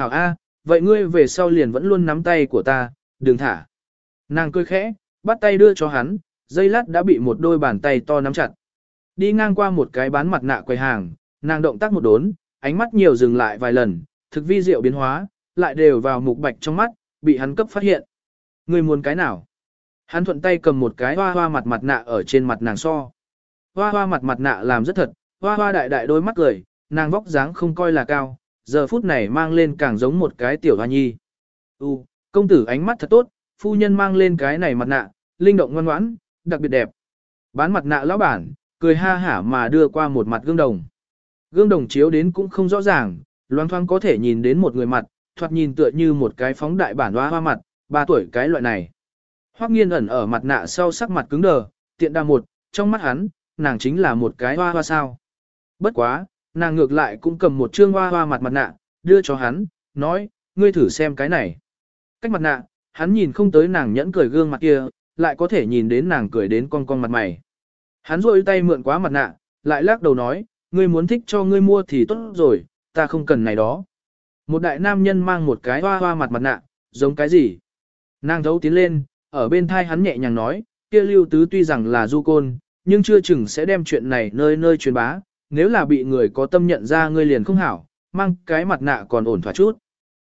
Hảo A, vậy ngươi về sau liền vẫn luôn nắm tay của ta, đừng thả. Nàng cười khẽ, bắt tay đưa cho hắn, dây lát đã bị một đôi bàn tay to nắm chặt. Đi ngang qua một cái bán mặt nạ quầy hàng, nàng động tác một đốn, ánh mắt nhiều dừng lại vài lần, thực vi diệu biến hóa, lại đều vào mục bạch trong mắt, bị hắn cấp phát hiện. Ngươi muốn cái nào? Hắn thuận tay cầm một cái hoa hoa mặt mặt nạ ở trên mặt nàng so. Hoa hoa mặt mặt nạ làm rất thật, hoa hoa đại đại đôi mắt cười, nàng vóc dáng không coi là cao, giờ phút này mang lên càng giống một cái tiểu hoa nhi. U, công tử ánh mắt thật tốt, phu nhân mang lên cái này mặt nạ, linh động ngoan ngoãn, đặc biệt đẹp. Bán mặt nạ lão bản, cười ha hả mà đưa qua một mặt gương đồng. Gương đồng chiếu đến cũng không rõ ràng, loang thoáng có thể nhìn đến một người mặt, thoạt nhìn tựa như một cái phóng đại bản hoa hoa mặt, ba tuổi cái loại này. Hoắc nghiên ẩn ở mặt nạ sau sắc mặt cứng đờ, tiện đa một, trong mắt hắn, nàng chính là một cái hoa hoa sao. Bất quá, nàng ngược lại cũng cầm một trương hoa hoa mặt mặt nạ, đưa cho hắn, nói, ngươi thử xem cái này. Cách mặt nạ, hắn nhìn không tới nàng nhẫn cười gương mặt kia, lại có thể nhìn đến nàng cười đến con con mặt mày. Hắn rôi tay mượn quá mặt nạ, lại lắc đầu nói, ngươi muốn thích cho ngươi mua thì tốt rồi, ta không cần này đó. Một đại nam nhân mang một cái hoa hoa mặt mặt nạ, giống cái gì? Nàng thấu tiến lên, ở bên thai hắn nhẹ nhàng nói, kia lưu tứ tuy rằng là du côn, nhưng chưa chừng sẽ đem chuyện này nơi nơi truyền bá, nếu là bị người có tâm nhận ra ngươi liền không hảo, mang cái mặt nạ còn ổn thỏa chút.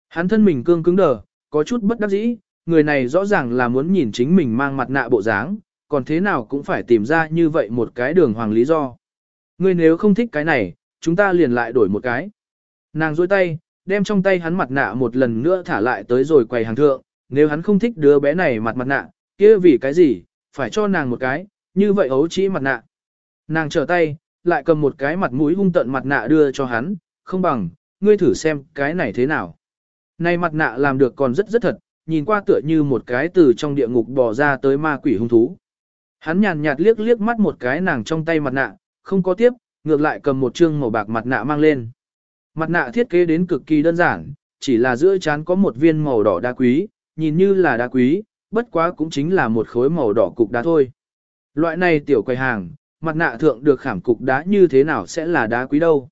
Hắn thân mình cương cứng đờ, có chút bất đắc dĩ, người này rõ ràng là muốn nhìn chính mình mang mặt nạ bộ dáng, còn thế nào cũng phải tìm ra như vậy một cái đường hoàng lý do. Ngươi nếu không thích cái này, chúng ta liền lại đổi một cái. Nàng dôi tay, đem trong tay hắn mặt nạ một lần nữa thả lại tới rồi quầy hàng thượng, nếu hắn không thích đứa bé này mặt mặt nạ, kia vì cái gì, phải cho nàng một cái, như vậy ấu trĩ mặt nạ. Nàng trở tay, lại cầm một cái mặt mũi hung tận mặt nạ đưa cho hắn, không bằng, ngươi thử xem cái này thế nào. Này mặt nạ làm được còn rất rất thật, nhìn qua tựa như một cái từ trong địa ngục bò ra tới ma quỷ hung thú. Hắn nhàn nhạt liếc liếc mắt một cái nàng trong tay mặt nạ, không có tiếp, ngược lại cầm một chương màu bạc mặt nạ mang lên. Mặt nạ thiết kế đến cực kỳ đơn giản, chỉ là giữa trán có một viên màu đỏ đá quý, nhìn như là đá quý, bất quá cũng chính là một khối màu đỏ cục đá thôi. Loại này tiểu quầy hàng, mặt nạ thượng được khảm cục đá như thế nào sẽ là đá quý đâu.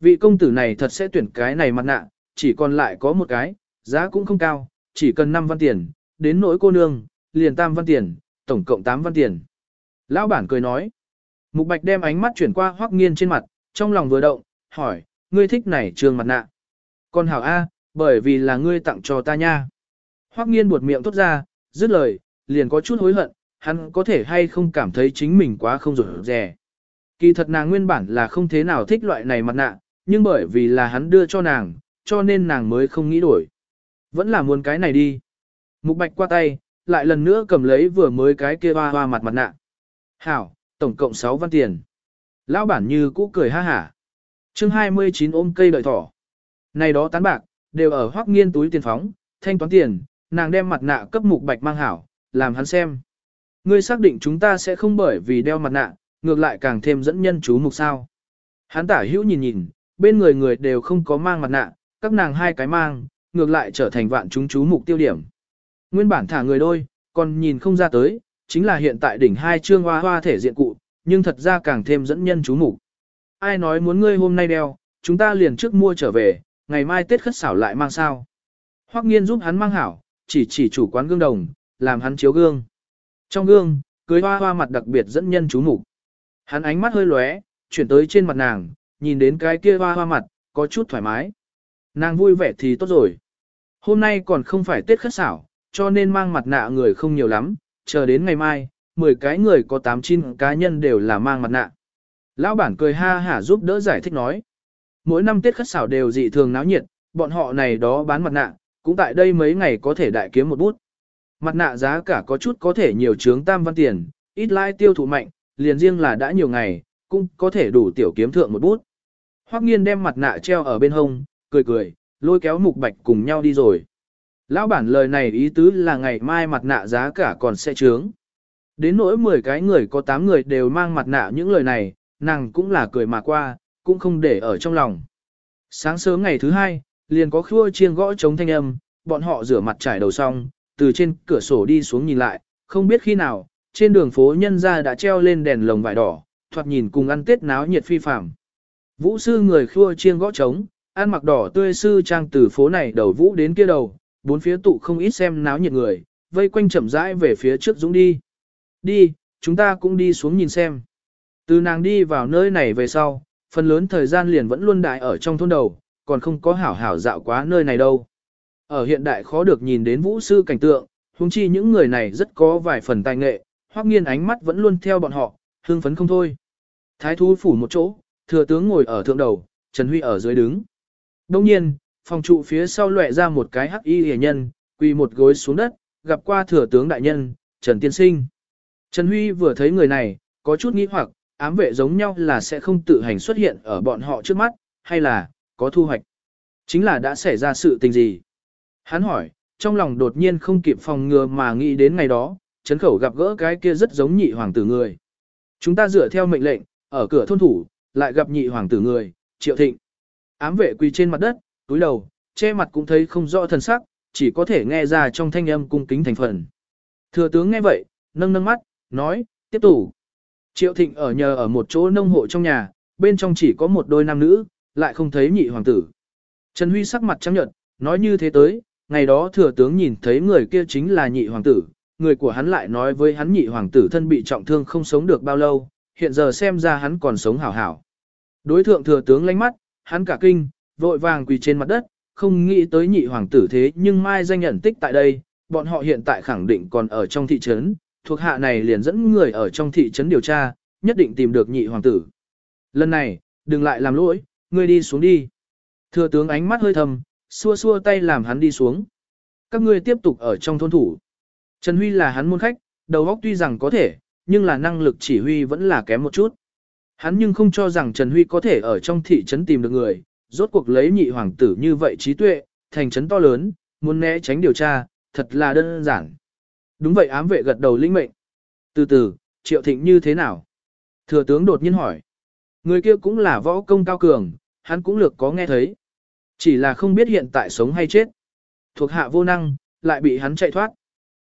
Vị công tử này thật sẽ tuyển cái này mặt nạ, chỉ còn lại có một cái, giá cũng không cao, chỉ cần 5 văn tiền, đến nỗi cô nương, liền tam văn tiền, tổng cộng 8 văn tiền. Lão bản cười nói, Mục Bạch đem ánh mắt chuyển qua Hoắc Nghiên trên mặt, trong lòng vừa động, hỏi, ngươi thích này trường mặt nạ? Con hảo A, bởi vì là ngươi tặng cho ta nha. Hoắc Nghiên buột miệng thốt ra, dứt lời, liền có chút hối hận, hắn có thể hay không cảm thấy chính mình quá không rủi rẻ. Kỳ thật nàng nguyên bản là không thế nào thích loại này mặt nạ, nhưng bởi vì là hắn đưa cho nàng, cho nên nàng mới không nghĩ đổi. Vẫn là muốn cái này đi. Mục bạch qua tay, lại lần nữa cầm lấy vừa mới cái kia hoa hoa mặt mặt nạ. Hảo, tổng cộng 6 văn tiền. Lão bản như cũ cười ha hả. chương 29 ôm cây đợi thỏ. Này đó tán bạc, đều ở hoác nghiên túi tiền phóng, thanh toán tiền, nàng đem mặt nạ cấp mục bạch mang hảo, làm hắn xem. Ngươi xác định chúng ta sẽ không bởi vì đeo mặt nạ, ngược lại càng thêm dẫn nhân chú mục sao. Hắn tả hữu nhìn nhìn, bên người người đều không có mang mặt nạ, các nàng hai cái mang, ngược lại trở thành vạn chúng chú mục tiêu điểm. Nguyên bản thả người đôi, còn nhìn không ra tới, chính là hiện tại đỉnh hai trương hoa hoa thể diện cụ, nhưng thật ra càng thêm dẫn nhân chú mục. Ai nói muốn ngươi hôm nay đeo, chúng ta liền trước mua trở về, ngày mai Tết khất xảo lại mang sao. Hoắc nghiên giúp hắn mang hảo, chỉ chỉ chủ quán gương đồng, làm hắn chiếu gương. Trong gương, cưới hoa hoa mặt đặc biệt dẫn nhân chú mục. Hắn ánh mắt hơi lóe, chuyển tới trên mặt nàng, nhìn đến cái kia hoa hoa mặt, có chút thoải mái. Nàng vui vẻ thì tốt rồi. Hôm nay còn không phải Tết khất xảo, cho nên mang mặt nạ người không nhiều lắm, chờ đến ngày mai, 10 cái người có 8 chín cá nhân đều là mang mặt nạ. Lão bản cười ha hả giúp đỡ giải thích nói. Mỗi năm Tết khất xảo đều dị thường náo nhiệt, bọn họ này đó bán mặt nạ, cũng tại đây mấy ngày có thể đại kiếm một bút. Mặt nạ giá cả có chút có thể nhiều trướng tam văn tiền, ít lai tiêu thụ mạnh, liền riêng là đã nhiều ngày, cũng có thể đủ tiểu kiếm thượng một bút. Hoắc nghiên đem mặt nạ treo ở bên hông, cười cười, lôi kéo mục bạch cùng nhau đi rồi. Lão bản lời này ý tứ là ngày mai mặt nạ giá cả còn sẽ trướng. Đến nỗi 10 cái người có 8 người đều mang mặt nạ những lời này, nàng cũng là cười mà qua, cũng không để ở trong lòng. Sáng sớm ngày thứ hai, liền có khua chiêng gõ chống thanh âm, bọn họ rửa mặt trải đầu xong, từ trên cửa sổ đi xuống nhìn lại, không biết khi nào, trên đường phố nhân ra đã treo lên đèn lồng vải đỏ, thoạt nhìn cùng ăn tết náo nhiệt phi phàm. Vũ sư người khua chiêng gõ trống, ăn mặc đỏ tươi sư trang từ phố này đầu vũ đến kia đầu, bốn phía tụ không ít xem náo nhiệt người, vây quanh chậm rãi về phía trước dũng đi. Đi, chúng ta cũng đi xuống nhìn xem. Từ nàng đi vào nơi này về sau, phần lớn thời gian liền vẫn luôn đại ở trong thôn đầu, còn không có hảo hảo dạo quá nơi này đâu. Ở hiện đại khó được nhìn đến vũ sư cảnh tượng, huống chi những người này rất có vài phần tài nghệ, hoắc nghiên ánh mắt vẫn luôn theo bọn họ, hương phấn không thôi. Thái thú phủ một chỗ, thừa tướng ngồi ở thượng đầu, Trần Huy ở dưới đứng. Đông nhiên, phòng trụ phía sau lóe ra một cái hắc y hề nhân, quỳ một gối xuống đất, gặp qua thừa tướng đại nhân, Trần Tiên Sinh. Trần Huy vừa thấy người này, có chút nghi hoặc, ám vệ giống nhau là sẽ không tự hành xuất hiện ở bọn họ trước mắt, hay là, có thu hoạch. Chính là đã xảy ra sự tình gì? Hắn hỏi, trong lòng đột nhiên không kịp phòng ngừa mà nghĩ đến ngày đó, chấn khẩu gặp gỡ cái kia rất giống nhị hoàng tử người. Chúng ta dựa theo mệnh lệnh, ở cửa thôn thủ, lại gặp nhị hoàng tử người, triệu thịnh. Ám vệ quỳ trên mặt đất, túi đầu, che mặt cũng thấy không rõ thần sắc, chỉ có thể nghe ra trong thanh âm cung kính thành phần. Thừa tướng nghe vậy, nâng nâng mắt, nói, tiếp tục. Triệu thịnh ở nhờ ở một chỗ nông hộ trong nhà, bên trong chỉ có một đôi nam nữ, lại không thấy nhị hoàng tử. Trần Huy sắc mặt trắng nhợt, nói như thế tới, ngày đó thừa tướng nhìn thấy người kia chính là nhị hoàng tử, người của hắn lại nói với hắn nhị hoàng tử thân bị trọng thương không sống được bao lâu, hiện giờ xem ra hắn còn sống hảo hảo. Đối thượng thừa tướng lánh mắt, hắn cả kinh, vội vàng quỳ trên mặt đất, không nghĩ tới nhị hoàng tử thế nhưng mai danh nhận tích tại đây, bọn họ hiện tại khẳng định còn ở trong thị trấn, thuộc hạ này liền dẫn người ở trong thị trấn điều tra, nhất định tìm được nhị hoàng tử. Lần này, đừng lại làm lỗi, ngươi đi xuống đi. Thừa tướng ánh mắt hơi thầm, xua xua tay làm hắn đi xuống. Các ngươi tiếp tục ở trong thôn thủ. Trần Huy là hắn môn khách, đầu óc tuy rằng có thể, nhưng là năng lực chỉ huy vẫn là kém một chút. Hắn nhưng không cho rằng Trần Huy có thể ở trong thị trấn tìm được người, rốt cuộc lấy nhị hoàng tử như vậy trí tuệ, thành trấn to lớn, muốn né tránh điều tra, thật là đơn giản. Đúng vậy ám vệ gật đầu linh mệnh. Từ từ, triệu thịnh như thế nào? Thừa tướng đột nhiên hỏi. Người kia cũng là võ công cao cường, hắn cũng lược có nghe thấy. Chỉ là không biết hiện tại sống hay chết. Thuộc hạ vô năng, lại bị hắn chạy thoát.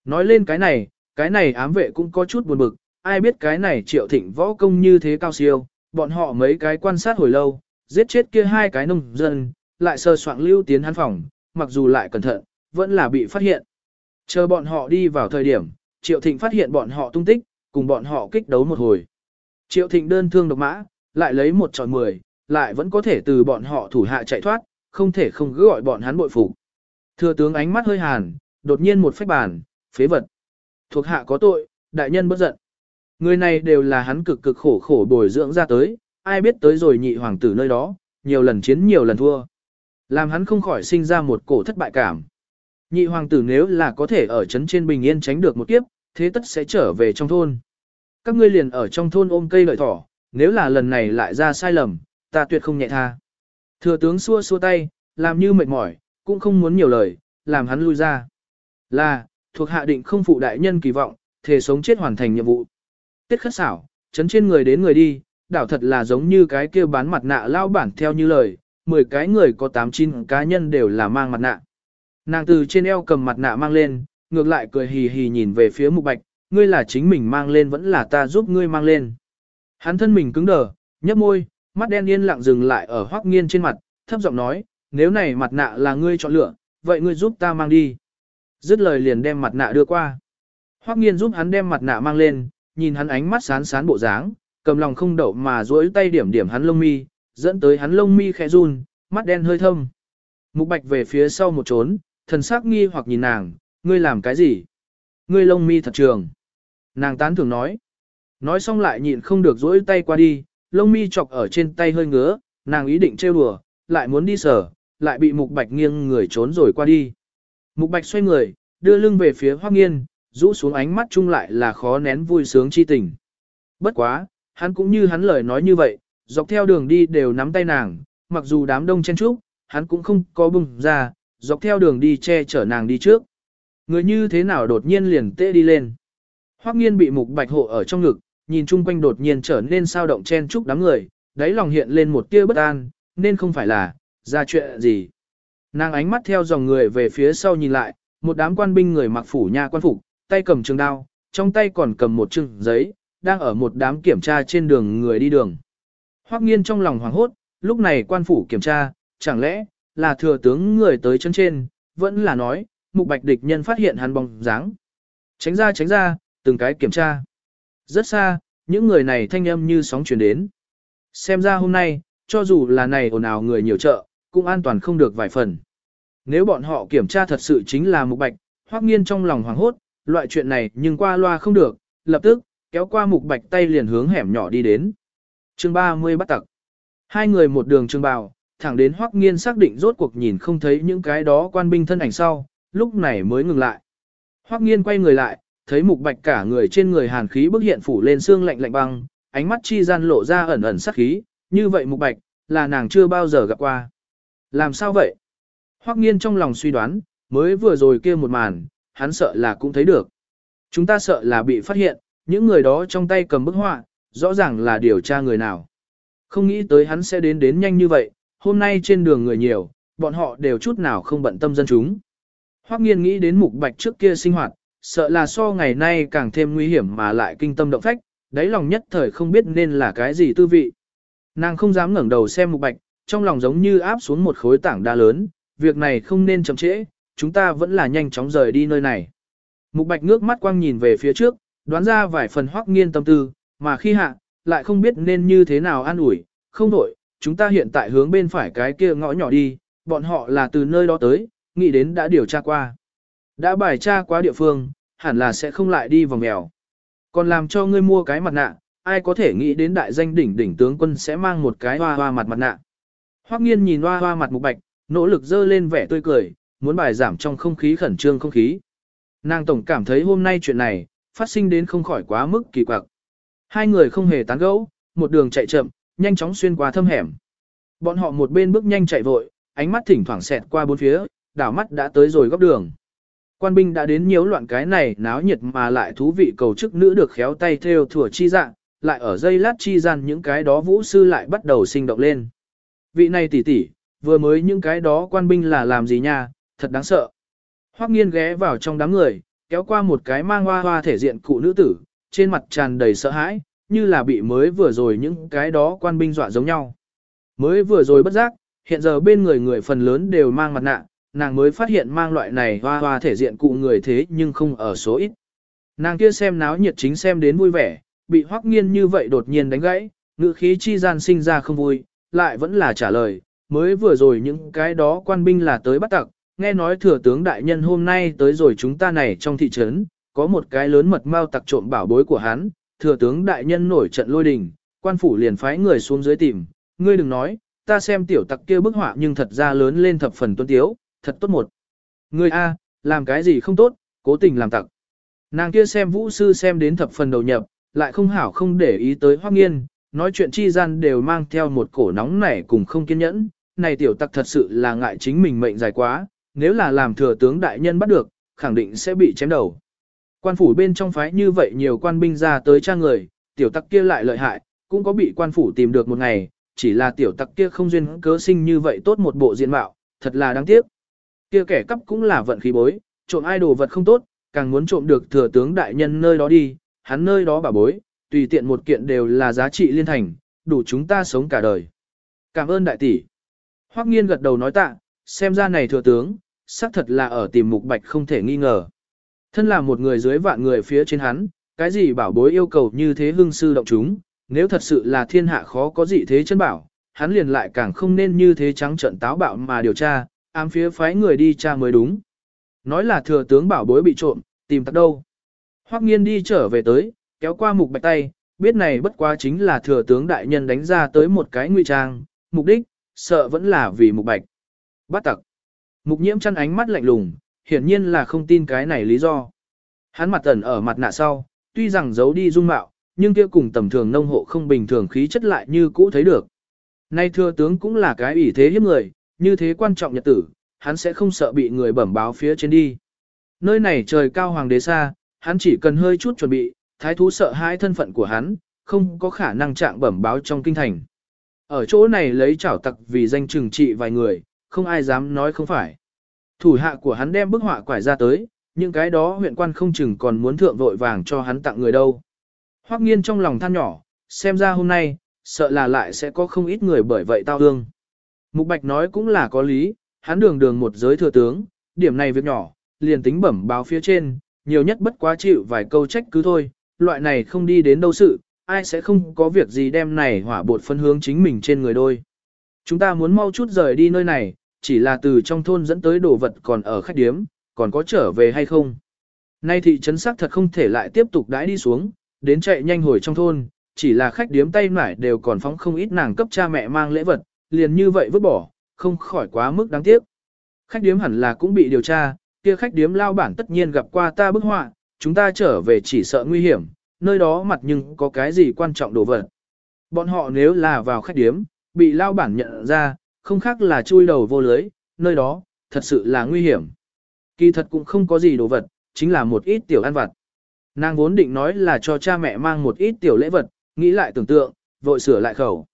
Nói lên cái này, cái này ám vệ cũng có chút buồn bực, ai biết cái này triệu thịnh võ công như thế cao siêu, bọn họ mấy cái quan sát hồi lâu, giết chết kia hai cái nông dân, lại sơ soạn lưu tiến hắn phòng, mặc dù lại cẩn thận, vẫn là bị phát hiện. Chờ bọn họ đi vào thời điểm, Triệu Thịnh phát hiện bọn họ tung tích, cùng bọn họ kích đấu một hồi. Triệu Thịnh đơn thương độc mã, lại lấy một trò mười, lại vẫn có thể từ bọn họ thủ hạ chạy thoát, không thể không cứ gọi bọn hắn bội phục. Thừa tướng ánh mắt hơi hàn, đột nhiên một phách bàn, phế vật. Thuộc hạ có tội, đại nhân bất giận. Người này đều là hắn cực cực khổ khổ bồi dưỡng ra tới, ai biết tới rồi nhị hoàng tử nơi đó, nhiều lần chiến nhiều lần thua. Làm hắn không khỏi sinh ra một cổ thất bại cảm. Nhị hoàng tử nếu là có thể ở trấn trên bình yên tránh được một kiếp, thế tất sẽ trở về trong thôn. Các ngươi liền ở trong thôn ôm cây lợi thỏ, nếu là lần này lại ra sai lầm, ta tuyệt không nhẹ tha. Thừa tướng xua xua tay, làm như mệt mỏi, cũng không muốn nhiều lời, làm hắn lui ra. Là, thuộc hạ định không phụ đại nhân kỳ vọng, thể sống chết hoàn thành nhiệm vụ. Tiết khất xảo, chấn trên người đến người đi, đảo thật là giống như cái kia bán mặt nạ lao bản theo như lời, 10 cái người có 8 chín cá nhân đều là mang mặt nạ. Nàng từ trên eo cầm mặt nạ mang lên, ngược lại cười hì hì nhìn về phía mục bạch, ngươi là chính mình mang lên vẫn là ta giúp ngươi mang lên. Hắn thân mình cứng đờ, nhấp môi, mắt đen yên lặng dừng lại ở hoắc nghiên trên mặt, thấp giọng nói, nếu này mặt nạ là ngươi chọn lựa, vậy ngươi giúp ta mang đi. Dứt lời liền đem mặt nạ đưa qua. Hoắc nghiên giúp hắn đem mặt nạ mang lên, nhìn hắn ánh mắt sán sán bộ dáng, cầm lòng không đậu mà duỗi tay điểm điểm hắn lông mi, dẫn tới hắn lông mi khẽ run, mắt đen hơi thâm. Mục bạch về phía sau một trốn, thần sắc nghi hoặc nhìn nàng, ngươi làm cái gì? Ngươi lông mi thật trường. Nàng tán thường nói. Nói xong lại nhịn không được duỗi tay qua đi, lông mi chọc ở trên tay hơi ngứa, nàng ý định trêu đùa, lại muốn đi sở, lại bị mục bạch nghiêng người trốn rồi qua đi. Mục bạch xoay người, đưa lưng về phía hoác nghiên, rũ xuống ánh mắt chung lại là khó nén vui sướng chi tình. Bất quá, hắn cũng như hắn lời nói như vậy, dọc theo đường đi đều nắm tay nàng, mặc dù đám đông chen trúc, hắn cũng không có bùng ra, dọc theo đường đi che chở nàng đi trước. Người như thế nào đột nhiên liền tê đi lên. Hoắc nghiên bị mục bạch hộ ở trong ngực, nhìn chung quanh đột nhiên trở nên sao động chen chúc đám người, đáy lòng hiện lên một tia bất an, nên không phải là, ra chuyện gì. Nàng ánh mắt theo dòng người về phía sau nhìn lại, một đám quan binh người mặc phủ nha quan phục, tay cầm trường đao, trong tay còn cầm một chừng giấy, đang ở một đám kiểm tra trên đường người đi đường. Hoắc nghiên trong lòng hoảng hốt, lúc này quan phủ kiểm tra, chẳng lẽ, là thừa tướng người tới chân trên, vẫn là nói, mục bạch địch nhân phát hiện hắn bóng dáng. Tránh ra tránh ra, từng cái kiểm tra. Rất xa, những người này thanh âm như sóng truyền đến. Xem ra hôm nay, cho dù là này ồn ào người nhiều chợ, cũng an toàn không được vài phần. Nếu bọn họ kiểm tra thật sự chính là mục bạch, hoắc nghiên trong lòng hoảng hốt, loại chuyện này nhưng qua loa không được, lập tức, kéo qua mục bạch tay liền hướng hẻm nhỏ đi đến. chương 30 bắt tặc. Hai người một đường trường bào, thẳng đến hoắc nghiên xác định rốt cuộc nhìn không thấy những cái đó quan binh thân ảnh sau, lúc này mới ngừng lại. Hoắc nghiên quay người lại, thấy mục bạch cả người trên người hàn khí bức hiện phủ lên xương lạnh lạnh băng, ánh mắt chi gian lộ ra ẩn ẩn sát khí, như vậy mục bạch, là nàng chưa bao giờ gặp qua. Làm sao vậy? Hoắc nghiên trong lòng suy đoán, mới vừa rồi kia một màn, hắn sợ là cũng thấy được. Chúng ta sợ là bị phát hiện, những người đó trong tay cầm bức họa, rõ ràng là điều tra người nào. Không nghĩ tới hắn sẽ đến đến nhanh như vậy, hôm nay trên đường người nhiều, bọn họ đều chút nào không bận tâm dân chúng. Hoắc nghiên nghĩ đến mục bạch trước kia sinh hoạt, sợ là so ngày nay càng thêm nguy hiểm mà lại kinh tâm động phách, đáy lòng nhất thời không biết nên là cái gì tư vị. Nàng không dám ngẩng đầu xem mục bạch, trong lòng giống như áp xuống một khối tảng đa lớn, việc này không nên chậm trễ, chúng ta vẫn là nhanh chóng rời đi nơi này. Mục bạch ngước mắt quang nhìn về phía trước, đoán ra vài phần hoắc nghiên tâm tư, mà khi hạ, lại không biết nên như thế nào an ủi, không đổi, chúng ta hiện tại hướng bên phải cái kia ngõ nhỏ đi, bọn họ là từ nơi đó tới, nghĩ đến đã điều tra qua. Đã bài tra qua địa phương, hẳn là sẽ không lại đi vòng mèo. Còn làm cho ngươi mua cái mặt nạ, ai có thể nghĩ đến đại danh đỉnh đỉnh tướng quân sẽ mang một cái hoa hoa mặt mặt nạ. Hoắc nghiên nhìn hoa hoa mặt mục bạch, nỗ lực dơ lên vẻ tươi cười, muốn bài giảm trong không khí khẩn trương không khí. Nàng tổng cảm thấy hôm nay chuyện này, phát sinh đến không khỏi quá mức kỳ quặc. Hai người không hề tán gẫu, một đường chạy chậm, nhanh chóng xuyên qua thâm hẻm. Bọn họ một bên bước nhanh chạy vội, ánh mắt thỉnh thoảng xẹt qua bốn phía, đảo mắt đã tới rồi góc đường. Quan binh đã đến nhiễu loạn cái này náo nhiệt mà lại thú vị cầu chức nữ được khéo tay theo thủa chi dạng, lại ở dây lát chi gian những cái đó vũ sư lại bắt đầu sinh động lên. Vị này tỷ tỷ, vừa mới những cái đó quan binh là làm gì nha, thật đáng sợ. Hoắc nghiên ghé vào trong đám người, kéo qua một cái mang hoa hoa thể diện cụ nữ tử, trên mặt tràn đầy sợ hãi, như là bị mới vừa rồi những cái đó quan binh dọa giống nhau. Mới vừa rồi bất giác, hiện giờ bên người người phần lớn đều mang mặt nạ, nàng mới phát hiện mang loại này hoa hoa thể diện cụ người thế nhưng không ở số ít. Nàng kia xem náo nhiệt chính xem đến vui vẻ, bị hoắc nghiên như vậy đột nhiên đánh gãy, ngữ khí chi gian sinh ra không vui, lại vẫn là trả lời, mới vừa rồi những cái đó quan binh là tới bắt tặc, nghe nói thừa tướng đại nhân hôm nay tới rồi chúng ta này trong thị trấn, có một cái lớn mật mau tặc trộm bảo bối của hắn, thừa tướng đại nhân nổi trận lôi đình, quan phủ liền phái người xuống dưới tìm, ngươi đừng nói, ta xem tiểu tặc kia bức họa nhưng thật ra lớn lên thập phần tuân tiếu, thật tốt một. người A, làm cái gì không tốt, cố tình làm tặc. Nàng kia xem vũ sư xem đến thập phần đầu nhập, lại không hảo không để ý tới hoác nghiên, nói chuyện chi gian đều mang theo một cổ nóng nảy cùng không kiên nhẫn. Này tiểu tặc thật sự là ngại chính mình mệnh dài quá, nếu là làm thừa tướng đại nhân bắt được, khẳng định sẽ bị chém đầu. Quan phủ bên trong phái như vậy nhiều quan binh ra tới tra người, tiểu tặc kia lại lợi hại, cũng có bị quan phủ tìm được một ngày, chỉ là tiểu tặc kia không duyên cớ sinh như vậy tốt một bộ diện mạo, thật là đáng tiếc. Kia kẻ cắp cũng là vận khí bối, trộm ai đồ vật không tốt, càng muốn trộm được thừa tướng đại nhân nơi đó đi, hắn nơi đó bà bối, tùy tiện một kiện đều là giá trị liên thành, đủ chúng ta sống cả đời. Cảm ơn đại tỷ. Hoắc nghiên gật đầu nói tạ, xem ra này thừa tướng, xác thật là ở tìm mục bạch không thể nghi ngờ. Thân là một người dưới vạn người phía trên hắn, cái gì bảo bối yêu cầu như thế hưng sư động chúng, nếu thật sự là thiên hạ khó có gì thế chân bảo, hắn liền lại càng không nên như thế trắng trận táo bạo mà điều tra, ám phía phái người đi tra mới đúng. Nói là thừa tướng bảo bối bị trộm, tìm tặc đâu. Hoắc nghiên đi trở về tới, kéo qua mục bạch tay, biết này bất quá chính là thừa tướng đại nhân đánh ra tới một cái nguy trang, mục đích, sợ vẫn là vì mục bạch. Bắt tặc. Mục nhiễm chăn ánh mắt lạnh lùng, hiển nhiên là không tin cái này lý do. Hắn mặt ẩn ở mặt nạ sau, tuy rằng giấu đi dung mạo, nhưng kia cùng tầm thường nông hộ không bình thường khí chất lại như cũ thấy được. Nay thừa tướng cũng là cái ủy thế hiếp người, như thế quan trọng nhật tử, hắn sẽ không sợ bị người bẩm báo phía trên đi. Nơi này trời cao hoàng đế xa, hắn chỉ cần hơi chút chuẩn bị, thái thú sợ hãi thân phận của hắn, không có khả năng trạng bẩm báo trong kinh thành. Ở chỗ này lấy chảo tặc vì danh trừng trị vài người, không ai dám nói không phải. Thủ hạ của hắn đem bức họa quải ra tới, những cái đó huyện quan không chừng còn muốn thượng vội vàng cho hắn tặng người đâu. Hoắc nghiên trong lòng than nhỏ, xem ra hôm nay, sợ là lại sẽ có không ít người bởi vậy tao ương. Mục Bạch nói cũng là có lý, hắn đường đường một giới thừa tướng, điểm này việc nhỏ, liền tính bẩm báo phía trên, nhiều nhất bất quá chịu vài câu trách cứ thôi, loại này không đi đến đâu sự, ai sẽ không có việc gì đem này hỏa bột phân hướng chính mình trên người đôi. Chúng ta muốn mau chút rời đi nơi này, chỉ là từ trong thôn dẫn tới đồ vật còn ở khách điếm, còn có trở về hay không. Nay thị trấn xác thật không thể lại tiếp tục đãi đi xuống, đến chạy nhanh hồi trong thôn, chỉ là khách điếm tay mải đều còn phóng không ít nàng cấp cha mẹ mang lễ vật, liền như vậy vứt bỏ, không khỏi quá mức đáng tiếc. Khách điếm hẳn là cũng bị điều tra, kia khách điếm lao bản tất nhiên gặp qua ta bức họa, chúng ta trở về chỉ sợ nguy hiểm, nơi đó mặt nhưng có cái gì quan trọng đồ vật. Bọn họ nếu là vào khách điếm, bị lao bản nhận ra, không khác là chui đầu vô lưới, nơi đó, thật sự là nguy hiểm. Kỳ thật cũng không có gì đồ vật, chính là một ít tiểu ăn vặt. Nàng vốn định nói là cho cha mẹ mang một ít tiểu lễ vật, nghĩ lại tưởng tượng, vội sửa lại khẩu.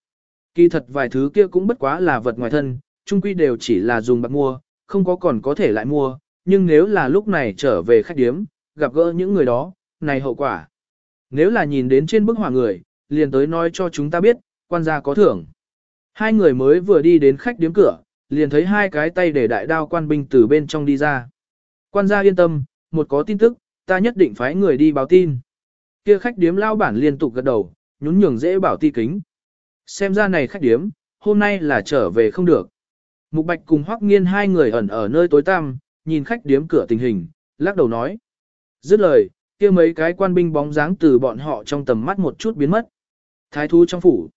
Kỳ thật vài thứ kia cũng bất quá là vật ngoài thân, chung quy đều chỉ là dùng bạc mua, không có còn có thể lại mua, nhưng nếu là lúc này trở về khách điếm, gặp gỡ những người đó, này hậu quả. Nếu là nhìn đến trên bức hỏa người, liền tới nói cho chúng ta biết, quan gia có thưởng. Hai người mới vừa đi đến khách điếm cửa, liền thấy hai cái tay để đại đao quan binh từ bên trong đi ra. Quan gia yên tâm, một có tin tức, ta nhất định phái người đi báo tin. Kia khách điếm lao bản liên tục gật đầu, nhún nhường dễ bảo ti kính. Xem ra này khách điếm, hôm nay là trở về không được. Mục Bạch cùng Hoắc Nghiên hai người ẩn ở nơi tối tăm, nhìn khách điếm cửa tình hình, lắc đầu nói. Dứt lời, kia mấy cái quan binh bóng dáng từ bọn họ trong tầm mắt một chút biến mất. Thái thú trong phủ.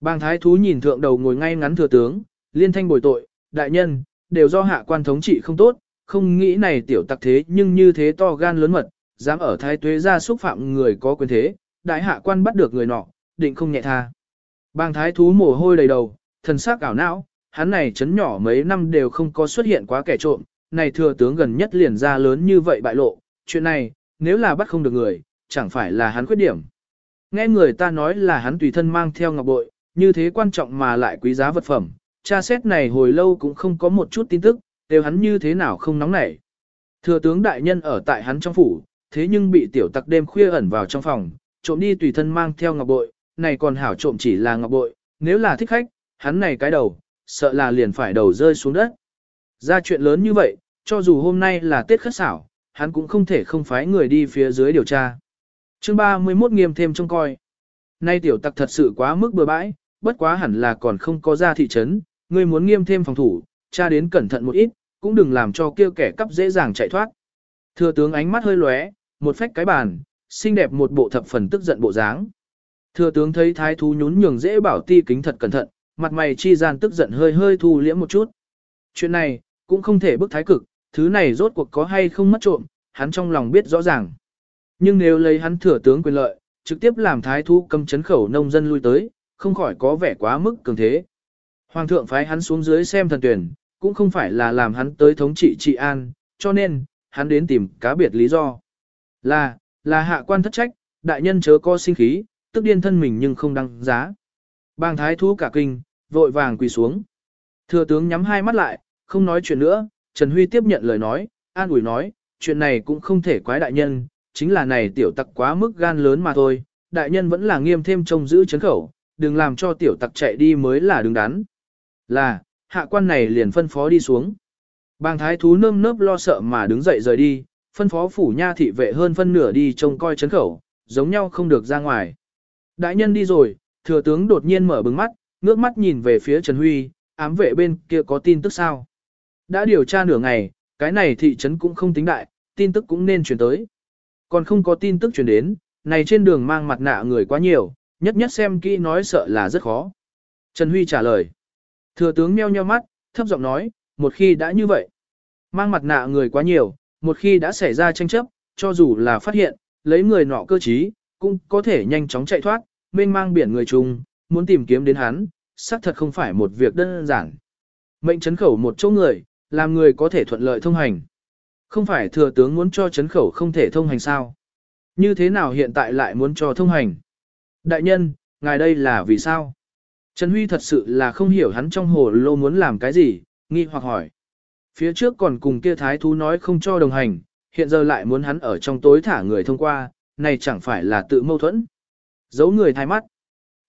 Bang thái thú nhìn thượng đầu ngồi ngay ngắn thừa tướng, liên thanh bồi tội, đại nhân, đều do hạ quan thống trị không tốt, không nghĩ này tiểu tặc thế nhưng như thế to gan lớn mật, dám ở thái tuế ra xúc phạm người có quyền thế, đại hạ quan bắt được người nọ, định không nhẹ tha. Bang thái thú mồ hôi đầy đầu, thần sắc ảo não, hắn này chấn nhỏ mấy năm đều không có xuất hiện quá kẻ trộm, này thừa tướng gần nhất liền ra lớn như vậy bại lộ, chuyện này, nếu là bắt không được người, chẳng phải là hắn khuyết điểm. Nghe người ta nói là hắn tùy thân mang theo ngọc bội, như thế quan trọng mà lại quý giá vật phẩm, tra xét này hồi lâu cũng không có một chút tin tức, đều hắn như thế nào không nóng nảy. Thừa tướng đại nhân ở tại hắn trong phủ, thế nhưng bị tiểu tặc đêm khuya ẩn vào trong phòng, trộm đi tùy thân mang theo ngọc bội, này còn hảo trộm chỉ là ngọc bội, nếu là thích khách, hắn này cái đầu, sợ là liền phải đầu rơi xuống đất. Ra chuyện lớn như vậy, cho dù hôm nay là Tết khất xảo, hắn cũng không thể không phái người đi phía dưới điều tra. chương 31 nghiêm thêm trông coi. Nay tiểu tặc thật sự quá mức bừa bãi, bất quá hẳn là còn không có ra thị trấn, ngươi muốn nghiêm thêm phòng thủ, tra đến cẩn thận một ít, cũng đừng làm cho kêu kẻ cắp dễ dàng chạy thoát. Thừa tướng ánh mắt hơi lóe, một phách cái bàn, xinh đẹp một bộ thập phần tức giận bộ dáng. Thừa tướng thấy thái thú nhún nhường dễ bảo ti kính thật cẩn thận, mặt mày chi gian tức giận hơi hơi thu liễm một chút. Chuyện này, cũng không thể bức thái cực, thứ này rốt cuộc có hay không mất trộm, hắn trong lòng biết rõ ràng. Nhưng nếu lấy hắn thừa tướng quyền lợi, trực tiếp làm thái thú cầm chấn khẩu nông dân lui tới, không khỏi có vẻ quá mức cường thế. Hoàng thượng phái hắn xuống dưới xem thần tuyển, cũng không phải là làm hắn tới thống trị trị an, cho nên, hắn đến tìm cá biệt lý do. Là, là hạ quan thất trách, đại nhân chớ có sinh khí, tức điên thân mình nhưng không đăng giá. Bang thái thú cả kinh, vội vàng quỳ xuống. Thừa tướng nhắm hai mắt lại, không nói chuyện nữa, Trần Huy tiếp nhận lời nói, an ủi nói, chuyện này cũng không thể quái đại nhân, chính là này tiểu tặc quá mức gan lớn mà thôi, đại nhân vẫn là nghiêm thêm trông giữ chấn khẩu, đừng làm cho tiểu tặc chạy đi mới là đứng đắn. Là, hạ quan này liền phân phó đi xuống. Bang thái thú nơm nớp lo sợ mà đứng dậy rời đi, phân phó phủ nha thị vệ hơn phân nửa đi trông coi chấn khẩu, giống nhau không được ra ngoài. Đại nhân đi rồi, thừa tướng đột nhiên mở bừng mắt, ngước mắt nhìn về phía Trần Huy, ám vệ bên kia có tin tức sao. Đã điều tra nửa ngày, cái này thị trấn cũng không tính đại, tin tức cũng nên truyền tới. Còn không có tin tức truyền đến, này trên đường mang mặt nạ người quá nhiều, nhất nhất xem kỹ nói sợ là rất khó. Trần Huy trả lời. Thừa tướng meo nheo mắt, thấp giọng nói, một khi đã như vậy, mang mặt nạ người quá nhiều, một khi đã xảy ra tranh chấp, cho dù là phát hiện, lấy người nọ cơ trí, cũng có thể nhanh chóng chạy thoát, mênh mang biển người chung, muốn tìm kiếm đến hắn, xác thật không phải một việc đơn giản. Mệnh chấn khẩu một chỗ người, làm người có thể thuận lợi thông hành. Không phải thừa tướng muốn cho chấn khẩu không thể thông hành sao? Như thế nào hiện tại lại muốn cho thông hành? Đại nhân, ngài đây là vì sao? Trần Huy thật sự là không hiểu hắn trong hồ lô muốn làm cái gì, nghi hoặc hỏi. Phía trước còn cùng kia thái thú nói không cho đồng hành, hiện giờ lại muốn hắn ở trong tối thả người thông qua, này chẳng phải là tự mâu thuẫn. Giấu người thay mắt.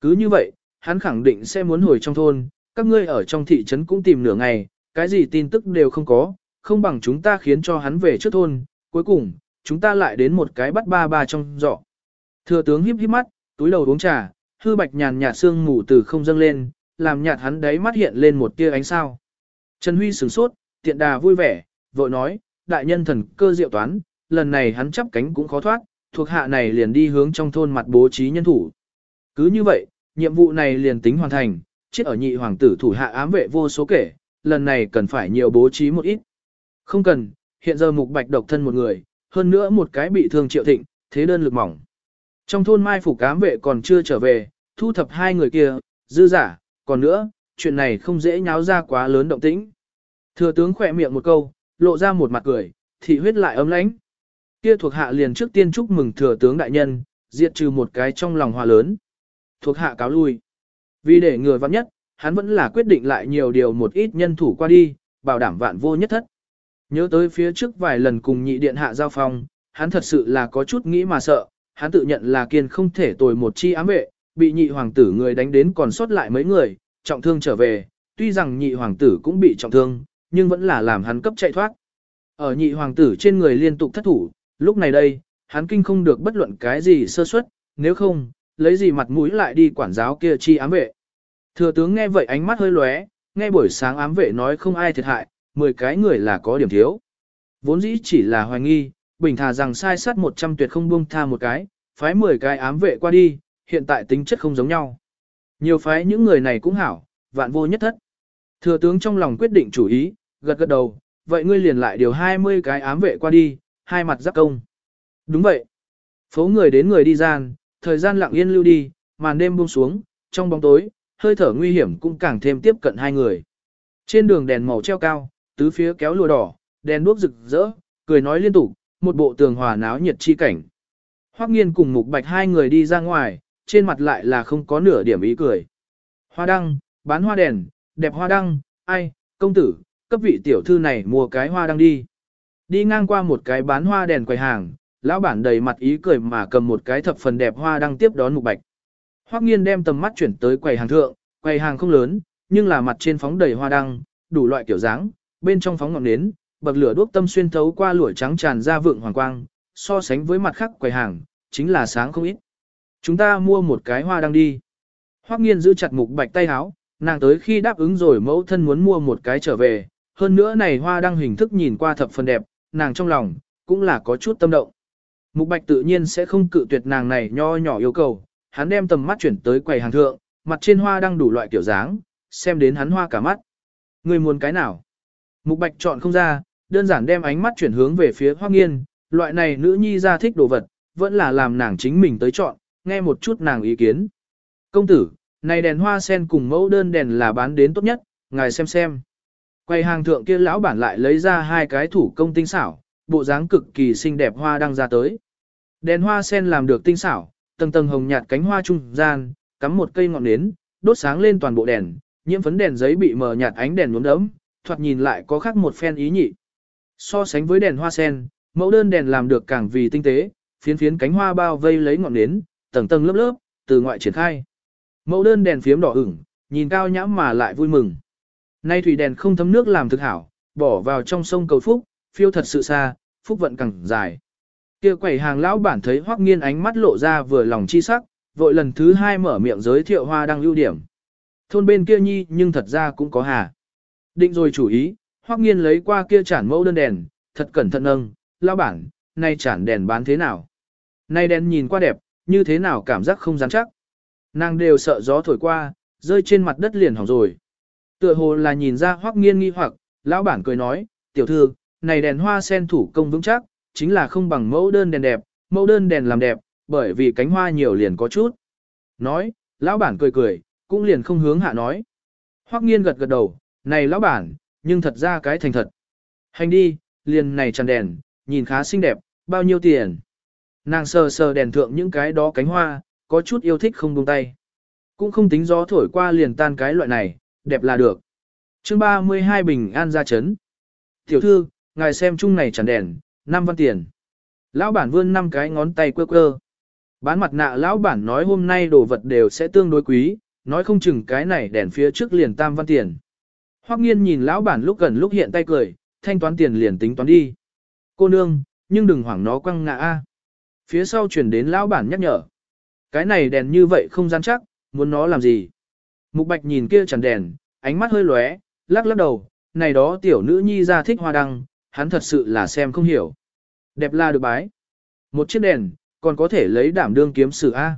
Cứ như vậy, hắn khẳng định sẽ muốn hồi trong thôn, các ngươi ở trong thị trấn cũng tìm nửa ngày, cái gì tin tức đều không có, không bằng chúng ta khiến cho hắn về trước thôn, cuối cùng, chúng ta lại đến một cái bắt ba ba trong giỏ. Thừa tướng híp híp mắt, túi đầu uống trà, hư bạch nhàn nhạt sương mù từ không dâng lên, làm nhạt hắn đấy mắt hiện lên một tia ánh sao. Trần Huy sửng sốt, tiện đà vui vẻ, vội nói, đại nhân thần cơ diệu toán, lần này hắn chắp cánh cũng khó thoát, thuộc hạ này liền đi hướng trong thôn mặt bố trí nhân thủ. Cứ như vậy, nhiệm vụ này liền tính hoàn thành, chết ở nhị hoàng tử thủ hạ ám vệ vô số kể, lần này cần phải nhiều bố trí một ít. Không cần, hiện giờ mục bạch độc thân một người, hơn nữa một cái bị thương triệu thịnh, thế đơn lực mỏng. Trong thôn mai phục ám vệ còn chưa trở về, thu thập hai người kia, dư giả, còn nữa, chuyện này không dễ nháo ra quá lớn động tĩnh. Thừa tướng khỏe miệng một câu, lộ ra một mặt cười, thị huyết lại ấm lãnh. Kia thuộc hạ liền trước tiên chúc mừng thừa tướng đại nhân, diệt trừ một cái trong lòng hòa lớn. Thuộc hạ cáo lui. Vì để người vắng nhất, hắn vẫn là quyết định lại nhiều điều một ít nhân thủ qua đi, bảo đảm vạn vô nhất thất. Nhớ tới phía trước vài lần cùng nhị điện hạ giao phong, hắn thật sự là có chút nghĩ mà sợ, hắn tự nhận là kiên không thể tồi một chi ám vệ, bị nhị hoàng tử người đánh đến còn sót lại mấy người, trọng thương trở về, tuy rằng nhị hoàng tử cũng bị trọng thương, nhưng vẫn là làm hắn cấp chạy thoát. Ở nhị hoàng tử trên người liên tục thất thủ, lúc này đây, hắn kinh không được bất luận cái gì sơ suất, nếu không, lấy gì mặt mũi lại đi quản giáo kia chi ám vệ. Thừa tướng nghe vậy ánh mắt hơi lóe, nghe buổi sáng ám vệ nói không ai thiệt hại, 10 cái người là có điểm thiếu. Vốn dĩ chỉ là hoài nghi, bình thà rằng sai sát 100 tuyệt không buông tha một cái, phái 10 cái ám vệ qua đi, hiện tại tính chất không giống nhau. Nhiều phái những người này cũng hảo, vạn vô nhất thất. Thừa tướng trong lòng quyết định chủ ý, gật gật đầu, vậy ngươi liền lại điều 20 cái ám vệ qua đi, hai mặt giáp công. Đúng vậy. Phố người đến người đi gian, thời gian lặng yên lưu đi, màn đêm buông xuống, trong bóng tối, hơi thở nguy hiểm cũng càng thêm tiếp cận hai người. Trên đường đèn màu treo cao, tứ phía kéo lùa đỏ, đèn đuốc rực rỡ, cười nói liên tục, một bộ tường hòa náo nhiệt chi cảnh. Hoắc nghiên cùng mục bạch hai người đi ra ngoài, trên mặt lại là không có nửa điểm ý cười. Hoa đăng, bán hoa đèn, đẹp hoa đăng, ai, công tử, cấp vị tiểu thư này mua cái hoa đăng đi. Đi ngang qua một cái bán hoa đèn quầy hàng, lão bản đầy mặt ý cười mà cầm một cái thập phần đẹp hoa đang tiếp đón mục bạch. Hoắc nghiên đem tầm mắt chuyển tới quầy hàng thượng, quầy hàng không lớn, nhưng là mặt trên phóng đầy hoa đăng, đủ loại kiểu dáng, bên trong phóng ngọn nến, bậc lửa đuốc tâm xuyên thấu qua lũa trắng tràn ra vượng hoàng quang, so sánh với mặt khác quầy hàng, chính là sáng không ít. Chúng ta mua một cái hoa đăng đi. Hoắc nghiên giữ chặt mục bạch tay háo, nàng tới khi đáp ứng rồi mẫu thân muốn mua một cái trở về, hơn nữa này hoa đăng hình thức nhìn qua thập phần đẹp, nàng trong lòng, cũng là có chút tâm động. Mục bạch tự nhiên sẽ không cự tuyệt nàng này nho nhỏ yêu cầu, hắn đem tầm mắt chuyển tới quầy hàng thượng, mặt trên hoa đang đủ loại kiểu dáng, xem đến hắn hoa cả mắt. Người muốn cái nào? Mục bạch chọn không ra, đơn giản đem ánh mắt chuyển hướng về phía Hoắc Nghiên, loại này nữ nhi ra thích đồ vật, vẫn là làm nàng chính mình tới chọn, nghe một chút nàng ý kiến. Công tử, này đèn hoa sen cùng mẫu đơn đèn là bán đến tốt nhất, ngài xem xem. Quay hàng thượng kia lão bản lại lấy ra hai cái thủ công tinh xảo, bộ dáng cực kỳ xinh đẹp hoa đang ra tới. Đèn hoa sen làm được tinh xảo, tầng tầng hồng nhạt cánh hoa trung gian, cắm một cây ngọn nến, đốt sáng lên toàn bộ đèn, nhiễm phấn đèn giấy bị mờ nhạt ánh đèn nhuốm đẫm, thoạt nhìn lại có khác một phen ý nhị. So sánh với đèn hoa sen, mẫu đơn đèn làm được càng vì tinh tế, phiến phiến cánh hoa bao vây lấy ngọn nến, tầng tầng lớp lớp, từ ngoại triển khai. Mẫu đơn đèn phiếm đỏ ửng, nhìn cao nhãm mà lại vui mừng. Nay thủy đèn không thấm nước làm thực hảo, bỏ vào trong sông cầu phúc, phiêu thật sự xa, phúc vận càng dài. Kia quầy hàng lão bản thấy Hoắc Nghiên ánh mắt lộ ra vừa lòng chi sắc, vội lần thứ hai mở miệng giới thiệu hoa đăng ưu điểm. Thôn bên kia nhi nhưng thật ra cũng có hà. Định rồi chủ ý, Hoắc Nghiên lấy qua kia chản mẫu đơn đèn, thật cẩn thận nâng, lão bản, nay chản đèn bán thế nào? Nay đèn nhìn qua đẹp, như thế nào cảm giác không rắn chắc. Nàng đều sợ gió thổi qua, rơi trên mặt đất liền hỏng rồi. Tựa hồ là nhìn ra hoắc nghiên nghi hoặc, lão bản cười nói, tiểu thư, này đèn hoa sen thủ công vững chắc, chính là không bằng mẫu đơn đèn đẹp, mẫu đơn đèn làm đẹp, bởi vì cánh hoa nhiều liền có chút. Nói, lão bản cười cười, cũng liền không hướng hạ nói. Hoắc nghiên gật gật đầu, này lão bản, nhưng thật ra cái thành thật. Hành đi, liền này tràn đèn, nhìn khá xinh đẹp, bao nhiêu tiền. Nàng sờ sờ đèn thượng những cái đó cánh hoa, có chút yêu thích không buông tay. Cũng không tính gió thổi qua liền tan cái loại này, đẹp là được. chương 32 bình an ra chấn. Tiểu thư, ngài xem chung này chẳng đèn, 5 văn tiền. Lão bản vươn 5 cái ngón tay quơ quơ. Bán mặt nạ lão bản nói hôm nay đồ vật đều sẽ tương đối quý, nói không chừng cái này đèn phía trước liền tam văn tiền. Hoắc nghiên nhìn lão bản lúc gần lúc hiện tay cười, thanh toán tiền liền tính toán đi. Cô nương, nhưng đừng hoảng nó quăng ngã a. Phía sau chuyển đến lão bản nhắc nhở. Cái này đèn như vậy không gian chắc, muốn nó làm gì? Mục bạch nhìn kia chẳng đèn, ánh mắt hơi lóe, lắc lắc đầu, này đó tiểu nữ nhi ra thích hoa đăng, hắn thật sự là xem không hiểu. Đẹp là được bái. Một chiếc đèn, còn có thể lấy đảm đương kiếm sử A.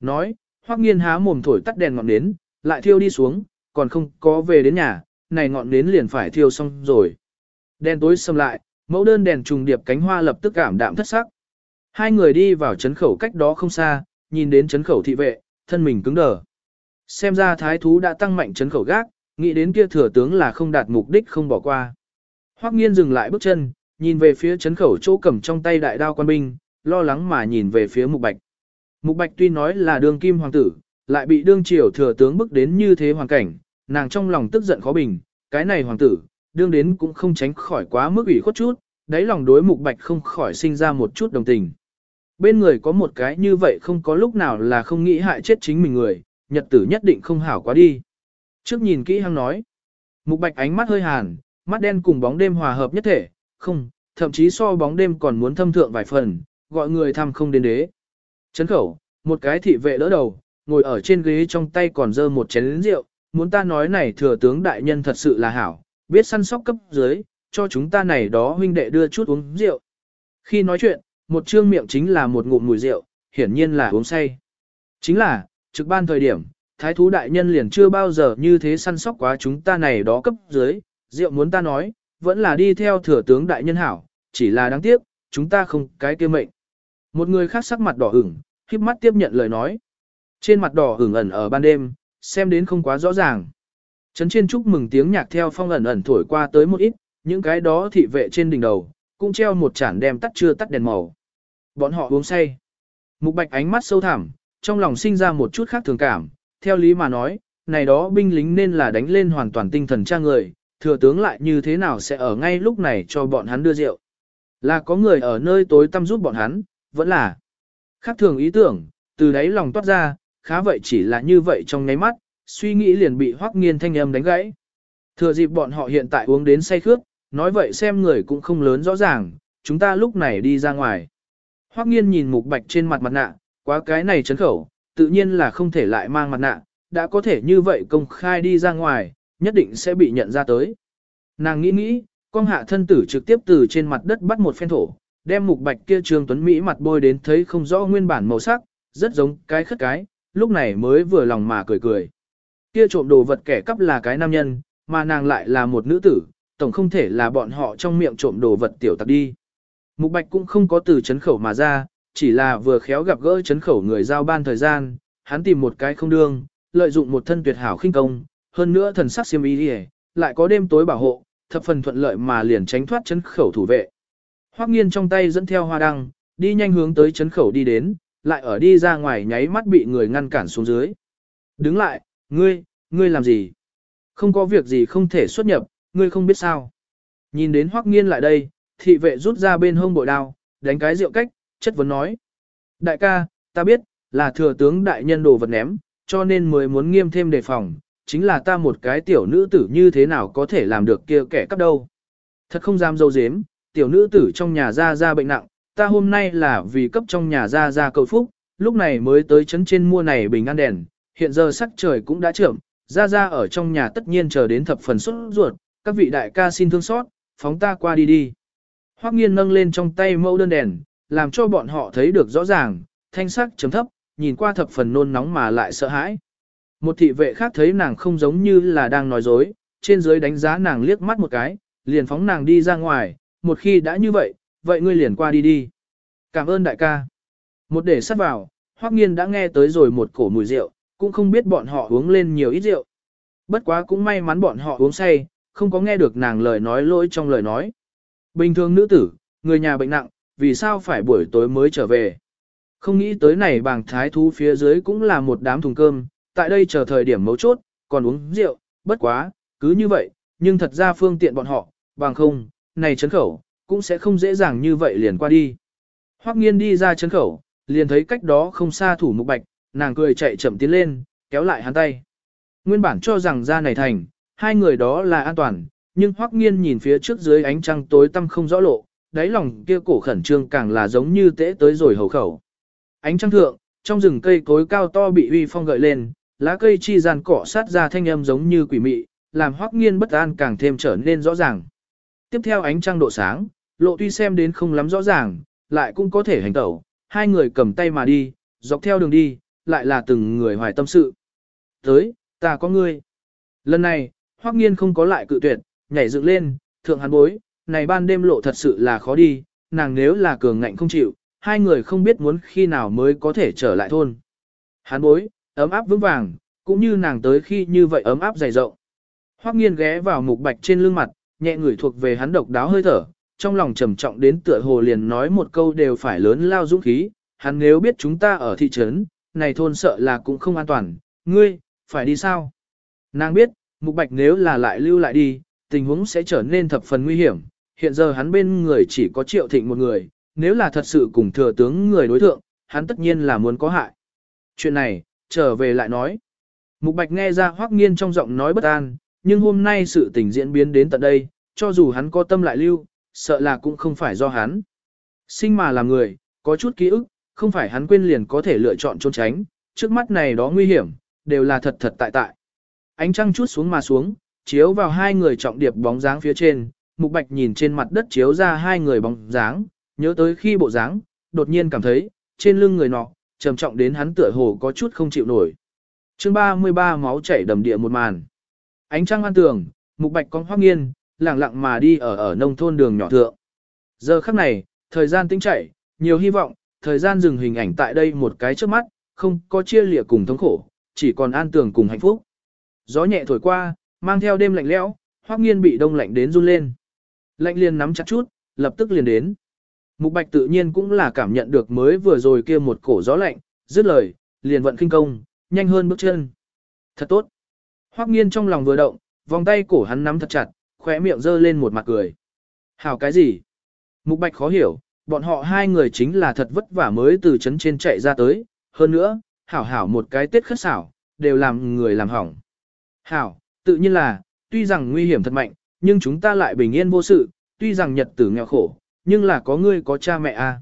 Nói, hoắc nghiên há mồm thổi tắt đèn ngọn nến, lại thiêu đi xuống, còn không có về đến nhà, này ngọn nến liền phải thiêu xong rồi. Đèn tối xâm lại, mẫu đơn đèn trùng điệp cánh hoa lập tức cảm đạm thất sắc. Hai người đi vào chấn khẩu cách đó không xa, nhìn đến chấn khẩu thị vệ, thân mình cứng đờ. Xem ra thái thú đã tăng mạnh chấn khẩu gác, nghĩ đến kia thừa tướng là không đạt mục đích không bỏ qua. Hoắc nghiên dừng lại bước chân, nhìn về phía chấn khẩu chỗ cầm trong tay đại đao quan binh, lo lắng mà nhìn về phía mục bạch. Mục bạch tuy nói là đương kim hoàng tử, lại bị đương triều thừa tướng bức đến như thế hoàn cảnh, nàng trong lòng tức giận khó bình, cái này hoàng tử, đương đến cũng không tránh khỏi quá mức ủy khuất chút, đáy lòng đối mục bạch không khỏi sinh ra một chút đồng tình. Bên người có một cái như vậy không có lúc nào là không nghĩ hại chết chính mình người, nhật tử nhất định không hảo quá đi. Trước nhìn kỹ hăng nói, mục bạch ánh mắt hơi hàn, mắt đen cùng bóng đêm hòa hợp nhất thể, không, thậm chí so bóng đêm còn muốn thâm thượng vài phần, gọi người thăm không đến đế. Chấn khẩu, một cái thị vệ đỡ đầu, ngồi ở trên ghế trong tay còn dơ một chén rượu, muốn ta nói này thừa tướng đại nhân thật sự là hảo, biết săn sóc cấp dưới, cho chúng ta này đó huynh đệ đưa chút uống rượu. Khi nói chuyện, một trương miệng chính là một ngụm mùi rượu, hiển nhiên là uống say. Chính là, trực ban thời điểm, thái thú đại nhân liền chưa bao giờ như thế săn sóc quá chúng ta này đó cấp dưới, rượu muốn ta nói, vẫn là đi theo thừa tướng đại nhân hảo, chỉ là đáng tiếc, chúng ta không cái kia mệnh. Một người khác sắc mặt đỏ ửng, khiếp mắt tiếp nhận lời nói. Trên mặt đỏ ửng ẩn ở ban đêm, xem đến không quá rõ ràng. Trấn trên chúc mừng tiếng nhạc theo phong ẩn ẩn thổi qua tới một ít, những cái đó thị vệ trên đỉnh đầu, cũng treo một chản đem tắt chưa tắt đèn màu. Bọn họ uống say. Mục bạch ánh mắt sâu thẳm, trong lòng sinh ra một chút khác thường cảm, theo lý mà nói, này đó binh lính nên là đánh lên hoàn toàn tinh thần tra người, thừa tướng lại như thế nào sẽ ở ngay lúc này cho bọn hắn đưa rượu. Là có người ở nơi tối tăm giúp bọn hắn, vẫn là khác thường ý tưởng, từ đấy lòng toát ra, khá vậy chỉ là như vậy trong nháy mắt, suy nghĩ liền bị hoắc nghiên thanh âm đánh gãy. Thừa dịp bọn họ hiện tại uống đến say khướt, nói vậy xem người cũng không lớn rõ ràng, chúng ta lúc này đi ra ngoài. Hoắc nghiên nhìn mục bạch trên mặt mặt nạ, quá cái này chấn khẩu, tự nhiên là không thể lại mang mặt nạ, đã có thể như vậy công khai đi ra ngoài, nhất định sẽ bị nhận ra tới. Nàng nghĩ nghĩ, con hạ thân tử trực tiếp từ trên mặt đất bắt một phen thổ, đem mục bạch kia trường tuấn Mỹ mặt bôi đến thấy không rõ nguyên bản màu sắc, rất giống cái khất cái, lúc này mới vừa lòng mà cười cười. Kia trộm đồ vật kẻ cắp là cái nam nhân, mà nàng lại là một nữ tử, tổng không thể là bọn họ trong miệng trộm đồ vật tiểu tặc đi. Mục bạch cũng không có từ chấn khẩu mà ra, chỉ là vừa khéo gặp gỡ chấn khẩu người giao ban thời gian, hắn tìm một cái không đương, lợi dụng một thân tuyệt hảo khinh công, hơn nữa thần sắc xiêm ý hề, lại có đêm tối bảo hộ, thập phần thuận lợi mà liền tránh thoát chấn khẩu thủ vệ. Hoắc nghiên trong tay dẫn theo hoa đăng, đi nhanh hướng tới chấn khẩu đi đến, lại ở đi ra ngoài nháy mắt bị người ngăn cản xuống dưới. Đứng lại, ngươi, ngươi làm gì? Không có việc gì không thể xuất nhập, ngươi không biết sao. Nhìn đến Hoắc nghiên lại đây, thị vệ rút ra bên hông bội đao, đánh cái rượu cách, chất vấn nói. Đại ca, ta biết, là thừa tướng đại nhân đồ vật ném, cho nên mới muốn nghiêm thêm đề phòng, chính là ta một cái tiểu nữ tử như thế nào có thể làm được kia kẻ cắp đâu. Thật không dám dâu dếm, tiểu nữ tử trong nhà ra ra bệnh nặng, ta hôm nay là vì cấp trong nhà ra ra cầu phúc, lúc này mới tới chấn trên mua này bình an đèn, hiện giờ sắc trời cũng đã trưởng, ra ra ở trong nhà tất nhiên chờ đến thập phần xuất ruột, các vị đại ca xin thương xót, phóng ta qua đi đi. Hoắc nghiên nâng lên trong tay mẫu đơn đèn, làm cho bọn họ thấy được rõ ràng, thanh sắc chấm thấp, nhìn qua thập phần nôn nóng mà lại sợ hãi. Một thị vệ khác thấy nàng không giống như là đang nói dối, trên dưới đánh giá nàng liếc mắt một cái, liền phóng nàng đi ra ngoài, một khi đã như vậy, vậy ngươi liền qua đi đi. Cảm ơn đại ca. Một để sắt vào, Hoắc Nghiên đã nghe tới rồi một cổ mùi rượu, cũng không biết bọn họ uống lên nhiều ít rượu. Bất quá cũng may mắn bọn họ uống say, không có nghe được nàng lời nói lỗi trong lời nói. Bình thường nữ tử, người nhà bệnh nặng, vì sao phải buổi tối mới trở về. Không nghĩ tới này bàng thái thú phía dưới cũng là một đám thùng cơm, tại đây chờ thời điểm mấu chốt, còn uống rượu, bất quá, cứ như vậy, nhưng thật ra phương tiện bọn họ, bằng không, này chấn khẩu, cũng sẽ không dễ dàng như vậy liền qua đi. Hoắc nghiên đi ra chấn khẩu, liền thấy cách đó không xa thủ mục bạch, nàng cười chạy chậm tiến lên, kéo lại hắn tay. Nguyên bản cho rằng ra này thành, hai người đó là an toàn, nhưng Hoắc Nghiên nhìn phía trước dưới ánh trăng tối tăm không rõ lộ, đáy lòng kia cổ khẩn trương càng là giống như tễ tới rồi hầu khẩu. Ánh trăng thượng, trong rừng cây cối cao to bị uy phong gợi lên, lá cây chi gian cỏ sát ra thanh âm giống như quỷ mị, làm Hoắc Nghiên bất an càng thêm trở nên rõ ràng. Tiếp theo ánh trăng độ sáng, lộ tuy xem đến không lắm rõ ràng, lại cũng có thể hành tẩu, hai người cầm tay mà đi, dọc theo đường đi, lại là từng người hoài tâm sự. Tới, ta có ngươi. Lần này, Hoắc Nghiên không có lại cự tuyệt, nhảy dựng lên, thượng hắn bối, này ban đêm lộ thật sự là khó đi, nàng nếu là cường ngạnh không chịu, hai người không biết muốn khi nào mới có thể trở lại thôn. Hắn bối, ấm áp vững vàng, cũng như nàng tới khi như vậy ấm áp dày rộng. Hoắc nghiên ghé vào mục bạch trên lưng mặt, nhẹ người thuộc về hắn độc đáo hơi thở, trong lòng trầm trọng đến tựa hồ liền nói một câu đều phải lớn lao dũng khí, hắn nếu biết chúng ta ở thị trấn, này thôn sợ là cũng không an toàn, ngươi, phải đi sao? Nàng biết, mục bạch nếu là lại lưu lại đi, tình huống sẽ trở nên thập phần nguy hiểm, hiện giờ hắn bên người chỉ có triệu thịnh một người, nếu là thật sự cùng thừa tướng người đối thượng, hắn tất nhiên là muốn có hại. Chuyện này, trở về lại nói. Mục Bạch nghe ra Hoắc Nghiên trong giọng nói bất an, nhưng hôm nay sự tình diễn biến đến tận đây, cho dù hắn có tâm lại lưu, sợ là cũng không phải do hắn. Sinh mà làm người, có chút ký ức, không phải hắn quên liền có thể lựa chọn trốn tránh, trước mắt này đó nguy hiểm, đều là thật thật tại tại. Ánh trăng chút xuống mà xuống, chiếu vào hai người trọng điệp bóng dáng phía trên, Mục Bạch nhìn trên mặt đất chiếu ra hai người bóng dáng, nhớ tới khi bộ dáng, đột nhiên cảm thấy, trên lưng người nọ, trầm trọng đến hắn tựa hồ có chút không chịu nổi. Chương 33 máu chảy đầm địa một màn. Ánh trăng an tường, Mục Bạch con hoác nghiên, lặng lặng mà đi ở ở nông thôn đường nhỏ thượng. Giờ khắc này, thời gian tính chảy, nhiều hy vọng, thời gian dừng hình ảnh tại đây một cái trước mắt, không có chia lịa cùng thống khổ, chỉ còn an tường cùng hạnh phúc. Gió nhẹ thổi qua, mang theo đêm lạnh lẽo, hoác nghiên bị đông lạnh đến run lên. Lạnh liền nắm chặt chút, lập tức liền đến. Mục bạch tự nhiên cũng là cảm nhận được mới vừa rồi kia một cổ gió lạnh, dứt lời, liền vận kinh công, nhanh hơn bước chân. Thật tốt. Hoắc nghiên trong lòng vừa động, vòng tay cổ hắn nắm thật chặt, khóe miệng giơ lên một mặt cười. Hảo cái gì? Mục bạch khó hiểu, bọn họ hai người chính là thật vất vả mới từ trấn trên chạy ra tới, hơn nữa, hảo hảo một cái tết khất xảo, đều làm người làm hỏng. Hảo, tự nhiên là, tuy rằng nguy hiểm thật mạnh, nhưng chúng ta lại bình yên vô sự, tuy rằng nhật tử nghèo khổ, nhưng là có ngươi có cha mẹ a. À.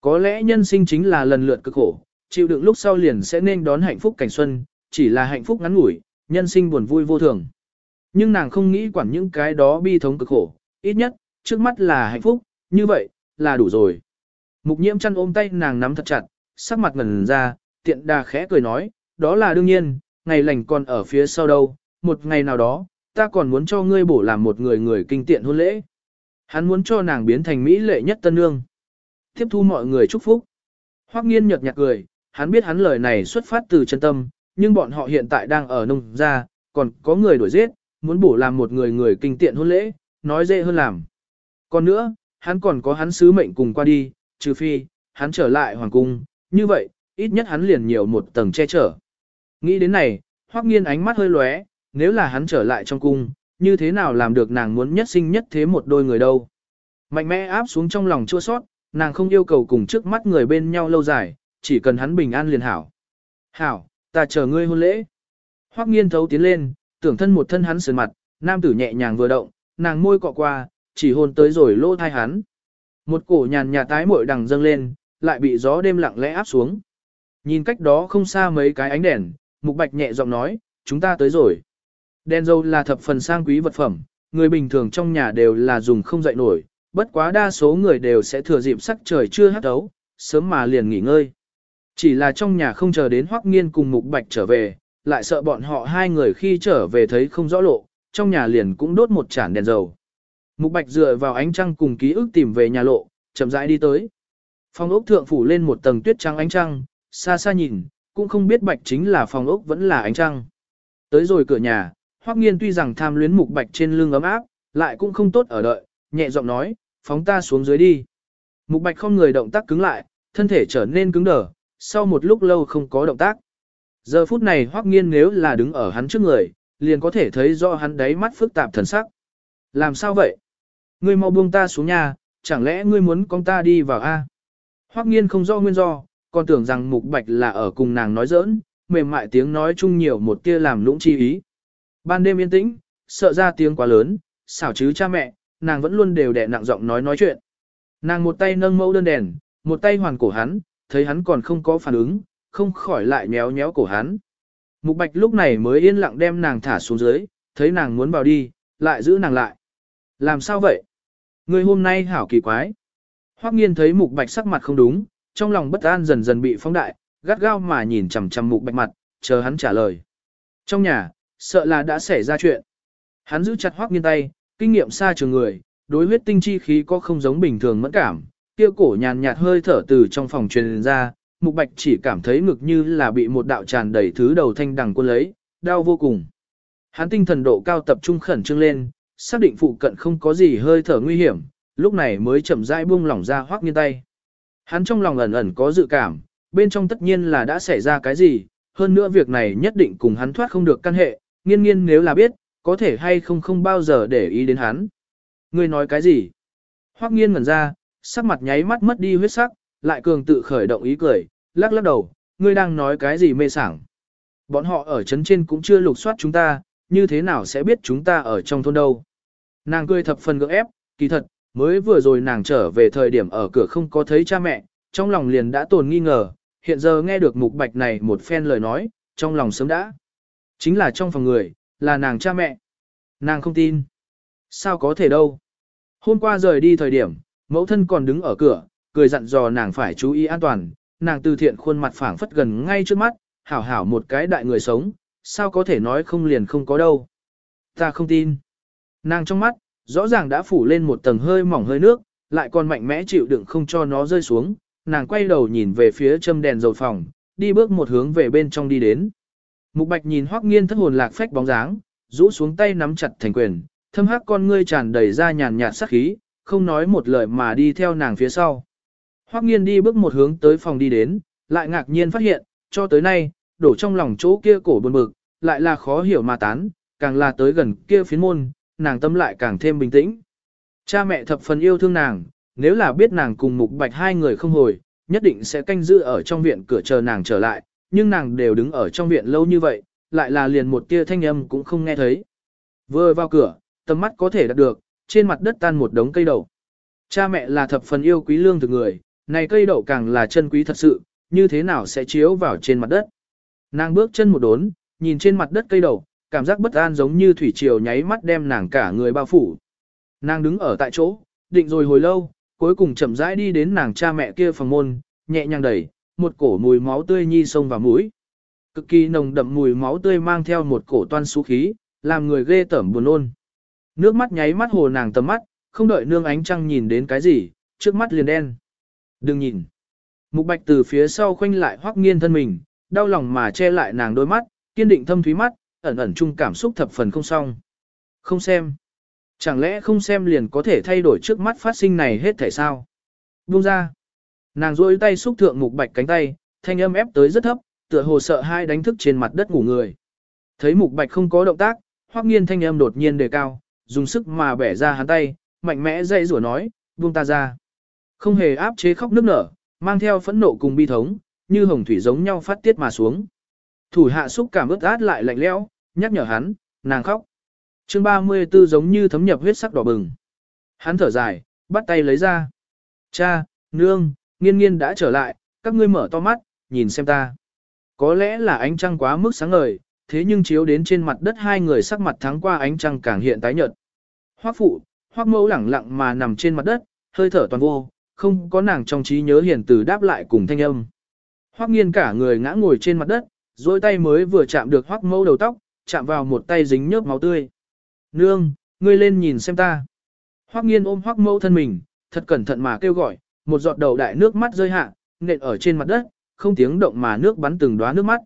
Có lẽ nhân sinh chính là lần lượt cực khổ, chịu đựng lúc sau liền sẽ nên đón hạnh phúc cảnh xuân, chỉ là hạnh phúc ngắn ngủi, nhân sinh buồn vui vô thường. Nhưng nàng không nghĩ quản những cái đó bi thống cực khổ, ít nhất, trước mắt là hạnh phúc, như vậy, là đủ rồi. Mục nhiễm chăn ôm tay nàng nắm thật chặt, sắc mặt ngần ra, tiện đà khẽ cười nói, đó là đương nhiên, ngày lành còn ở phía sau đâu, một ngày nào đó, ta còn muốn cho ngươi bổ làm một người người kinh tiện hôn lễ. Hắn muốn cho nàng biến thành mỹ lệ nhất tân nương. Tiếp thu mọi người chúc phúc. Hoắc nghiên nhợt nhạt cười, hắn biết hắn lời này xuất phát từ chân tâm, nhưng bọn họ hiện tại đang ở nông gia, còn có người đuổi giết, muốn bổ làm một người người kinh tiện hôn lễ, nói dễ hơn làm. Còn nữa, hắn còn có hắn sứ mệnh cùng qua đi, trừ phi, hắn trở lại hoàng cung, như vậy, ít nhất hắn liền nhiều một tầng che chở. Nghĩ đến này, Hoắc nghiên ánh mắt hơi lóe, nếu là hắn trở lại trong cung, như thế nào làm được nàng muốn nhất sinh nhất thế một đôi người đâu. Mạnh mẽ áp xuống trong lòng chua sót, nàng không yêu cầu cùng trước mắt người bên nhau lâu dài, chỉ cần hắn bình an liền hảo. Hảo, ta chờ ngươi hôn lễ. Hoắc nghiên thấu tiến lên, tưởng thân một thân hắn sườn mặt, nam tử nhẹ nhàng vừa động, nàng môi cọ qua, chỉ hôn tới rồi lô thai hắn. Một cổ nhàn nhà tái mội đằng dâng lên, lại bị gió đêm lặng lẽ áp xuống. Nhìn cách đó không xa mấy cái ánh đèn, mục bạch nhẹ giọng nói, chúng ta tới rồi. Đèn dầu là thập phần sang quý vật phẩm, người bình thường trong nhà đều là dùng không dậy nổi, bất quá đa số người đều sẽ thừa dịp sắc trời chưa hắt đấu, sớm mà liền nghỉ ngơi. Chỉ là trong nhà không chờ đến Hoắc Nghiên cùng Mục Bạch trở về, lại sợ bọn họ hai người khi trở về thấy không rõ lộ, trong nhà liền cũng đốt một chản đèn dầu. Mục Bạch dựa vào ánh trăng cùng ký ức tìm về nhà lộ, chậm rãi đi tới. Phòng ốc thượng phủ lên một tầng tuyết trắng ánh trăng, xa xa nhìn, cũng không biết Bạch chính là phòng ốc vẫn là ánh trăng. Tới rồi cửa nhà, Hoắc Nghiên tuy rằng tham luyến mục bạch trên lưng ấm áp, lại cũng không tốt ở đợi, nhẹ giọng nói, phóng ta xuống dưới đi. Mục bạch không người động tác cứng lại, thân thể trở nên cứng đờ, sau một lúc lâu không có động tác. Giờ phút này Hoắc Nghiên nếu là đứng ở hắn trước người, liền có thể thấy rõ hắn đáy mắt phức tạp thần sắc. Làm sao vậy? Ngươi mau buông ta xuống nhà, chẳng lẽ ngươi muốn con ta đi vào a? Hoắc Nghiên không rõ nguyên do, còn tưởng rằng Mục Bạch là ở cùng nàng nói giỡn, mềm mại tiếng nói chung nhiều một tia làm lũng chi ý. Ban đêm yên tĩnh, sợ ra tiếng quá lớn, xảo chứ cha mẹ, nàng vẫn luôn đều đẻ nặng giọng nói nói chuyện. Nàng một tay nâng mẫu đơn đèn, một tay hoàn cổ hắn, thấy hắn còn không có phản ứng, không khỏi lại méo méo cổ hắn. Mục bạch lúc này mới yên lặng đem nàng thả xuống dưới, thấy nàng muốn vào đi, lại giữ nàng lại. Làm sao vậy? Người hôm nay hảo kỳ quái. Hoắc nghiên thấy mục bạch sắc mặt không đúng, trong lòng bất an dần dần bị phóng đại, gắt gao mà nhìn chằm chằm mục bạch mặt, chờ hắn trả lời. Trong nhà, sợ là đã xảy ra chuyện. Hắn giữ chặt Hoắc nghiên tay, kinh nghiệm xa trường người, đối huyết tinh chi khí có không giống bình thường mẫn cảm, kia cổ nhàn nhạt hơi thở từ trong phòng truyền ra, mục bạch chỉ cảm thấy ngực như là bị một đạo tràn đầy thứ đầu thanh đằng quân lấy, đau vô cùng. Hắn tinh thần độ cao tập trung khẩn trương lên, xác định phụ cận không có gì hơi thở nguy hiểm, lúc này mới chậm rãi buông lỏng ra hoác nghiên tay. Hắn trong lòng ẩn ẩn có dự cảm, bên trong tất nhiên là đã xảy ra cái gì, hơn nữa việc này nhất định cùng hắn thoát không được căn hệ, nghiên nghiên nếu là biết, có thể hay không không bao giờ để ý đến hắn. Ngươi nói cái gì? Hoắc nghiên ngẩn ra, sắc mặt nháy mắt mất đi huyết sắc, lại cường tự khởi động ý cười, lắc lắc đầu, ngươi đang nói cái gì mê sảng. Bọn họ ở trấn trên cũng chưa lục soát chúng ta, như thế nào sẽ biết chúng ta ở trong thôn đâu. Nàng cười thập phần gượng ép, kỳ thật, mới vừa rồi nàng trở về thời điểm ở cửa không có thấy cha mẹ, trong lòng liền đã tồn nghi ngờ, hiện giờ nghe được mục bạch này một phen lời nói, trong lòng sớm đã. Chính là trong phòng người, là nàng cha mẹ. Nàng không tin. Sao có thể đâu. Hôm qua rời đi thời điểm, mẫu thân còn đứng ở cửa, cười dặn dò nàng phải chú ý an toàn, nàng từ thiện khuôn mặt phảng phất gần ngay trước mắt, hảo hảo một cái đại người sống, sao có thể nói không liền không có đâu. Ta không tin. Nàng trong mắt, rõ ràng đã phủ lên một tầng hơi mỏng hơi nước, lại còn mạnh mẽ chịu đựng không cho nó rơi xuống, nàng quay đầu nhìn về phía châm đèn dầu phòng, đi bước một hướng về bên trong đi đến. Mục Bạch nhìn Hoắc Nghiên thất hồn lạc phách bóng dáng, rũ xuống tay nắm chặt thành quyền, thâm hắc con ngươi tràn đầy ra nhàn nhạt sát khí, không nói một lời mà đi theo nàng phía sau. Hoắc Nghiên đi bước một hướng tới phòng đi đến, lại ngạc nhiên phát hiện, cho tới nay, đổ trong lòng chỗ kia cổ buồn bực, lại là khó hiểu mà tán, càng là tới gần kia phiến môn, nàng tâm lại càng thêm bình tĩnh. Cha mẹ thập phần yêu thương nàng, nếu là biết nàng cùng Mục Bạch hai người không hồi, nhất định sẽ canh giữ ở trong viện cửa chờ nàng trở lại, nhưng nàng đều đứng ở trong viện lâu như vậy, lại là liền một tia thanh âm cũng không nghe thấy. Vừa vào cửa, tầm mắt có thể đạt được, trên mặt đất tan một đống cây đậu. Cha mẹ là thập phần yêu quý lương thực người, này cây đậu càng là chân quý thật sự, như thế nào sẽ chiếu vào trên mặt đất. Nàng bước chân một đốn, nhìn trên mặt đất cây đậu, cảm giác bất an giống như thủy triều nháy mắt đem nàng cả người bao phủ. Nàng đứng ở tại chỗ, định rồi hồi lâu, cuối cùng chậm rãi đi đến nàng cha mẹ kia phòng môn, nhẹ nhàng đẩy, một cổ mùi máu tươi nhi sông vào mũi. Cực kỳ nồng đậm mùi máu tươi mang theo một cổ toan xú khí, làm người ghê tởm buồn nôn. Nước mắt nháy mắt hồ nàng tầm mắt, không đợi nương ánh trăng nhìn đến cái gì, trước mắt liền đen. Đừng nhìn. Mục bạch từ phía sau khoanh lại hoắc nghiên thân mình, đau lòng mà che lại nàng đôi mắt, kiên định thâm thúy mắt, ẩn ẩn chung cảm xúc thập phần không xong. Không xem. Chẳng lẽ không xem liền có thể thay đổi trước mắt phát sinh này hết thể sao? Buông ra. Nàng rôi tay xúc thượng mục bạch cánh tay, thanh âm ép tới rất thấp, tựa hồ sợ hai đánh thức trên mặt đất ngủ người. Thấy mục bạch không có động tác, hoắc nghiên thanh âm đột nhiên đề cao, dùng sức mà bẻ ra hắn tay, mạnh mẽ dây rủa nói, buông ta ra. Không hề áp chế khóc nức nở, mang theo phẫn nộ cùng bi thống, như hồng thủy giống nhau phát tiết mà xuống. Thủ hạ xúc cảm ướt át lại lạnh lẽo, nhắc nhở hắn, nàng khóc. Chương 34 giống như thấm nhập huyết sắc đỏ bừng. Hắn thở dài, bắt tay lấy ra. Cha, nương, nghiên nghiên đã trở lại, các ngươi mở to mắt, nhìn xem ta. Có lẽ là ánh trăng quá mức sáng ngời, thế nhưng chiếu đến trên mặt đất hai người sắc mặt thắng qua ánh trăng càng hiện tái nhợt. Hoắc phụ, Hoắc mẫu lẳng lặng mà nằm trên mặt đất, hơi thở toàn vô, không có nàng trong trí nhớ hiền từ đáp lại cùng thanh âm. Hoắc nghiên cả người ngã ngồi trên mặt đất, dôi tay mới vừa chạm được Hoắc mẫu đầu tóc, chạm vào một tay dính nhớp máu tươi. Nương, ngươi lên nhìn xem ta. Hoắc nghiên ôm Hoắc mẫu thân mình, thật cẩn thận mà kêu gọi, một giọt đầu đại nước mắt rơi hạ, nện ở trên mặt đất, không tiếng động mà nước bắn từng đóa nước mắt.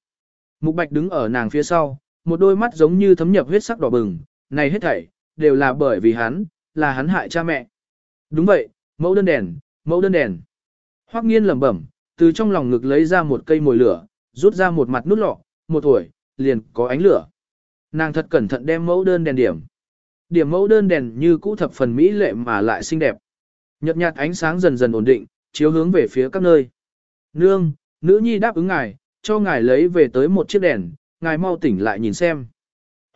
Mục Bạch đứng ở nàng phía sau, một đôi mắt giống như thấm nhập huyết sắc đỏ bừng, này hết thảy, đều là bởi vì hắn, là hắn hại cha mẹ. Đúng vậy, mẫu đơn đèn, mẫu đơn đèn. Hoắc nghiên lẩm bẩm, từ trong lòng ngực lấy ra một cây mồi lửa, rút ra một mặt nút lọ, một tuổi, liền có ánh lửa. Nàng thật cẩn thận đem mẫu đơn đèn điểm. Điểm mẫu đơn đèn như cũ thập phần mỹ lệ mà lại xinh đẹp. Nhật nhạt ánh sáng dần dần ổn định, chiếu hướng về phía các nơi. Nương, nữ nhi đáp ứng ngài, cho ngài lấy về tới một chiếc đèn, ngài mau tỉnh lại nhìn xem.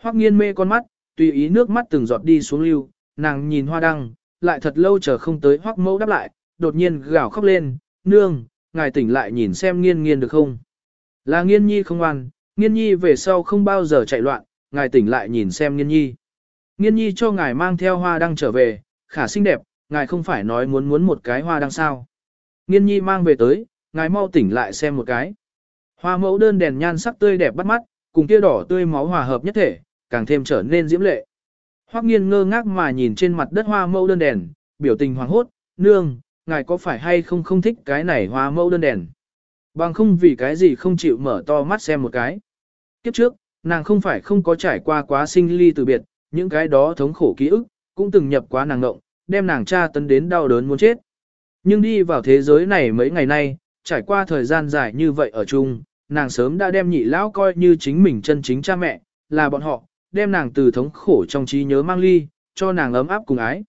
Hoắc nghiên mê con mắt, tùy ý nước mắt từng giọt đi xuống lưu, nàng nhìn hoa đăng, lại thật lâu chờ không tới Hoắc mẫu đáp lại, đột nhiên gào khóc lên, nương, ngài tỉnh lại nhìn xem nghiên nghiên được không. Là nghiên nhi không ngoan, nghiên nhi về sau không bao giờ chạy loạn, ngài tỉnh lại nhìn xem nghiên nhi. Nghiên nhi cho ngài mang theo hoa đăng trở về, khả xinh đẹp, ngài không phải nói muốn muốn một cái hoa đăng sao. Nghiên nhi mang về tới, ngài mau tỉnh lại xem một cái. Hoa mẫu đơn đèn nhan sắc tươi đẹp bắt mắt, cùng kia đỏ tươi máu hòa hợp nhất thể, càng thêm trở nên diễm lệ. Hoắc nghiên ngơ ngác mà nhìn trên mặt đất hoa mẫu đơn đèn, biểu tình hoàng hốt, nương, ngài có phải hay không không thích cái này hoa mẫu đơn đèn. Bằng không vì cái gì không chịu mở to mắt xem một cái. Kiếp trước, nàng không phải không có trải qua quá sinh ly từ biệt, những cái đó thống khổ ký ức, cũng từng nhập quá nàng ngộng, đem nàng cha tấn đến đau đớn muốn chết. Nhưng đi vào thế giới này mấy ngày nay, trải qua thời gian dài như vậy ở chung, nàng sớm đã đem nhị lão coi như chính mình chân chính cha mẹ, là bọn họ, đem nàng từ thống khổ trong trí nhớ mang ly, cho nàng ấm áp cùng ái.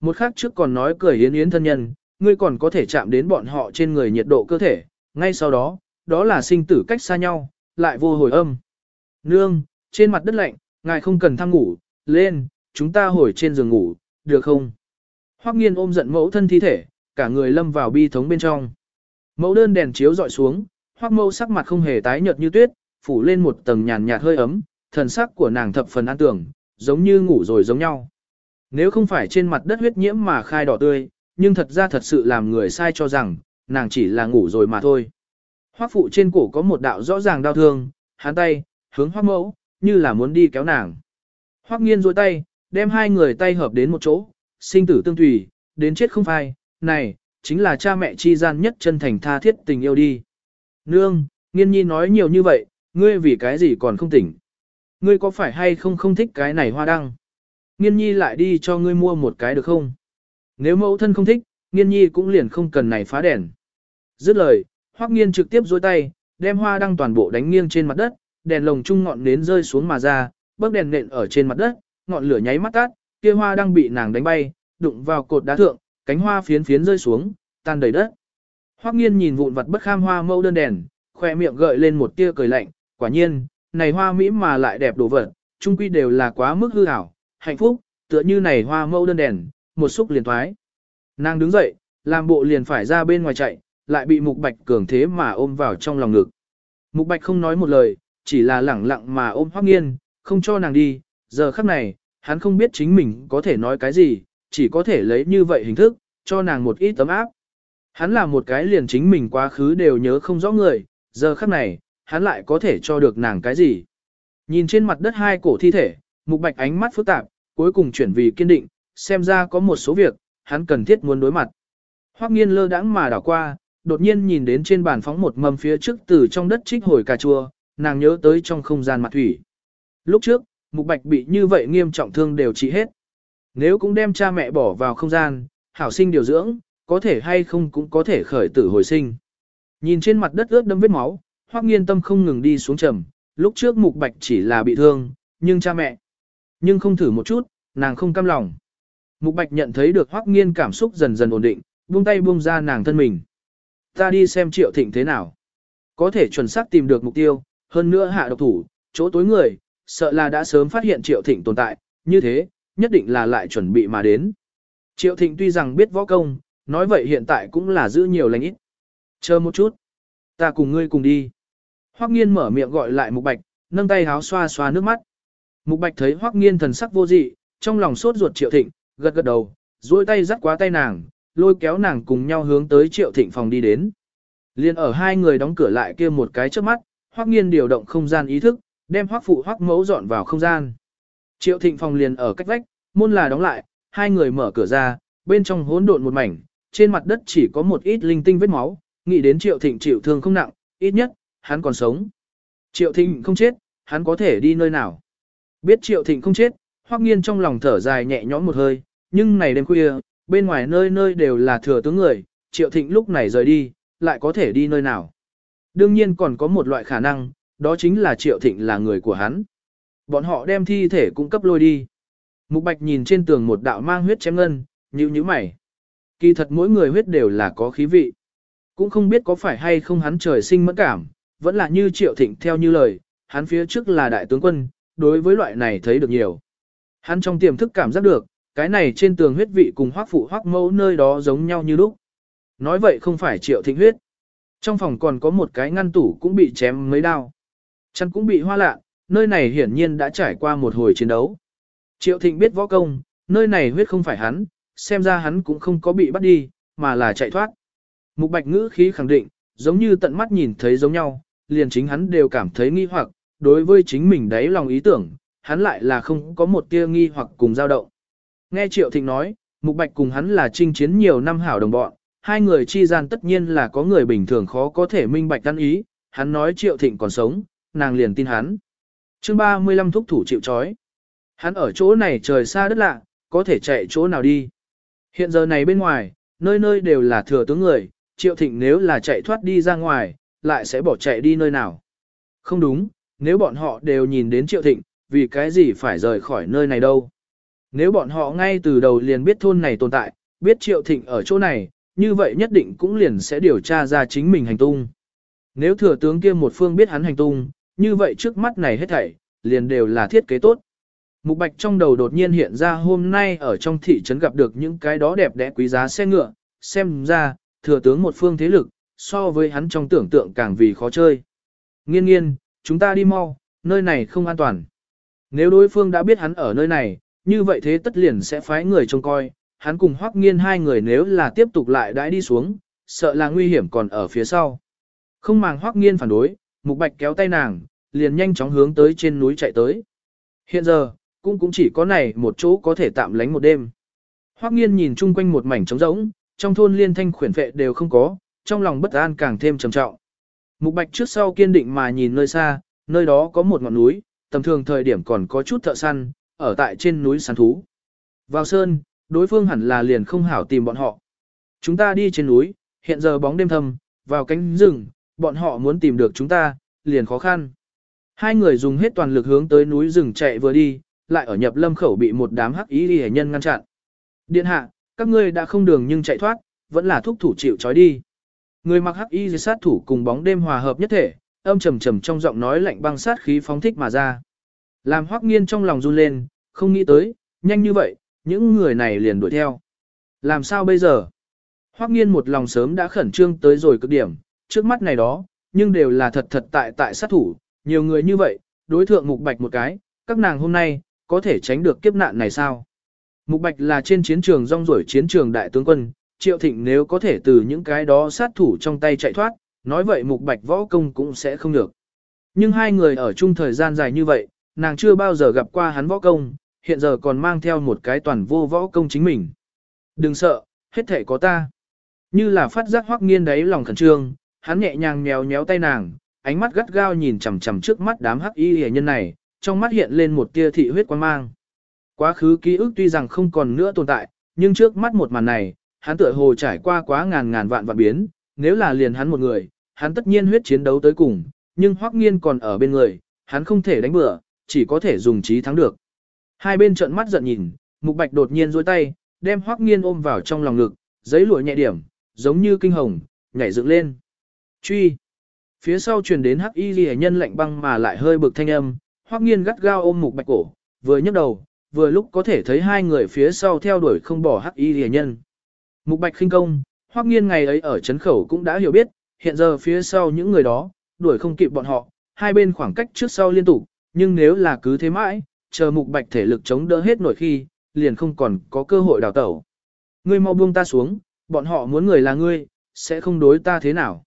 Một khắc trước còn nói cười yến yến thân nhân, ngươi còn có thể chạm đến bọn họ trên người nhiệt độ cơ thể, ngay sau đó, đó là sinh tử cách xa nhau, lại vô hồi âm. Nương, trên mặt đất lạnh, ngài không cần thăng ngủ, lên, chúng ta hồi trên giường ngủ, được không? Hoắc nghiên ôm giận mẫu thân thi thể, cả người lâm vào bi thống bên trong. Mẫu đơn đèn chiếu dọi xuống, Hoắc mẫu sắc mặt không hề tái nhợt như tuyết, phủ lên một tầng nhàn nhạt hơi ấm, thần sắc của nàng thập phần an tưởng, giống như ngủ rồi giống nhau. Nếu không phải trên mặt đất huyết nhiễm mà khai đỏ tươi, nhưng thật ra thật sự làm người sai cho rằng, nàng chỉ là ngủ rồi mà thôi. Hoắc phụ trên cổ có một đạo rõ ràng đau thương, hắn tay, hướng Hoắc mẫu, như là muốn đi kéo nàng. Hoắc nghiên duỗi tay, đem hai người tay hợp đến một chỗ, sinh tử tương tùy, đến chết không phai, này, chính là cha mẹ chi gian nhất chân thành tha thiết tình yêu đi. Nương, nghiên nhi nói nhiều như vậy, ngươi vì cái gì còn không tỉnh. Ngươi có phải hay không không thích cái này hoa đăng? Nghiên nhi lại đi cho ngươi mua một cái được không? Nếu mẫu thân không thích, nghiên nhi cũng liền không cần này phá đèn. Dứt lời, hoắc nghiên trực tiếp dối tay, đem hoa đăng toàn bộ đánh nghiêng trên mặt đất, đèn lồng chung ngọn nến rơi xuống mà ra, bấc đèn nện ở trên mặt đất, ngọn lửa nháy mắt tắt, kia hoa đang bị nàng đánh bay, đụng vào cột đá thượng, cánh hoa phiến phiến rơi xuống, tan đầy đất. Hoắc Nghiên nhìn vụn vặt bất kham hoa mẫu đơn đèn, khoe miệng gợi lên một tia cười lạnh, quả nhiên, này hoa mỹ mà lại đẹp đồ vật, chung quy đều là quá mức hư ảo, hạnh phúc, tựa như này hoa mẫu đơn đèn, một xúc liền thoái. Nàng đứng dậy, làm bộ liền phải ra bên ngoài chạy, lại bị Mục Bạch cường thế mà ôm vào trong lòng ngực. Mục Bạch không nói một lời, chỉ là lẳng lặng mà ôm Hoắc Nghiên, không cho nàng đi, giờ khắc này, hắn không biết chính mình có thể nói cái gì, chỉ có thể lấy như vậy hình thức, cho nàng một ít tấm áp. Hắn là một cái liền chính mình quá khứ đều nhớ không rõ người, giờ khắc này, hắn lại có thể cho được nàng cái gì. Nhìn trên mặt đất hai cổ thi thể, mục bạch ánh mắt phức tạp, cuối cùng chuyển vì kiên định, xem ra có một số việc, hắn cần thiết muốn đối mặt. Hoắc nghiên lơ đãng mà đảo qua, đột nhiên nhìn đến trên bàn phóng một mâm phía trước từ trong đất trích hồi cà chua, nàng nhớ tới trong không gian mặt thủy. Lúc trước, mục bạch bị như vậy nghiêm trọng thương đều trị hết. Nếu cũng đem cha mẹ bỏ vào không gian, hảo sinh điều dưỡng, có thể hay không cũng có thể khởi tử hồi sinh. Nhìn trên mặt đất ướt đâm vết máu, hoắc nghiên tâm không ngừng đi xuống trầm, lúc trước mục bạch chỉ là bị thương, nhưng cha mẹ. Nhưng không thử một chút, nàng không cam lòng. Mục bạch nhận thấy được hoắc nghiên cảm xúc dần dần ổn định, buông tay buông ra nàng thân mình. Ta đi xem triệu thịnh thế nào. Có thể chuẩn xác tìm được mục tiêu, hơn nữa hạ độc thủ, chỗ tối người, sợ là đã sớm phát hiện Triệu Thịnh tồn tại, như thế, nhất định là lại chuẩn bị mà đến. Triệu Thịnh tuy rằng biết võ công, nói vậy hiện tại cũng là giữ nhiều lành ít. Chờ một chút, ta cùng ngươi cùng đi. Hoắc Nghiên mở miệng gọi lại Mục Bạch, nâng tay háo xoa xoa nước mắt. Mục Bạch thấy Hoắc Nghiên thần sắc vô dị, trong lòng sốt ruột Triệu Thịnh, gật gật đầu, duỗi tay dắt quá tay nàng, lôi kéo nàng cùng nhau hướng tới Triệu Thịnh phòng đi đến. Liên ở hai người đóng cửa lại kia một cái trước mắt, Hoắc Nghiên điều động không gian ý thức, đem hoắc phụ hoắc mẫu dọn vào không gian. Triệu thịnh phòng liền ở cách vách, môn là đóng lại, hai người mở cửa ra, bên trong hỗn độn một mảnh, trên mặt đất chỉ có một ít linh tinh vết máu, nghĩ đến triệu thịnh chịu thương không nặng, ít nhất, hắn còn sống. Triệu thịnh không chết, hắn có thể đi nơi nào. Biết triệu thịnh không chết, hoắc nghiên trong lòng thở dài nhẹ nhõm một hơi, nhưng này đêm khuya, bên ngoài nơi nơi đều là thừa tướng người, triệu thịnh lúc này rời đi, lại có thể đi nơi nào. Đương nhiên còn có một loại khả năng, đó chính là Triệu Thịnh là người của hắn. Bọn họ đem thi thể cung cấp lôi đi. Mục Bạch nhìn trên tường một đạo mang huyết chém ngân, nhíu nhíu mày. Kỳ thật mỗi người huyết đều là có khí vị. Cũng không biết có phải hay không hắn trời sinh mẫn cảm, vẫn là như triệu thịnh theo như lời, hắn phía trước là đại tướng quân, đối với loại này thấy được nhiều. Hắn trong tiềm thức cảm giác được, cái này trên tường huyết vị cùng hoác phụ hoác mẫu nơi đó giống nhau như lúc. Nói vậy không phải triệu thịnh huyết. Trong phòng còn có một cái ngăn tủ cũng bị chém mấy đao. Chăn cũng bị hoa lạ, nơi này hiển nhiên đã trải qua một hồi chiến đấu. Triệu thịnh biết võ công, nơi này huyết không phải hắn, xem ra hắn cũng không có bị bắt đi, mà là chạy thoát. Mục bạch ngữ khí khẳng định, giống như tận mắt nhìn thấy giống nhau, liền chính hắn đều cảm thấy nghi hoặc, đối với chính mình đấy lòng ý tưởng, hắn lại là không có một tia nghi hoặc cùng dao động. Nghe Triệu Thịnh nói, Mục Bạch cùng hắn là chinh chiến nhiều năm hảo đồng bọn, hai người chi gian tất nhiên là có người bình thường khó có thể minh bạch đắn ý, hắn nói Triệu Thịnh còn sống, nàng liền tin hắn. chương 35 thúc thủ chịu trói. Hắn ở chỗ này trời xa đất lạ, có thể chạy chỗ nào đi. Hiện giờ này bên ngoài, nơi nơi đều là thừa tướng người, Triệu Thịnh nếu là chạy thoát đi ra ngoài, lại sẽ bỏ chạy đi nơi nào. Không đúng, nếu bọn họ đều nhìn đến Triệu Thịnh, vì cái gì phải rời khỏi nơi này đâu. Nếu bọn họ ngay từ đầu liền biết thôn này tồn tại, biết Triệu Thịnh ở chỗ này, như vậy nhất định cũng liền sẽ điều tra ra chính mình hành tung. Nếu thừa tướng kia một phương biết hắn hành tung, như vậy trước mắt này hết thảy, liền đều là thiết kế tốt. Mục Bạch trong đầu đột nhiên hiện ra hôm nay ở trong thị trấn gặp được những cái đó đẹp đẽ quý giá xe ngựa, xem ra, thừa tướng một phương thế lực, so với hắn trong tưởng tượng càng vì khó chơi. Nghiên nghiên, chúng ta đi mau, nơi này không an toàn. Nếu đối phương đã biết hắn ở nơi này, như vậy thế tất liền sẽ phái người trông coi, hắn cùng hoắc nghiên hai người nếu là tiếp tục lại đãi đi xuống, sợ là nguy hiểm còn ở phía sau. Không màng hoắc nghiên phản đối, mục bạch kéo tay nàng, liền nhanh chóng hướng tới trên núi chạy tới. Hiện giờ, cũng cũng chỉ có này một chỗ có thể tạm lánh một đêm. Hoắc nghiên nhìn chung quanh một mảnh trống rỗng, trong thôn liên thanh khuyển vệ đều không có, trong lòng bất an càng thêm trầm trọng. Mục bạch trước sau kiên định mà nhìn nơi xa, nơi đó có một ngọn núi, tầm thường thời điểm còn có chút thợ săn, ở tại trên núi săn thú. Vào sơn, đối phương hẳn là liền không hảo tìm bọn họ. Chúng ta đi trên núi, hiện giờ bóng đêm thâm, vào cánh rừng, bọn họ muốn tìm được chúng ta, liền khó khăn. Hai người dùng hết toàn lực hướng tới núi rừng chạy vừa đi, lại ở nhập lâm khẩu bị một đám hắc ý hệ nhân ngăn chặn. Điện hạ, các ngươi đã không đường nhưng chạy thoát, vẫn là thúc thủ chịu trói đi. Người mặc hắc y sát thủ cùng bóng đêm hòa hợp nhất thể, âm trầm trầm trong giọng nói lạnh băng sát khí phóng thích mà ra. Làm hoắc nghiên trong lòng run lên, không nghĩ tới, nhanh như vậy, những người này liền đuổi theo. Làm sao bây giờ? Hoắc nghiên một lòng sớm đã khẩn trương tới rồi cực điểm, trước mắt này đó, nhưng đều là thật thật tại tại sát thủ, nhiều người như vậy, đối thượng mục bạch một cái, các nàng hôm nay, có thể tránh được kiếp nạn này sao? Mục bạch là trên chiến trường rong rổi chiến trường đại tướng quân, triệu thịnh nếu có thể từ những cái đó sát thủ trong tay chạy thoát, nói vậy mục bạch võ công cũng sẽ không được. Nhưng hai người ở chung thời gian dài như vậy, nàng chưa bao giờ gặp qua hắn võ công, hiện giờ còn mang theo một cái toàn vô võ công chính mình. Đừng sợ, hết thể có ta. Như là phát giác hoắc nghiên đấy lòng khẩn trương, hắn nhẹ nhàng nhéo nhéo tay nàng, ánh mắt gắt gao nhìn chằm chằm trước mắt đám hắc y hề nhân này, trong mắt hiện lên một tia thị huyết quan mang. Quá khứ ký ức tuy rằng không còn nữa tồn tại, nhưng trước mắt một màn này, hắn tựa hồ trải qua quá ngàn ngàn vạn vạn biến, nếu là liền hắn một người, hắn tất nhiên huyết chiến đấu tới cùng, nhưng Hoắc Nghiên còn ở bên người, hắn không thể đánh bừa, chỉ có thể dùng trí thắng được. Hai bên trợn mắt giận nhìn, Mục Bạch đột nhiên duỗi tay, đem Hoắc Nghiên ôm vào trong lòng ngực, giấy lụa nhẹ điểm, giống như kinh hồng, nhảy dựng lên. Truy. Phía sau truyền đến Hắc Y Liễu nhân lạnh băng mà lại hơi bực thanh âm, Hoắc Nghiên gắt gao ôm Mục Bạch cổ, vừa nhấc đầu, vừa lúc có thể thấy hai người phía sau theo đuổi không bỏ Hắc Y Liễu nhân. Mục Bạch khinh công, Hoắc Nghiên ngày ấy ở trấn khẩu cũng đã hiểu biết, hiện giờ phía sau những người đó, đuổi không kịp bọn họ, hai bên khoảng cách trước sau liên tục, nhưng nếu là cứ thế mãi, chờ Mục Bạch thể lực chống đỡ hết nổi khi, liền không còn có cơ hội đào tẩu. Ngươi mau buông ta xuống, bọn họ muốn người là ngươi, sẽ không đối ta thế nào.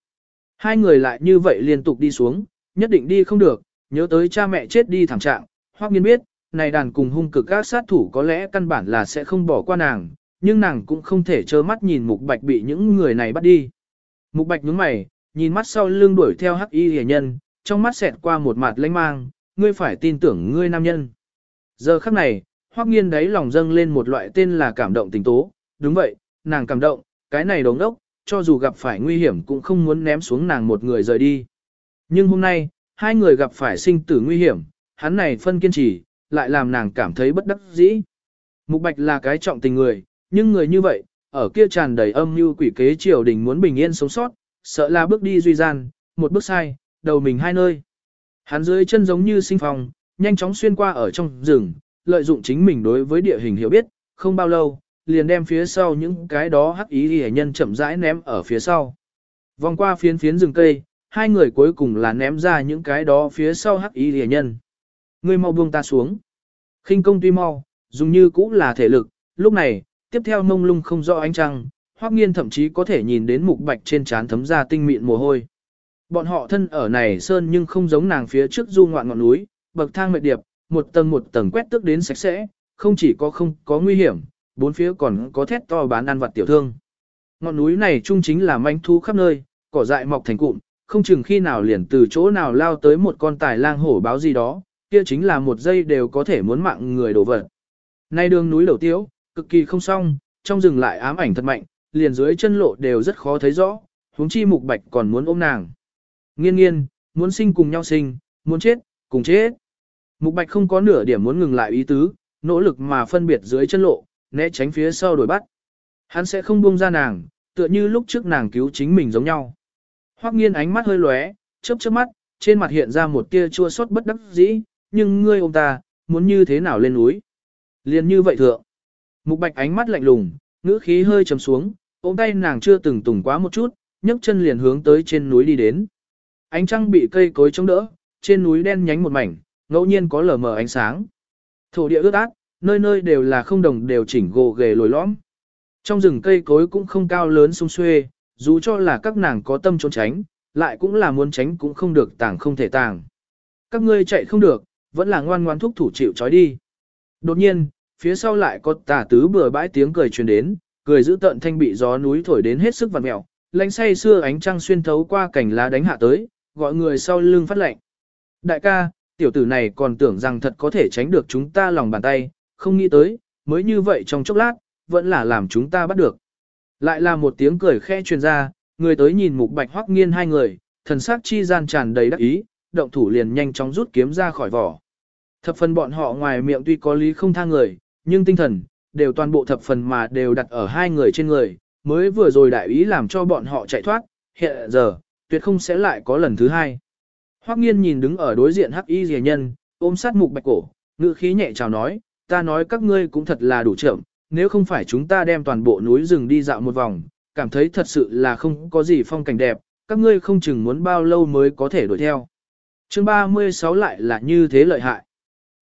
Hai người lại như vậy liên tục đi xuống, nhất định đi không được, nhớ tới cha mẹ chết đi thẳng trạng, Hoắc Nghiên biết, này đàn cùng hung cực các sát thủ có lẽ căn bản là sẽ không bỏ qua nàng, nhưng nàng cũng không thể trơ mắt nhìn Mục Bạch bị những người này bắt đi. Mục Bạch nhướng mày, nhìn mắt sau lưng đuổi theo Hắc Y Liễu nhân, trong mắt xẹt qua một mặt lãnh mang, ngươi phải tin tưởng ngươi nam nhân. Giờ khắc này, Hoắc Nghiên đáy lòng dâng lên một loại tên là cảm động tình tố, đúng vậy, nàng cảm động, cái này đồng đốc, cho dù gặp phải nguy hiểm cũng không muốn ném xuống nàng một người rời đi. Nhưng hôm nay, hai người gặp phải sinh tử nguy hiểm, hắn này phân kiên trì, lại làm nàng cảm thấy bất đắc dĩ. Mục Bạch là cái trọng tình người, nhưng người như vậy, ở kia tràn đầy âm mưu quỷ kế triều đình muốn bình yên sống sót, sợ là bước đi duy gian, một bước sai, đầu mình hai nơi. Hắn dưới chân giống như sinh phòng, nhanh chóng xuyên qua ở trong rừng, lợi dụng chính mình đối với địa hình hiểu biết, không bao lâu, liền đem phía sau những cái đó hắc ý hề nhân chậm rãi ném ở phía sau. Vòng qua phiến phiến rừng cây, hai người cuối cùng là ném ra những cái đó phía sau hắc ý hề nhân. Người mau buông ta xuống. khinh công tuy mau, dùng như cũng là thể lực, lúc này, tiếp theo mông lung không rõ ánh trăng, hoắc nghiên thậm chí có thể nhìn đến mục bạch trên trán thấm ra tinh mịn mồ hôi. Bọn họ thân ở này sơn nhưng không giống nàng phía trước du ngoạn ngọn núi, bậc thang mệt điệp, một tầng một tầng quét tước đến sạch sẽ, không chỉ có không có nguy hiểm, bốn phía còn có thét to bán ăn vặt tiểu thương. Ngọn núi này chung chính là manh thu khắp nơi, cỏ dại mọc thành cụm, không chừng khi nào liền từ chỗ nào lao tới một con tài lang hổ báo gì đó, kia chính là một giây đều có thể muốn mạng người đổ vật. Nay đường núi đầu tiếu, cực kỳ không xong, trong rừng lại ám ảnh thật mạnh, liền dưới chân lộ đều rất khó thấy rõ, huống chi mục bạch còn muốn ôm nàng. Nghiên nghiên, muốn sinh cùng nhau sinh, muốn chết, cùng chết. Mục bạch không có nửa điểm muốn ngừng lại ý tứ, nỗ lực mà phân biệt dưới chân lộ, né tránh phía sau đuổi bắt. Hắn sẽ không buông ra nàng, tựa như lúc trước nàng cứu chính mình giống nhau. Hoắc nghiên ánh mắt hơi lóe, chớp chớp mắt, trên mặt hiện ra một tia chua xót bất đắc dĩ, nhưng ngươi ông ta, muốn như thế nào lên núi? Liền như vậy thượng. Mục bạch ánh mắt lạnh lùng, ngữ khí hơi trầm xuống, ôm tay nàng chưa từng tùng quá một chút, nhấc chân liền hướng tới trên núi đi đến. Ánh trăng bị cây cối chống đỡ, trên núi đen nhánh một mảnh, ngẫu nhiên có lờ mờ ánh sáng. Thổ địa ướt át, nơi nơi đều là không đồng đều chỉnh gồ ghề lồi lõm. Trong rừng cây cối cũng không cao lớn sung xuê, dù cho là các nàng có tâm trốn tránh, lại cũng là muốn tránh cũng không được tàng không thể tàng. Các ngươi chạy không được, vẫn là ngoan ngoan thúc thủ chịu trói đi. Đột nhiên, phía sau lại có tà tứ bừa bãi tiếng cười truyền đến, cười giữ tận thanh bị gió núi thổi đến hết sức vặn mẹo, lánh say xưa ánh trăng xuyên thấu qua cảnh lá đánh hạ tới, gọi người sau lưng phát lệnh. Đại ca, tiểu tử này còn tưởng rằng thật có thể tránh được chúng ta lòng bàn tay, không nghĩ tới, mới như vậy trong chốc lát, vẫn là làm chúng ta bắt được. Lại là một tiếng cười khẽ truyền ra, người tới nhìn mục bạch hoắc nghiên hai người, thần sắc chi gian tràn đầy đắc ý, động thủ liền nhanh chóng rút kiếm ra khỏi vỏ. Thập phần bọn họ ngoài miệng tuy có lý không tha người, nhưng tinh thần, đều toàn bộ thập phần mà đều đặt ở hai người trên người, mới vừa rồi đại ý làm cho bọn họ chạy thoát, hiện giờ, tuyệt không sẽ lại có lần thứ hai. Hoắc nghiên nhìn đứng ở đối diện hắc y rìa nhân, ôm sát mục bạch cổ, ngữ khí nhẹ chào nói, ta nói các ngươi cũng thật là đủ trưởng, nếu không phải chúng ta đem toàn bộ núi rừng đi dạo một vòng, cảm thấy thật sự là không có gì phong cảnh đẹp, các ngươi không chừng muốn bao lâu mới có thể đuổi theo. Chương 36 lại là như thế lợi hại.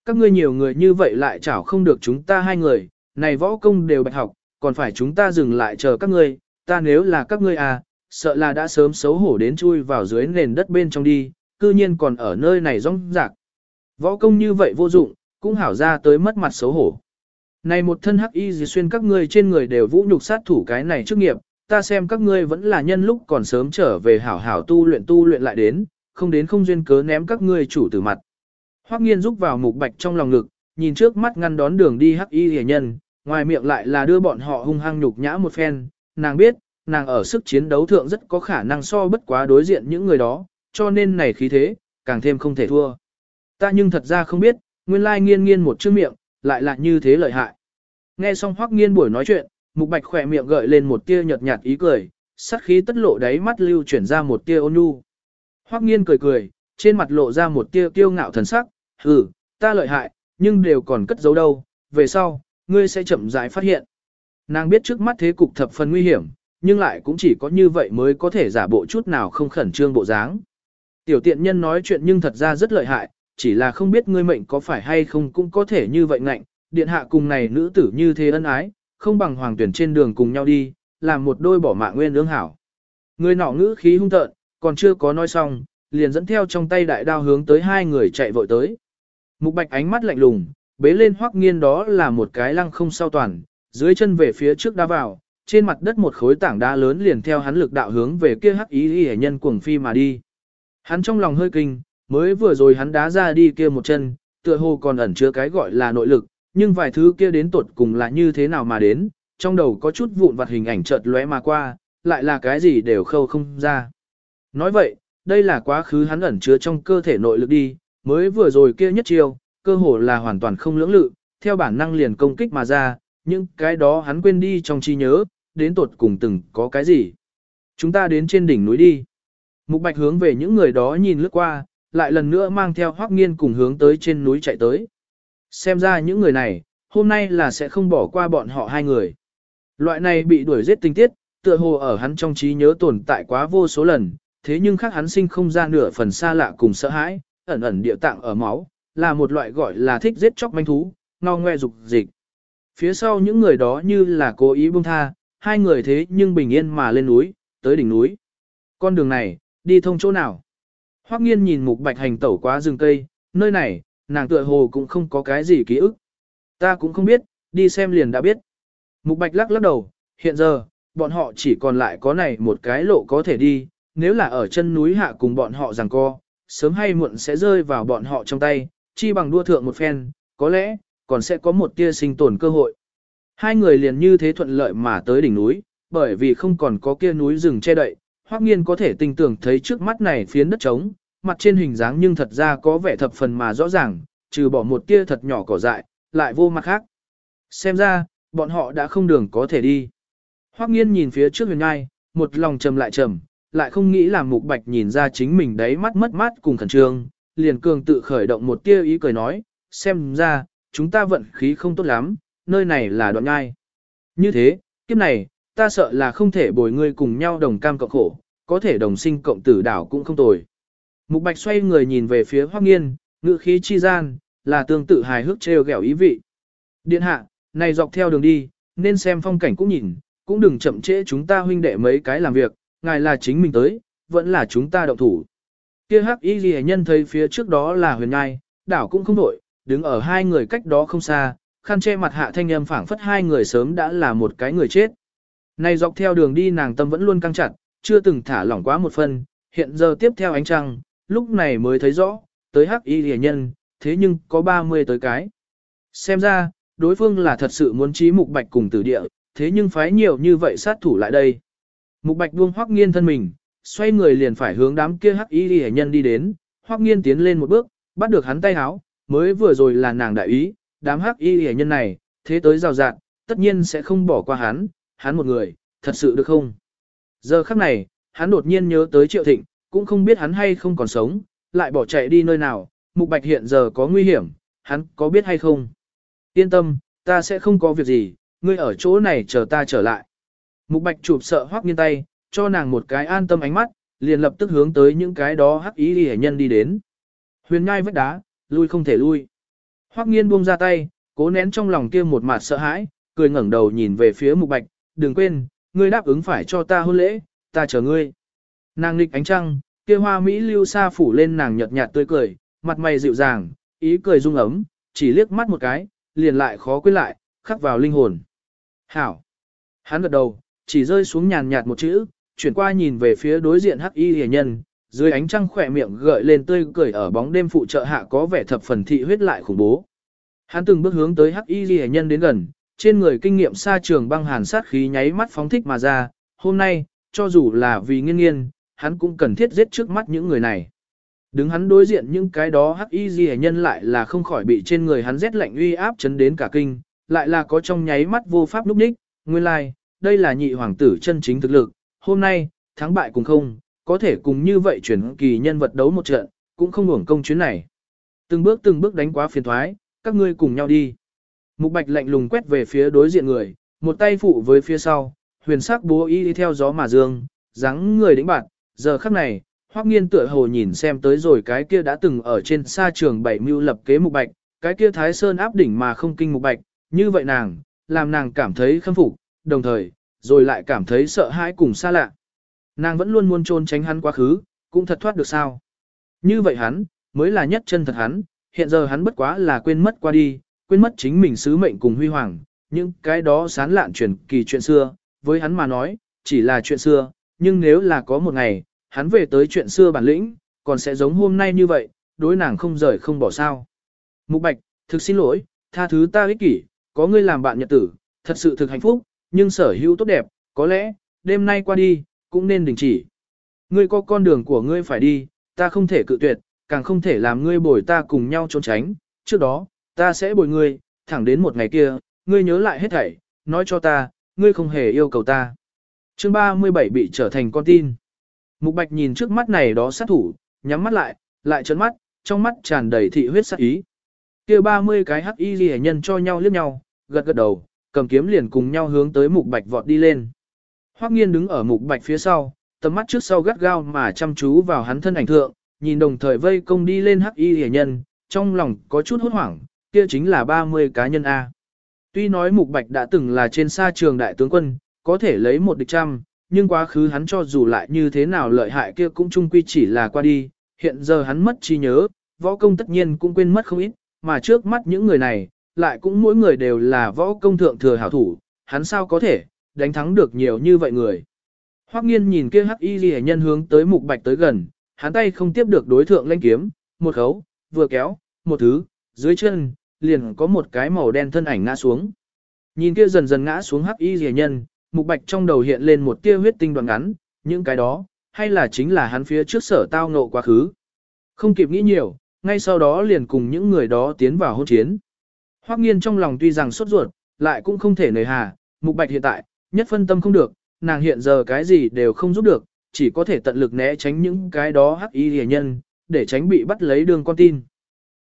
Các ngươi nhiều người như vậy lại chảo không được chúng ta hai người, này võ công đều bạch học, còn phải chúng ta dừng lại chờ các ngươi, ta nếu là các ngươi à, sợ là đã sớm xấu hổ đến chui vào dưới nền đất bên trong đi, cư nhiên còn ở nơi này rong rạc. Võ công như vậy vô dụng, cũng hảo ra tới mất mặt xấu hổ. Này một thân hắc y gì xuyên các ngươi trên người đều vũ nhục sát thủ cái này trước nghiệp, ta xem các ngươi vẫn là nhân lúc còn sớm trở về hảo hảo tu luyện tu luyện lại đến, không đến không duyên cớ ném các ngươi chủ tử mặt. Hoắc nghiên rúc vào mục bạch trong lòng ngực, nhìn trước mắt ngăn đón đường đi hắc y liễu nhân, ngoài miệng lại là đưa bọn họ hung hăng nhục nhã một phen, nàng biết, nàng ở sức chiến đấu thượng rất có khả năng so bất quá đối diện những người đó, cho nên này khí thế, càng thêm không thể thua. Ta nhưng thật ra không biết, nguyên lai nghiên nghiên một chữ miệng, lại là như thế lợi hại. Nghe xong hoắc nghiên buổi nói chuyện, mục bạch khỏe miệng gợi lên một tia nhợt nhạt ý cười, sát khí tất lộ đáy mắt lưu chuyển ra một tia ôn nhu. Hoắc nghiên cười cười, trên mặt lộ ra một tia kiêu ngạo thần sắc, hừ, ta lợi hại, nhưng đều còn cất giấu đâu, về sau, ngươi sẽ chậm rãi phát hiện. Nàng biết trước mắt thế cục thập phần nguy hiểm, nhưng lại cũng chỉ có như vậy mới có thể giả bộ chút nào không khẩn trương bộ dáng. Tiểu tiện nhân nói chuyện nhưng thật ra rất lợi hại, chỉ là không biết ngươi mệnh có phải hay không cũng có thể như vậy ngạnh, điện hạ cùng này nữ tử như thế ân ái, không bằng hoàng tuyển trên đường cùng nhau đi, làm một đôi bỏ mạng nguyên ương hảo. Người nọ ngữ khí hung tợn, còn chưa có nói xong, liền dẫn theo trong tay đại đao hướng tới hai người chạy vội tới. Mục bạch ánh mắt lạnh lùng, bế lên hoắc nghiên đó là một cái lăng không sao toàn, dưới chân về phía trước đá vào, trên mặt đất một khối tảng đá lớn liền theo hắn lực đạo hướng về kia hắc ý y nhân cuồng phi mà đi. Hắn trong lòng hơi kinh, mới vừa rồi hắn đá ra đi kia một chân, tựa hồ còn ẩn chứa cái gọi là nội lực, nhưng vài thứ kia đến tột cùng là như thế nào mà đến, trong đầu có chút vụn vặt hình ảnh chợt lóe mà qua, lại là cái gì đều khâu không ra. Nói vậy, đây là quá khứ hắn ẩn chứa trong cơ thể nội lực đi, mới vừa rồi kia nhất chiêu, cơ hồ là hoàn toàn không lưỡng lự, theo bản năng liền công kích mà ra, nhưng cái đó hắn quên đi trong trí nhớ, đến tột cùng từng có cái gì. Chúng ta đến trên đỉnh núi đi. Mục Bạch hướng về những người đó nhìn lướt qua, lại lần nữa mang theo Hoắc Nghiên cùng hướng tới trên núi chạy tới. Xem ra những người này, hôm nay là sẽ không bỏ qua bọn họ hai người. Loại này bị đuổi giết tinh tiết, tựa hồ ở hắn trong trí nhớ tồn tại quá vô số lần, thế nhưng khác hắn sinh không ra nửa phần xa lạ cùng sợ hãi, ẩn ẩn địa tạng ở máu, là một loại gọi là thích giết chóc manh thú, ngao ngoe dục dịch. Phía sau những người đó như là cố ý buông tha, hai người thế nhưng bình yên mà lên núi, tới đỉnh núi. Con đường này, đi thông chỗ nào? Hoắc nghiên nhìn mục bạch hành tẩu quá rừng cây, nơi này, nàng tựa hồ cũng không có cái gì ký ức. Ta cũng không biết, đi xem liền đã biết. Mục bạch lắc lắc đầu, hiện giờ, bọn họ chỉ còn lại có này một cái lộ có thể đi, nếu là ở chân núi hạ cùng bọn họ rằng co, sớm hay muộn sẽ rơi vào bọn họ trong tay, chi bằng đua thượng một phen, có lẽ, còn sẽ có một tia sinh tồn cơ hội. Hai người liền như thế thuận lợi mà tới đỉnh núi, bởi vì không còn có kia núi rừng che đậy, Hoắc Nghiên có thể tinh tưởng thấy trước mắt này phiến đất trống, mặt trên hình dáng nhưng thật ra có vẻ thập phần mà rõ ràng, trừ bỏ một tia thật nhỏ cỏ dại, lại vô mặt khác. Xem ra, bọn họ đã không đường có thể đi. Hoắc Nghiên nhìn phía trước huyền ngai, một lòng trầm lại trầm, lại không nghĩ là Mục Bạch nhìn ra chính mình đấy mắt mất mát cùng khẩn trương, liền cường tự khởi động một tia ý cười nói, xem ra, chúng ta vận khí không tốt lắm, nơi này là đoạn ngai. Như thế, kiếp này, ta sợ là không thể bồi ngươi cùng nhau đồng cam cộng khổ, có thể đồng sinh cộng tử đảo cũng không tồi. Mục Bạch xoay người nhìn về phía Hoắc Nghiên, ngữ khí chi gian, là tương tự hài hước trêu ghẹo ý vị. Điện hạ, này dọc theo đường đi, nên xem phong cảnh cũng nhìn, cũng đừng chậm trễ chúng ta huynh đệ mấy cái làm việc, ngài là chính mình tới, vẫn là chúng ta động thủ. Kia hắc y Liễu nhân thấy phía trước đó là huyền Nhai, đảo cũng không đổi, đứng ở hai người cách đó không xa, khăn che mặt hạ thanh âm phảng phất hai người sớm đã là một cái người chết. Này dọc theo đường đi nàng tâm vẫn luôn căng chặt, chưa từng thả lỏng quá một phần. hiện giờ tiếp theo ánh trăng, lúc này mới thấy rõ, tới hắc y rẻ nhân, thế nhưng có 30 tới cái. Xem ra, đối phương là thật sự muốn trí mục bạch cùng tử địa, thế nhưng phái nhiều như vậy sát thủ lại đây. Mục bạch buông hoắc nghiên thân mình, xoay người liền phải hướng đám kia hắc y rẻ nhân đi đến, hoắc nghiên tiến lên một bước, bắt được hắn tay háo, mới vừa rồi là nàng đại ý, đám hắc y rẻ nhân này, thế tới rào rạt, tất nhiên sẽ không bỏ qua hắn, hắn một người, thật sự được không? Giờ khắc này, hắn đột nhiên nhớ tới triệu thịnh, cũng không biết hắn hay không còn sống, lại bỏ chạy đi nơi nào, mục bạch hiện giờ có nguy hiểm, hắn có biết hay không? Yên tâm, ta sẽ không có việc gì, ngươi ở chỗ này chờ ta trở lại. Mục bạch chụp sợ hoắc nghiên tay, cho nàng một cái an tâm ánh mắt, liền lập tức hướng tới những cái đó hắc ý hệ nhân đi đến. Huyền ngai vách đá, lui không thể lui. Hoắc nghiên buông ra tay, cố nén trong lòng kia một mặt sợ hãi, cười ngẩng đầu nhìn về phía mục bạch, đừng quên, ngươi đáp ứng phải cho ta hôn lễ, ta chờ ngươi. Nàng nghịch ánh trăng, kia hoa Mỹ lưu sa phủ lên nàng nhợt nhạt tươi cười, mặt mày dịu dàng, ý cười rung ấm, chỉ liếc mắt một cái, liền lại khó quên lại, khắc vào linh hồn. Hảo. Hắn gật đầu, chỉ rơi xuống nhàn nhạt một chữ, chuyển qua nhìn về phía đối diện hắc y hề nhân, dưới ánh trăng khỏe miệng gợi lên tươi cười ở bóng đêm phụ trợ hạ có vẻ thập phần thị huyết lại khủng bố. Hắn từng bước hướng tới hắc y hề nhân đến gần, trên người kinh nghiệm xa trường băng hàn sát khí nháy mắt phóng thích mà ra, hôm nay, cho dù là vì nghiên nghiên, hắn cũng cần thiết giết trước mắt những người này. Đứng hắn đối diện những cái đó hắc y gì nhân lại là không khỏi bị trên người hắn rét lạnh uy áp chấn đến cả kinh, lại là có trong nháy mắt vô pháp núp ních, nguyên lai, like, đây là nhị hoàng tử chân chính thực lực, hôm nay, thắng bại cùng không, có thể cùng như vậy chuyển kỳ nhân vật đấu một trận, cũng không hưởng công chuyến này. Từng bước từng bước đánh quá phiền thoái, các ngươi cùng nhau đi. Mục bạch lạnh lùng quét về phía đối diện người, một tay phụ với phía sau, huyền sắc bố y đi theo gió mà dương, dáng người đĩnh bạn, giờ khắc này, Hoắc Nghiên tựa hồ nhìn xem tới rồi cái kia đã từng ở trên sa trường bảy mưu lập kế mục bạch, cái kia Thái Sơn áp đỉnh mà không kinh mục bạch, như vậy nàng, làm nàng cảm thấy khâm phục, đồng thời, rồi lại cảm thấy sợ hãi cùng xa lạ. Nàng vẫn luôn muốn trốn tránh hắn quá khứ, cũng thật thoát được sao. Như vậy hắn, mới là nhất chân thật hắn, hiện giờ hắn bất quá là quên mất qua đi, quên mất chính mình sứ mệnh cùng huy hoàng, những cái đó sán lạn truyền kỳ chuyện xưa, với hắn mà nói, chỉ là chuyện xưa, nhưng nếu là có một ngày, hắn về tới chuyện xưa bản lĩnh, còn sẽ giống hôm nay như vậy, đối nàng không rời không bỏ sao. Mục Bạch, thực xin lỗi, tha thứ ta ích kỷ, có ngươi làm bạn nhật tử, thật sự thực hạnh phúc, nhưng sở hữu tốt đẹp, có lẽ, đêm nay qua đi, cũng nên đình chỉ. Ngươi có con đường của ngươi phải đi, ta không thể cự tuyệt, càng không thể làm ngươi bồi ta cùng nhau trốn tránh, trước đó, ta sẽ bồi ngươi, thẳng đến một ngày kia, ngươi nhớ lại hết thảy, nói cho ta, ngươi không hề yêu cầu ta. Chương 37 bị trở thành con tin. Mục Bạch nhìn trước mắt này đó sát thủ, nhắm mắt lại, lại trấn mắt, trong mắt tràn đầy thị huyết sát ý. Kia 30 cái hắc y liễu nhân cho nhau liếc nhau, gật gật đầu, cầm kiếm liền cùng nhau hướng tới Mục Bạch vọt đi lên. Hoắc Nghiên đứng ở Mục Bạch phía sau, tầm mắt trước sau gắt gao mà chăm chú vào hắn thân ảnh thượng, nhìn đồng thời vây công đi lên hắc y liễu nhân, trong lòng có chút hốt hoảng, kia chính là 30 cá nhân a. Tuy nói Mục Bạch đã từng là trên xa trường đại tướng quân, có thể lấy một địch trăm, nhưng quá khứ hắn cho dù lại như thế nào lợi hại kia cũng chung quy chỉ là qua đi, hiện giờ hắn mất trí nhớ, võ công tất nhiên cũng quên mất không ít, mà trước mắt những người này, lại cũng mỗi người đều là võ công thượng thừa hảo thủ, hắn sao có thể, đánh thắng được nhiều như vậy người. Hoắc nghiên nhìn kia hắc y Liễu nhân hướng tới mục bạch tới gần, hắn tay không tiếp được đối thượng lanh kiếm, một khấu, vừa kéo, một thứ, dưới chân, liền có một cái màu đen thân ảnh ngã xuống. Nhìn kia dần dần ngã xuống hắc y rìa nhân, mục bạch trong đầu hiện lên một tia huyết tinh đoạn ngắn, những cái đó, hay là chính là hắn phía trước sở tao ngộ quá khứ. Không kịp nghĩ nhiều, ngay sau đó liền cùng những người đó tiến vào hôn chiến. Hoắc nghiên trong lòng tuy rằng sốt ruột, lại cũng không thể nời hà, mục bạch hiện tại, nhất phân tâm không được, nàng hiện giờ cái gì đều không giúp được, chỉ có thể tận lực né tránh những cái đó hắc y rìa nhân, để tránh bị bắt lấy đường con tin.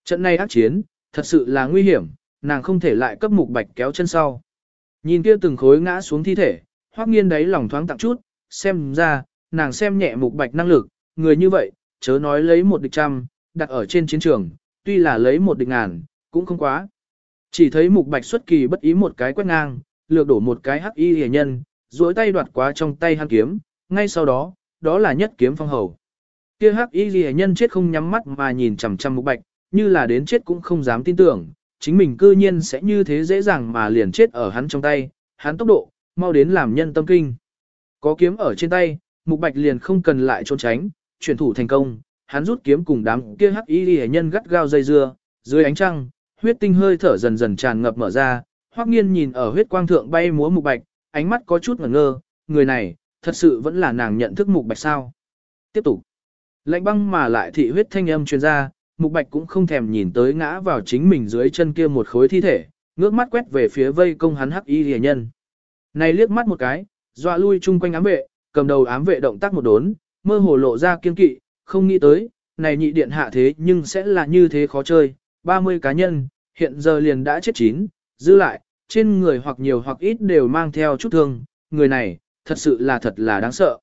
Trận này ác chiến, thật sự là nguy hiểm, nàng không thể lại cấp mục bạch kéo chân sau. Nhìn kia từng khối ngã xuống thi thể, hoắc nghiên đấy lòng thoáng tặng chút, xem ra, nàng xem nhẹ mục bạch năng lực, người như vậy, chớ nói lấy một địch trăm, đặt ở trên chiến trường, tuy là lấy một địch ngàn, cũng không quá. Chỉ thấy mục bạch xuất kỳ bất ý một cái quét ngang, lược đổ một cái hắc y hề nhân, duỗi tay đoạt quá trong tay hắn kiếm, ngay sau đó, đó là nhất kiếm phong hầu. Kia hắc y hề nhân chết không nhắm mắt mà nhìn chằm chằm mục bạch, như là đến chết cũng không dám tin tưởng, chính mình cư nhiên sẽ như thế dễ dàng mà liền chết ở hắn trong tay, hắn tốc độ, mau đến làm nhân tâm kinh. Có kiếm ở trên tay, mục bạch liền không cần lại trốn tránh, chuyển thủ thành công, hắn rút kiếm cùng đám kia hắc y hệ nhân gắt gao dây dưa, dưới ánh trăng, huyết tinh hơi thở dần dần tràn ngập mở ra, hoắc nghiên nhìn ở huyết quang thượng bay múa mục bạch, ánh mắt có chút ngẩn ngơ, người này, thật sự vẫn là nàng nhận thức mục bạch sao. Tiếp tục, lạnh băng mà lại thị huyết thanh âm truyền ra, mục bạch cũng không thèm nhìn tới ngã vào chính mình dưới chân kia một khối thi thể, ngước mắt quét về phía vây công hắn hắc y rìa nhân. Này liếc mắt một cái, dọa lui chung quanh ám vệ, cầm đầu ám vệ động tác một đốn, mơ hồ lộ ra kiên kỵ, không nghĩ tới, này nhị điện hạ thế nhưng sẽ là như thế khó chơi, 30 cá nhân, hiện giờ liền đã chết chín, giữ lại, trên người hoặc nhiều hoặc ít đều mang theo chút thương, người này, thật sự là thật là đáng sợ.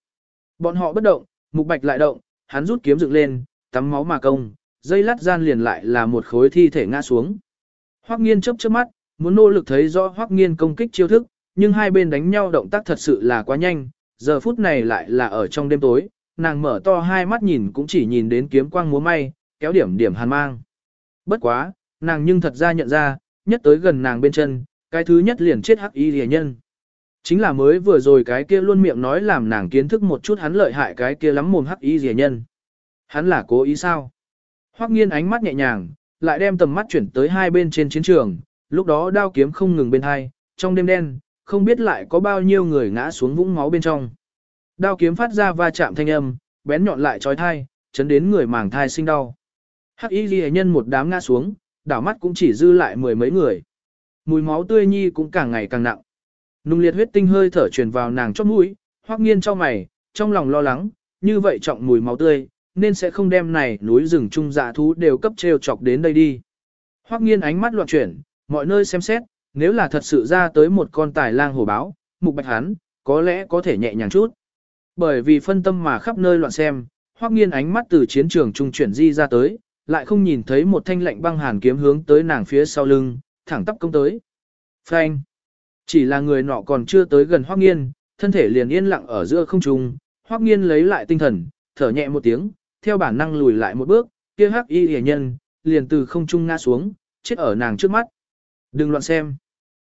Bọn họ bất động, mục bạch lại động, hắn rút kiếm dựng lên, tắm máu mà công, dây lát gian liền lại là một khối thi thể ngã xuống. Hoắc nghiên chớp chớp mắt, muốn nỗ lực thấy rõ Hoắc nghiên công kích chiêu thức, nhưng hai bên đánh nhau động tác thật sự là quá nhanh, giờ phút này lại là ở trong đêm tối, nàng mở to hai mắt nhìn cũng chỉ nhìn đến kiếm quang múa may, kéo điểm điểm hàn mang. Bất quá, nàng nhưng thật ra nhận ra, nhất tới gần nàng bên chân, cái thứ nhất liền chết hắc y rìa nhân. Chính là mới vừa rồi cái kia luôn miệng nói làm nàng kiến thức một chút hắn lợi hại cái kia lắm mồm hắc y rìa nhân. Hắn là cố ý sao? Hoắc nghiên ánh mắt nhẹ nhàng, lại đem tầm mắt chuyển tới hai bên trên chiến trường, lúc đó đao kiếm không ngừng bên hai, trong đêm đen, không biết lại có bao nhiêu người ngã xuống vũng máu bên trong. Đao kiếm phát ra va chạm thanh âm, bén nhọn lại trói thai, chấn đến người màng thai sinh đau. Hắc y ghi nhân một đám ngã xuống, đảo mắt cũng chỉ dư lại mười mấy người. Mùi máu tươi nhi cũng càng ngày càng nặng. Nung liệt huyết tinh hơi thở truyền vào nàng chót mũi, hoắc nghiên cho mày, trong lòng lo lắng, như vậy trọng mùi máu tươi, nên sẽ không đem này núi rừng trung dạ thú đều cấp treo chọc đến đây đi. Hoắc nghiên ánh mắt loạn chuyển, mọi nơi xem xét, nếu là thật sự ra tới một con tài lang hổ báo, mục bạch hắn, có lẽ có thể nhẹ nhàng chút. Bởi vì phân tâm mà khắp nơi loạn xem, hoắc nghiên ánh mắt từ chiến trường trung chuyển di ra tới, lại không nhìn thấy một thanh lạnh băng hàn kiếm hướng tới nàng phía sau lưng, thẳng tắp công tới. Phanh! Chỉ là người nọ còn chưa tới gần hoắc nghiên, thân thể liền yên lặng ở giữa không trung, hoắc nghiên lấy lại tinh thần, thở nhẹ một tiếng, theo bản năng lùi lại một bước, kia hắc y hề nhân, liền từ không trung ngã xuống, chết ở nàng trước mắt. Đừng loạn xem.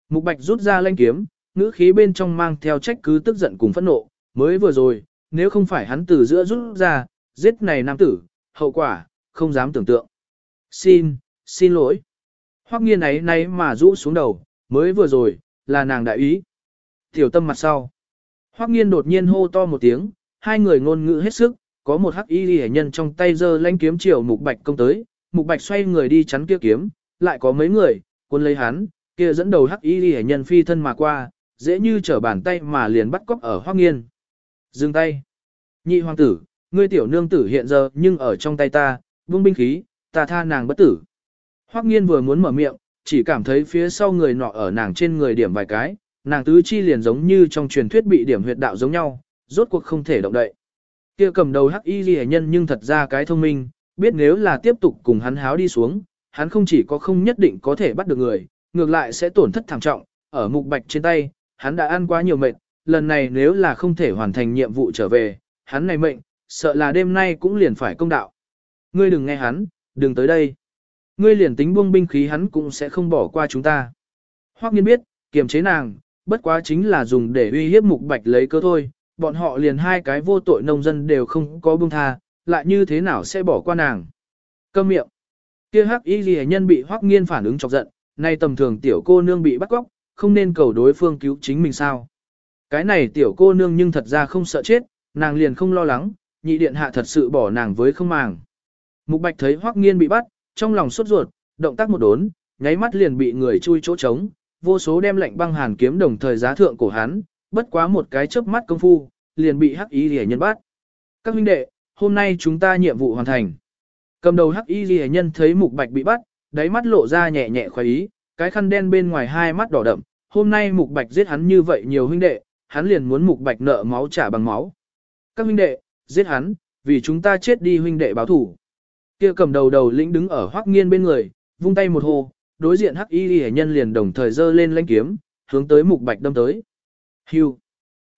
Mục bạch rút ra lanh kiếm, ngữ khí bên trong mang theo trách cứ tức giận cùng phẫn nộ, mới vừa rồi, nếu không phải hắn từ giữa rút ra, giết này nam tử, hậu quả, không dám tưởng tượng. Xin, xin lỗi. Hoắc nghiên ấy nay mà rũ xuống đầu, mới vừa rồi, là nàng đại ý. Tiểu tâm mặt sau. Hoắc nghiên đột nhiên hô to một tiếng, hai người ngôn ngữ hết sức, có một hắc y hệ nhân trong tay giơ lanh kiếm chiều mục bạch công tới, mục bạch xoay người đi chắn kia kiếm, lại có mấy người, quân lấy hắn, kia dẫn đầu hắc y hệ nhân phi thân mà qua, dễ như trở bàn tay mà liền bắt cóc ở Hoắc nghiên. Dừng tay. Nhị hoàng tử, Ngươi tiểu nương tử hiện giờ nhưng ở trong tay ta, buông binh khí, ta tha nàng bất tử. Hoắc nghiên vừa muốn mở miệng, chỉ cảm thấy phía sau người nọ ở nàng trên người điểm vài cái, nàng tứ chi liền giống như trong truyền thuyết bị điểm huyệt đạo giống nhau, rốt cuộc không thể động đậy. Kia cầm đầu hắc y ghi nhân nhưng thật ra cái thông minh, biết nếu là tiếp tục cùng hắn háo đi xuống, hắn không chỉ có không nhất định có thể bắt được người, ngược lại sẽ tổn thất thảm trọng, ở mục bạch trên tay, hắn đã ăn quá nhiều mệt, lần này nếu là không thể hoàn thành nhiệm vụ trở về, hắn này mệnh, sợ là đêm nay cũng liền phải công đạo. Ngươi đừng nghe hắn, đừng tới đây. Ngươi liền tính buông binh khí hắn cũng sẽ không bỏ qua chúng ta. Hoắc nghiên biết, kiềm chế nàng, bất quá chính là dùng để uy hiếp mục bạch lấy cơ thôi, bọn họ liền hai cái vô tội nông dân đều không có buông tha, lại như thế nào sẽ bỏ qua nàng. Câm miệng. Kia hắc y ghi nhân bị Hoắc nghiên phản ứng chọc giận, nay tầm thường tiểu cô nương bị bắt cóc, không nên cầu đối phương cứu chính mình sao. Cái này tiểu cô nương nhưng thật ra không sợ chết, nàng liền không lo lắng, nhị điện hạ thật sự bỏ nàng với không màng. Mục bạch thấy Hoắc nghiên bị bắt, trong lòng sốt ruột, động tác một đốn, nháy mắt liền bị người chui chỗ trống, vô số đem lạnh băng hàn kiếm đồng thời giá thượng cổ hắn, bất quá một cái chớp mắt công phu, liền bị hắc y rìa nhân bắt. Các huynh đệ, hôm nay chúng ta nhiệm vụ hoàn thành. Cầm đầu hắc y rìa nhân thấy mục bạch bị bắt, đáy mắt lộ ra nhẹ nhẹ khoái ý, cái khăn đen bên ngoài hai mắt đỏ đậm, hôm nay mục bạch giết hắn như vậy nhiều huynh đệ, hắn liền muốn mục bạch nợ máu trả bằng máu. Các huynh đệ, giết hắn, vì chúng ta chết đi huynh đệ báo thủ. Kia cầm đầu đầu lĩnh đứng ở hoắc nghiên bên người, vung tay một hồ, đối diện hắc y hệ nhân liền đồng thời giơ lên lãnh kiếm, hướng tới mục bạch đâm tới. Hưu.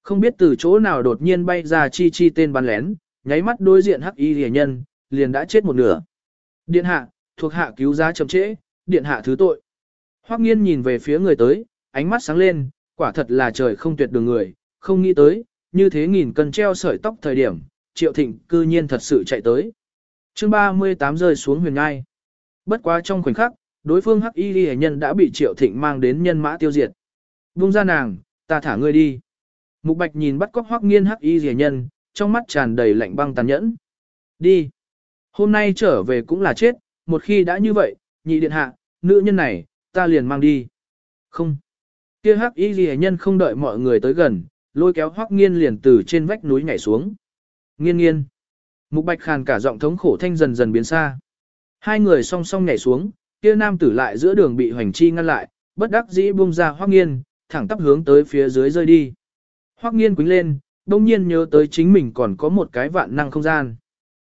Không biết từ chỗ nào đột nhiên bay ra chi chi tên bắn lén, nháy mắt đối diện hắc y rìa nhân, liền đã chết một nửa. Điện hạ, thuộc hạ cứu giá chậm trễ, điện hạ thứ tội. Hoắc nghiên nhìn về phía người tới, ánh mắt sáng lên, quả thật là trời không tuyệt đường người, không nghĩ tới, như thế nghìn cân treo sợi tóc thời điểm, triệu thịnh cư nhiên thật sự chạy tới. chương 38 rơi xuống huyền ngai. Bất quá trong khoảnh khắc, đối phương hắc y ghi nhân đã bị triệu thịnh mang đến nhân mã tiêu diệt. Vung ra nàng, ta thả ngươi đi. Mục bạch nhìn bắt cóc hoắc nghiên hắc y ghi nhân, trong mắt tràn đầy lạnh băng tàn nhẫn. Đi. Hôm nay trở về cũng là chết, một khi đã như vậy, nhị điện hạ, nữ nhân này, ta liền mang đi. Không. Kia hắc y ghi nhân không đợi mọi người tới gần, lôi kéo hoắc nghiên liền từ trên vách núi nhảy xuống. Nghiên nghiên. Mục bạch khàn cả giọng thống khổ thanh dần dần biến xa. Hai người song song nhảy xuống, kia nam tử lại giữa đường bị hoành chi ngăn lại, bất đắc dĩ buông ra hoắc nghiên, thẳng tắp hướng tới phía dưới rơi đi. Hoắc nghiên quính lên, đông nhiên nhớ tới chính mình còn có một cái vạn năng không gian.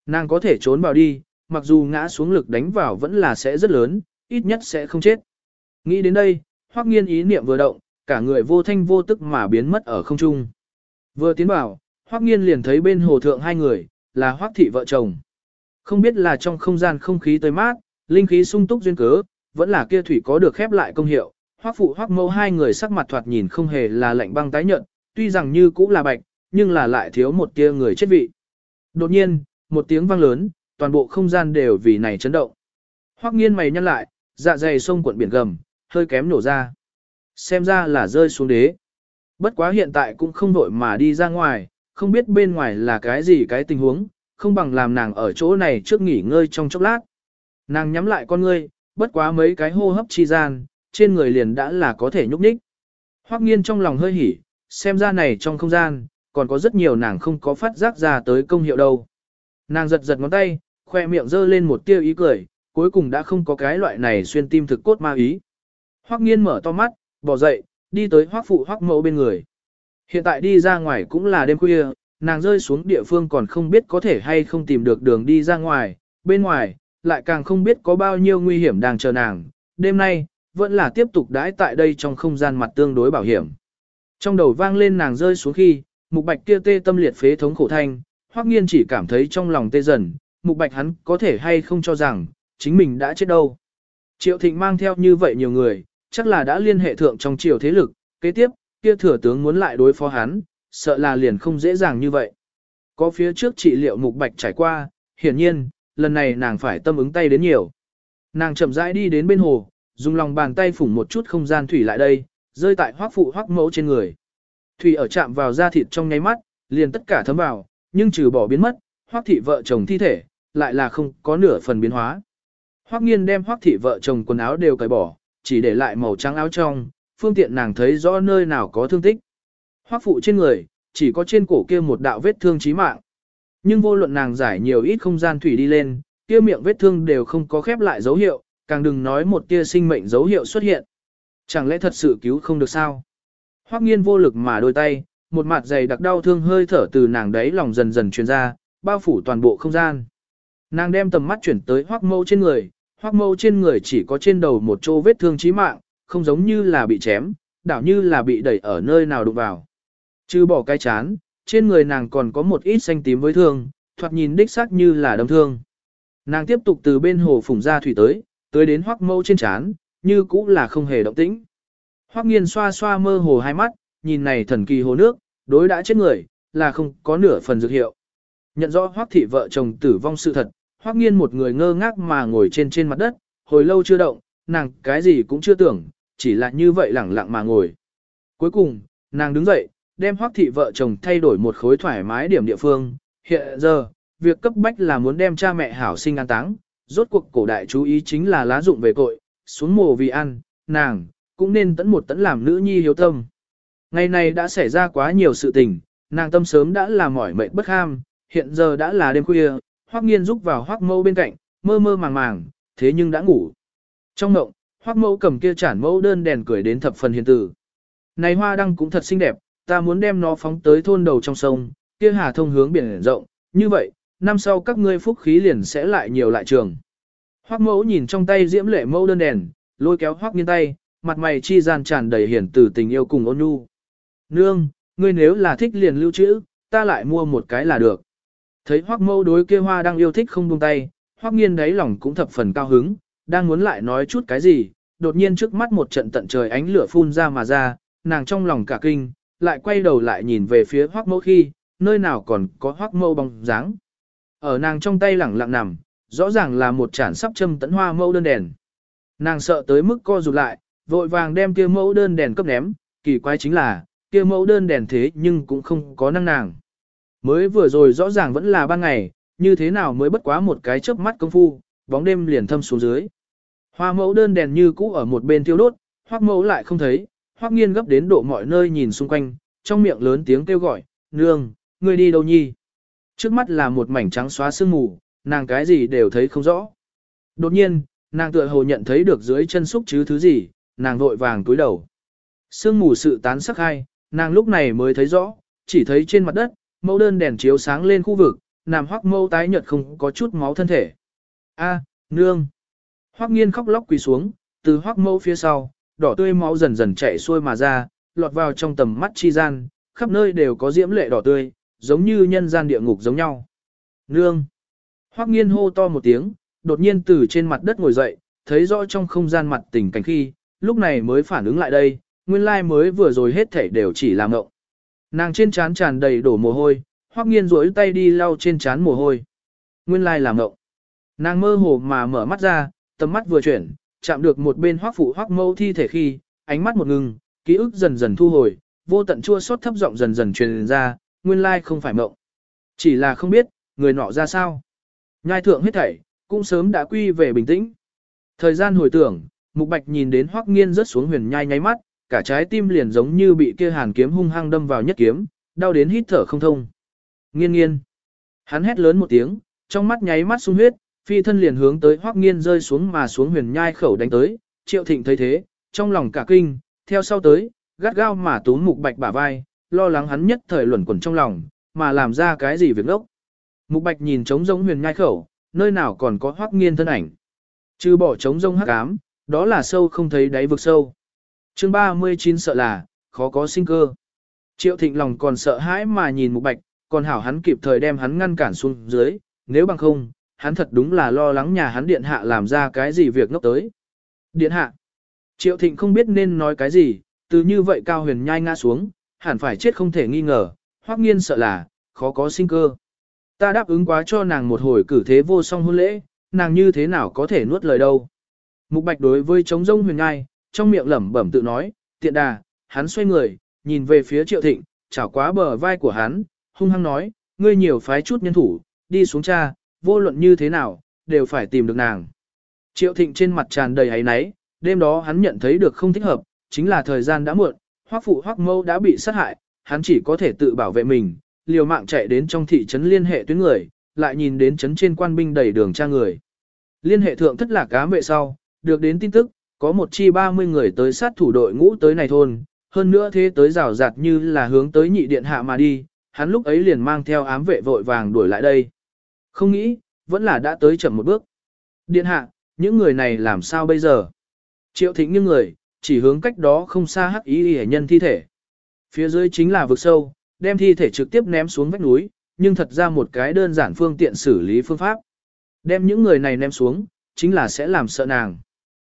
Nàng có thể trốn vào đi, mặc dù ngã xuống lực đánh vào vẫn là sẽ rất lớn, ít nhất sẽ không chết. Nghĩ đến đây, Hoắc nghiên ý niệm vừa động, cả người vô thanh vô tức mà biến mất ở không trung. Vừa tiến vào, Hoắc nghiên liền thấy bên hồ thượng hai người, là Hoắc thị vợ chồng. Không biết là trong không gian không khí tới mát, linh khí sung túc duyên cớ, vẫn là kia thủy có được khép lại công hiệu. Hoắc phụ Hoắc mẫu hai người sắc mặt thoạt nhìn không hề là lạnh băng tái nhợt, tuy rằng như cũ là bạch, nhưng là lại thiếu một tia người chết vị. Đột nhiên, một tiếng vang lớn, toàn bộ không gian đều vì này chấn động. Hoắc nghiên mày nhăn lại, dạ dày sông cuộn biển gầm, hơi kém nổ ra. Xem ra là rơi xuống đế. Bất quá hiện tại cũng không vội mà đi ra ngoài, không biết bên ngoài là cái gì cái tình huống, không bằng làm nàng ở chỗ này trước nghỉ ngơi trong chốc lát. Nàng nhắm lại con ngươi, bất quá mấy cái hô hấp chi gian, trên người liền đã là có thể nhúc nhích. Hoắc nghiên trong lòng hơi hỉ, xem ra này trong không gian, còn có rất nhiều nàng không có phát giác ra tới công hiệu đâu. Nàng giật giật ngón tay, khoe miệng dơ lên một tia ý cười, cuối cùng đã không có cái loại này xuyên tim thực cốt ma ý. Hoắc nghiên mở to mắt, bỏ dậy, đi tới Hoắc phụ Hoắc mẫu bên người. Hiện tại đi ra ngoài cũng là đêm khuya, nàng rơi xuống địa phương còn không biết có thể hay không tìm được đường đi ra ngoài, bên ngoài, lại càng không biết có bao nhiêu nguy hiểm đang chờ nàng. Đêm nay, vẫn là tiếp tục đãi tại đây trong không gian mặt tương đối bảo hiểm. Trong đầu vang lên nàng rơi xuống khi, mục bạch kia tê tâm liệt phế thống khổ thanh, hoắc nghiên chỉ cảm thấy trong lòng tê dần, mục bạch hắn có thể hay không cho rằng, chính mình đã chết đâu. Triệu thịnh mang theo như vậy nhiều người, chắc là đã liên hệ thượng trong triều thế lực, kế tiếp, kia thừa tướng muốn lại đối phó hắn, sợ là liền không dễ dàng như vậy. Có phía trước trị liệu mục bạch trải qua, hiển nhiên, lần này nàng phải tâm ứng tay đến nhiều. Nàng chậm rãi đi đến bên hồ, dùng lòng bàn tay phủng một chút không gian thủy lại đây, rơi tại hoác phụ hoác mẫu trên người. Thủy ở chạm vào da thịt trong nháy mắt, liền tất cả thấm vào, nhưng trừ bỏ biến mất, hoác thị vợ chồng thi thể, lại là không có nửa phần biến hóa. Hoác nghiên đem hoác thị vợ chồng quần áo đều cởi bỏ, chỉ để lại màu trắng áo trong, phương tiện nàng thấy rõ nơi nào có thương tích. Hoác phụ trên người, chỉ có trên cổ kia một đạo vết thương chí mạng. Nhưng vô luận nàng giải nhiều ít không gian thủy đi lên, kia miệng vết thương đều không có khép lại dấu hiệu, càng đừng nói một tia sinh mệnh dấu hiệu xuất hiện. Chẳng lẽ thật sự cứu không được sao? Hoắc nghiên vô lực mà đôi tay, một mặt dày đặc đau thương hơi thở từ nàng đấy lòng dần dần truyền ra, bao phủ toàn bộ không gian. Nàng đem tầm mắt chuyển tới Hoắc mâu trên người, Hoắc mâu trên người chỉ có trên đầu một chỗ vết thương chí mạng, không giống như là bị chém, đảo như là bị đẩy ở nơi nào đụng vào. Chứ bỏ cái chán, trên người nàng còn có một ít xanh tím với thương, thoạt nhìn đích xác như là đâm thương. Nàng tiếp tục từ bên hồ phủng ra thủy tới, tới đến hoắc mâu trên chán, như cũ là không hề động tĩnh. Hoắc nghiên xoa xoa mơ hồ hai mắt, nhìn này thần kỳ hồ nước, đối đã chết người, là không có nửa phần dược hiệu. Nhận rõ hoắc thị vợ chồng tử vong sự thật, hoắc nghiên một người ngơ ngác mà ngồi trên trên mặt đất, hồi lâu chưa động, nàng cái gì cũng chưa tưởng, chỉ là như vậy lẳng lặng mà ngồi. Cuối cùng, nàng đứng dậy, đem hoắc thị vợ chồng thay đổi một khối thoải mái điểm địa phương. Hiện giờ, việc cấp bách là muốn đem cha mẹ hảo sinh an táng, rốt cuộc cổ đại chú ý chính là lá dụng về cội, xuống mồ vì ăn, nàng, cũng nên tẫn một tẫn làm nữ nhi hiếu tâm. Ngày này đã xảy ra quá nhiều sự tình, nàng tâm sớm đã là mỏi mệt bất ham, hiện giờ đã là đêm khuya, hoắc nghiên rúc vào hoắc mâu bên cạnh, mơ mơ màng màng, thế nhưng đã ngủ. Trong mộng, hoắc mâu cầm kia chản mẫu đơn đèn cười đến thập phần hiền tử. Này hoa đăng cũng thật xinh đẹp, ta muốn đem nó phóng tới thôn đầu trong sông, kia hà thông hướng biển rộng, như vậy, năm sau các ngươi phúc khí liền sẽ lại nhiều lại trường. Hoắc mẫu nhìn trong tay diễm lệ mẫu đơn đèn, lôi kéo hoắc nghiên tay, mặt mày chi gian tràn đầy hiển từ tình yêu cùng ôn nhu. Nương, ngươi nếu là thích liền lưu trữ, ta lại mua một cái là được. Thấy hoắc mẫu đối kia hoa đang yêu thích không buông tay, hoắc nghiên đáy lòng cũng thập phần cao hứng, đang muốn lại nói chút cái gì, đột nhiên trước mắt một trận tận trời ánh lửa phun ra mà ra, nàng trong lòng cả kinh, lại quay đầu lại nhìn về phía hoắc mẫu khi, nơi nào còn có hoắc mẫu bóng dáng. Ở nàng trong tay lẳng lặng nằm, rõ ràng là một chản sắp châm tấn hoa mẫu đơn đèn. Nàng sợ tới mức co rụt lại, vội vàng đem kia mẫu đơn đèn cấp ném, kỳ quái chính là, kia mẫu đơn đèn thế nhưng cũng không có năng nàng. Mới vừa rồi rõ ràng vẫn là ban ngày, như thế nào mới bất quá một cái chớp mắt công phu, bóng đêm liền thâm xuống dưới. Hoa mẫu đơn đèn như cũ ở một bên thiêu đốt, hoắc mẫu lại không thấy, hoắc nghiên gấp đến độ mọi nơi nhìn xung quanh, trong miệng lớn tiếng kêu gọi, nương, ngươi đi đâu nhi? Trước mắt là một mảnh trắng xóa sương mù, nàng cái gì đều thấy không rõ. Đột nhiên, nàng tựa hồ nhận thấy được dưới chân xúc chứ thứ gì, nàng vội vàng túi đầu. Sương mù sự tán sắc hai, nàng lúc này mới thấy rõ, chỉ thấy trên mặt đất, mẫu đơn đèn chiếu sáng lên khu vực, nằm hoắc mâu tái nhợt không có chút máu thân thể. A, nương. Hoắc nghiên khóc lóc quỳ xuống, từ hoắc mâu phía sau, đỏ tươi máu dần dần chảy xuôi mà ra, lọt vào trong tầm mắt chi gian, khắp nơi đều có diễm lệ đỏ tươi, giống như nhân gian địa ngục giống nhau. Nương. Hoắc nghiên hô to một tiếng, đột nhiên từ trên mặt đất ngồi dậy, thấy rõ trong không gian mặt tình cảnh khi, lúc này mới phản ứng lại đây, nguyên lai mới vừa rồi hết thảy đều chỉ là ngộng. Nàng trên trán tràn đầy đổ mồ hôi, Hoắc nghiên duỗi tay đi lau trên trán mồ hôi. Nguyên lai là ngộng. Nàng mơ hồ mà mở mắt ra, tầm mắt vừa chuyển, chạm được một bên Hoắc phụ Hoắc mâu thi thể khi, ánh mắt một ngừng, ký ức dần dần thu hồi, vô tận chua xót thấp giọng dần dần truyền ra, nguyên lai không phải mộng. Chỉ là không biết, người nọ ra sao. Nhai thượng hết thảy, cũng sớm đã quy về bình tĩnh. Thời gian hồi tưởng, Mục Bạch nhìn đến Hoắc Nghiên rớt xuống huyền nhai nháy mắt, cả trái tim liền giống như bị kia hàn kiếm hung hăng đâm vào nhất kiếm, đau đến hít thở không thông. Nghiên nghiên. Hắn hét lớn một tiếng, trong mắt nháy mắt sung huyết, phi thân liền hướng tới Hoắc Nghiên rơi xuống mà xuống huyền nhai khẩu đánh tới, Triệu Thịnh thấy thế, trong lòng cả kinh, theo sau tới, gắt gao mà túm Mục Bạch bả vai, lo lắng hắn nhất thời luẩn quẩn trong lòng, mà làm ra cái gì việc đốc. Mục Bạch nhìn trống rỗng huyền nhai khẩu, nơi nào còn có Hoắc Nghiên thân ảnh. Trừ bỏ trống rỗng hắc ám, đó là sâu không thấy đáy vực sâu. Chương 39 sợ là khó có sinh cơ. Triệu Thịnh lòng còn sợ hãi mà nhìn Mục Bạch, còn hảo hắn kịp thời đem hắn ngăn cản xuống dưới, nếu bằng không, hắn thật đúng là lo lắng nhà hắn điện hạ làm ra cái gì việc ngốc tới. Điện hạ. Triệu Thịnh không biết nên nói cái gì, từ như vậy cao huyền nhai ngã xuống, hẳn phải chết không thể nghi ngờ, hoắc nghiên sợ là, khó có sinh cơ. Ta đáp ứng quá cho nàng một hồi cử thế vô song hôn lễ, nàng như thế nào có thể nuốt lời đâu. Mục bạch đối với trống rông huyền ngai, trong miệng lẩm bẩm tự nói, tiện đà, hắn xoay người, nhìn về phía triệu thịnh, chảo quá bờ vai của hắn, hung hăng nói, ngươi nhiều phái chút nhân thủ, đi xuống cha, vô luận như thế nào, đều phải tìm được nàng. Triệu thịnh trên mặt tràn đầy áy náy, đêm đó hắn nhận thấy được không thích hợp, chính là thời gian đã muộn, hoắc phụ hoắc mâu đã bị sát hại, hắn chỉ có thể tự bảo vệ mình, liều mạng chạy đến trong thị trấn liên hệ tuyến người, lại nhìn đến trấn trên quan binh đầy đường tra người. Liên hệ thượng thất lạc ám vệ sau, được đến tin tức, có một chi 30 người tới sát thủ đội ngũ tới này thôn, hơn nữa thế tới rào rạt như là hướng tới nhị điện hạ mà đi, hắn lúc ấy liền mang theo ám vệ vội vàng đuổi lại đây. Không nghĩ, vẫn là đã tới chậm một bước. Điện hạ, những người này làm sao bây giờ? Triệu thịnh những người, chỉ hướng cách đó không xa hắc ý hề nhân thi thể. Phía dưới chính là vực sâu, đem thi thể trực tiếp ném xuống vách núi, nhưng thật ra một cái đơn giản phương tiện xử lý phương pháp. Đem những người này ném xuống, chính là sẽ làm sợ nàng.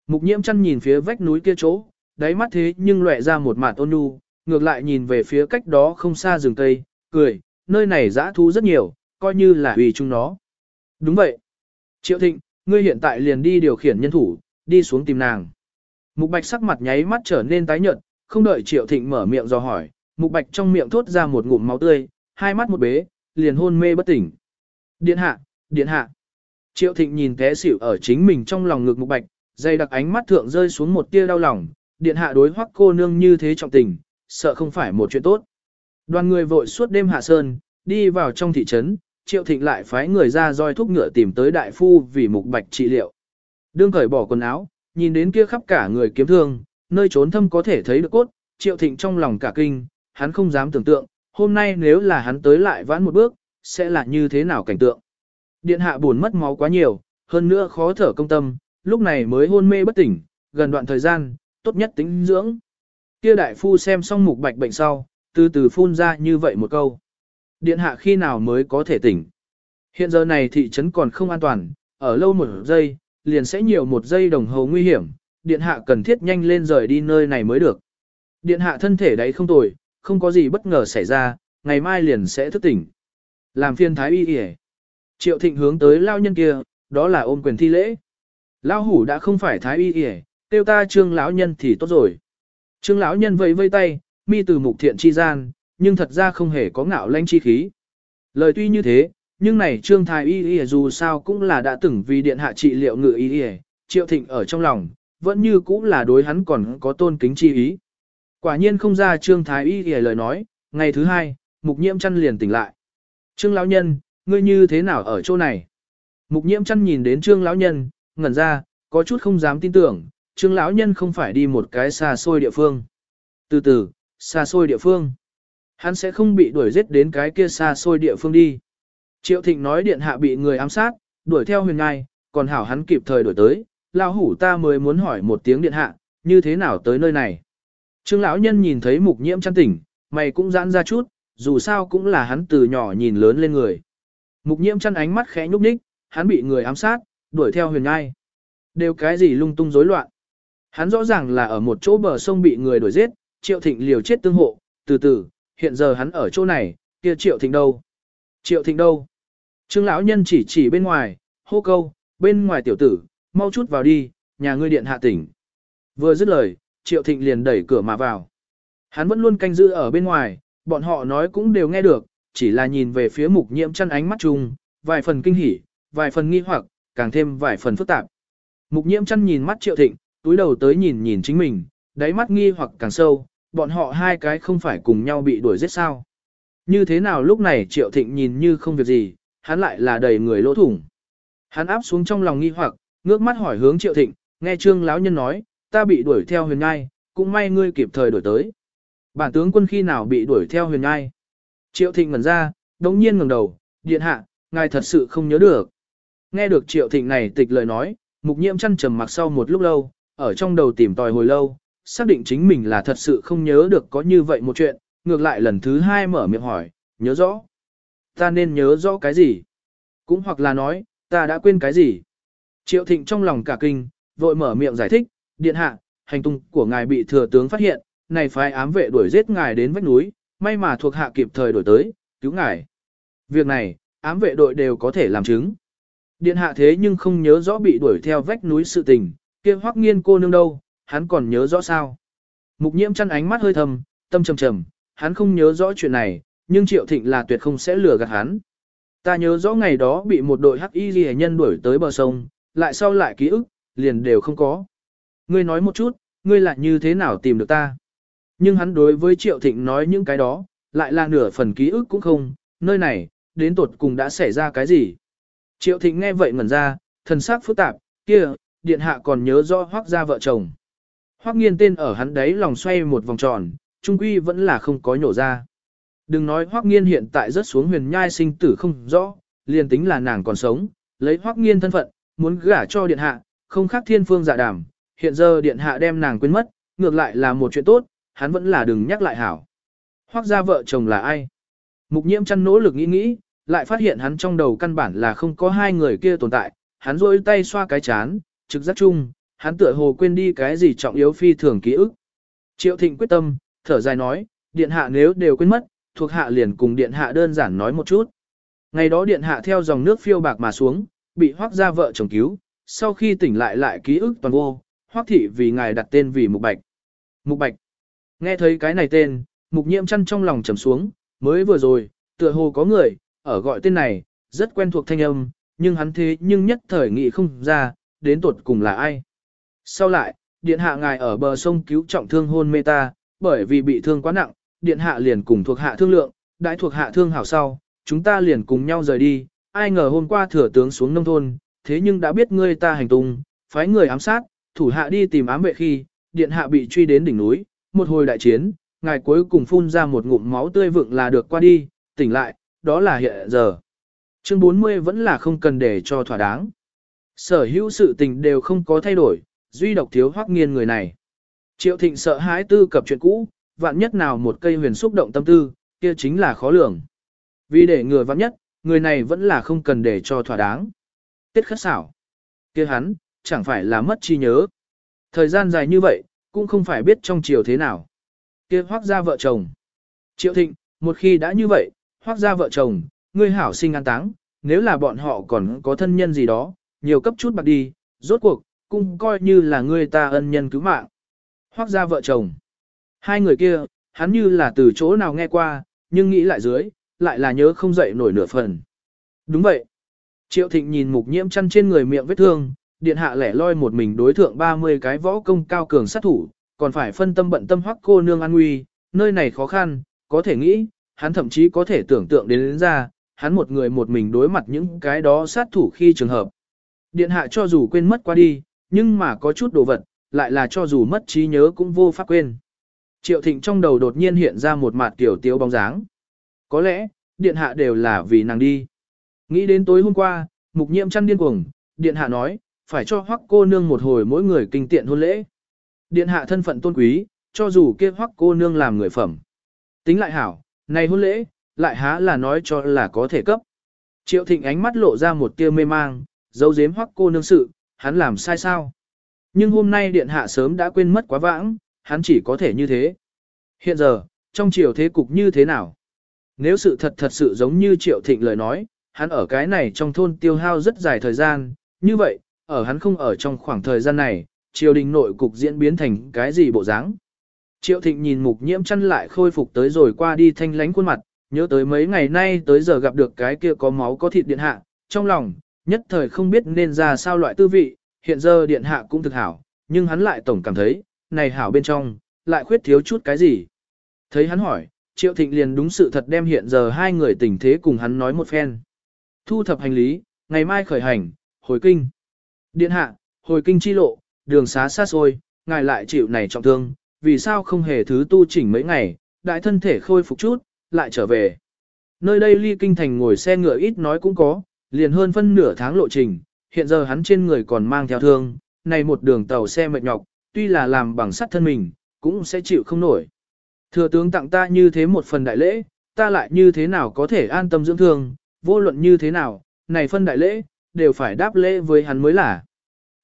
Mục nhiễm chăn nhìn phía vách núi kia chỗ, đáy mắt thế nhưng lệ ra một mạt ôn nhu, ngược lại nhìn về phía cách đó không xa rừng cây, cười, nơi này dã thú rất nhiều, coi như là vì chúng nó. Đúng vậy. Triệu Thịnh, ngươi hiện tại liền đi điều khiển nhân thủ, đi xuống tìm nàng. Mục Bạch sắc mặt nháy mắt trở nên tái nhợt, không đợi Triệu Thịnh mở miệng do hỏi, Mục Bạch trong miệng thốt ra một ngụm máu tươi, hai mắt một bế, liền hôn mê bất tỉnh. Điện hạ, điện hạ. Triệu Thịnh nhìn té xỉu ở chính mình trong lòng ngực Mục Bạch, dây đặc ánh mắt thượng rơi xuống một tia đau lòng, điện hạ đối hoắc cô nương như thế trọng tình, sợ không phải một chuyện tốt. Đoàn người vội suốt đêm hạ sơn, đi vào trong thị trấn, Triệu Thịnh lại phái người ra roi thúc ngựa tìm tới đại phu vì Mục Bạch trị liệu. Đương cởi bỏ quần áo, nhìn đến kia khắp cả người kiếm thương, nơi trốn thâm có thể thấy được cốt, Triệu Thịnh trong lòng cả kinh, hắn không dám tưởng tượng, hôm nay nếu là hắn tới lại vãn một bước, sẽ là như thế nào cảnh tượng. Điện hạ buồn mất máu quá nhiều, hơn nữa khó thở công tâm, lúc này mới hôn mê bất tỉnh, gần đoạn thời gian, tốt nhất tính dưỡng. Kia đại phu xem xong mục bạch bệnh sau, từ từ phun ra như vậy một câu. Điện hạ khi nào mới có thể tỉnh. Hiện giờ này thị trấn còn không an toàn, ở lâu một giây, liền sẽ nhiều một giây đồng hồ nguy hiểm, điện hạ cần thiết nhanh lên rời đi nơi này mới được. Điện hạ thân thể đấy không tồi, không có gì bất ngờ xảy ra, ngày mai liền sẽ thức tỉnh. Làm phiên thái y y Triệu thịnh hướng tới lao nhân kia, đó là ôm quyền thi lễ. Lao hủ đã không phải thái y y tiêu ta trương lão nhân thì tốt rồi. Trương lão nhân vẫy vây tay, mi từ mục thiện chi gian, nhưng thật ra không hề có ngạo lanh chi khí. Lời tuy như thế, nhưng này trương thái y y dù sao cũng là đã từng vì điện hạ trị liệu ngự y y, triệu thịnh ở trong lòng, vẫn như cũng là đối hắn còn có tôn kính chi ý. Quả nhiên không ra trương thái y thì lời nói, ngày thứ hai, mục nhiễm chăn liền tỉnh lại. Trương lão nhân, ngươi như thế nào ở chỗ này? Mục nhiễm chăn nhìn đến trương lão nhân, ngẩn ra, có chút không dám tin tưởng, trương lão nhân không phải đi một cái xa xôi địa phương. Từ từ, xa xôi địa phương. Hắn sẽ không bị đuổi giết đến cái kia xa xôi địa phương đi. Triệu Thịnh nói điện hạ bị người ám sát, đuổi theo huyền ngai, còn hảo hắn kịp thời đuổi tới, Lão hủ ta mới muốn hỏi một tiếng điện hạ, như thế nào tới nơi này. Trương lão nhân nhìn thấy mục nhiễm chăn tỉnh, mày cũng giãn ra chút, dù sao cũng là hắn từ nhỏ nhìn lớn lên người. Mục nhiễm chăn ánh mắt khẽ nhúc nhích, hắn bị người ám sát, đuổi theo huyền ngai. Đều cái gì lung tung rối loạn. Hắn rõ ràng là ở một chỗ bờ sông bị người đuổi giết, triệu thịnh liều chết tương hộ, từ từ, hiện giờ hắn ở chỗ này, kia triệu thịnh đâu? Triệu thịnh đâu? Trương lão nhân chỉ chỉ bên ngoài, hô câu, bên ngoài tiểu tử, mau chút vào đi, nhà ngươi điện hạ tỉnh. Vừa dứt lời, triệu thịnh liền đẩy cửa mà vào. Hắn vẫn luôn canh giữ ở bên ngoài, bọn họ nói cũng đều nghe được, chỉ là nhìn về phía mục nhiễm chăn ánh mắt chung, vài phần kinh hỉ, vài phần nghi hoặc, càng thêm vài phần phức tạp. Mục nhiễm chăn nhìn mắt triệu thịnh, túi đầu tới nhìn nhìn chính mình, đáy mắt nghi hoặc càng sâu, bọn họ hai cái không phải cùng nhau bị đuổi giết sao. Như thế nào lúc này triệu thịnh nhìn như không việc gì, hắn lại là đầy người lỗ thủng. Hắn áp xuống trong lòng nghi hoặc, ngước mắt hỏi hướng triệu thịnh, nghe trương lão nhân nói, ta bị đuổi theo huyền ngai, cũng may ngươi kịp thời đuổi tới. Bản tướng quân khi nào bị đuổi theo huyền ngai? Triệu thịnh ngẩn ra, đống nhiên ngẩng đầu, điện hạ, ngài thật sự không nhớ được. Nghe được triệu thịnh này tịch lời nói, mục nhiễm chăn trầm mặc sau một lúc lâu, ở trong đầu tìm tòi hồi lâu, xác định chính mình là thật sự không nhớ được có như vậy một chuyện, ngược lại lần thứ hai mở miệng hỏi, nhớ rõ. Ta nên nhớ rõ cái gì? Cũng hoặc là nói, ta đã quên cái gì? Triệu thịnh trong lòng cả kinh, vội mở miệng giải thích, điện hạ, hành tung của ngài bị thừa tướng phát hiện, này phái ám vệ đuổi giết ngài đến vách núi, may mà thuộc hạ kịp thời đổi tới, cứu ngài. Việc này, ám vệ đội đều có thể làm chứng. Điện hạ thế nhưng không nhớ rõ bị đuổi theo vách núi sự tình, kia hoắc nghiên cô nương đâu, hắn còn nhớ rõ sao. Mục nhiễm chăn ánh mắt hơi thầm, tâm trầm trầm, hắn không nhớ rõ chuyện này, nhưng triệu thịnh là tuyệt không sẽ lừa gạt hắn. Ta nhớ rõ ngày đó bị một đội hắc y ghi nhân đuổi tới bờ sông, lại sau lại ký ức, liền đều không có. Ngươi nói một chút, ngươi lại như thế nào tìm được ta? Nhưng hắn đối với triệu thịnh nói những cái đó, lại là nửa phần ký ức cũng không, nơi này, đến tột cùng đã xảy ra cái gì? Triệu Thịnh nghe vậy ngẩn ra, thần sắc phức tạp, kia, điện hạ còn nhớ rõ hoác gia vợ chồng. Hoác nghiên tên ở hắn đấy lòng xoay một vòng tròn, trung quy vẫn là không có nhổ ra. Đừng nói hoác nghiên hiện tại rất xuống huyền nhai sinh tử không rõ, liền tính là nàng còn sống, lấy hoác nghiên thân phận, muốn gả cho điện hạ, không khác thiên phương dạ đàm, hiện giờ điện hạ đem nàng quên mất, ngược lại là một chuyện tốt, hắn vẫn là đừng nhắc lại hảo. Hoác gia vợ chồng là ai? Mục nhiễm chăn nỗ lực nghĩ nghĩ, lại phát hiện hắn trong đầu căn bản là không có hai người kia tồn tại, hắn rôi tay xoa cái chán, trực giác chung, hắn tựa hồ quên đi cái gì trọng yếu phi thường ký ức. Triệu Thịnh quyết tâm, thở dài nói, điện hạ nếu đều quên mất, thuộc hạ liền cùng điện hạ đơn giản nói một chút. Ngày đó điện hạ theo dòng nước phiêu bạc mà xuống, bị hoác gia vợ chồng cứu, sau khi tỉnh lại lại ký ức toàn vô, hoác thị vì ngài đặt tên vì Mục Bạch. Mục Bạch. Nghe thấy cái này tên, Mục Nhiễm chăn trong lòng trầm xuống, mới vừa rồi, tựa hồ có người, ở gọi tên này, rất quen thuộc thanh âm, nhưng hắn thế nhưng nhất thời nghĩ không ra, đến tuột cùng là ai. Sau lại, điện hạ ngài ở bờ sông cứu trọng thương hôn mê ta, bởi vì bị thương quá nặng, điện hạ liền cùng thuộc hạ thương lượng, đại thuộc hạ thương hảo sau, chúng ta liền cùng nhau rời đi, ai ngờ hôm qua thừa tướng xuống nông thôn, thế nhưng đã biết ngươi ta hành tung, phái người ám sát, thủ hạ đi tìm ám vệ khi, điện hạ bị truy đến đỉnh núi, một hồi đại chiến, ngài cuối cùng phun ra một ngụm máu tươi vựng là được qua đi, tỉnh lại, đó là hiện giờ. Chương 40 vẫn là không cần để cho thỏa đáng. Sở hữu sự tình đều không có thay đổi, duy độc thiếu hoắc nghiên người này. Triệu thịnh sợ hãi tư cập chuyện cũ, vạn nhất nào một cây huyền xúc động tâm tư, kia chính là khó lường. Vì để ngừa vạn nhất, người này vẫn là không cần để cho thỏa đáng. Tiết khất xảo. kia hắn, chẳng phải là mất chi nhớ. Thời gian dài như vậy, cũng không phải biết trong chiều thế nào. kia hoác ra vợ chồng. Triệu thịnh, một khi đã như vậy, hoác ra vợ chồng, ngươi hảo sinh an táng, nếu là bọn họ còn có thân nhân gì đó, nhiều cấp chút bạc đi, rốt cuộc, cũng coi như là ngươi ta ân nhân cứu mạng. Hoác ra vợ chồng. Hai người kia, hắn như là từ chỗ nào nghe qua, nhưng nghĩ lại dưới, lại là nhớ không dậy nổi nửa phần. Đúng vậy. Triệu Thịnh nhìn mục nhiễm chăn trên người miệng vết thương, điện hạ lẻ loi một mình đối thượng 30 cái võ công cao cường sát thủ, còn phải phân tâm bận tâm hoắc cô nương an nguy, nơi này khó khăn, có thể nghĩ, hắn thậm chí có thể tưởng tượng đến, đến ra, hắn một người một mình đối mặt những cái đó sát thủ khi trường hợp. Điện hạ cho dù quên mất qua đi, nhưng mà có chút đồ vật, lại là cho dù mất trí nhớ cũng vô pháp quên. Triệu Thịnh trong đầu đột nhiên hiện ra một mặt tiểu tiếu bóng dáng. Có lẽ, điện hạ đều là vì nàng đi. Nghĩ đến tối hôm qua, mục nhiệm chăn điên cuồng, điện hạ nói, phải cho hoắc cô nương một hồi mỗi người kinh tiện hôn lễ. Điện hạ thân phận tôn quý, cho dù kia hoắc cô nương làm người phẩm. Tính lại hảo, này hôn lễ, lại há là nói cho là có thể cấp. Triệu thịnh ánh mắt lộ ra một tia mê mang, dấu dếm hoắc cô nương sự, hắn làm sai sao. Nhưng hôm nay điện hạ sớm đã quên mất quá vãng, hắn chỉ có thể như thế. Hiện giờ, trong triều thế cục như thế nào? Nếu sự thật thật sự giống như triệu thịnh lời nói, hắn ở cái này trong thôn tiêu hao rất dài thời gian, như vậy, ở hắn không ở trong khoảng thời gian này, triều đình nội cục diễn biến thành cái gì bộ dáng. Triệu thịnh nhìn mục nhiễm chăn lại khôi phục tới rồi qua đi thanh lánh khuôn mặt, nhớ tới mấy ngày nay tới giờ gặp được cái kia có máu có thịt điện hạ, trong lòng, nhất thời không biết nên ra sao loại tư vị, hiện giờ điện hạ cũng thực hảo, nhưng hắn lại tổng cảm thấy, này hảo bên trong, lại khuyết thiếu chút cái gì. Thấy hắn hỏi, Triệu Thịnh liền đúng sự thật đem hiện giờ hai người tình thế cùng hắn nói một phen. Thu thập hành lý, ngày mai khởi hành, hồi kinh. Điện hạ, hồi kinh chi lộ, đường xá xa xôi, ngài lại chịu này trọng thương, vì sao không hề thứ tu chỉnh mấy ngày, đại thân thể khôi phục chút, lại trở về. Nơi đây ly kinh thành ngồi xe ngựa ít nói cũng có, liền hơn phân nửa tháng lộ trình, hiện giờ hắn trên người còn mang theo thương, này một đường tàu xe mệt nhọc, tuy là làm bằng sắt thân mình, cũng sẽ chịu không nổi. Thừa tướng tặng ta như thế một phần đại lễ, ta lại như thế nào có thể an tâm dưỡng thương, vô luận như thế nào, này phân đại lễ, đều phải đáp lễ với hắn mới là.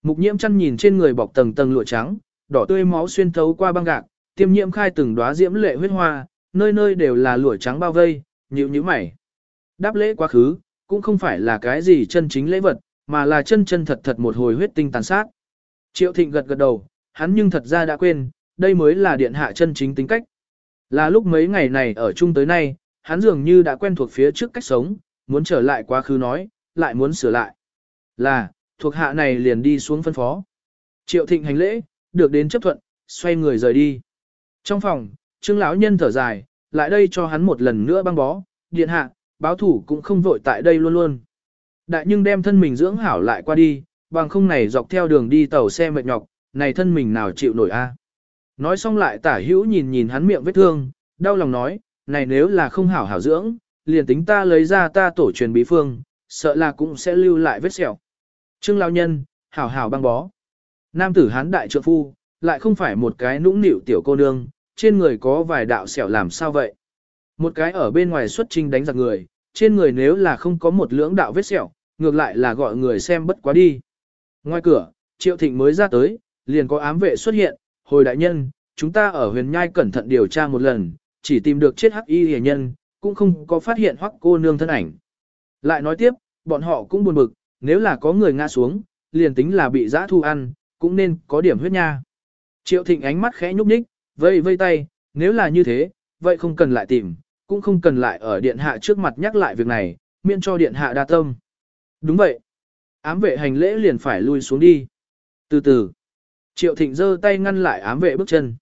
Mục nhiễm chăn nhìn trên người bọc tầng tầng lụa trắng, đỏ tươi máu xuyên thấu qua băng gạc, tiêm nhiễm khai từng đóa diễm lệ huyết hoa, nơi nơi đều là lụa trắng bao vây, nhíu nhíu mày. Đáp lễ quá khứ, cũng không phải là cái gì chân chính lễ vật, mà là chân chân thật thật một hồi huyết tinh tàn sát. Triệu Thịnh gật gật đầu, hắn nhưng thật ra đã quên, đây mới là điện hạ chân chính tính cách. Là lúc mấy ngày này ở chung tới nay, hắn dường như đã quen thuộc phía trước cách sống, muốn trở lại quá khứ nói, lại muốn sửa lại. Là, thuộc hạ này liền đi xuống phân phó. Triệu Thịnh hành lễ, được đến chấp thuận, xoay người rời đi. Trong phòng, Trương lão nhân thở dài, lại đây cho hắn một lần nữa băng bó, điện hạ, báo thủ cũng không vội tại đây luôn luôn. Đại nhưng đem thân mình dưỡng hảo lại qua đi, bằng không này dọc theo đường đi tàu xe mệt nhọc, này thân mình nào chịu nổi a? Nói xong lại tả hữu nhìn nhìn hắn miệng vết thương, đau lòng nói, này nếu là không hảo hảo dưỡng, liền tính ta lấy ra ta tổ truyền bí phương, sợ là cũng sẽ lưu lại vết sẹo. Trương lão nhân, hảo hảo băng bó. Nam tử hán đại trượng phu, lại không phải một cái nũng nịu tiểu cô nương, trên người có vài đạo sẹo làm sao vậy? Một cái ở bên ngoài xuất trinh đánh giặc người, trên người nếu là không có một lưỡng đạo vết sẹo, ngược lại là gọi người xem bất quá đi. Ngoài cửa, Triệu Thịnh mới ra tới, liền có ám vệ xuất hiện, hồi đại nhân, chúng ta ở huyền nhai cẩn thận điều tra một lần, chỉ tìm được chết hắc y hề nhân, cũng không có phát hiện hoắc cô nương thân ảnh. Lại nói tiếp, bọn họ cũng buồn bực, nếu là có người ngã xuống, liền tính là bị giã thu ăn, cũng nên có điểm huyết nha. Triệu Thịnh ánh mắt khẽ nhúc nhích, vây vây tay, nếu là như thế, vậy không cần lại tìm, cũng không cần lại ở điện hạ trước mặt nhắc lại việc này, miễn cho điện hạ đa tâm. Đúng vậy. Ám vệ hành lễ liền phải lui xuống đi. Từ từ. Triệu Thịnh giơ tay ngăn lại ám vệ bước chân.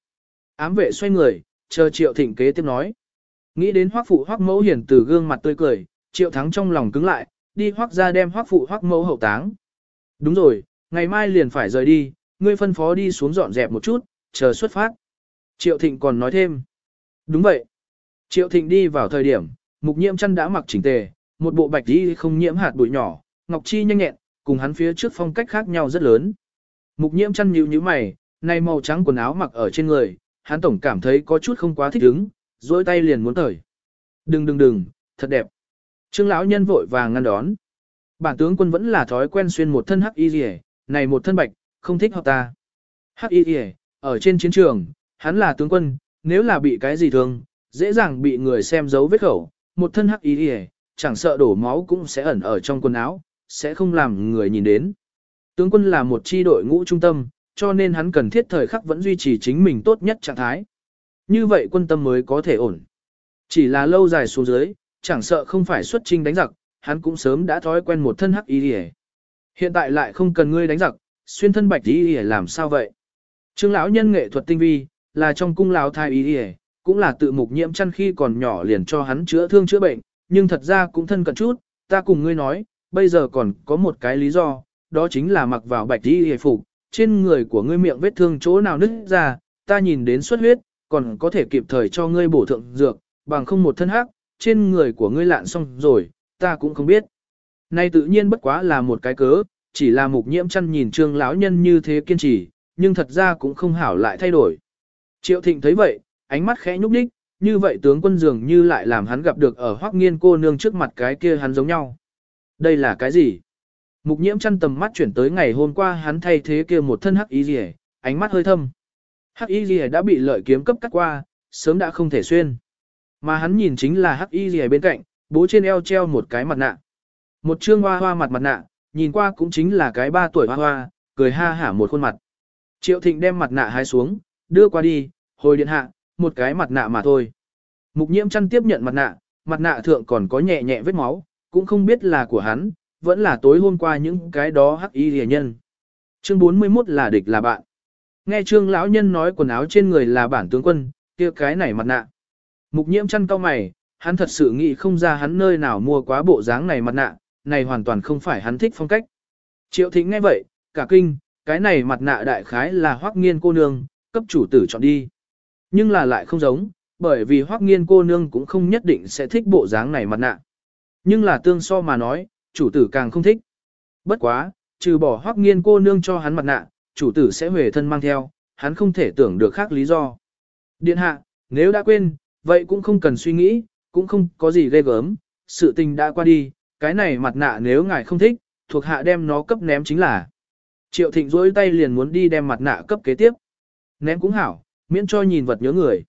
Ám vệ xoay người, chờ Triệu Thịnh kế tiếp nói. Nghĩ đến hoắc phụ hoắc mẫu hiển từ gương mặt tươi cười, Triệu Thắng trong lòng cứng lại, đi hoác ra đem hoác phụ hoác mẫu hậu táng. Đúng rồi, ngày mai liền phải rời đi, ngươi phân phó đi xuống dọn dẹp một chút, chờ xuất phát. Triệu Thịnh còn nói thêm. Đúng vậy. Triệu Thịnh đi vào thời điểm, mục nhiễm chăn đã mặc chỉnh tề, một bộ bạch y không nhiễm hạt bụi nhỏ, ngọc chi nhanh nhẹn, cùng hắn phía trước phong cách khác nhau rất lớn. Mục nhiễm chăn nhíu nhíu mày, nay màu trắng quần áo mặc ở trên người, hắn tổng cảm thấy có chút không quá thích ứng, dối tay liền muốn cởi. Đừng đừng đừng, thật đẹp. Trương lão nhân vội vàng ngăn đón. Bản tướng quân vẫn là thói quen xuyên một thân hắc y rìa, này một thân bạch, không thích hợp ta. Hắc y rìa, ở trên chiến trường, hắn là tướng quân, nếu là bị cái gì thương, dễ dàng bị người xem dấu vết khẩu, một thân hắc y rìa, chẳng sợ đổ máu cũng sẽ ẩn ở trong quần áo, sẽ không làm người nhìn đến. Tướng quân là một chi đội ngũ trung tâm, cho nên hắn cần thiết thời khắc vẫn duy trì chính mình tốt nhất trạng thái. Như vậy quân tâm mới có thể ổn. Chỉ là lâu dài xuống dưới, chẳng sợ không phải xuất trinh đánh giặc, hắn cũng sớm đã thói quen một thân hắc y rìa. Hiện tại lại không cần ngươi đánh giặc, xuyên thân bạch y rìa làm sao vậy? Trương lão nhân nghệ thuật tinh vi, là trong cung lão thai y rìa, cũng là tự mục nhiễm chăn khi còn nhỏ liền cho hắn chữa thương chữa bệnh, nhưng thật ra cũng thân cận chút, ta cùng ngươi nói, bây giờ còn có một cái lý do, đó chính là mặc vào bạch y hề phục, trên người của ngươi miệng vết thương chỗ nào nứt ra, ta nhìn đến xuất huyết, còn có thể kịp thời cho ngươi bổ thượng dược, bằng không một thân hắc, trên người của ngươi lạn xong rồi, ta cũng không biết. Nay tự nhiên bất quá là một cái cớ, chỉ là mục nhiễm chăn nhìn trương lão nhân như thế kiên trì, nhưng thật ra cũng không hảo lại thay đổi. Triệu thịnh thấy vậy, ánh mắt khẽ nhúc đích, như vậy tướng quân dường như lại làm hắn gặp được ở hoác nghiên cô nương trước mặt cái kia hắn giống nhau. Đây là cái gì? Mục nhiễm chăn tầm mắt chuyển tới ngày hôm qua hắn thay thế kia một thân hắc y rìa ánh mắt hơi thâm. Hắc y rìa đã bị lợi kiếm cấp cắt qua, sớm đã không thể xuyên. Mà hắn nhìn chính là hắc y rỉ bên cạnh, bố trên eo treo một cái mặt nạ. Một trương hoa hoa mặt mặt nạ, nhìn qua cũng chính là cái ba tuổi hoa hoa, cười ha hả một khuôn mặt. Triệu thịnh đem mặt nạ hái xuống, đưa qua đi, hồi điện hạ, một cái mặt nạ mà thôi. Mục nhiễm chăn tiếp nhận mặt nạ, mặt nạ thượng còn có nhẹ nhẹ vết máu, cũng không biết là của hắn, vẫn là tối hôm qua những cái đó hắc y rìa nhân. Chương 41 là địch là bạn. Nghe trương lão nhân nói quần áo trên người là bản tướng quân, kia cái này mặt nạ. Mục nhiễm chăn cao mày, hắn thật sự nghĩ không ra hắn nơi nào mua quá bộ dáng này mặt nạ, này hoàn toàn không phải hắn thích phong cách. Triệu thính nghe vậy, cả kinh, cái này mặt nạ đại khái là hoắc nghiên cô nương, cấp chủ tử chọn đi. Nhưng là lại không giống, bởi vì hoắc nghiên cô nương cũng không nhất định sẽ thích bộ dáng này mặt nạ. Nhưng là tương so mà nói, chủ tử càng không thích. Bất quá, trừ bỏ hoắc nghiên cô nương cho hắn mặt nạ, chủ tử sẽ về thân mang theo, hắn không thể tưởng được khác lý do. Điện hạ, nếu đã quên, vậy cũng không cần suy nghĩ, cũng không có gì ghê gớm, sự tình đã qua đi, cái này mặt nạ nếu ngài không thích, thuộc hạ đem nó cấp ném chính là. Triệu thịnh rỗi tay liền muốn đi đem mặt nạ cấp kế tiếp. Ném cũng hảo, miễn cho nhìn vật nhớ người.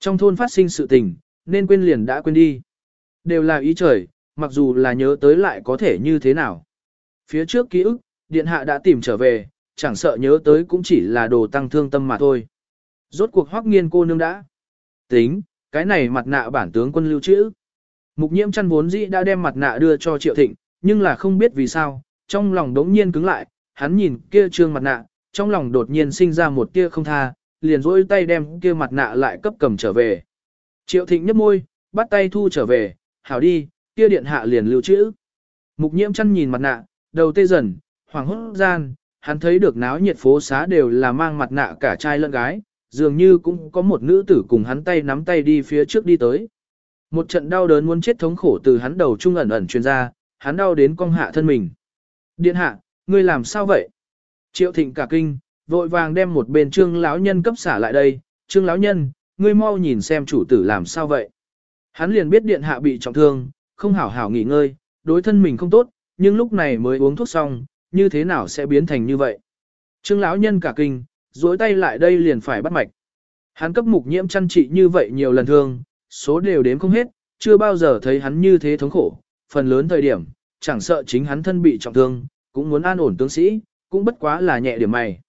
Trong thôn phát sinh sự tình, nên quên liền đã quên đi. Đều là ý trời, mặc dù là nhớ tới lại có thể như thế nào. Phía trước ký ức, điện hạ đã tìm trở về, chẳng sợ nhớ tới cũng chỉ là đồ tăng thương tâm mà thôi. Rốt cuộc hoắc nghiên cô nương đã. Tính, cái này mặt nạ bản tướng quân lưu trữ. Mục nhiễm chăn vốn dĩ đã đem mặt nạ đưa cho triệu thịnh, nhưng là không biết vì sao, trong lòng đống nhiên cứng lại, hắn nhìn kia trương mặt nạ, trong lòng đột nhiên sinh ra một tia không tha, liền rỗi tay đem kia mặt nạ lại cấp cầm trở về. Triệu thịnh nhấp môi, bắt tay thu trở về, hảo đi, kia điện hạ liền lưu trữ. Mục nhiễm chăn nhìn mặt nạ, đầu tê dần, hoàng hốt gian, hắn thấy được náo nhiệt phố xá đều là mang mặt nạ cả trai lẫn gái, dường như cũng có một nữ tử cùng hắn tay nắm tay đi phía trước đi tới. Một trận đau đớn muốn chết thống khổ từ hắn đầu trung ẩn ẩn truyền ra, hắn đau đến cong hạ thân mình. Điện hạ, ngươi làm sao vậy? Triệu thịnh cả kinh, vội vàng đem một bên trương lão nhân cấp xả lại đây. Trương lão nhân, ngươi mau nhìn xem chủ tử làm sao vậy? Hắn liền biết điện hạ bị trọng thương, không hảo hảo nghỉ ngơi, đối thân mình không tốt, nhưng lúc này mới uống thuốc xong, như thế nào sẽ biến thành như vậy? Trương lão nhân cả kinh, duỗi tay lại đây liền phải bắt mạch. Hắn cấp mục nhiễm chăn trị như vậy nhiều lần thương, số đều đếm không hết, chưa bao giờ thấy hắn như thế thống khổ, phần lớn thời điểm, chẳng sợ chính hắn thân bị trọng thương, cũng muốn an ổn tướng sĩ, cũng bất quá là nhẹ điểm mày.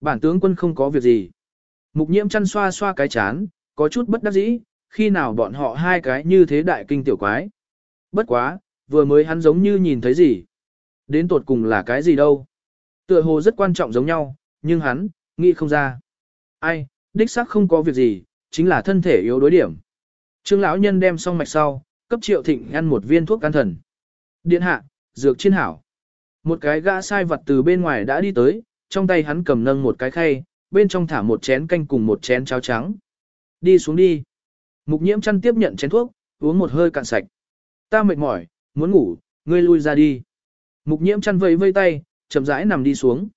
Bản tướng quân không có việc gì. Mục nhiễm chăn xoa xoa cái chán, có chút bất đắc dĩ, khi nào bọn họ hai cái như thế đại kinh tiểu quái. Bất quá, vừa mới hắn giống như nhìn thấy gì. Đến tột cùng là cái gì đâu. Tựa hồ rất quan trọng giống nhau, nhưng hắn, nghĩ không ra. Ai, đích xác không có việc gì, chính là thân thể yếu đối điểm. Trương lão nhân đem xong mạch sau, cấp Triệu Thịnh ăn một viên thuốc can thần. Điện hạ, dược chiên hảo. Một cái gã sai vật từ bên ngoài đã đi tới, trong tay hắn cầm nâng một cái khay, bên trong thả một chén canh cùng một chén cháo trắng. Đi xuống đi. Mục nhiễm chăn tiếp nhận chén thuốc, uống một hơi cạn sạch. Ta mệt mỏi, muốn ngủ, ngươi lui ra đi. Mục nhiễm chăn vẫy vây tay, chậm rãi nằm đi xuống.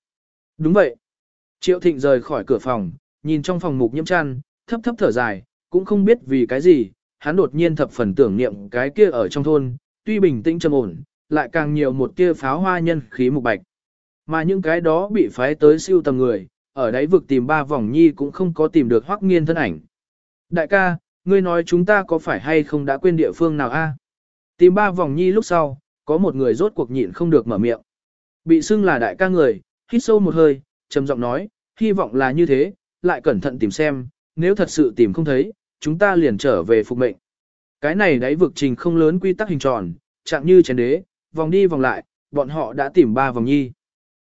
Đúng vậy. Triệu thịnh rời khỏi cửa phòng, nhìn trong phòng mục nhiễm chăn, thấp thấp thở dài, cũng không biết vì cái gì, hắn đột nhiên thập phần tưởng niệm cái kia ở trong thôn, tuy bình tĩnh trầm ổn, lại càng nhiều một tia pháo hoa nhân khí mục bạch. Mà những cái đó bị phái tới siêu tầm người, ở đáy vực tìm ba vòng nhi cũng không có tìm được hoắc nghiên thân ảnh. Đại ca, ngươi nói chúng ta có phải hay không đã quên địa phương nào a? Tìm ba vòng nhi lúc sau, có một người rốt cuộc nhịn không được mở miệng. Bị xưng là đại ca người, hít sâu một hơi, trầm giọng nói, hy vọng là như thế, lại cẩn thận tìm xem, nếu thật sự tìm không thấy, chúng ta liền trở về phục mệnh. Cái này đáy vực trình không lớn quy tắc hình tròn, chẳng như chén đế, vòng đi vòng lại, bọn họ đã tìm ba vòng nhi.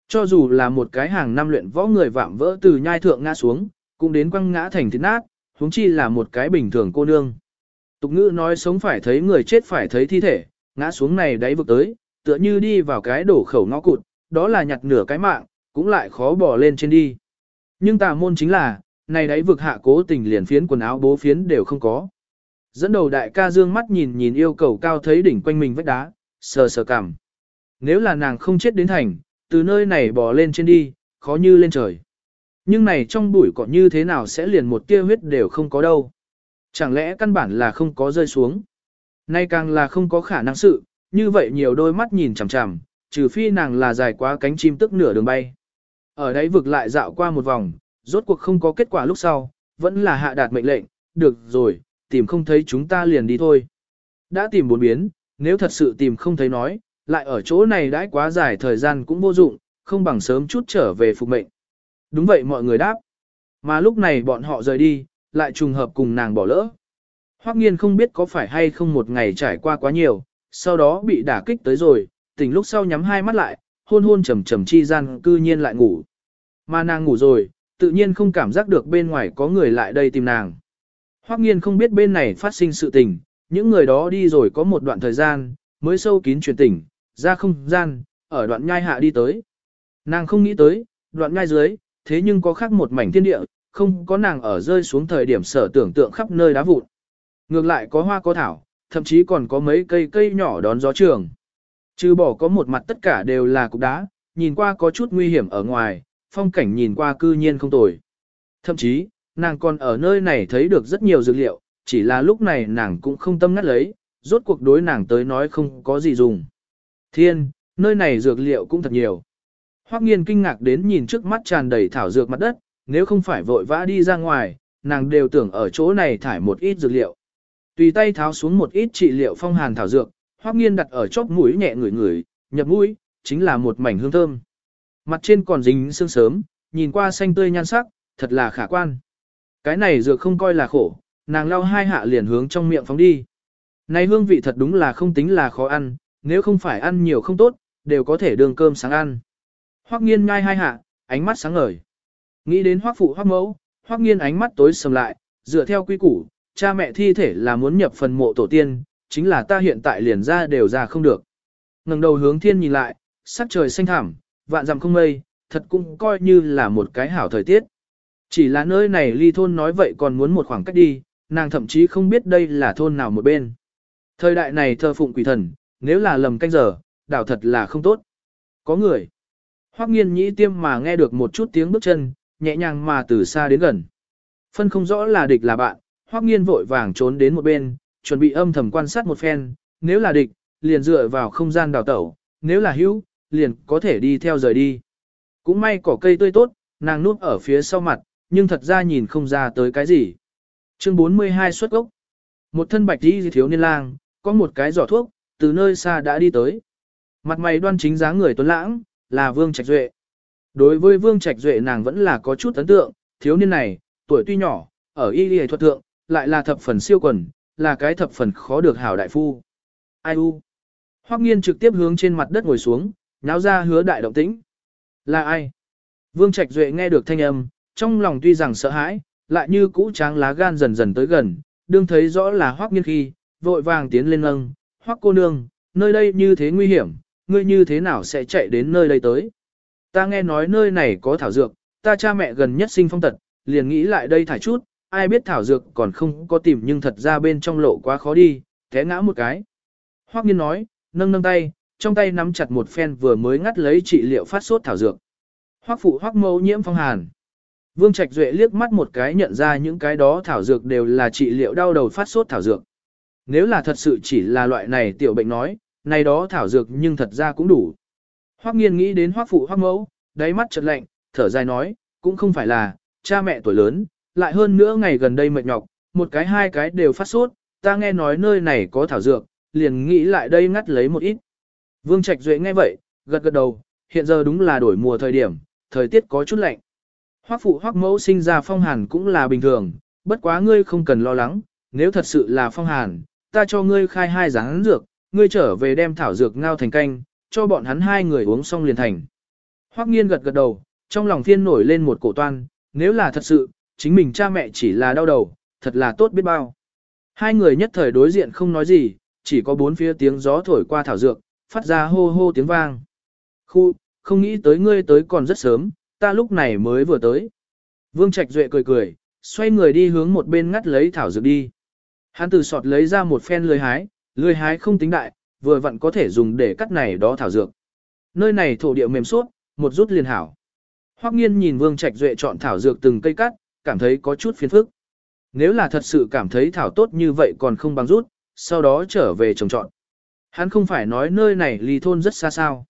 Cho dù là một cái hàng năm luyện võ người vạm vỡ từ nhai thượng ngã xuống, cũng đến quăng ngã thành thịt nát, huống chi là một cái bình thường cô nương. Tục ngữ nói sống phải thấy người chết phải thấy thi thể, ngã xuống này đáy vực tới, tựa như đi vào cái đổ khẩu ngõ cụt, đó là nhặt nửa cái mạng, cũng lại khó bỏ lên trên đi. Nhưng tà môn chính là, này đáy vực hạ cố tình liền phiến quần áo bố phiến đều không có. Dẫn đầu đại ca dương mắt nhìn nhìn yêu cầu cao thấy đỉnh quanh mình vách đá, sờ sờ cảm. Nếu là nàng không chết đến thành, từ nơi này bò lên trên đi, khó như lên trời. Nhưng này trong bụi cỏ như thế nào sẽ liền một tia huyết đều không có đâu. Chẳng lẽ căn bản là không có rơi xuống. Nay càng là không có khả năng sự, như vậy nhiều đôi mắt nhìn chằm chằm, trừ phi nàng là dài quá cánh chim tức nửa đường bay. Ở đấy vực lại dạo qua một vòng, rốt cuộc không có kết quả lúc sau, vẫn là hạ đạt mệnh lệnh, được rồi, tìm không thấy chúng ta liền đi thôi. Đã tìm bốn biến, nếu thật sự tìm không thấy nói, lại ở chỗ này đãi quá dài thời gian cũng vô dụng, không bằng sớm chút trở về phục mệnh. Đúng vậy mọi người đáp. Mà lúc này bọn họ rời đi, lại trùng hợp cùng nàng bỏ lỡ. Hoắc nghiên không biết có phải hay không một ngày trải qua quá nhiều, sau đó bị đả kích tới rồi, tỉnh lúc sau nhắm hai mắt lại, hôn hôn trầm trầm chi gian cư nhiên lại ngủ. Mà nàng ngủ rồi, tự nhiên không cảm giác được bên ngoài có người lại đây tìm nàng. Hoắc nghiên không biết bên này phát sinh sự tình, những người đó đi rồi có một đoạn thời gian, mới sâu kín truyền tỉnh, ra không gian, ở đoạn nhai hạ đi tới. Nàng không nghĩ tới, đoạn nhai dưới, thế nhưng có khác một mảnh thiên địa, không có nàng ở rơi xuống thời điểm sở tưởng tượng khắp nơi đá vụn. Ngược lại có hoa có thảo, thậm chí còn có mấy cây cây nhỏ đón gió trường. Trừ bỏ có một mặt tất cả đều là cục đá, nhìn qua có chút nguy hiểm ở ngoài, phong cảnh nhìn qua cư nhiên không tồi. Thậm chí, nàng còn ở nơi này thấy được rất nhiều dược liệu, chỉ là lúc này nàng cũng không tâm ngắt lấy, rốt cuộc đối nàng tới nói không có gì dùng. Thiên, nơi này dược liệu cũng thật nhiều. Hoắc nghiên kinh ngạc đến nhìn trước mắt tràn đầy thảo dược mặt đất, nếu không phải vội vã đi ra ngoài, nàng đều tưởng ở chỗ này thải một ít dược liệu. Tùy tay tháo xuống một ít trị liệu phong hàn thảo dược, Hoắc nghiên đặt ở chóp mũi nhẹ ngửi ngửi, nhập mũi, chính là một mảnh hương thơm. Mặt trên còn dính sương sớm, nhìn qua xanh tươi nhan sắc, thật là khả quan. Cái này dược không coi là khổ, nàng lau hai hạ liền hướng trong miệng phóng đi. Này hương vị thật đúng là không tính là khó ăn, nếu không phải ăn nhiều không tốt, đều có thể đường cơm sáng ăn. Hoắc nghiên nhai hai hạ, ánh mắt sáng ngời. Nghĩ đến hoắc phụ hoắc mẫu, hoắc nghiên ánh mắt tối sầm lại, dựa theo quy củ, cha mẹ thi thể là muốn nhập phần mộ tổ tiên, chính là ta hiện tại liền ra đều ra không được. ngẩng đầu hướng thiên nhìn lại, sắc trời xanh thẳm, vạn dặm không mây, thật cũng coi như là một cái hảo thời tiết. Chỉ là nơi này ly thôn nói vậy còn muốn một khoảng cách đi, nàng thậm chí không biết đây là thôn nào một bên. Thời đại này thờ phụng quỷ thần, nếu là lầm canh giờ, đảo thật là không tốt. Có người. Hoắc nghiên nhĩ tiêm mà nghe được một chút tiếng bước chân, nhẹ nhàng mà từ xa đến gần. Phân không rõ là địch là bạn, Hoắc nghiên vội vàng trốn đến một bên, chuẩn bị âm thầm quan sát một phen, nếu là địch, liền dựa vào không gian đào tẩu, nếu là hữu, liền có thể đi theo rời đi. Cũng may cỏ cây tươi tốt, nàng núp ở phía sau mặt, nhưng thật ra nhìn không ra tới cái gì. Chương 42 xuất gốc. Một thân bạch đi thiếu niên lang, có một cái giỏ thuốc, từ nơi xa đã đi tới. Mặt mày đoan chính dáng người tuấn lãng, là Vương Trạch Duệ. Đối với Vương Trạch Duệ nàng vẫn là có chút ấn tượng, thiếu niên này, tuổi tuy nhỏ, ở y y thuật thượng, lại là thập phần siêu quần, là cái thập phần khó được hảo đại phu. Ai u? Hoắc nghiên trực tiếp hướng trên mặt đất ngồi xuống, náo ra hứa đại động tĩnh. Là ai? Vương Trạch Duệ nghe được thanh âm, trong lòng tuy rằng sợ hãi, lại như cũ tráng lá gan dần dần tới gần, đương thấy rõ là Hoắc nghiên khi, vội vàng tiến lên nâng, Hoắc cô nương, nơi đây như thế nguy hiểm, ngươi như thế nào sẽ chạy đến nơi đây tới? Ta nghe nói nơi này có thảo dược, ta cha mẹ gần nhất sinh phong tật, liền nghĩ lại đây thải chút, ai biết thảo dược còn không có tìm nhưng thật ra bên trong lộ quá khó đi, té ngã một cái. Hoắc nghiên nói, nâng nâng tay, trong tay nắm chặt một phen vừa mới ngắt lấy trị liệu phát sốt thảo dược. Hoắc phụ Hoắc mẫu nhiễm phong hàn. Vương Trạch Duệ liếc mắt một cái nhận ra những cái đó thảo dược đều là trị liệu đau đầu phát sốt thảo dược. Nếu là thật sự chỉ là loại này tiểu bệnh nói, này đó thảo dược nhưng thật ra cũng đủ. Hoắc nghiên nghĩ đến Hoắc phụ Hoắc mẫu, đáy mắt chợt lạnh, thở dài nói, cũng không phải là, cha mẹ tuổi lớn, lại hơn nữa ngày gần đây mệt nhọc, một cái hai cái đều phát sốt, ta nghe nói nơi này có thảo dược, liền nghĩ lại đây ngắt lấy một ít. Vương Trạch Duệ nghe vậy, gật gật đầu, hiện giờ đúng là đổi mùa thời điểm, thời tiết có chút lạnh. Hoắc phụ Hoắc mẫu sinh ra phong hàn cũng là bình thường, bất quá ngươi không cần lo lắng, nếu thật sự là phong hàn, ta cho ngươi khai hai dáng dược, ngươi trở về đem thảo dược ngao thành canh, cho bọn hắn hai người uống xong liền thành. Hoắc nghiên gật gật đầu, trong lòng thiên nổi lên một cổ toan, nếu là thật sự, chính mình cha mẹ chỉ là đau đầu, thật là tốt biết bao. Hai người nhất thời đối diện không nói gì, chỉ có bốn phía tiếng gió thổi qua thảo dược, phát ra hô hô tiếng vang. Khu, không nghĩ tới ngươi tới còn rất sớm, ta lúc này mới vừa tới. Vương Trạch Duệ cười cười, xoay người đi hướng một bên ngắt lấy thảo dược đi. Hắn từ sọt lấy ra một phen lưới hái, lưới hái không tính đại, vừa vặn có thể dùng để cắt này đó thảo dược. Nơi này thổ địa mềm suốt, một rút liền hảo. Hoắc nghiên nhìn Vương Trạch Duệ chọn thảo dược từng cây cắt, cảm thấy có chút phiền phức. Nếu là thật sự cảm thấy thảo tốt như vậy còn không bằng rút, sau đó trở về trồng trọn. Hắn không phải nói nơi này ly thôn rất xa sao.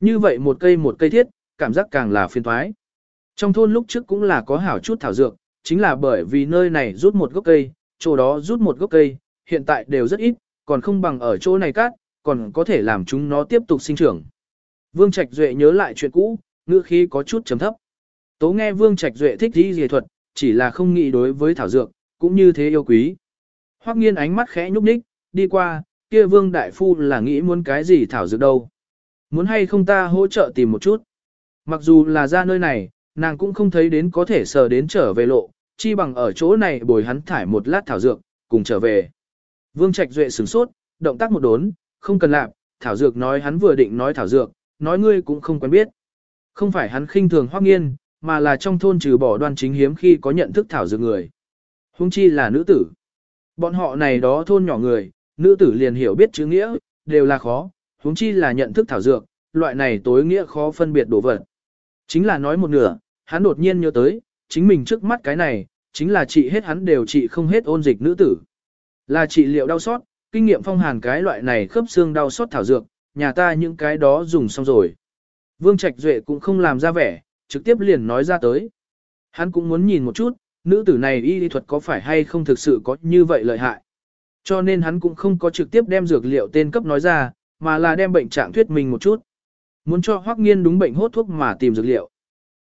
Như vậy một cây một cây thiết, cảm giác càng là phiền toái. Trong thôn lúc trước cũng là có hảo chút thảo dược, chính là bởi vì nơi này rút một gốc cây, chỗ đó rút một gốc cây, hiện tại đều rất ít, còn không bằng ở chỗ này cát, còn có thể làm chúng nó tiếp tục sinh trưởng. Vương Trạch Duệ nhớ lại chuyện cũ, ngữ khí có chút chấm thấp. Tố nghe Vương Trạch Duệ thích đi dề thuật, chỉ là không nghĩ đối với thảo dược, cũng như thế yêu quý. Hoắc nghiên ánh mắt khẽ nhúc nhích, đi qua, kia Vương Đại Phu là nghĩ muốn cái gì thảo dược đâu. Muốn hay không ta hỗ trợ tìm một chút. Mặc dù là ra nơi này, nàng cũng không thấy đến có thể sờ đến trở về lộ, chi bằng ở chỗ này bồi hắn thải một lát thảo dược, cùng trở về. Vương Trạch Duệ sửng sốt, động tác một đốn, không cần làm, thảo dược nói hắn vừa định nói thảo dược, nói ngươi cũng không quen biết. Không phải hắn khinh thường hoắc nghiên, mà là trong thôn trừ bỏ đoan chính hiếm khi có nhận thức thảo dược người. Hung chi là nữ tử. Bọn họ này đó thôn nhỏ người, nữ tử liền hiểu biết chữ nghĩa, đều là khó, huống chi là nhận thức thảo dược, loại này tối nghĩa khó phân biệt đồ vật. Chính là nói một nửa, hắn đột nhiên nhớ tới, chính mình trước mắt cái này, chính là trị hết hắn đều trị không hết ôn dịch nữ tử. Là trị liệu đau sót, kinh nghiệm phong hàn cái loại này khớp xương đau sót thảo dược, nhà ta những cái đó dùng xong rồi. Vương Trạch Duệ cũng không làm ra vẻ, trực tiếp liền nói ra tới. Hắn cũng muốn nhìn một chút, nữ tử này y lý thuật có phải hay không thực sự có như vậy lợi hại. Cho nên hắn cũng không có trực tiếp đem dược liệu tên cấp nói ra, mà là đem bệnh trạng thuyết mình một chút. Muốn cho Hoắc Nghiên đúng bệnh hốt thuốc mà tìm dược liệu.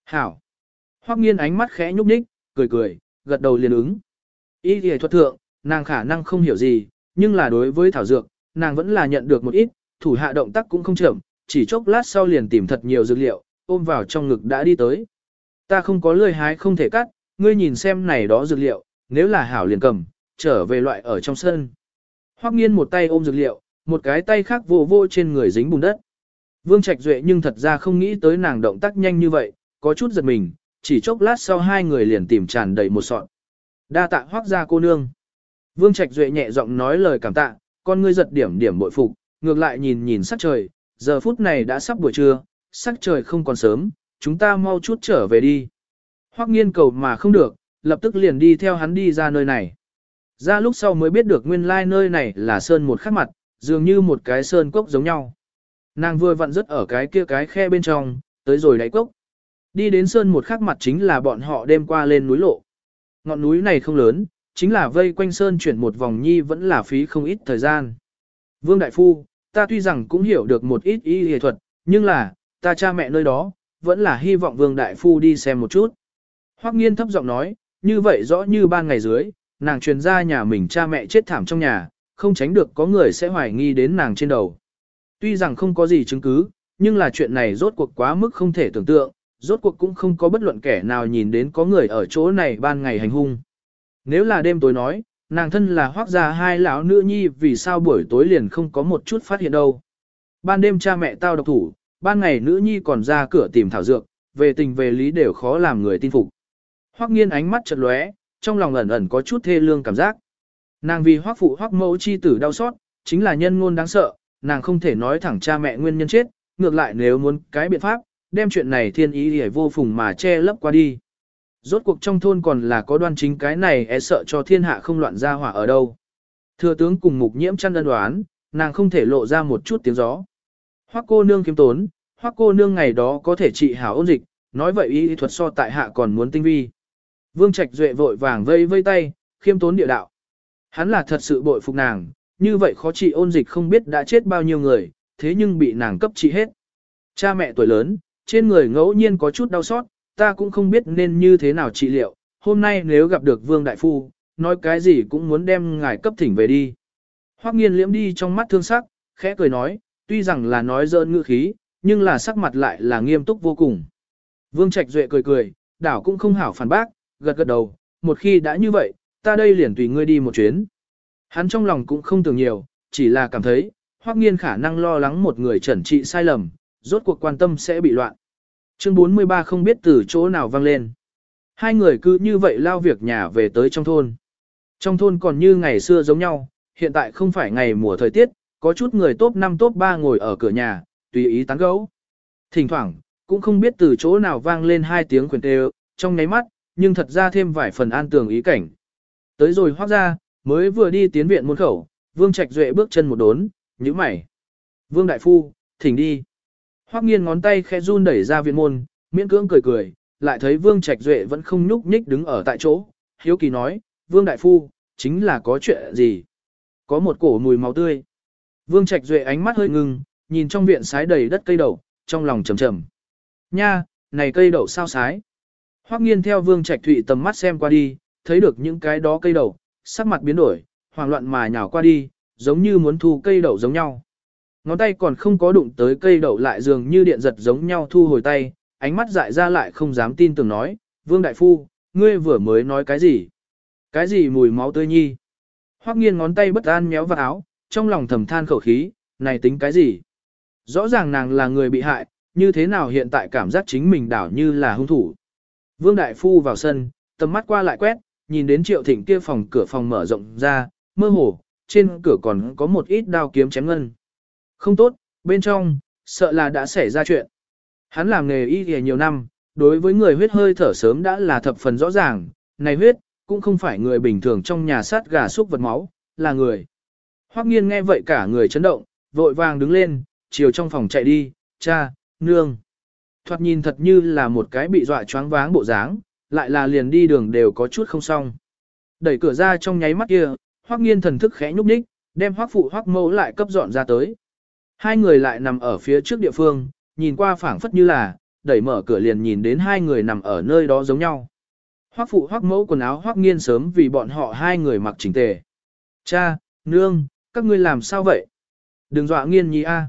Hảo. Hoắc Nghiên ánh mắt khẽ nhúc nhích, cười cười, gật đầu liền ứng. Y lý thuật thượng, nàng khả năng không hiểu gì, nhưng là đối với thảo dược, nàng vẫn là nhận được một ít, thủ hạ động tác cũng không chậm, chỉ chốc lát sau liền tìm thật nhiều dược liệu, ôm vào trong ngực đã đi tới. Ta không có lười hái không thể cắt, ngươi nhìn xem này đó dược liệu, nếu là hảo liền cầm, trở về loại ở trong sân. Hoắc nghiên một tay ôm dược liệu, một cái tay khác vô vô trên người dính bùn đất. Vương Trạch Duệ nhưng thật ra không nghĩ tới nàng động tác nhanh như vậy, có chút giật mình, chỉ chốc lát sau hai người liền tìm tràn đầy một sọt. Đa tạ Hoắc gia cô nương. Vương Trạch Duệ nhẹ giọng nói lời cảm tạ, con ngươi giật điểm điểm bội phục, ngược lại nhìn nhìn sắc trời, giờ phút này đã sắp buổi trưa, sắc trời không còn sớm, chúng ta mau chút trở về đi. Hoắc nghiên cầu mà không được, lập tức liền đi theo hắn đi ra nơi này. Ra lúc sau mới biết được nguyên lai like nơi này là sơn một khắc mặt, dường như một cái sơn cốc giống nhau. Nàng vừa vặn rớt ở cái kia cái khe bên trong, tới rồi đáy cốc. Đi đến sơn một khắc mặt chính là bọn họ đêm qua lên núi lộ. Ngọn núi này không lớn, chính là vây quanh sơn chuyển một vòng nhi vẫn là phí không ít thời gian. Vương Đại Phu, ta tuy rằng cũng hiểu được một ít y y thuật, nhưng là, ta cha mẹ nơi đó, vẫn là hy vọng Vương Đại Phu đi xem một chút. Hoắc nghiên thấp giọng nói, như vậy rõ như ban ngày dưới, nàng truyền ra nhà mình cha mẹ chết thảm trong nhà, không tránh được có người sẽ hoài nghi đến nàng trên đầu. Tuy rằng không có gì chứng cứ, nhưng là chuyện này rốt cuộc quá mức không thể tưởng tượng, rốt cuộc cũng không có bất luận kẻ nào nhìn đến có người ở chỗ này ban ngày hành hung. Nếu là đêm tối nói, nàng thân là hoác gia hai lão nữ nhi vì sao buổi tối liền không có một chút phát hiện đâu. Ban đêm cha mẹ tao độc thủ, ban ngày nữ nhi còn ra cửa tìm thảo dược, về tình về lý đều khó làm người tin phục. Hoắc nghiên ánh mắt chợt lóe, trong lòng ẩn ẩn có chút thê lương cảm giác. Nàng vì hoắc phụ hoắc mẫu chi tử đau xót, chính là nhân ngôn đáng sợ, nàng không thể nói thẳng cha mẹ nguyên nhân chết, ngược lại nếu muốn cái biện pháp, đem chuyện này thiên ý để vô phùng mà che lấp qua đi. Rốt cuộc trong thôn còn là có đoan chính cái này e sợ cho thiên hạ không loạn ra hỏa ở đâu. Thừa tướng cùng mục nhiễm chăn đơn đoán, nàng không thể lộ ra một chút tiếng gió. Hoắc cô nương kiếm tốn, hoắc cô nương ngày đó có thể trị hảo ôn dịch, nói vậy y thuật so tại hạ còn muốn tinh vi. Vương Trạch Duệ vội vàng vây vây tay, khiêm tốn địa đạo. Hắn là thật sự bội phục nàng, như vậy khó trị ôn dịch không biết đã chết bao nhiêu người, thế nhưng bị nàng cấp trị hết. Cha mẹ tuổi lớn, trên người ngẫu nhiên có chút đau xót, ta cũng không biết nên như thế nào trị liệu, hôm nay nếu gặp được Vương Đại Phu, nói cái gì cũng muốn đem ngài cấp thỉnh về đi. Hoắc nghiên liễm đi trong mắt thương sắc, khẽ cười nói, tuy rằng là nói dơn ngữ khí, nhưng là sắc mặt lại là nghiêm túc vô cùng. Vương Trạch Duệ cười cười, đảo cũng không hảo phản bác, gật gật đầu, một khi đã như vậy, ta đây liền tùy ngươi đi một chuyến. Hắn trong lòng cũng không tưởng nhiều, chỉ là cảm thấy, Hoắc Nghiên khả năng lo lắng một người chẩn trị sai lầm, rốt cuộc quan tâm sẽ bị loạn. Chương 43 không biết từ chỗ nào vang lên. Hai người cứ như vậy lao việc nhà về tới trong thôn. Trong thôn còn như ngày xưa giống nhau, hiện tại không phải ngày mùa thời tiết, có chút người top 5 top 3 ngồi ở cửa nhà, tùy ý tán gẫu. Thỉnh thoảng, cũng không biết từ chỗ nào vang lên hai tiếng quyền tê trong nháy mắt, nhưng thật ra thêm vài phần an tường ý cảnh. Tới rồi hoác ra, mới vừa đi tiến viện môn khẩu, Vương Trạch Duệ bước chân một đốn, nhíu mày. Vương Đại Phu, thỉnh đi. Hoác nghiên ngón tay khẽ run đẩy ra viện môn, miễn cưỡng cười cười, lại thấy Vương Trạch Duệ vẫn không nhúc nhích đứng ở tại chỗ. Hiếu kỳ nói, Vương Đại Phu, chính là có chuyện gì? Có một cổ mùi máu tươi. Vương Trạch Duệ ánh mắt hơi ngừng, nhìn trong viện sái đầy đất cây đậu, trong lòng trầm trầm. Nha, này cây đậu sao sái? Hoắc nghiên theo Vương Trạch Thụy tầm mắt xem qua đi, thấy được những cái đó cây đậu, sắc mặt biến đổi, hoảng loạn mà nhào qua đi, giống như muốn thu cây đậu giống nhau. Ngón tay còn không có đụng tới cây đậu lại dường như điện giật giống nhau thu hồi tay, ánh mắt dại ra lại không dám tin tưởng nói, Vương Đại Phu, ngươi vừa mới nói cái gì? Cái gì mùi máu tươi nhi? Hoắc nghiên ngón tay bất an méo vào áo, trong lòng thầm than khẩu khí, này tính cái gì? Rõ ràng nàng là người bị hại, như thế nào hiện tại cảm giác chính mình đảo như là hung thủ? Vương Đại Phu vào sân, tầm mắt qua lại quét, nhìn đến Triệu Thịnh kia phòng cửa phòng mở rộng ra, mơ hồ, trên cửa còn có một ít đao kiếm chém ngân. Không tốt, bên trong, sợ là đã xảy ra chuyện. Hắn làm nghề y y nhiều năm, đối với người huyết hơi thở sớm đã là thập phần rõ ràng, này huyết, cũng không phải người bình thường trong nhà sát gà xúc vật máu, là người. Hoắc nghiên nghe vậy cả người chấn động, vội vàng đứng lên, chiều trong phòng chạy đi, cha, nương. Thoạt nhìn thật như là một cái bị dọa choáng váng bộ dáng, lại là liền đi đường đều có chút không xong. Đẩy cửa ra trong nháy mắt kia, Hoắc Nghiên thần thức khẽ nhúc nhích, đem Hoắc phụ Hoắc Mẫu lại cấp dọn ra tới. Hai người lại nằm ở phía trước địa phương, nhìn qua phảng phất như là, đẩy mở cửa liền nhìn đến hai người nằm ở nơi đó giống nhau. Hoắc phụ Hoắc Mẫu quần áo Hoắc Nghiên sớm vì bọn họ hai người mặc chỉnh tề. "Cha, nương, các ngươi làm sao vậy?" "Đừng dọa Nghiên Nhi a."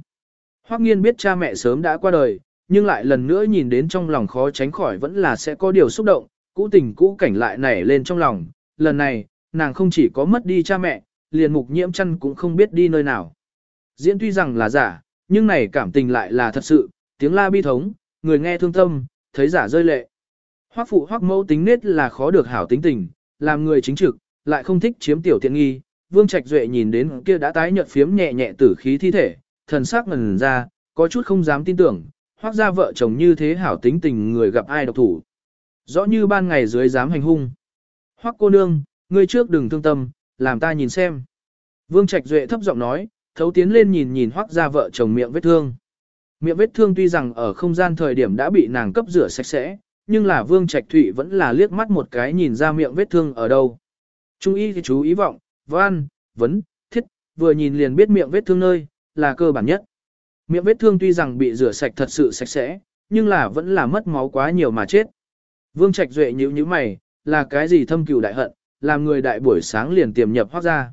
Hoắc Nghiên biết cha mẹ sớm đã qua đời, nhưng lại lần nữa nhìn đến trong lòng khó tránh khỏi vẫn là sẽ có điều xúc động, cũ tình cũ cảnh lại nảy lên trong lòng, lần này, nàng không chỉ có mất đi cha mẹ, liền mục nhiễm chăn cũng không biết đi nơi nào. Diễn tuy rằng là giả, nhưng này cảm tình lại là thật sự, tiếng la bi thống, người nghe thương tâm, thấy giả rơi lệ. Hoắc phụ hoắc mẫu tính nết là khó được hảo tính tình, làm người chính trực, lại không thích chiếm tiểu tiện nghi. Vương Trạch Duệ nhìn đến kia đã tái nhợt phiếm nhẹ nhẹ tử khí thi thể, thần sắc ngần ra, có chút không dám tin tưởng, hoắc ra vợ chồng như thế hảo tính tình người gặp ai độc thủ. Rõ như ban ngày dưới dám hành hung. Hoắc cô nương, ngươi trước đừng thương tâm, làm ta nhìn xem. Vương Trạch Duệ thấp giọng nói, thấu tiến lên nhìn nhìn hoắc ra vợ chồng miệng vết thương. Miệng vết thương tuy rằng ở không gian thời điểm đã bị nàng cấp rửa sạch sẽ, nhưng là Vương Trạch Thụy vẫn là liếc mắt một cái nhìn ra miệng vết thương ở đâu. Trung y thì chú ý vọng, văn, vấn, thiết, vừa nhìn liền biết miệng vết thương nơi, là cơ bản nhất. Miệng vết thương tuy rằng bị rửa sạch thật sự sạch sẽ, nhưng là vẫn là mất máu quá nhiều mà chết. Vương Trạch Duệ nhíu nhíu mày, là cái gì thâm cừu đại hận, làm người đại buổi sáng liền tiềm nhập hoác ra.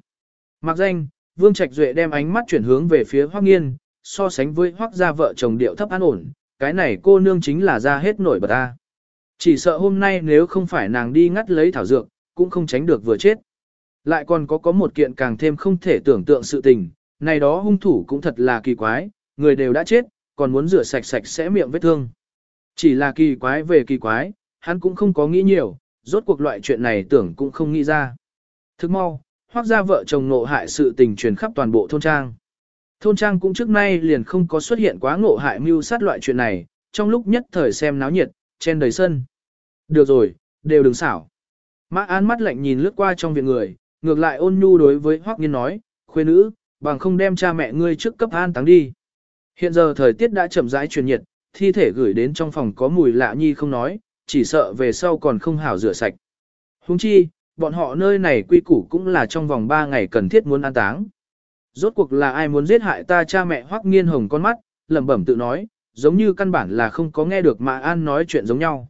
Mặc danh, Vương Trạch Duệ đem ánh mắt chuyển hướng về phía hoác nghiên, so sánh với hoác gia vợ chồng điệu thấp an ổn, cái này cô nương chính là ra hết nổi bật ta. Chỉ sợ hôm nay nếu không phải nàng đi ngắt lấy thảo dược, cũng không tránh được vừa chết. Lại còn có có một kiện càng thêm không thể tưởng tượng sự tình, này đó hung thủ cũng thật là kỳ quái, người đều đã chết, còn muốn rửa sạch sạch sẽ miệng vết thương. Chỉ là kỳ quái về kỳ quái, hắn cũng không có nghĩ nhiều, rốt cuộc loại chuyện này tưởng cũng không nghĩ ra. Thức mau, hoác ra vợ chồng nộ hại sự tình truyền khắp toàn bộ thôn trang. Thôn trang cũng trước nay liền không có xuất hiện quá ngộ hại mưu sát loại chuyện này, trong lúc nhất thời xem náo nhiệt, trên đầy sân. Được rồi, đều đừng xảo. Mã An mắt lạnh nhìn lướt qua trong viện người, ngược lại ôn nhu đối với Hoắc Nghiên nói, khuê nữ, bằng không đem cha mẹ ngươi trước cấp an táng đi. Hiện giờ thời tiết đã chậm rãi truyền nhiệt, thi thể gửi đến trong phòng có mùi lạ nhi không nói, chỉ sợ về sau còn không hảo rửa sạch. Huống chi, bọn họ nơi này quy củ cũng là trong vòng 3 ngày cần thiết muốn an táng. Rốt cuộc là ai muốn giết hại ta cha mẹ Hoắc Nghiên hồng con mắt, lẩm bẩm tự nói, giống như căn bản là không có nghe được Mã An nói chuyện giống nhau.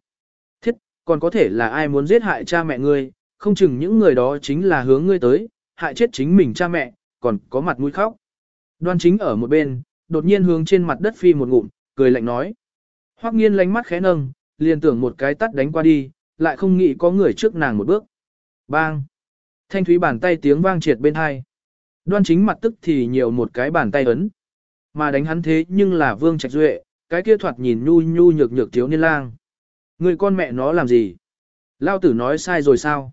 Thiết, còn có thể là ai muốn giết hại cha mẹ ngươi, không chừng những người đó chính là hướng ngươi tới, hại chết chính mình cha mẹ, còn có mặt mũi khóc. Đoan chính ở một bên, đột nhiên hướng trên mặt đất phi một ngụm, cười lạnh nói. Hoắc nghiên lánh mắt khẽ nâng, liền tưởng một cái tắt đánh qua đi, lại không nghĩ có người trước nàng một bước. Bang! Thanh thúy bàn tay tiếng vang triệt bên hai. Đoan chính mặt tức thì nhiều một cái bàn tay ấn. Mà đánh hắn thế nhưng là vương trạch duệ, cái kia thoạt nhìn nhu nhu nhược nhược thiếu niên lang. Người con mẹ nó làm gì? Lao tử nói sai rồi sao?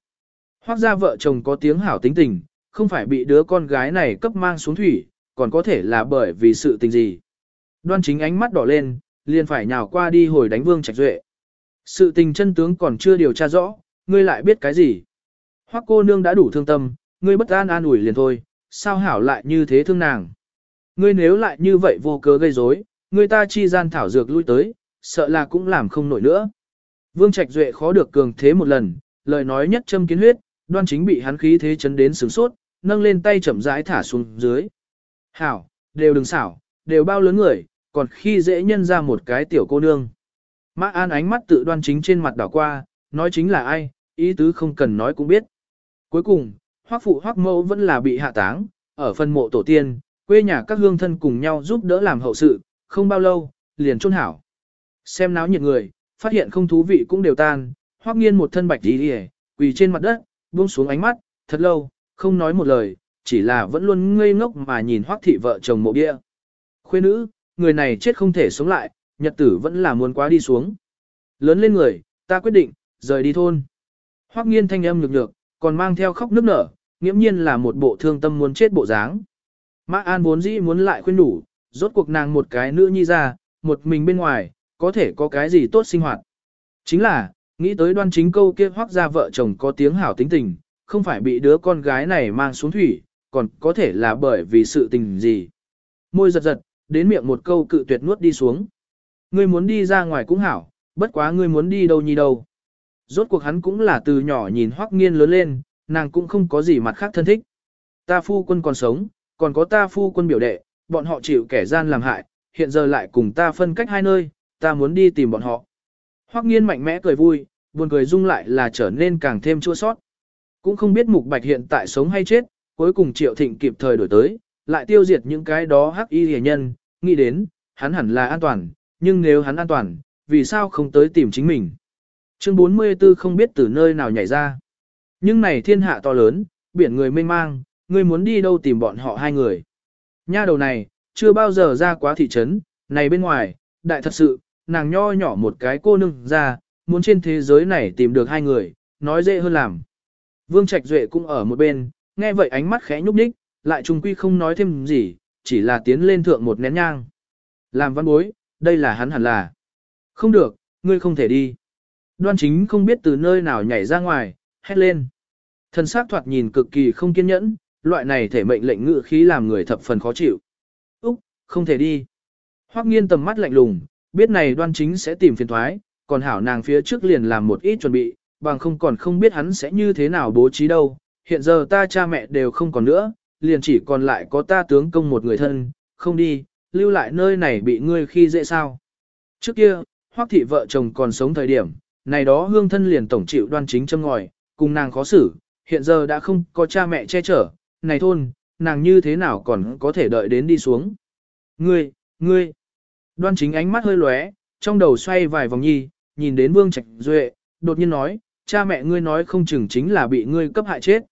Hoác ra vợ chồng có tiếng hảo tính tình, không phải bị đứa con gái này cấp mang xuống thủy, còn có thể là bởi vì sự tình gì. Đoan chính ánh mắt đỏ lên, liền phải nhào qua đi hồi đánh vương trạch duệ. Sự tình chân tướng còn chưa điều tra rõ, ngươi lại biết cái gì. Hoắc cô nương đã đủ thương tâm, ngươi bất an an ủi liền thôi, sao hảo lại như thế thương nàng. Ngươi nếu lại như vậy vô cớ gây rối, ngươi ta chi gian thảo dược lui tới, sợ là cũng làm không nổi nữa. Vương Trạch Duệ khó được cường thế một lần, lời nói nhất châm kiến huyết, đoan chính bị hắn khí thế chấn đến sướng sốt, nâng lên tay chậm rãi thả xuống dưới. Hảo, đều đừng xảo, đều bao lớn người, còn khi dễ nhân ra một cái tiểu cô nương. Mã An ánh mắt tự đoan chính trên mặt đảo qua, nói chính là ai, ý tứ không cần nói cũng biết. Cuối cùng, hoác phụ hoác mẫu vẫn là bị hạ táng, ở phần mộ tổ tiên, quê nhà các hương thân cùng nhau giúp đỡ làm hậu sự, không bao lâu, liền chôn hảo. Xem náo nhiệt người, phát hiện không thú vị cũng đều tan, hoác nghiên một thân bạch đi đi quỳ trên mặt đất, buông xuống ánh mắt, thật lâu, không nói một lời, chỉ là vẫn luôn ngây ngốc mà nhìn hoác thị vợ chồng mộ bia. Khuê nữ, người này chết không thể sống lại, nhật tử vẫn là muốn quá đi xuống. Lớn lên người, ta quyết định, rời đi thôn. Hoắc nghiên thanh âm nhược nhược, còn mang theo khóc nức nở, nghiễm nhiên là một bộ thương tâm muốn chết bộ dáng. Mã An vốn dĩ muốn lại khuyên đủ, rốt cuộc nàng một cái nữ nhi ra, một mình bên ngoài, có thể có cái gì tốt sinh hoạt. Chính là, nghĩ tới đoan chính câu kia hoác ra vợ chồng có tiếng hảo tính tình, không phải bị đứa con gái này mang xuống thủy, còn có thể là bởi vì sự tình gì. Môi giật giật, đến miệng một câu cự tuyệt nuốt đi xuống. Ngươi muốn đi ra ngoài cũng hảo, bất quá ngươi muốn đi đâu nhi đâu. Rốt cuộc hắn cũng là từ nhỏ nhìn hoắc nghiên lớn lên, nàng cũng không có gì mặt khác thân thích. Ta phu quân còn sống, còn có ta phu quân biểu đệ, bọn họ chịu kẻ gian làm hại, hiện giờ lại cùng ta phân cách hai nơi, ta muốn đi tìm bọn họ. Hoắc nghiên mạnh mẽ cười vui, buồn cười dung lại là trở nên càng thêm chua sót. Cũng không biết mục bạch hiện tại sống hay chết, cuối cùng triệu thịnh kịp thời đổi tới, lại tiêu diệt những cái đó hắc y hề nhân, nghĩ đến, hắn hẳn là an toàn, nhưng nếu hắn an toàn, vì sao không tới tìm chính mình. Chương 44 không biết từ nơi nào nhảy ra. Nhưng này thiên hạ to lớn, biển người mênh mang, ngươi muốn đi đâu tìm bọn họ hai người. Nha đầu này, chưa bao giờ ra quá thị trấn, này bên ngoài, đại thật sự, nàng nho nhỏ một cái cô nương ra, muốn trên thế giới này tìm được hai người, nói dễ hơn làm. Vương Trạch Duệ cũng ở một bên, nghe vậy ánh mắt khẽ nhúc nhích, lại trùng quy không nói thêm gì, chỉ là tiến lên thượng một nén nhang. Làm văn bối, đây là hắn hẳn là. Không được, ngươi không thể đi. Đoan chính không biết từ nơi nào nhảy ra ngoài, hét lên. Thần sát thoạt nhìn cực kỳ không kiên nhẫn, loại này thể mệnh lệnh ngự khí làm người thập phần khó chịu. Úc, không thể đi. Hoắc nghiên tầm mắt lạnh lùng, biết này đoan chính sẽ tìm phiền thoái, còn hảo nàng phía trước liền làm một ít chuẩn bị, bằng không còn không biết hắn sẽ như thế nào bố trí đâu. Hiện giờ ta cha mẹ đều không còn nữa, liền chỉ còn lại có ta tướng công một người thân, không đi, lưu lại nơi này bị ngươi khi dễ sao. Trước kia, hoắc thị vợ chồng còn sống thời điểm, này đó hương thân liền tổng chịu đoan chính châm ngòi, cùng nàng khó xử, hiện giờ đã không có cha mẹ che chở, này thôn, nàng như thế nào còn có thể đợi đến đi xuống. Ngươi, ngươi, đoan chính ánh mắt hơi lóe, trong đầu xoay vài vòng nhi, nhìn đến vương trạch duệ, đột nhiên nói, cha mẹ ngươi nói không chừng chính là bị ngươi cấp hại chết.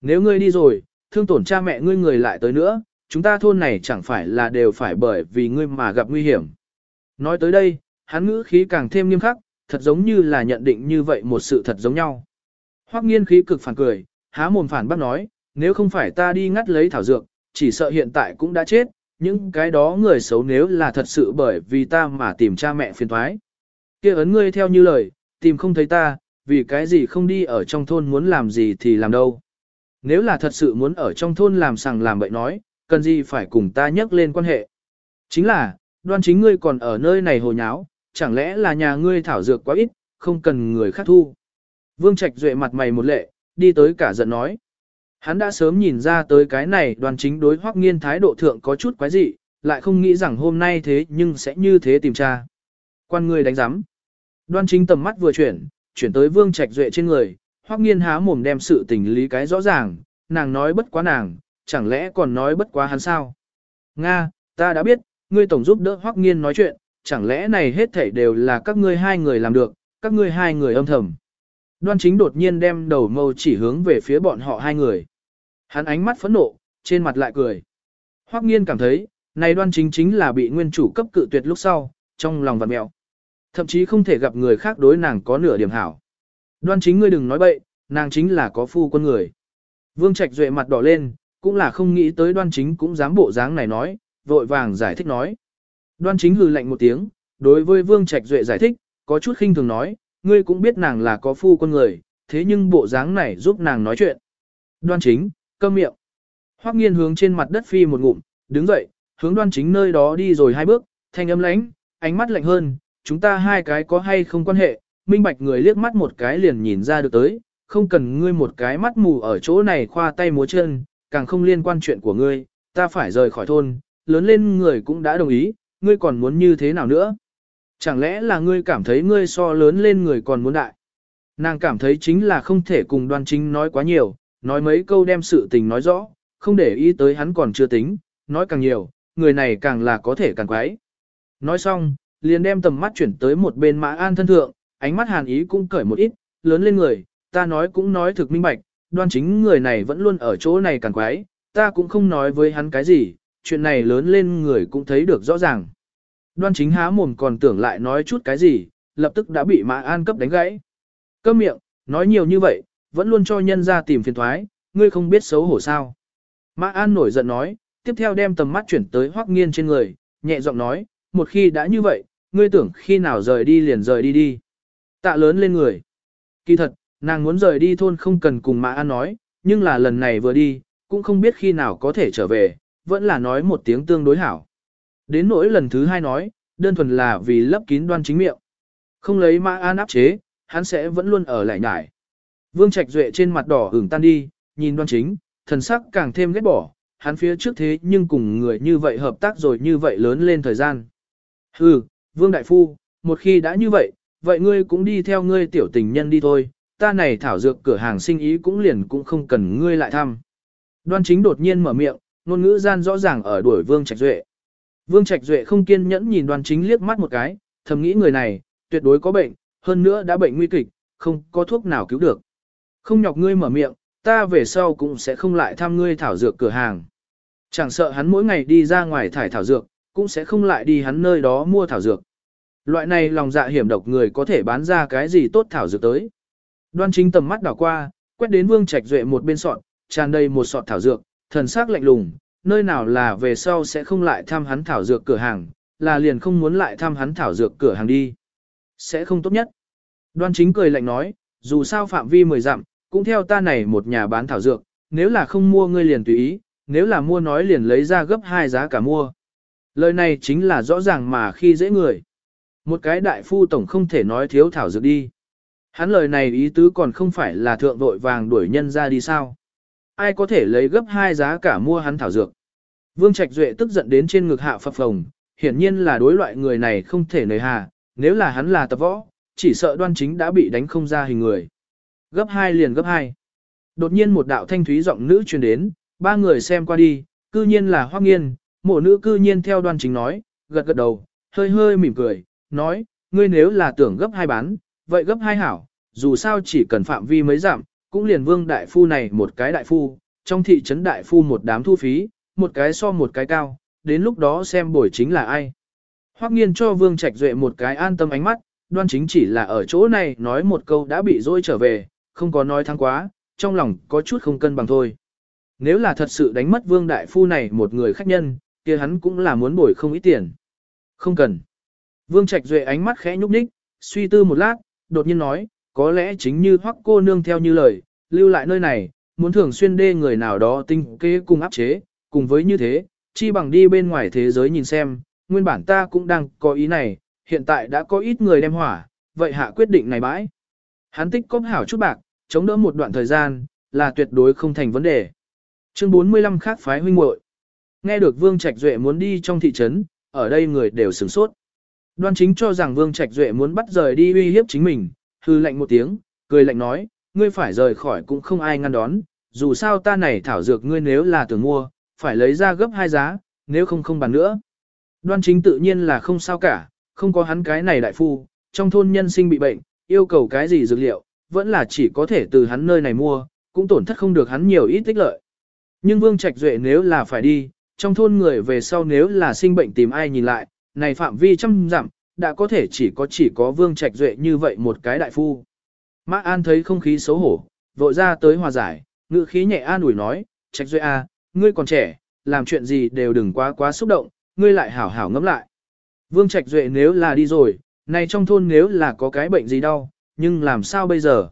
Nếu ngươi đi rồi, thương tổn cha mẹ ngươi người lại tới nữa, chúng ta thôn này chẳng phải là đều phải bởi vì ngươi mà gặp nguy hiểm. Nói tới đây, hắn ngữ khí càng thêm nghiêm khắc, thật giống như là nhận định như vậy một sự thật giống nhau. Hoắc nghiên khí cực phản cười, há mồm phản bác nói, nếu không phải ta đi ngắt lấy thảo dược, chỉ sợ hiện tại cũng đã chết, những cái đó người xấu nếu là thật sự bởi vì ta mà tìm cha mẹ phiền thoái. kia ấn ngươi theo như lời, tìm không thấy ta, vì cái gì không đi ở trong thôn muốn làm gì thì làm đâu. Nếu là thật sự muốn ở trong thôn làm sằng làm bậy nói, cần gì phải cùng ta nhắc lên quan hệ. Chính là, đoan chính ngươi còn ở nơi này hồ nháo, chẳng lẽ là nhà ngươi thảo dược quá ít, không cần người khác thu. Vương Trạch Duệ mặt mày một lệ, đi tới cả giận nói. Hắn đã sớm nhìn ra tới cái này đoàn chính đối hoắc nghiên thái độ thượng có chút quái dị, lại không nghĩ rằng hôm nay thế nhưng sẽ như thế tìm tra. Quan người đánh giám. Đoan chính tầm mắt vừa chuyển, chuyển tới vương trạch duệ trên người, hoắc nghiên há mồm đem sự tình lý cái rõ ràng, nàng nói bất quá nàng, chẳng lẽ còn nói bất quá hắn sao? Nga, ta đã biết, ngươi tổng giúp đỡ hoắc nghiên nói chuyện, chẳng lẽ này hết thảy đều là các ngươi hai người làm được, các ngươi hai người âm thầm. Đoan chính đột nhiên đem đầu mâu chỉ hướng về phía bọn họ hai người. Hắn ánh mắt phẫn nộ, trên mặt lại cười. Hoắc nghiên cảm thấy, này đoan chính chính là bị nguyên chủ cấp cự tuyệt lúc sau, trong lòng vặn mẹo. Thậm chí không thể gặp người khác đối nàng có nửa điểm hảo. Đoan chính ngươi đừng nói bậy, nàng chính là có phu quân người. Vương Trạch duệ mặt đỏ lên, cũng là không nghĩ tới đoan chính cũng dám bộ dáng này nói, vội vàng giải thích nói. Đoan chính hừ lạnh một tiếng, đối với Vương Trạch duệ giải thích, có chút khinh thường nói, ngươi cũng biết nàng là có phu quân người, thế nhưng bộ dáng này giúp nàng nói chuyện. Đoan chính, câm miệng. Hoắc nghiên hướng trên mặt đất phi một ngụm, đứng dậy, hướng đoan chính nơi đó đi rồi hai bước, thanh âm lãnh, ánh mắt lạnh hơn, chúng ta hai cái có hay không quan hệ, minh bạch người liếc mắt một cái liền nhìn ra được tới, không cần ngươi một cái mắt mù ở chỗ này khoa tay múa chân, càng không liên quan chuyện của ngươi, ta phải rời khỏi thôn, lớn lên người cũng đã đồng ý, ngươi còn muốn như thế nào nữa? Chẳng lẽ là ngươi cảm thấy ngươi so lớn lên người còn muốn đại? Nàng cảm thấy chính là không thể cùng đoan chính nói quá nhiều, nói mấy câu đem sự tình nói rõ, không để ý tới hắn còn chưa tính, nói càng nhiều, người này càng là có thể càng quái. Nói xong, liền đem tầm mắt chuyển tới một bên mã an thân thượng, ánh mắt hàn ý cũng cởi một ít, lớn lên người, ta nói cũng nói thực minh bạch, đoan chính người này vẫn luôn ở chỗ này càng quái, ta cũng không nói với hắn cái gì, chuyện này lớn lên người cũng thấy được rõ ràng. Đoan chính há mồm còn tưởng lại nói chút cái gì, lập tức đã bị Mã An cấp đánh gãy. Câm miệng, nói nhiều như vậy, vẫn luôn cho nhân ra tìm phiền thoái, ngươi không biết xấu hổ sao. Mã An nổi giận nói, tiếp theo đem tầm mắt chuyển tới Hoắc Nghiên trên người, nhẹ giọng nói, một khi đã như vậy, ngươi tưởng khi nào rời đi liền rời đi đi. Tạ lớn lên người. Kỳ thật, nàng muốn rời đi thôn không cần cùng Mã An nói, nhưng là lần này vừa đi, cũng không biết khi nào có thể trở về, vẫn là nói một tiếng tương đối hảo. Đến nỗi lần thứ hai nói, đơn thuần là vì lấp kín đoan chính miệng. Không lấy Mã An áp chế, hắn sẽ vẫn luôn ở lại nhải. Vương Trạch Duệ trên mặt đỏ ửng tan đi, nhìn đoan chính, thần sắc càng thêm ghét bỏ, hắn phía trước thế nhưng cùng người như vậy hợp tác rồi như vậy lớn lên thời gian. Hừ, Vương Đại Phu, một khi đã như vậy, vậy ngươi cũng đi theo ngươi tiểu tình nhân đi thôi, ta này thảo dược cửa hàng sinh ý cũng liền cũng không cần ngươi lại thăm. Đoan chính đột nhiên mở miệng, ngôn ngữ gian rõ ràng ở đuổi Vương Trạch Duệ. Vương Trạch Duệ không kiên nhẫn nhìn đoan chính liếc mắt một cái, thầm nghĩ người này, tuyệt đối có bệnh, hơn nữa đã bệnh nguy kịch, không có thuốc nào cứu được. Không nhọc ngươi mở miệng, ta về sau cũng sẽ không lại thăm ngươi thảo dược cửa hàng. Chẳng sợ hắn mỗi ngày đi ra ngoài thải thảo dược, cũng sẽ không lại đi hắn nơi đó mua thảo dược. Loại này lòng dạ hiểm độc người có thể bán ra cái gì tốt thảo dược tới. Đoan chính tầm mắt đảo qua, quét đến vương trạch duệ một bên sọt, tràn đầy một sọt thảo dược, thần sắc lạnh lùng, nơi nào là về sau sẽ không lại thăm hắn thảo dược cửa hàng, là liền không muốn lại thăm hắn thảo dược cửa hàng đi. Sẽ không tốt nhất. Đoan chính cười lạnh nói, dù sao phạm vi mười dặm, cũng theo ta này một nhà bán thảo dược, nếu là không mua ngươi liền tùy ý, nếu là mua nói liền lấy ra gấp hai giá cả mua. Lời này chính là rõ ràng mà khi dễ người. Một cái đại phu tổng không thể nói thiếu thảo dược đi. Hắn lời này ý tứ còn không phải là thượng vội vàng đuổi nhân ra đi sao. Ai có thể lấy gấp hai giá cả mua hắn thảo dược. Vương Trạch Duệ tức giận đến trên ngực hạ phập phồng, hiển nhiên là đối loại người này không thể nời hà, nếu là hắn là tập võ, chỉ sợ đoan chính đã bị đánh không ra hình người. Gấp hai liền gấp hai. Đột nhiên một đạo thanh thúy giọng nữ truyền đến, ba người xem qua đi, cư nhiên là Hoắc Nghiên, mộ nữ cư nhiên theo đoan chính nói, gật gật đầu, hơi hơi mỉm cười, nói, ngươi nếu là tưởng gấp hai bán, vậy gấp hai hảo, dù sao chỉ cần phạm vi mấy giảm, cũng liền vương đại phu này một cái đại phu, trong thị trấn đại phu một đám thu phí, một cái so một cái cao, đến lúc đó xem bồi chính là ai. Hoắc nghiên cho vương trạch duệ một cái an tâm ánh mắt, đoan chính chỉ là ở chỗ này nói một câu đã bị dối trở về, không có nói thắng quá, trong lòng có chút không cân bằng thôi. Nếu là thật sự đánh mất vương đại phu này một người khách nhân, kia hắn cũng là muốn bồi không ít tiền. Không cần. Vương Trạch Duệ ánh mắt khẽ nhúc nhích, suy tư một lát, đột nhiên nói, có lẽ chính như hoắc cô nương theo như lời, lưu lại nơi này, muốn thường xuyên đê người nào đó tinh kế cùng áp chế, cùng với như thế, chi bằng đi bên ngoài thế giới nhìn xem, nguyên bản ta cũng đang có ý này, hiện tại đã có ít người đem hỏa, vậy hạ quyết định này bãi. Hắn tích cóp hảo chút bạc, chống đỡ một đoạn thời gian, là tuyệt đối không thành vấn đề. Chương 45 khác phái huynh muội. Nghe được Vương Trạch Duệ muốn đi trong thị trấn, ở đây người đều sửng sốt. Đoan chính cho rằng Vương Trạch Duệ muốn bắt rời đi uy hiếp chính mình, hư lạnh một tiếng, cười lạnh nói, ngươi phải rời khỏi cũng không ai ngăn đón, dù sao ta này thảo dược ngươi nếu là tưởng mua, phải lấy ra gấp hai giá, nếu không không bàn nữa. Đoan chính tự nhiên là không sao cả, không có hắn cái này đại phu, trong thôn nhân sinh bị bệnh, yêu cầu cái gì dược liệu, vẫn là chỉ có thể từ hắn nơi này mua, cũng tổn thất không được hắn nhiều ít tích lợi. Nhưng Vương Trạch Duệ nếu là phải đi, trong thôn người về sau nếu là sinh bệnh tìm ai nhìn lại, này phạm vi trăm dặm, đã có thể chỉ có chỉ có Vương Trạch Duệ như vậy một cái đại phu. Mã An thấy không khí xấu hổ, vội ra tới hòa giải, ngữ khí nhẹ an ủi nói, Trạch Duệ a, à, ngươi còn trẻ, làm chuyện gì đều đừng quá quá xúc động, ngươi lại hảo hảo ngẫm lại. Vương Trạch Duệ nếu là đi rồi, này trong thôn nếu là có cái bệnh gì đau, nhưng làm sao bây giờ?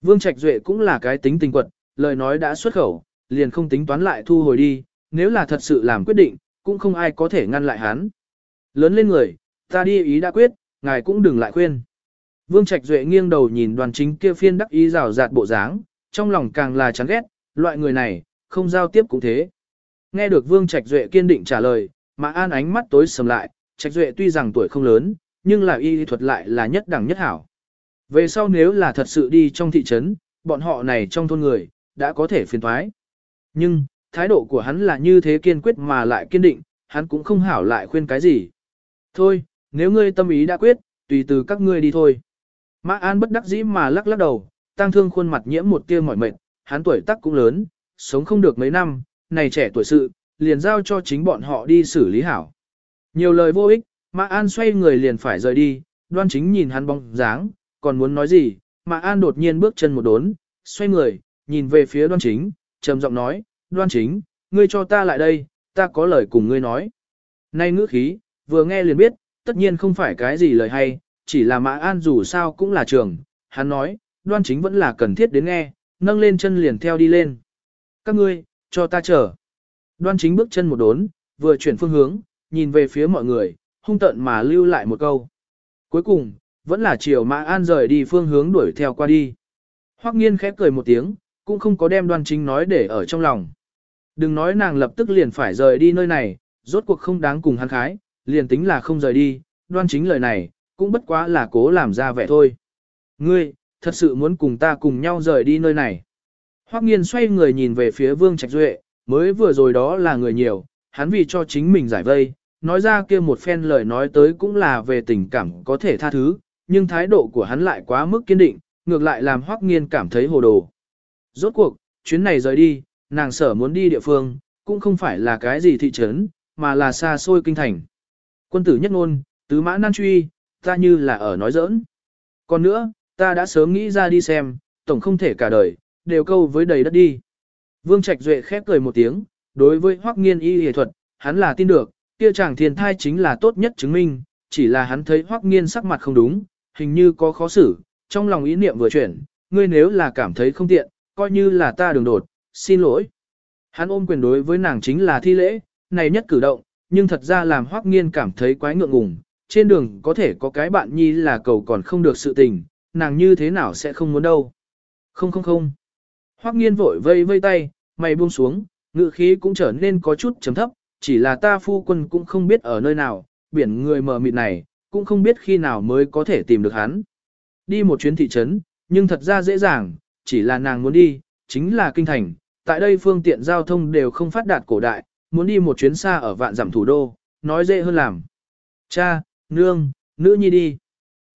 Vương Trạch Duệ cũng là cái tính tình quật, lời nói đã xuất khẩu, liền không tính toán lại thu hồi đi, nếu là thật sự làm quyết định, cũng không ai có thể ngăn lại hắn. Lớn lên người, ta đi ý đã quyết, ngài cũng đừng lại khuyên. Vương Trạch Duệ nghiêng đầu nhìn đoàn chính kia phiên đắc ý rào rạt bộ dáng, trong lòng càng là chán ghét, loại người này, không giao tiếp cũng thế. Nghe được Vương Trạch Duệ kiên định trả lời, mà an ánh mắt tối sầm lại, Trạch Duệ tuy rằng tuổi không lớn, nhưng là y thuật lại là nhất đẳng nhất hảo. Về sau nếu là thật sự đi trong thị trấn, bọn họ này trong thôn người, đã có thể phiền thoái. Nhưng, thái độ của hắn là như thế kiên quyết mà lại kiên định, hắn cũng không hảo lại khuyên cái gì. Thôi, nếu ngươi tâm ý đã quyết, tùy từ các ngươi đi thôi. Mã An bất đắc dĩ mà lắc lắc đầu, tăng thương khuôn mặt nhiễm một tia mỏi mệt, hắn tuổi tác cũng lớn, sống không được mấy năm, này trẻ tuổi sự, liền giao cho chính bọn họ đi xử lý hảo. Nhiều lời vô ích, Mã An xoay người liền phải rời đi, đoan chính nhìn hắn bóng dáng, còn muốn nói gì, Mã An đột nhiên bước chân một đốn, xoay người, nhìn về phía đoan chính, trầm giọng nói, đoan chính, ngươi cho ta lại đây, ta có lời cùng ngươi nói. Nay ngữ khí, vừa nghe liền biết, tất nhiên không phải cái gì lời hay, chỉ là Mã An dù sao cũng là trường, hắn nói, đoan chính vẫn là cần thiết đến nghe, nâng lên chân liền theo đi lên. Các ngươi, cho ta chờ. Đoan chính bước chân một đốn, vừa chuyển phương hướng, nhìn về phía mọi người, hung tận mà lưu lại một câu. Cuối cùng, vẫn là chiều Mã An rời đi phương hướng đuổi theo qua đi. Hoắc nghiên khép cười một tiếng, cũng không có đem đoan chính nói để ở trong lòng. Đừng nói nàng lập tức liền phải rời đi nơi này, rốt cuộc không đáng cùng hắn khái, liền tính là không rời đi, đoan chính lời này, cũng bất quá là cố làm ra vẻ thôi. Ngươi, thật sự muốn cùng ta cùng nhau rời đi nơi này. Hoắc nghiên xoay người nhìn về phía Vương Trạch Duệ, mới vừa rồi đó là người nhiều, hắn vì cho chính mình giải vây, nói ra kia một phen lời nói tới cũng là về tình cảm có thể tha thứ, nhưng thái độ của hắn lại quá mức kiên định, ngược lại làm Hoắc nghiên cảm thấy hồ đồ. Rốt cuộc, chuyến này rời đi, nàng sở muốn đi địa phương, cũng không phải là cái gì thị trấn, mà là xa xôi kinh thành. Quân tử nhất ngôn, tứ mã nan truy, ta như là ở nói giỡn. Còn nữa, ta đã sớm nghĩ ra đi xem, tổng không thể cả đời, đều câu với đầy đất đi. Vương Trạch Duệ khép cười một tiếng, đối với Hoắc Nghiên y y thuật, hắn là tin được, kia chàng thiên thai chính là tốt nhất chứng minh, chỉ là hắn thấy Hoắc Nghiên sắc mặt không đúng, hình như có khó xử, trong lòng ý niệm vừa chuyển, ngươi nếu là cảm thấy không tiện, coi như là ta đường đột, xin lỗi. Hắn ôm quyền đối với nàng chính là thi lễ, này nhất cử động, nhưng thật ra làm Hoắc Nghiên cảm thấy quái ngượng ngùng, trên đường có thể có cái bạn nhi là cầu còn không được sự tình, nàng như thế nào sẽ không muốn đâu. Không không không. Hoắc Nghiên vội vây vây tay, mày buông xuống, ngữ khí cũng trở nên có chút trầm thấp, chỉ là ta phu quân cũng không biết ở nơi nào, biển người mờ mịt này, cũng không biết khi nào mới có thể tìm được hắn. Đi một chuyến thị trấn, nhưng thật ra dễ dàng, chỉ là nàng muốn đi, chính là kinh thành, tại đây phương tiện giao thông đều không phát đạt cổ đại, muốn đi một chuyến xa ở vạn dặm thủ đô, nói dễ hơn làm. Cha, nương, nữ nhi đi.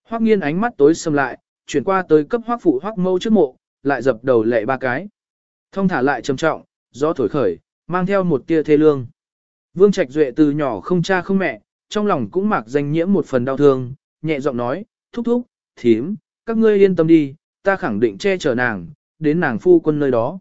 Hoắc nghiên ánh mắt tối sầm lại, chuyển qua tới cấp hoắc phụ hoắc mâu trước mộ, lại dập đầu lệ ba cái. Thông thả lại trầm trọng, gió thổi khởi, mang theo một tia thê lương. Vương Trạch Duệ từ nhỏ không cha không mẹ, trong lòng cũng mặc danh nhiễm một phần đau thương, nhẹ giọng nói, thúc thúc, thím, các ngươi yên tâm đi, ta khẳng định che chở nàng, đến nàng phu quân nơi đó.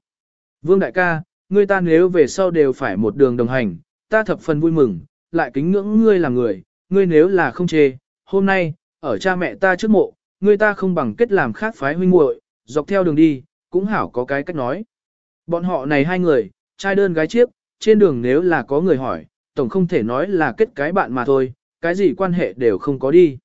Vương đại ca, ngươi ta nếu về sau đều phải một đường đồng hành, ta thập phần vui mừng, lại kính ngưỡng ngươi là người, ngươi nếu là không chê, hôm nay, ở cha mẹ ta trước mộ, ngươi ta không bằng kết làm khác phái huynh muội, dọc theo đường đi, cũng hảo có cái cách nói. Bọn họ này hai người, trai đơn gái chiếc, trên đường nếu là có người hỏi, tổng không thể nói là kết cái bạn mà thôi, cái gì quan hệ đều không có đi.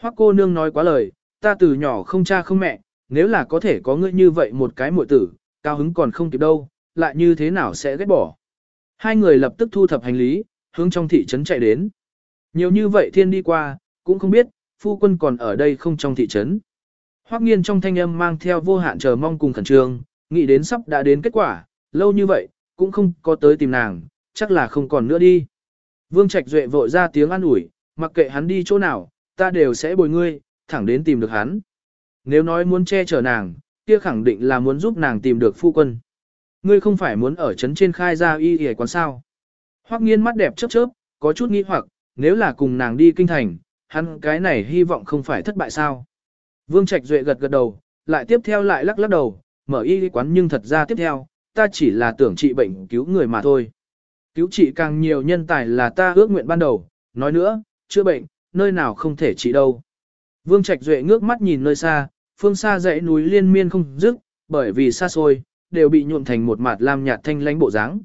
Hoắc cô nương nói quá lời, ta từ nhỏ không cha không mẹ, nếu là có thể có ngươi như vậy một cái muội tử, cao hứng còn không kịp đâu, lại như thế nào sẽ ghét bỏ. Hai người lập tức thu thập hành lý, hướng trong thị trấn chạy đến. Nhiều như vậy thiên đi qua, cũng không biết, phu quân còn ở đây không trong thị trấn. Hoắc nghiên trong thanh âm mang theo vô hạn chờ mong cùng khẩn trương, nghĩ đến sắp đã đến kết quả, lâu như vậy, cũng không có tới tìm nàng, chắc là không còn nữa đi. Vương Trạch Duệ vội ra tiếng an ủi, mặc kệ hắn đi chỗ nào, ta đều sẽ bồi ngươi, thẳng đến tìm được hắn. Nếu nói muốn che chở nàng, kia khẳng định là muốn giúp nàng tìm được phu quân. Ngươi không phải muốn ở trấn trên khai ra y y quán sao. Hoắc nghiên mắt đẹp chớp chớp, có chút nghi hoặc, nếu là cùng nàng đi kinh thành, hắn cái này hy vọng không phải thất bại sao. Vương Trạch Duệ gật gật đầu, lại tiếp theo lại lắc lắc đầu, mở y quán nhưng thật ra tiếp theo, ta chỉ là tưởng trị bệnh cứu người mà thôi. Cứu trị càng nhiều nhân tài là ta ước nguyện ban đầu, nói nữa, chữa bệnh, nơi nào không thể trị đâu. Vương Trạch Duệ ngước mắt nhìn nơi xa, phương xa dãy núi liên miên không dứt, bởi vì xa xôi, đều bị nhuộm thành một mặt lam nhạt thanh lãnh bộ dáng.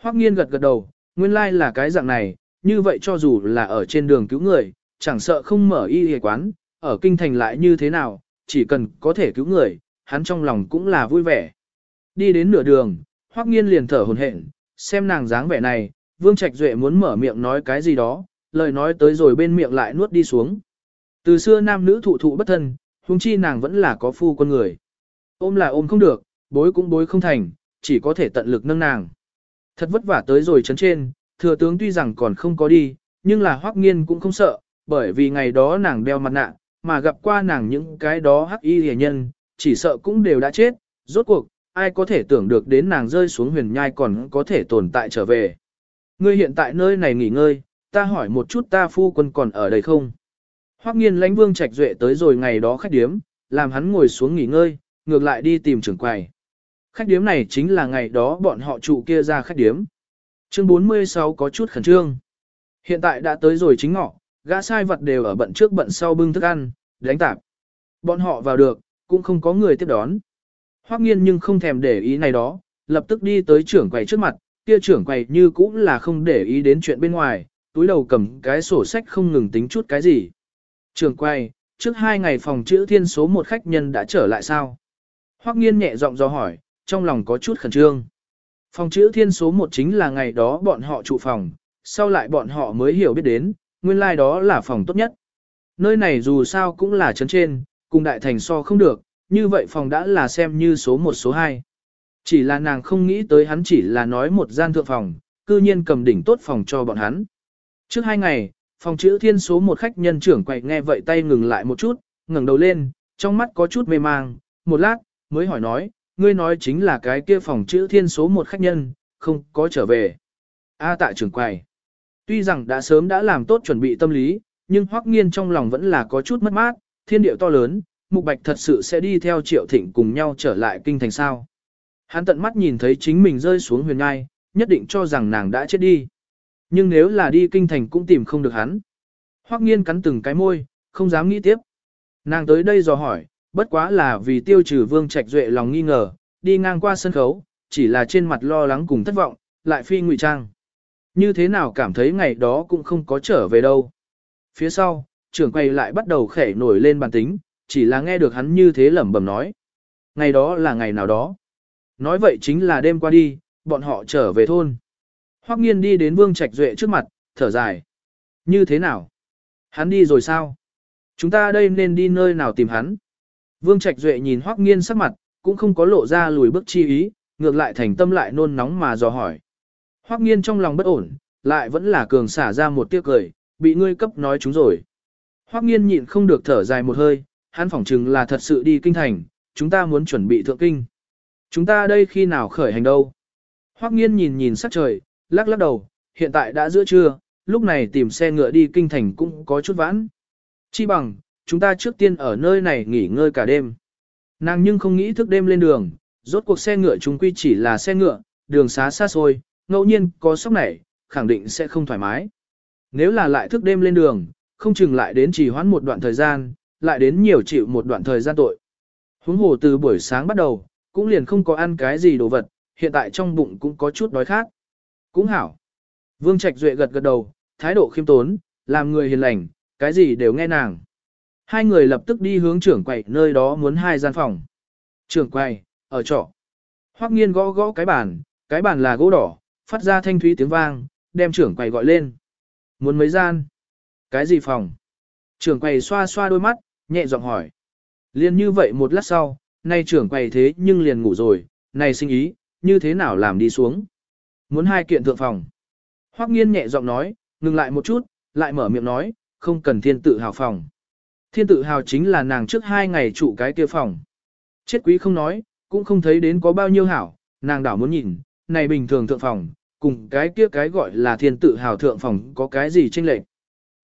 Hoắc Nghiên gật gật đầu, nguyên lai là cái dạng này, như vậy cho dù là ở trên đường cứu người, chẳng sợ không mở y y quán, ở kinh thành lại như thế nào, chỉ cần có thể cứu người, hắn trong lòng cũng là vui vẻ. Đi đến nửa đường, Hoắc Nghiên liền thở hổn hển, xem nàng dáng vẻ này, Vương Trạch Duệ muốn mở miệng nói cái gì đó, lời nói tới rồi bên miệng lại nuốt đi xuống. Từ xưa nam nữ thụ thụ bất thân, huống chi nàng vẫn là có phu con người. Ôm là ôm không được, bối cũng bối không thành, chỉ có thể tận lực nâng nàng. Thật vất vả tới rồi chấn trên, thừa tướng tuy rằng còn không có đi, nhưng là Hoắc Nghiên cũng không sợ, bởi vì ngày đó nàng đeo mặt nạ, mà gặp qua nàng những cái đó hắc y hề nhân, chỉ sợ cũng đều đã chết, rốt cuộc, ai có thể tưởng được đến nàng rơi xuống huyền nhai còn có thể tồn tại trở về. Ngươi hiện tại nơi này nghỉ ngơi, ta hỏi một chút ta phu quân còn ở đây không? Hoắc nghiên lãnh vương trạch duệ tới rồi ngày đó khách điếm, làm hắn ngồi xuống nghỉ ngơi, ngược lại đi tìm trưởng quầy. Khách điếm này chính là ngày đó bọn họ trụ kia ra khách điếm. Chương 46 có chút khẩn trương. Hiện tại đã tới rồi chính ngọ, gã sai vật đều ở bận trước bận sau bưng thức ăn, đánh tạp. Bọn họ vào được, cũng không có người tiếp đón. Hoắc nghiên nhưng không thèm để ý này đó, lập tức đi tới trưởng quầy trước mặt, kia trưởng quầy như cũng là không để ý đến chuyện bên ngoài, túi đầu cầm cái sổ sách không ngừng tính chút cái gì. Trưởng quầy, trước hai ngày phòng chữ thiên số một khách nhân đã trở lại sao? Hoắc nghiên nhẹ giọng do hỏi, trong lòng có chút khẩn trương. Phòng chữ thiên số một chính là ngày đó bọn họ trụ phòng, sau lại bọn họ mới hiểu biết đến, nguyên lai like đó là phòng tốt nhất. Nơi này dù sao cũng là trấn trên, cùng đại thành so không được, như vậy phòng đã là xem như số 1 số 2. Chỉ là nàng không nghĩ tới hắn chỉ là nói một gian thượng phòng, cư nhiên cầm đỉnh tốt phòng cho bọn hắn. Trước hai ngày, phòng chữ thiên số một khách nhân trưởng quậy nghe vậy tay ngừng lại một chút, ngẩng đầu lên, trong mắt có chút mê mang, một lát, mới hỏi nói, ngươi nói chính là cái kia phòng chữ thiên số một khách nhân, không có trở về. A Tạ trưởng quầy. Tuy rằng đã sớm đã làm tốt chuẩn bị tâm lý, nhưng Hoắc Nghiên trong lòng vẫn là có chút mất mát, thiên điệu to lớn, Mục Bạch thật sự sẽ đi theo Triệu Thịnh cùng nhau trở lại kinh thành sao. Hắn tận mắt nhìn thấy chính mình rơi xuống huyền ngai, nhất định cho rằng nàng đã chết đi. Nhưng nếu là đi kinh thành cũng tìm không được hắn. Hoắc nghiên cắn từng cái môi, không dám nghĩ tiếp. Nàng tới đây dò hỏi, bất quá là vì tiêu trừ vương trạch duệ lòng nghi ngờ, đi ngang qua sân khấu, chỉ là trên mặt lo lắng cùng thất vọng, lại phi ngụy trang. Như thế nào cảm thấy ngày đó cũng không có trở về đâu. Phía sau, trưởng quay lại bắt đầu khẻ nổi lên bàn tính, chỉ là nghe được hắn như thế lẩm bẩm nói. Ngày đó là ngày nào đó. Nói vậy chính là đêm qua đi, bọn họ trở về thôn. Hoắc nghiên đi đến Vương Trạch Duệ trước mặt, thở dài. Như thế nào? Hắn đi rồi sao? Chúng ta đây nên đi nơi nào tìm hắn? Vương Trạch Duệ nhìn Hoắc nghiên sắc mặt, cũng không có lộ ra lùi bước chi ý, ngược lại thành tâm lại nôn nóng mà dò hỏi. Hoắc nghiên trong lòng bất ổn, lại vẫn là cường xả ra một tiếng cười, bị ngươi cấp nói chúng rồi. Hoắc nghiên nhịn không được thở dài một hơi, hắn phỏng chừng là thật sự đi kinh thành, chúng ta muốn chuẩn bị thượng kinh. Chúng ta đây khi nào khởi hành đâu? Hoắc nghiên nhìn nhìn sắc trời, lắc lắc đầu, hiện tại đã giữa trưa, lúc này tìm xe ngựa đi kinh thành cũng có chút vãn. Chi bằng, chúng ta trước tiên ở nơi này nghỉ ngơi cả đêm. Nàng nhưng không nghĩ thức đêm lên đường, rốt cuộc xe ngựa chúng quy chỉ là xe ngựa, đường xá xa xôi, ngẫu nhiên có sốc này, khẳng định sẽ không thoải mái. Nếu là lại thức đêm lên đường, không chừng lại đến trì hoãn một đoạn thời gian, lại đến nhiều chịu một đoạn thời gian tội. Huống hồ từ buổi sáng bắt đầu, cũng liền không có ăn cái gì đồ vật, hiện tại trong bụng cũng có chút đói khát. Cũng hảo. Vương Trạch Duệ gật gật đầu, thái độ khiêm tốn, làm người hiền lành, cái gì đều nghe nàng. Hai người lập tức đi hướng trưởng quầy nơi đó muốn hai gian phòng. Trưởng quầy, ở trọ. Hoắc nghiên gõ gõ cái bàn, cái bàn là gỗ đỏ, phát ra thanh thúy tiếng vang, đem trưởng quầy gọi lên. Muốn mấy gian? Cái gì phòng? Trưởng quầy xoa xoa đôi mắt, nhẹ giọng hỏi. Liên như vậy một lát sau, nay trưởng quầy thế nhưng liền ngủ rồi, này sinh ý, như thế nào làm đi xuống. Muốn hai kiện thượng phòng. Hoắc nghiên nhẹ giọng nói, ngừng lại một chút, lại mở miệng nói, không cần thiên tự hào phòng. Thiên tự hào chính là nàng trước hai ngày trụ cái kia phòng. Chết quý không nói, cũng không thấy đến có bao nhiêu hảo, nàng đảo muốn nhìn, này bình thường thượng phòng, cùng cái kia cái gọi là thiên tự hào thượng phòng có cái gì chênh lệch.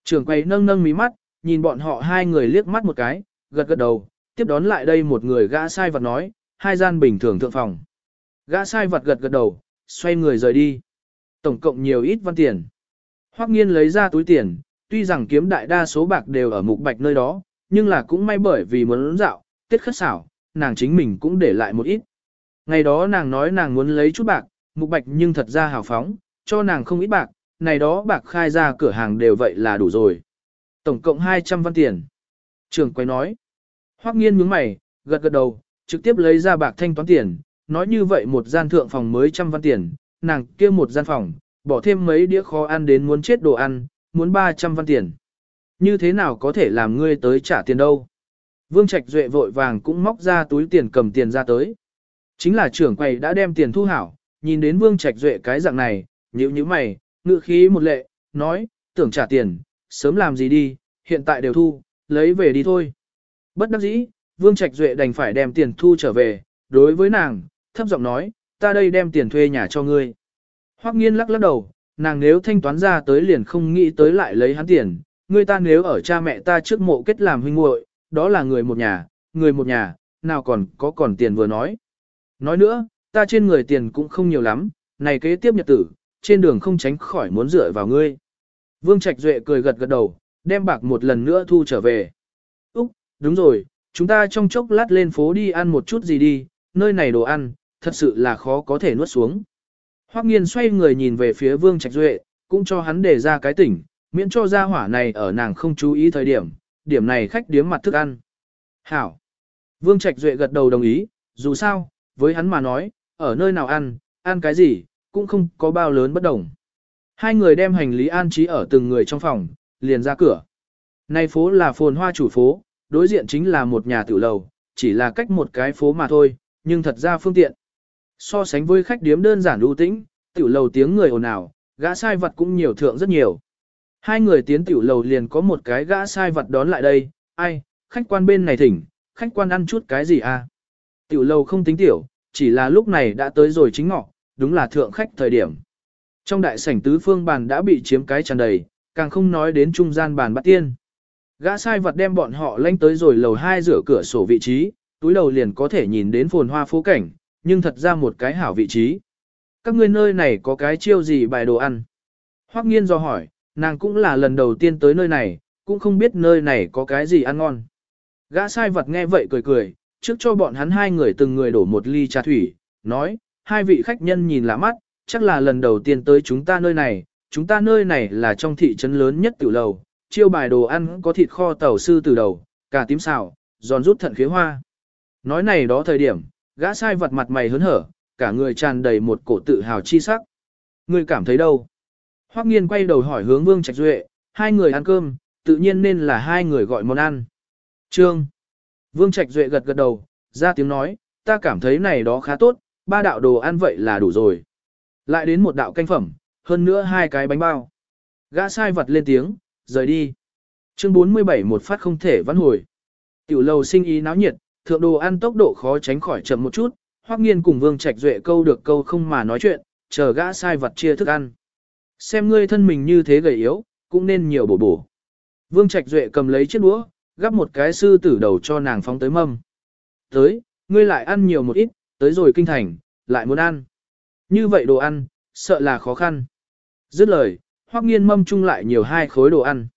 Trường quay nâng nâng mí mắt, nhìn bọn họ hai người liếc mắt một cái, gật gật đầu, tiếp đón lại đây một người gã sai vật nói, hai gian bình thường thượng phòng. Gã sai vật gật gật đầu, xoay người rời đi. Tổng cộng nhiều ít văn tiền. Hoắc nghiên lấy ra túi tiền, tuy rằng kiếm đại đa số bạc đều ở mục bạch nơi đó, nhưng là cũng may bởi vì muốn dạo, tiết khất xảo, nàng chính mình cũng để lại một ít. Ngày đó nàng nói nàng muốn lấy chút bạc, mục bạch nhưng thật ra hào phóng, cho nàng không ít bạc, này đó bạc khai ra cửa hàng đều vậy là đủ rồi. Tổng cộng 200 văn tiền. Trường quay nói. Hoắc nghiên nhướng mày, gật gật đầu, trực tiếp lấy ra bạc thanh toán tiền, nói như vậy một gian thượng phòng mới trăm văn tiền, nàng kia một gian phòng, bỏ thêm mấy đĩa khó ăn đến muốn chết đồ ăn, muốn 300 văn tiền. Như thế nào có thể làm ngươi tới trả tiền đâu? Vương Trạch Duệ vội vàng cũng móc ra túi tiền cầm tiền ra tới. Chính là trưởng quầy đã đem tiền thu hảo, nhìn đến Vương Trạch Duệ cái dạng này, nhíu nhíu mày, ngự khí một lệ, nói, tưởng trả tiền, sớm làm gì đi, hiện tại đều thu, lấy về đi thôi. Bất đắc dĩ, Vương Trạch Duệ đành phải đem tiền thu trở về, đối với nàng, thấp giọng nói, ta đây đem tiền thuê nhà cho ngươi. Hoắc nghiên lắc lắc đầu, nàng nếu thanh toán ra tới liền không nghĩ tới lại lấy hắn tiền, người ta nếu ở cha mẹ ta trước mộ kết làm huynh muội, đó là người một nhà, người một nhà, nào còn có còn tiền vừa nói. Nói nữa, ta trên người tiền cũng không nhiều lắm, này kế tiếp nhật tử, trên đường không tránh khỏi muốn dựa vào ngươi. Vương Trạch Duệ cười gật gật đầu, đem bạc một lần nữa thu trở về. Úc, đúng rồi, chúng ta trong chốc lát lên phố đi ăn một chút gì đi, nơi này đồ ăn, thật sự là khó có thể nuốt xuống. Hoắc nghiên xoay người nhìn về phía Vương Trạch Duệ, cũng cho hắn đề ra cái tỉnh, miễn cho gia hỏa này ở nàng không chú ý thời điểm, điểm này khách điếm mặt thức ăn. Hảo. Vương Trạch Duệ gật đầu đồng ý, dù sao, với hắn mà nói, ở nơi nào ăn, ăn cái gì, cũng không có bao lớn bất đồng. Hai người đem hành lý an trí ở từng người trong phòng, liền ra cửa. Này phố là phồn hoa chủ phố, đối diện chính là một nhà tiểu lầu, chỉ là cách một cái phố mà thôi, nhưng thật ra phương tiện. So sánh với khách điếm đơn giản ưu tĩnh, tiểu lầu tiếng người ồn ào, gã sai vật cũng nhiều thượng rất nhiều. Hai người tiến tiểu lầu liền có một cái gã sai vật đón lại đây, ai, khách quan bên này thỉnh, khách quan ăn chút cái gì à? Tiểu lầu không tính tiểu, chỉ là lúc này đã tới rồi chính ngọ, đúng là thượng khách thời điểm. Trong đại sảnh tứ phương bàn đã bị chiếm cái tràn đầy, càng không nói đến trung gian bàn bắt tiên. Gã sai vật đem bọn họ lanh tới rồi lầu hai rửa cửa sổ vị trí, túi đầu liền có thể nhìn đến phồn hoa phố cảnh, nhưng thật ra một cái hảo vị trí. Các ngươi nơi này có cái chiêu gì bài đồ ăn? Hoắc nghiên do hỏi, nàng cũng là lần đầu tiên tới nơi này, cũng không biết nơi này có cái gì ăn ngon. Gã sai vật nghe vậy cười cười, trước cho bọn hắn hai người từng người đổ một ly trà thủy, nói, hai vị khách nhân nhìn lạ mắt, chắc là lần đầu tiên tới chúng ta nơi này, chúng ta nơi này là trong thị trấn lớn nhất tiểu lầu, chiêu bài đồ ăn có thịt kho tàu sư từ đầu, cả tím xào, giòn rút thận khế hoa. Nói này đó thời điểm, gã sai vật mặt mày hớn hở, cả người tràn đầy một cổ tự hào chi sắc. Ngươi cảm thấy đâu? Hoắc nghiên quay đầu hỏi hướng Vương Trạch Duệ, hai người ăn cơm, tự nhiên nên là hai người gọi món ăn. Trương. Vương Trạch Duệ gật gật đầu, ra tiếng nói, ta cảm thấy này đó khá tốt, ba đạo đồ ăn vậy là đủ rồi. Lại đến một đạo canh phẩm, hơn nữa hai cái bánh bao. Gã sai vật lên tiếng, rời đi. Chương 47 một phát không thể vãn hồi. Tiểu lầu sinh ý náo nhiệt, thượng đồ ăn tốc độ khó tránh khỏi chậm một chút, Hoắc Nghiên cùng Vương Trạch Duệ câu được câu không mà nói chuyện, chờ gã sai vật chia thức ăn. Xem ngươi thân mình như thế gầy yếu, cũng nên nhiều bổ bổ. Vương Trạch Duệ cầm lấy chiếc đũa, gắp một cái sư tử đầu cho nàng phóng tới mâm. Tới, ngươi lại ăn nhiều một ít, tới rồi kinh thành, lại muốn ăn. Như vậy đồ ăn, sợ là khó khăn. Dứt lời, Hoắc Nghiên mâm chung lại nhiều hai khối đồ ăn.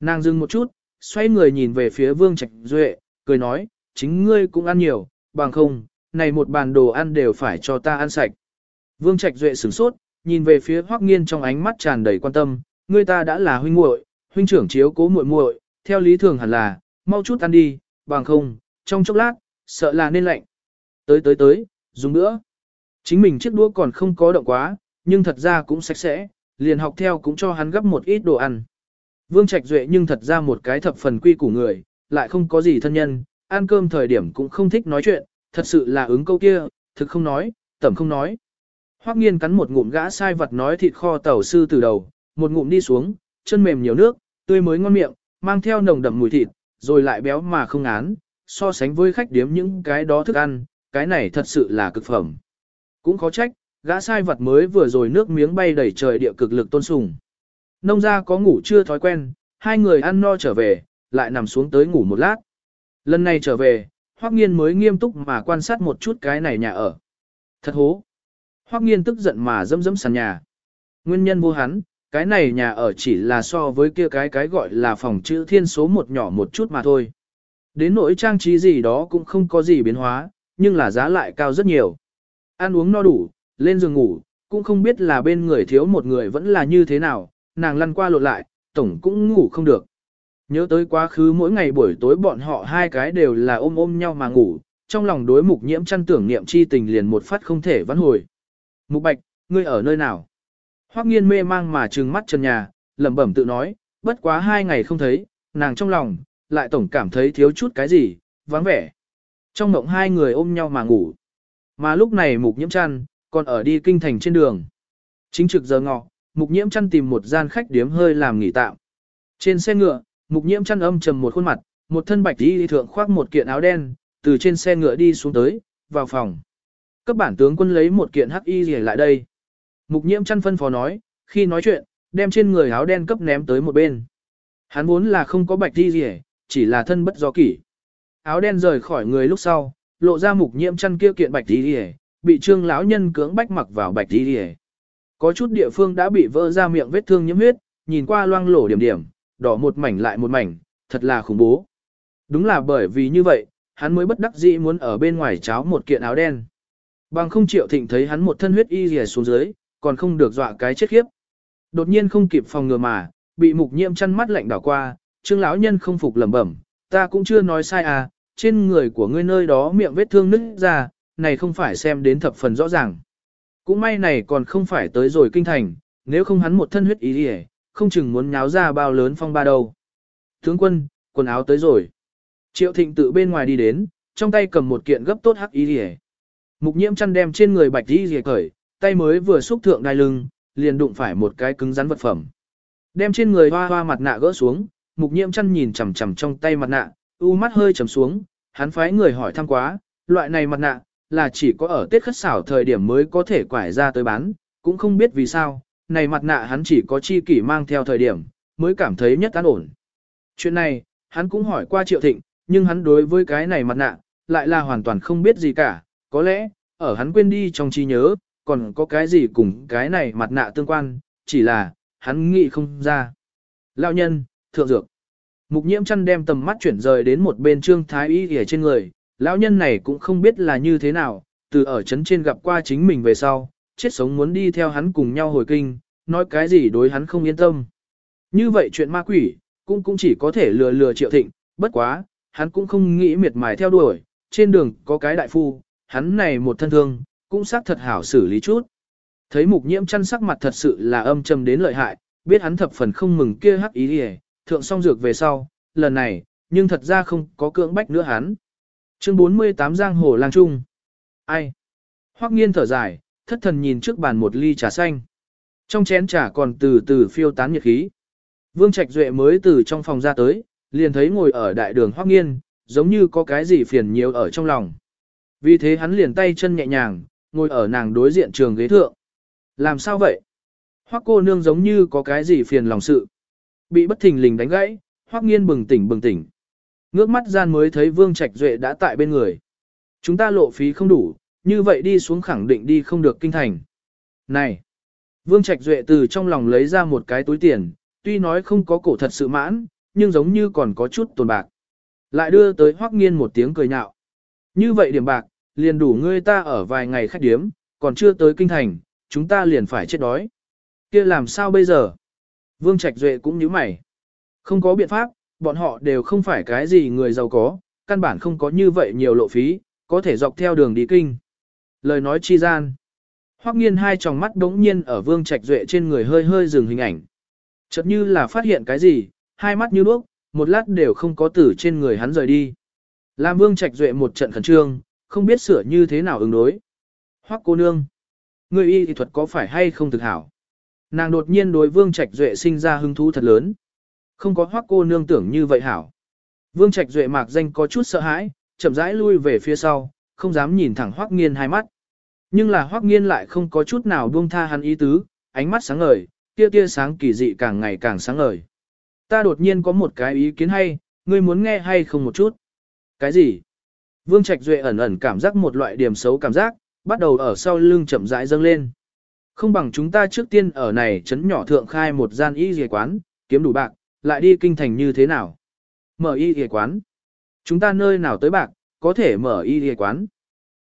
Nàng dừng một chút, xoay người nhìn về phía Vương Trạch Duệ, cười nói, chính ngươi cũng ăn nhiều, bằng không, này một bàn đồ ăn đều phải cho ta ăn sạch. Vương Trạch Duệ sửng sốt, nhìn về phía Hoắc Nghiên trong ánh mắt tràn đầy quan tâm, ngươi ta đã là huynh muội, huynh trưởng chiếu cố muội muội, theo lý thường hẳn là, mau chút ăn đi, bằng không, trong chốc lát, sợ là nên lạnh. Tới tới tới, dùng nữa. Chính mình chiếc đũa còn không có động quá, nhưng thật ra cũng sạch sẽ, liền học theo cũng cho hắn gấp một ít đồ ăn. Vương Trạch Duệ nhưng thật ra một cái thập phần quy củ người, lại không có gì thân nhân, ăn cơm thời điểm cũng không thích nói chuyện, thật sự là ứng câu kia, thực không nói, tẩm không nói. Hoắc nghiên cắn một ngụm gã sai vật nói thịt kho tàu sư từ đầu, một ngụm đi xuống, chân mềm nhiều nước, tươi mới ngon miệng, mang theo nồng đậm mùi thịt, rồi lại béo mà không án, so sánh với khách điếm những cái đó thức ăn, cái này thật sự là cực phẩm. Cũng khó trách, gã sai vật mới vừa rồi nước miếng bay đầy trời địa cực lực tôn sùng. Nông gia có ngủ chưa thói quen, hai người ăn no trở về, lại nằm xuống tới ngủ một lát. Lần này trở về, Hoắc Nghiên mới nghiêm túc mà quan sát một chút cái này nhà ở. Thật hố. Hoắc Nghiên tức giận mà dẫm dẫm sàn nhà. Nguyên nhân vô hắn, cái này nhà ở chỉ là so với kia cái cái gọi là phòng chữ thiên số một nhỏ một chút mà thôi. Đến nỗi trang trí gì đó cũng không có gì biến hóa, nhưng là giá lại cao rất nhiều. Ăn uống no đủ, lên giường ngủ, cũng không biết là bên người thiếu một người vẫn là như thế nào, nàng lăn qua lộn lại, tổng cũng ngủ không được. Nhớ tới quá khứ mỗi ngày buổi tối bọn họ hai cái đều là ôm ôm nhau mà ngủ, trong lòng đối mục nhiễm chăn tưởng niệm chi tình liền một phát không thể vãn hồi. Mục bạch, ngươi ở nơi nào? Hoắc nghiên mê mang mà trừng mắt trần nhà, lẩm bẩm tự nói, bất quá hai ngày không thấy, nàng trong lòng, lại tổng cảm thấy thiếu chút cái gì, vắng vẻ. Trong mộng hai người ôm nhau mà ngủ. Mà lúc này mục nhiễm chăn, còn ở đi kinh thành trên đường. Chính trực giờ ngọ, mục nhiễm chăn tìm một gian khách điếm hơi làm nghỉ tạm. Trên xe ngựa, mục nhiễm chăn âm trầm một khuôn mặt, một thân bạch y thượng khoác một kiện áo đen, từ trên xe ngựa đi xuống tới, vào phòng. Cấp bản tướng quân lấy một kiện hắc y rìa lại đây. Mục nhiễm chăn phân phó nói, khi nói chuyện, đem trên người áo đen cấp ném tới một bên. Hắn vốn là không có bạch y rìa, chỉ là thân bất do kỷ. Áo đen rời khỏi người lúc sau, lộ ra mục nhiễm chăn kia kiện bạch y rìa, bị trương lão nhân cưỡng bách mặc vào bạch y rìa. Có chút địa phương đã bị vỡ ra miệng vết thương nhiễm huyết, nhìn qua loang lổ điểm điểm, đỏ một mảnh lại một mảnh, thật là khủng bố. Đúng là bởi vì như vậy, hắn mới bất đắc dĩ muốn ở bên ngoài cháo một kiện áo đen. Bằng không triệu thịnh thấy hắn một thân huyết y rìa xuống dưới, còn không được dọa cái chết khiếp. Đột nhiên không kịp phòng ngừa mà, bị mục nhiễm chăn mắt lạnh đảo qua, trương lão nhân không phục lẩm bẩm, ta cũng chưa nói sai à, trên người của ngươi nơi đó miệng vết thương nứt ra, này không phải xem đến thập phần rõ ràng. Cũng may này còn không phải tới rồi kinh thành, nếu không hắn một thân huyết ý đi không chừng muốn nháo ra bao lớn phong ba đâu. Tướng quân, quần áo tới rồi. Triệu thịnh tự bên ngoài đi đến, trong tay cầm một kiện gấp tốt hắc y đi Mục nhiễm chăn đem trên người bạch y rìa cởi, tay mới vừa xúc thượng đai lưng, liền đụng phải một cái cứng rắn vật phẩm. Đem trên người hoa hoa mặt nạ gỡ xuống, mục nhiễm chăn nhìn chằm chằm trong tay mặt nạ, u mắt hơi trầm xuống, hắn phái người hỏi thăm quá, loại này mặt nạ, là chỉ có ở Tết khất xảo thời điểm mới có thể quải ra tới bán, cũng không biết vì sao, này mặt nạ hắn chỉ có chi kỷ mang theo thời điểm, mới cảm thấy nhất an ổn. Chuyện này, hắn cũng hỏi qua Triệu Thịnh, nhưng hắn đối với cái này mặt nạ, lại là hoàn toàn không biết gì cả, có lẽ, ở hắn quên đi trong trí nhớ, còn có cái gì cùng cái này mặt nạ tương quan, chỉ là, hắn nghĩ không ra. Lão nhân, thượng dược. Mục nhiễm chăn đem tầm mắt chuyển rời đến một bên trương thái y ở trên người, lão nhân này cũng không biết là như thế nào, từ ở chấn trên gặp qua chính mình về sau, chết sống muốn đi theo hắn cùng nhau hồi kinh, nói cái gì đối hắn không yên tâm. Như vậy chuyện ma quỷ, cũng cũng chỉ có thể lừa lừa triệu thịnh, bất quá, hắn cũng không nghĩ miệt mài theo đuổi, trên đường có cái đại phu, hắn này một thân thương, cũng xác thật hảo xử lý chút. Thấy mục nhiễm chăn sắc mặt thật sự là âm trầm đến lợi hại, biết hắn thập phần không mừng kia hắc ý đi thượng song dược về sau, lần này, nhưng thật ra không có cưỡng bách nữa hắn. Chương 48 Giang Hồ Lang Trung. Ai? Hoắc nghiên thở dài, thất thần nhìn trước bàn một ly trà xanh. Trong chén trà còn từ từ phiêu tán nhiệt khí. Vương Trạch Duệ mới từ trong phòng ra tới, liền thấy ngồi ở đại đường Hoắc nghiên, giống như có cái gì phiền nhiều ở trong lòng. Vì thế hắn liền tay chân nhẹ nhàng, ngồi ở nàng đối diện trường ghế thượng. Làm sao vậy? Hoắc cô nương giống như có cái gì phiền lòng sự. Bị bất thình lình đánh gãy, Hoắc nghiên bừng tỉnh bừng tỉnh. Ngước mắt gian mới thấy Vương Trạch Duệ đã tại bên người. Chúng ta lộ phí không đủ, như vậy đi xuống khẳng định đi không được kinh thành. Này! Vương Trạch Duệ từ trong lòng lấy ra một cái túi tiền, tuy nói không có cổ thật sự mãn, nhưng giống như còn có chút tồn bạc. Lại đưa tới Hoắc nghiên một tiếng cười nhạo. Như vậy điểm bạc, liền đủ ngươi ta ở vài ngày khách điếm, còn chưa tới kinh thành, chúng ta liền phải chết đói. kia làm sao bây giờ? Vương Trạch Duệ cũng nhíu mày. Không có biện pháp, bọn họ đều không phải cái gì người giàu có, căn bản không có như vậy nhiều lộ phí, có thể dọc theo đường đi kinh. Lời nói chi gian. Hoắc nghiên hai tròng mắt đống nhiên ở Vương Trạch Duệ trên người hơi hơi dừng hình ảnh. Chợt như là phát hiện cái gì, hai mắt như đuốc, một lát đều không có tử trên người hắn rời đi. Làm Vương Trạch Duệ một trận khẩn trương, không biết sửa như thế nào ứng đối. Hoắc cô nương, người y thì thuật có phải hay không thực hảo? Nàng đột nhiên đối Vương Trạch Duệ sinh ra hứng thú thật lớn. Không có Hoắc cô nương tưởng như vậy hảo. Vương Trạch Duệ mạc danh có chút sợ hãi, chậm rãi lui về phía sau, không dám nhìn thẳng Hoắc Nghiên hai mắt. Nhưng là Hoắc Nghiên lại không có chút nào buông tha hắn ý tứ, ánh mắt sáng ngời, kia tia sáng kỳ dị càng ngày càng sáng ngời. Ta đột nhiên có một cái ý kiến hay, ngươi muốn nghe hay không một chút? Cái gì? Vương Trạch Duệ ẩn ẩn cảm giác một loại điểm xấu cảm giác, bắt đầu ở sau lưng chậm rãi dâng lên. Không bằng chúng ta trước tiên ở này trấn nhỏ thượng khai một gian y y quán, kiếm đủ bạc, lại đi kinh thành như thế nào? Mở y y quán. Chúng ta nơi nào tới bạc, có thể mở y y quán.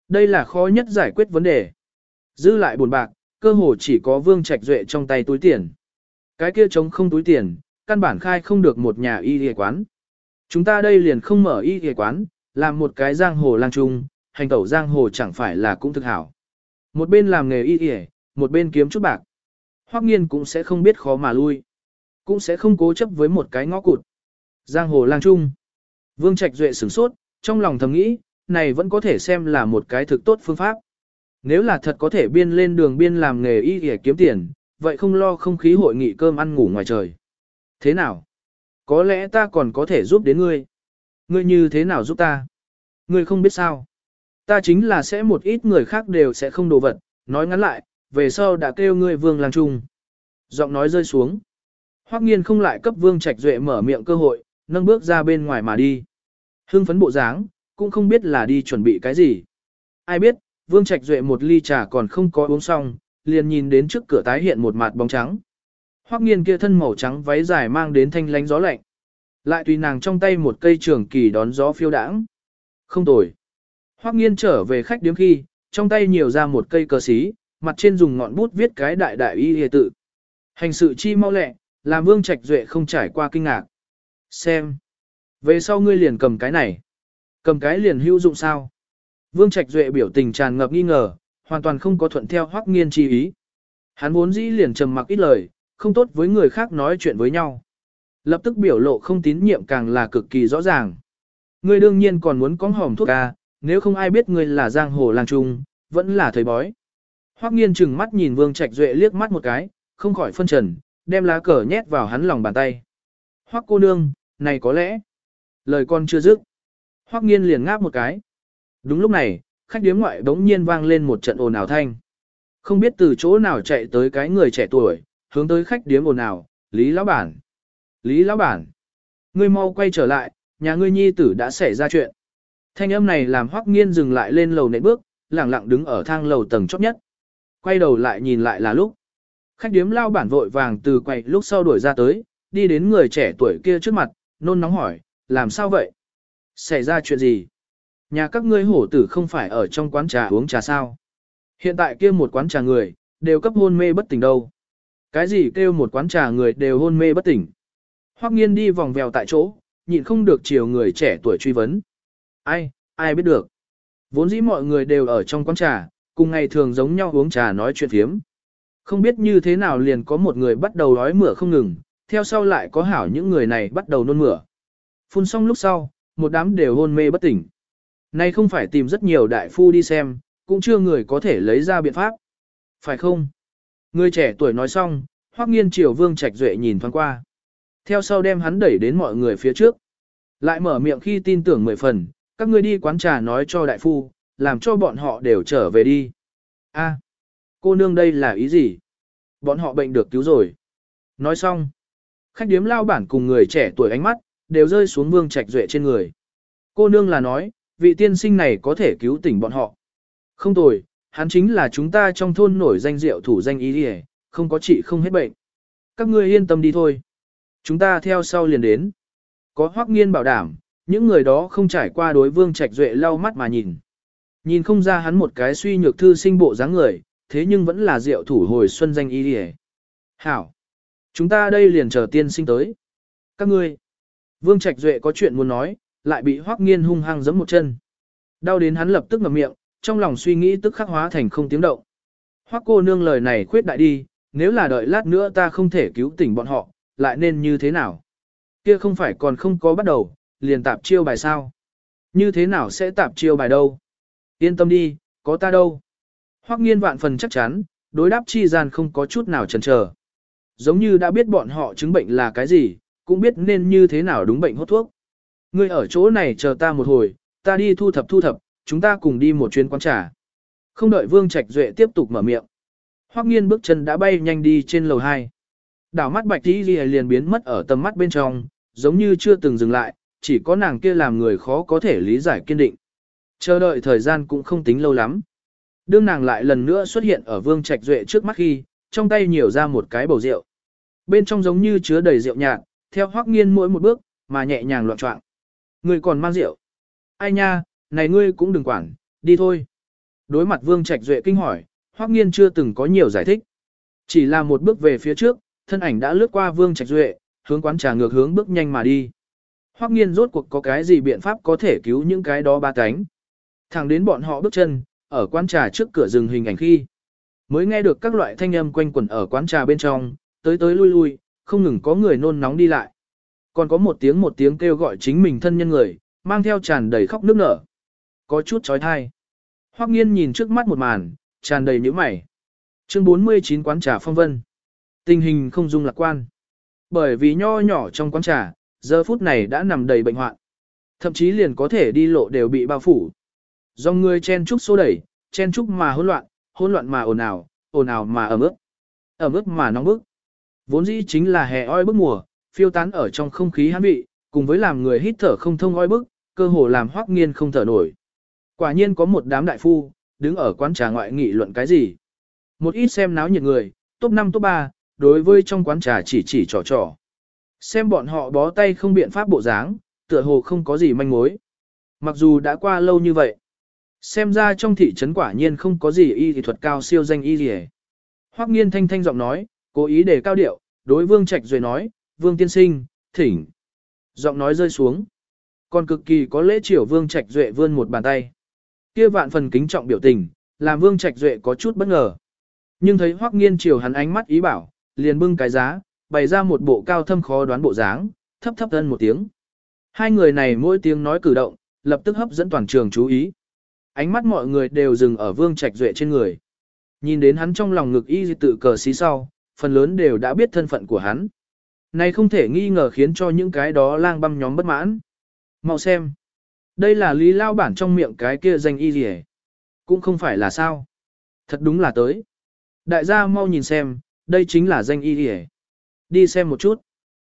Đây là khó nhất giải quyết vấn đề. Dư lại buồn bạc, cơ hồ chỉ có Vương Trạch Duệ trong tay túi tiền. Cái kia trống không túi tiền, căn bản khai không được một nhà y y quán. Chúng ta đây liền không mở y y quán, làm một cái giang hồ lang trung, hành tẩu giang hồ chẳng phải là cũng thực hảo. Một bên làm nghề y y, một bên kiếm chút bạc. Hoắc nghiên cũng sẽ không biết khó mà lui. Cũng sẽ không cố chấp với một cái ngõ cụt. Giang hồ lang trung. Vương Trạch Duệ sửng sốt, trong lòng thầm nghĩ, này vẫn có thể xem là một cái thực tốt phương pháp. Nếu là thật có thể biên lên đường biên làm nghề y để kiếm tiền, vậy không lo không khí hội nghị cơm ăn ngủ ngoài trời. Thế nào? Có lẽ ta còn có thể giúp đến ngươi. Ngươi như thế nào giúp ta? Ngươi không biết sao. Ta chính là sẽ một ít người khác đều sẽ không đồ vật, nói ngắn lại, về sau đã kêu ngươi vương làng trung. Giọng nói rơi xuống. Hoắc nghiên không lại cấp vương trạch duệ mở miệng cơ hội, nâng bước ra bên ngoài mà đi. Hưng phấn bộ dáng, cũng không biết là đi chuẩn bị cái gì. Ai biết, vương trạch duệ một ly trà còn không có uống xong, liền nhìn đến trước cửa tái hiện một mặt bóng trắng. Hoắc nghiên kia thân màu trắng váy dài mang đến thanh lánh gió lạnh. Lại tùy nàng trong tay một cây trường kỳ đón gió phiêu đãng. Không tồi. Hoắc nghiên trở về khách điếm khi, trong tay nhiều ra một cây cờ xí, mặt trên dùng ngọn bút viết cái đại đại y y tự. Hành sự chi mau lẹ, làm vương trạch duệ không trải qua kinh ngạc. Xem. Về sau ngươi liền cầm cái này. Cầm cái liền hữu dụng sao? Vương trạch duệ biểu tình tràn ngập nghi ngờ, hoàn toàn không có thuận theo hoắc nghiên chi ý. Hắn vốn dĩ liền trầm mặc ít lời, không tốt với người khác nói chuyện với nhau. Lập tức biểu lộ không tín nhiệm càng là cực kỳ rõ ràng. Ngươi đương nhiên còn muốn có hỏng thuốc ca, nếu không ai biết ngươi là giang hồ lang trung, vẫn là thời bói. Hoắc nghiên chừng mắt nhìn Vương Trạch Duệ liếc mắt một cái, không khỏi phân trần, đem lá cờ nhét vào hắn lòng bàn tay. Hoắc cô nương, này có lẽ. Lời con chưa dứt. Hoắc nghiên liền ngáp một cái. Đúng lúc này, khách điếm ngoại bỗng nhiên vang lên một trận ồn ào thanh. Không biết từ chỗ nào chạy tới cái người trẻ tuổi, hướng tới khách điếm ồn ào, Lý Lão Bản. Lý Lão Bản. Ngươi mau quay trở lại, nhà ngươi nhi tử đã xảy ra chuyện. Thanh âm này làm Hoắc Nghiên dừng lại lên lầu nệm bước, lặng lặng đứng ở thang lầu tầng chót nhất. Quay đầu lại nhìn lại là lúc. Khách điếm lao bản vội vàng từ quầy lúc sau đuổi ra tới, đi đến người trẻ tuổi kia trước mặt, nôn nóng hỏi, làm sao vậy? Xảy ra chuyện gì? Nhà các ngươi hổ tử không phải ở trong quán trà uống trà sao? Hiện tại kia một quán trà người, đều cấp hôn mê bất tỉnh đâu. Cái gì kêu một quán trà người đều hôn mê bất tỉnh? Hoắc nghiên đi vòng vèo tại chỗ, nhịn không được chiều người trẻ tuổi truy vấn. Ai, ai biết được? Vốn dĩ mọi người đều ở trong quán trà, cùng ngày thường giống nhau uống trà nói chuyện phiếm. Không biết như thế nào liền có một người bắt đầu nói mửa không ngừng, theo sau lại có hảo những người này bắt đầu nôn mửa. Phun xong lúc sau, một đám đều hôn mê bất tỉnh. Nay không phải tìm rất nhiều đại phu đi xem, cũng chưa người có thể lấy ra biện pháp. Phải không? Người trẻ tuổi nói xong, hoắc nghiên triều vương trạch duệ nhìn thoáng qua. Theo sau đem hắn đẩy đến mọi người phía trước. Lại mở miệng khi tin tưởng mười phần, các ngươi đi quán trà nói cho đại phu, làm cho bọn họ đều trở về đi. A, cô nương đây là ý gì? Bọn họ bệnh được cứu rồi. Nói xong, khách điếm lao bản cùng người trẻ tuổi ánh mắt, đều rơi xuống vương trạch duệ trên người. Cô nương là nói, vị tiên sinh này có thể cứu tỉnh bọn họ. Không tồi, hắn chính là chúng ta trong thôn nổi danh rượu thủ danh ý đi không có trị không hết bệnh. Các ngươi yên tâm đi thôi. Chúng ta theo sau liền đến. Có hoác nghiên bảo đảm, những người đó không trải qua đối vương trạch duệ lau mắt mà nhìn. Nhìn không ra hắn một cái suy nhược thư sinh bộ dáng người, thế nhưng vẫn là rượu thủ hồi xuân danh y đi Hảo! Chúng ta đây liền chờ tiên sinh tới. Các ngươi! Vương Trạch Duệ có chuyện muốn nói, lại bị Hoắc Nghiên hung hăng giẫm một chân. Đau đến hắn lập tức ngậm miệng, trong lòng suy nghĩ tức khắc hóa thành không tiếng động. Hoắc cô nương lời này khuyết đại đi, nếu là đợi lát nữa ta không thể cứu tỉnh bọn họ, lại nên như thế nào? Kia không phải còn không có bắt đầu, liền tạp chiêu bài sao? Như thế nào sẽ tạp chiêu bài đâu? Yên tâm đi, có ta đâu. Hoắc nghiên vạn phần chắc chắn, đối đáp chi gian không có chút nào chần chờ. Giống như đã biết bọn họ chứng bệnh là cái gì, cũng biết nên như thế nào đúng bệnh hốt thuốc. Ngươi ở chỗ này chờ ta một hồi, ta đi thu thập thu thập, chúng ta cùng đi một chuyến quán trà. Không đợi Vương Trạch Duệ tiếp tục mở miệng. Hoắc nghiên bước chân đã bay nhanh đi trên lầu 2. Đảo mắt bạch tỷ liền biến mất ở tầm mắt bên trong, giống như chưa từng dừng lại, chỉ có nàng kia làm người khó có thể lý giải kiên định. Chờ đợi thời gian cũng không tính lâu lắm. Đương nàng lại lần nữa xuất hiện ở Vương Trạch Duệ trước mắt khi, trong tay nhiều ra một cái bầu rượu. Bên trong giống như chứa đầy rượu nhạt, theo Hoắc Nghiên mỗi một bước, mà nhẹ nhàng loạn choạng. Người còn mang rượu? Ai nha, này ngươi cũng đừng quản, đi thôi. Đối mặt Vương Trạch Duệ kinh hỏi, Hoắc Nghiên chưa từng có nhiều giải thích. Chỉ là một bước về phía trước, thân ảnh đã lướt qua Vương Trạch Duệ, hướng quán trà ngược hướng bước nhanh mà đi. Hoắc Nghiên rốt cuộc có cái gì biện pháp có thể cứu những cái đó ba cánh. Thẳng đến bọn họ bước chân, ở quán trà trước cửa rừng hình ảnh khi. Mới nghe được các loại thanh âm quanh quẩn ở quán trà bên trong, tới tới lui lui, không ngừng có người nôn nóng đi lại. Còn có một tiếng một tiếng kêu gọi chính mình thân nhân người, mang theo tràn đầy khóc nước nở. Có chút trói thai. Hoắc nghiên nhìn trước mắt một màn, tràn đầy nhíu mày. Chương 49 quán trà phong vân. Tình hình không dung lạc quan. Bởi vì nho nhỏ trong quán trà, giờ phút này đã nằm đầy bệnh hoạn. Thậm chí liền có thể đi lộ đều bị bao phủ. Do người chen trúc xô đẩy, chen trúc mà hỗn loạn, hỗn loạn mà ồn ào, ồn ào mà ẩm ướt. Ẩm ướt mà nóng bức. Vốn dĩ chính là hè oi bức mùa, phiêu tán ở trong không khí hán vị, cùng với làm người hít thở không thông oi bức, cơ hồ làm hoắc nghiên không thở nổi. Quả nhiên có một đám đại phu, đứng ở quán trà ngoại nghị luận cái gì. Một ít xem náo nhiệt người, top 5 top 3, đối với trong quán trà chỉ chỉ trò trò. Xem bọn họ bó tay không biện pháp bộ dáng, tựa hồ không có gì manh mối. Mặc dù đã qua lâu như vậy, xem ra trong thị trấn quả nhiên không có gì y thì thuật cao siêu danh y gì Hoắc nghiên thanh thanh giọng nói, cố ý để cao điệu, đối vương trạch rồi nói, vương tiên sinh, thỉnh. Giọng nói rơi xuống. Còn cực kỳ có lễ triều vương trạch duệ vươn một bàn tay. Kia vạn phần kính trọng biểu tình, làm vương trạch duệ có chút bất ngờ. Nhưng thấy hoắc nghiên triều hắn ánh mắt ý bảo, liền bưng cái giá, bày ra một bộ cao thâm khó đoán bộ dáng, thấp thấp thân một tiếng. Hai người này mỗi tiếng nói cử động, lập tức hấp dẫn toàn trường chú ý. Ánh mắt mọi người đều dừng ở vương trạch duệ trên người. Nhìn đến hắn trong lòng ngực y tự cờ xí sau, phần lớn đều đã biết thân phận của hắn. Này không thể nghi ngờ khiến cho những cái đó lang băm nhóm bất mãn. Mau xem. Đây là lý lao bản trong miệng cái kia danh y gì Cũng không phải là sao. Thật đúng là tới. Đại gia mau nhìn xem, đây chính là danh y đi Đi xem một chút.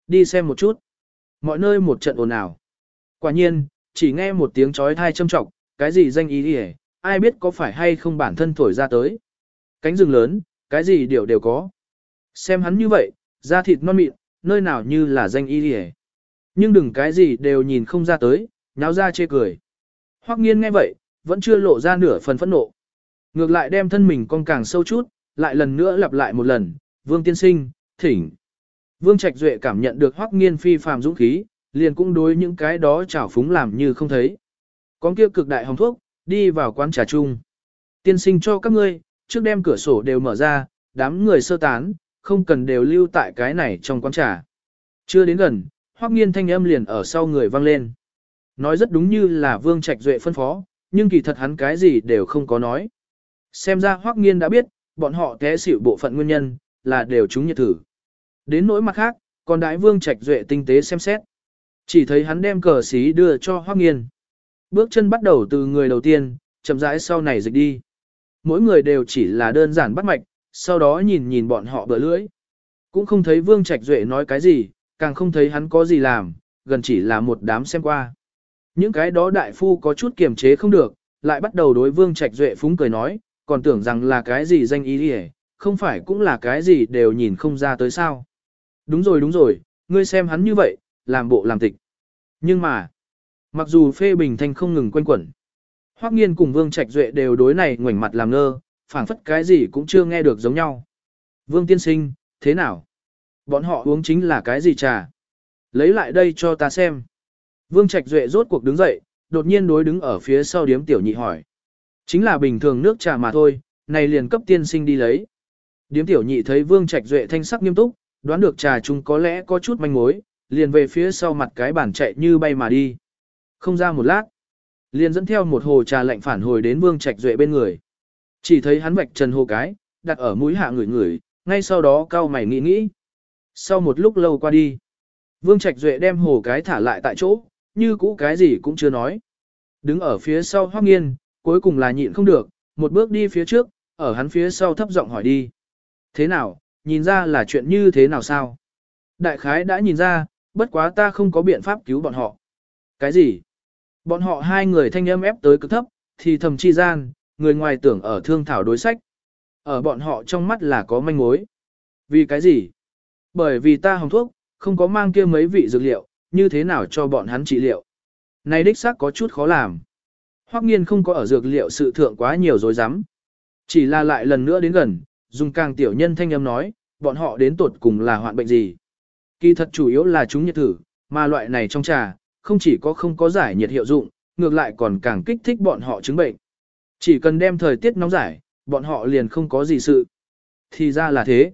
Đi xem một chút. Mọi nơi một trận ồn ào. Quả nhiên, chỉ nghe một tiếng chói thai châm trọng, cái gì danh y đi ai biết có phải hay không bản thân thổi ra tới. Cánh rừng lớn, cái gì đều đều có. Xem hắn như vậy, da thịt non mịn, nơi nào như là danh y đi Nhưng đừng cái gì đều nhìn không ra tới, nháo ra chê cười. Hoắc nghiên nghe vậy, vẫn chưa lộ ra nửa phần phẫn nộ. Ngược lại đem thân mình con càng sâu chút, lại lần nữa lặp lại một lần, vương tiên sinh, thỉnh. Vương Trạch Duệ cảm nhận được Hoắc nghiên phi phàm dũng khí, liền cũng đối những cái đó chảo phúng làm như không thấy. Con kia cực đại hồng thuốc, đi vào quán trà chung. Tiên sinh cho các ngươi, trước đem cửa sổ đều mở ra, đám người sơ tán, không cần đều lưu tại cái này trong quán trà. Chưa đến gần, Hoắc nghiên thanh âm liền ở sau người vang lên. Nói rất đúng như là Vương Trạch Duệ phân phó, nhưng kỳ thật hắn cái gì đều không có nói. Xem ra Hoắc Nghiên đã biết, bọn họ té xỉu bộ phận nguyên nhân, là đều chúng nhiệt thử. Đến nỗi mặt khác, còn đại Vương Trạch Duệ tinh tế xem xét. Chỉ thấy hắn đem cờ xí đưa cho Hoắc Nghiên. Bước chân bắt đầu từ người đầu tiên, chậm rãi sau này dịch đi. Mỗi người đều chỉ là đơn giản bắt mạch, sau đó nhìn nhìn bọn họ bờ lưỡi. Cũng không thấy Vương Trạch Duệ nói cái gì, càng không thấy hắn có gì làm, gần chỉ là một đám xem qua. Những cái đó đại phu có chút kiềm chế không được, lại bắt đầu đối Vương Trạch Duệ phúng cười nói, còn tưởng rằng là cái gì danh ý đi không phải cũng là cái gì đều nhìn không ra tới sao. Đúng rồi đúng rồi, ngươi xem hắn như vậy, làm bộ làm tịch. Nhưng mà, mặc dù phê bình thanh không ngừng quanh quẩn, Hoắc Nghiên cùng Vương Trạch Duệ đều đối này ngoảnh mặt làm ngơ, phảng phất cái gì cũng chưa nghe được giống nhau. Vương tiên sinh, thế nào? Bọn họ uống chính là cái gì trà? Lấy lại đây cho ta xem. Vương Trạch Duệ rốt cuộc đứng dậy, đột nhiên đối đứng ở phía sau điếm tiểu nhị hỏi. Chính là bình thường nước trà mà thôi, này liền cấp tiên sinh đi lấy. Điếm tiểu nhị thấy Vương Trạch Duệ thanh sắc nghiêm túc, đoán được trà chung có lẽ có chút manh mối, liền về phía sau mặt cái bàn chạy như bay mà đi. Không ra một lát, liền dẫn theo một hồ trà lạnh phản hồi đến Vương Trạch Duệ bên người. Chỉ thấy hắn vạch trần hồ cái, đặt ở mũi hạ người người, ngay sau đó cao mày nghĩ nghĩ. Sau một lúc lâu qua đi, Vương Trạch Duệ đem hồ cái thả lại tại chỗ, như cũ cái gì cũng chưa nói. Đứng ở phía sau Hoắc Nghiên, cuối cùng là nhịn không được, một bước đi phía trước, ở hắn phía sau thấp giọng hỏi đi. Thế nào, nhìn ra là chuyện như thế nào sao? Đại khái đã nhìn ra, bất quá ta không có biện pháp cứu bọn họ. Cái gì? Bọn họ hai người thanh âm ép tới cực thấp, thì thầm chi gian, người ngoài tưởng ở thương thảo đối sách. Ở bọn họ trong mắt là có manh mối. Vì cái gì? Bởi vì ta hồng thuốc, không có mang kia mấy vị dược liệu, như thế nào cho bọn hắn trị liệu. Này đích xác có chút khó làm. Hoắc nghiên không có ở dược liệu sự thượng quá nhiều dối rắm Chỉ là lại lần nữa đến gần, dùng càng tiểu nhân thanh âm nói, bọn họ đến tột cùng là hoạn bệnh gì. Kỳ thật chủ yếu là chúng nhiệt thử, mà loại này trong trà, không chỉ có không có giải nhiệt hiệu dụng, ngược lại còn càng kích thích bọn họ chứng bệnh. Chỉ cần đem thời tiết nóng giải, bọn họ liền không có gì sự. Thì ra là thế.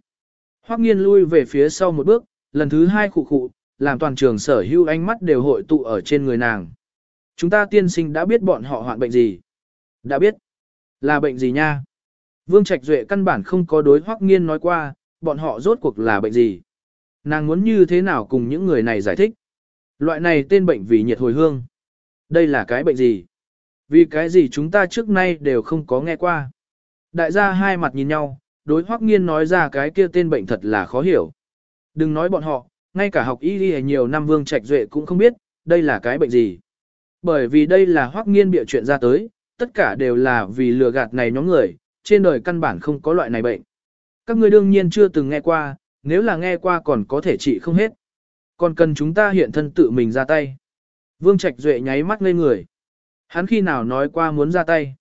Hoắc nghiên lui về phía sau một bước, lần thứ hai khụ khụ, làm toàn trường sở hữu ánh mắt đều hội tụ ở trên người nàng. Chúng ta tiên sinh đã biết bọn họ hoạn bệnh gì. Đã biết. Là bệnh gì nha? Vương Trạch Duệ căn bản không có đối Hoắc Nghiên nói qua, bọn họ rốt cuộc là bệnh gì. Nàng muốn như thế nào cùng những người này giải thích. Loại này tên bệnh vì nhiệt hồi hương. Đây là cái bệnh gì? Vì cái gì chúng ta trước nay đều không có nghe qua. Đại gia hai mặt nhìn nhau, đối Hoắc Nghiên nói ra cái kia tên bệnh thật là khó hiểu. Đừng nói bọn họ, ngay cả học y đi nhiều năm Vương Trạch Duệ cũng không biết, đây là cái bệnh gì. Bởi vì đây là hoắc nghiên bịa chuyện ra tới, tất cả đều là vì lừa gạt này nhóm người, trên đời căn bản không có loại này bệnh. Các ngươi đương nhiên chưa từng nghe qua, nếu là nghe qua còn có thể trị không hết. Còn cần chúng ta hiện thân tự mình ra tay. Vương Trạch Duệ nháy mắt ngây người. Hắn khi nào nói qua muốn ra tay.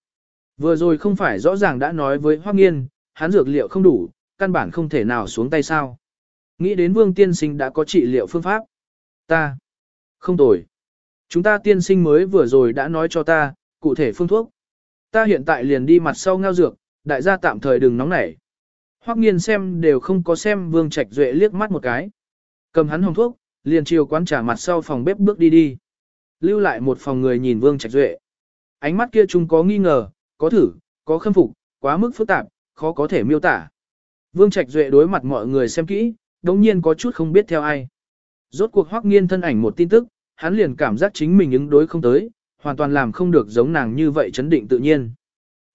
Vừa rồi không phải rõ ràng đã nói với Hoắc Nghiên, hắn dược liệu không đủ, căn bản không thể nào xuống tay sao. Nghĩ đến Vương Tiên Sinh đã có trị liệu phương pháp. Ta. Không tồi. Chúng ta tiên sinh mới vừa rồi đã nói cho ta, cụ thể phương thuốc. Ta hiện tại liền đi mặt sau ngao dược, đại gia tạm thời đừng nóng nảy. Hoắc nghiên xem đều không có xem Vương Trạch Duệ liếc mắt một cái. Cầm hắn hồng thuốc, liền chiều quán trả mặt sau phòng bếp bước đi đi. Lưu lại một phòng người nhìn Vương Trạch Duệ. Ánh mắt kia chung có nghi ngờ, có thử, có khâm phục, quá mức phức tạp, khó có thể miêu tả. Vương Trạch Duệ đối mặt mọi người xem kỹ, đồng nhiên có chút không biết theo ai. Rốt cuộc Hoắc nghiên thân ảnh một tin tức, hắn liền cảm giác chính mình ứng đối không tới, hoàn toàn làm không được giống nàng như vậy chấn định tự nhiên.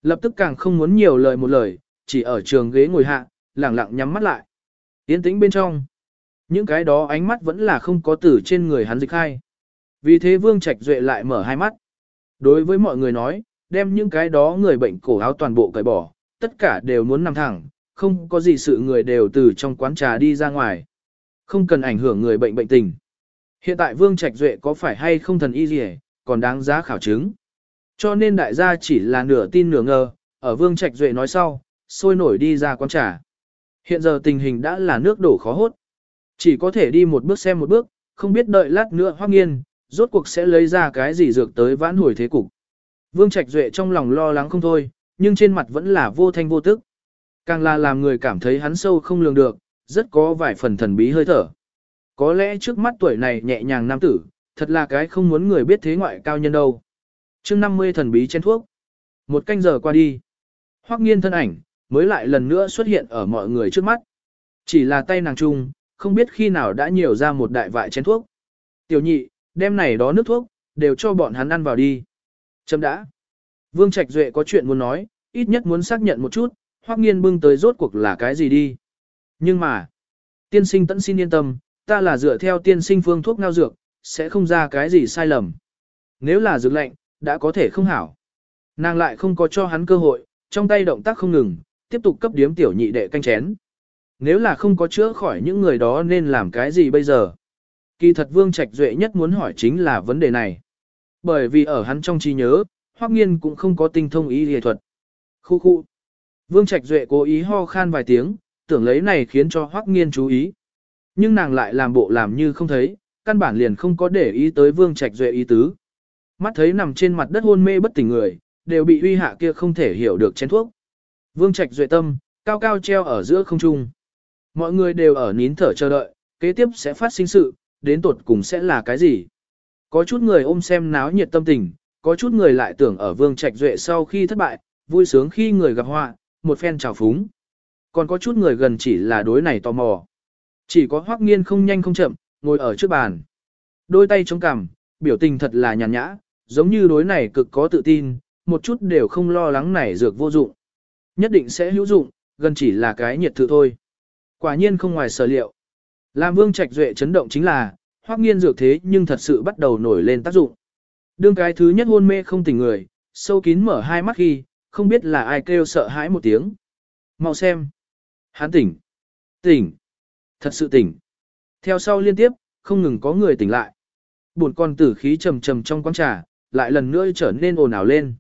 Lập tức càng không muốn nhiều lời một lời, chỉ ở trường ghế ngồi hạ, lẳng lặng nhắm mắt lại. Yên tĩnh bên trong. Những cái đó ánh mắt vẫn là không có tử trên người hắn dịch khai. Vì thế Vương Trạch Duệ lại mở hai mắt. Đối với mọi người nói, đem những cái đó người bệnh cổ áo toàn bộ cởi bỏ, tất cả đều muốn nằm thẳng, không có gì sự người đều từ trong quán trà đi ra ngoài. Không cần ảnh hưởng người bệnh bệnh tình. Hiện tại Vương Trạch Duệ có phải hay không thần y gì còn đáng giá khảo chứng. Cho nên đại gia chỉ là nửa tin nửa ngờ, ở Vương Trạch Duệ nói sau, sôi nổi đi ra quán trà. Hiện giờ tình hình đã là nước đổ khó hốt. Chỉ có thể đi một bước xem một bước, không biết đợi lát nữa hoác nghiên, rốt cuộc sẽ lấy ra cái gì dược tới vãn hồi thế cục. Vương Trạch Duệ trong lòng lo lắng không thôi, nhưng trên mặt vẫn là vô thanh vô tức. Càng là làm người cảm thấy hắn sâu không lường được, rất có vài phần thần bí hơi thở. Có lẽ trước mắt tuổi này nhẹ nhàng nam tử, thật là cái không muốn người biết thế ngoại cao nhân đâu. chương 50 thần bí trên thuốc. Một canh giờ qua đi. Hoắc nghiên thân ảnh, mới lại lần nữa xuất hiện ở mọi người trước mắt. Chỉ là tay nàng trung, không biết khi nào đã nhiều ra một đại vại chén thuốc. Tiểu nhị, đem này đó nước thuốc, đều cho bọn hắn ăn vào đi. Chấm đã. Vương Trạch Duệ có chuyện muốn nói, ít nhất muốn xác nhận một chút, Hoắc Nghiên bưng tới rốt cuộc là cái gì đi. Nhưng mà, tiên sinh tận xin yên tâm, ta là dựa theo tiên sinh phương thuốc ngao dược, sẽ không ra cái gì sai lầm. Nếu là dược lệnh, đã có thể không hảo. Nàng lại không có cho hắn cơ hội, trong tay động tác không ngừng, tiếp tục cấp điếm tiểu nhị đệ canh chén. Nếu là không có chữa khỏi những người đó nên làm cái gì bây giờ? Kỳ thật Vương Trạch Duệ nhất muốn hỏi chính là vấn đề này. Bởi vì ở hắn trong trí nhớ, Hoắc Nghiên cũng không có tinh thông y y thuật. Khu khu. Vương Trạch Duệ cố ý ho khan vài tiếng, tưởng lấy này khiến cho Hoắc Nghiên chú ý. Nhưng nàng lại làm bộ làm như không thấy, căn bản liền không có để ý tới Vương Trạch Duệ ý tứ. Mắt thấy nằm trên mặt đất hôn mê bất tỉnh người, đều bị uy hạ kia không thể hiểu được chén thuốc. Vương Trạch Duệ tâm, cao cao treo ở giữa không trung. Mọi người đều ở nín thở chờ đợi, kế tiếp sẽ phát sinh sự, đến tột cùng sẽ là cái gì. Có chút người ôm xem náo nhiệt tâm tình, có chút người lại tưởng ở Vương Trạch Duệ sau khi thất bại, vui sướng khi người gặp họa, một phen trào phúng. Còn có chút người gần chỉ là đối này tò mò. Chỉ có Hoắc Nghiên không nhanh không chậm, ngồi ở trước bàn. Đôi tay chống cằm, biểu tình thật là nhàn nhã, giống như đối này cực có tự tin, một chút đều không lo lắng này dược vô dụng. Nhất định sẽ hữu dụng, gần chỉ là cái nhiệt thử thôi. Quả nhiên không ngoài sở liệu. Làm Vương Trạch Duệ chấn động chính là, Hoắc Nghiên dược thế nhưng thật sự bắt đầu nổi lên tác dụng. Đương cái thứ nhất hôn mê không tỉnh người, sâu kín mở hai mắt khi, không biết là ai kêu sợ hãi một tiếng. Mau xem. Hắn tỉnh. Tỉnh. Thật sự tỉnh. Theo sau liên tiếp, không ngừng có người tỉnh lại. Buồn con tử khí trầm trầm trong quán trà, lại lần nữa trở nên ồn ào lên.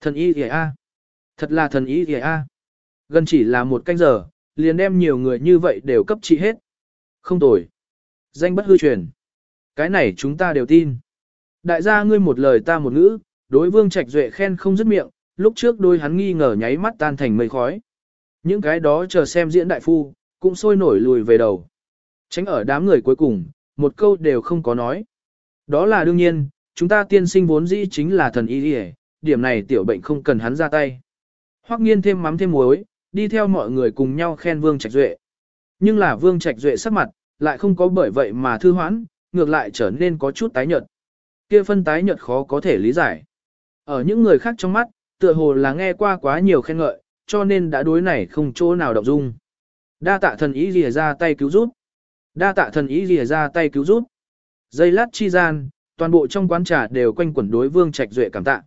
Thần y kìa a. Thật là thần y kìa a. Gần chỉ là một canh giờ, liền đem nhiều người như vậy đều cấp trị hết. Không tồi. Danh bất hư truyền. Cái này chúng ta đều tin. Đại gia ngươi một lời ta một ngữ, đối vương trạch duệ khen không dứt miệng, lúc trước đôi hắn nghi ngờ nháy mắt tan thành mây khói. Những cái đó chờ xem diễn đại phu, cũng sôi nổi lùi về đầu. Tránh ở đám người cuối cùng, một câu đều không có nói. Đó là đương nhiên, chúng ta tiên sinh vốn dĩ chính là thần y đi điểm này tiểu bệnh không cần hắn ra tay. Hoắc nghiên thêm mắm thêm muối, đi theo mọi người cùng nhau khen Vương Trạch Duệ. Nhưng là Vương Trạch Duệ sắc mặt, lại không có bởi vậy mà thư hoãn, ngược lại trở nên có chút tái nhợt. Kia phân tái nhợt khó có thể lý giải. Ở những người khác trong mắt, tựa hồ là nghe qua quá nhiều khen ngợi, cho nên đã đối này không chỗ nào động dung. Đa tạ thần ý lìa ra tay cứu giúp. Đa tạ thần ý lìa ra tay cứu giúp. Giây lát chi gian, toàn bộ trong quán trà đều quanh quẩn đối Vương Trạch Duệ cảm tạ.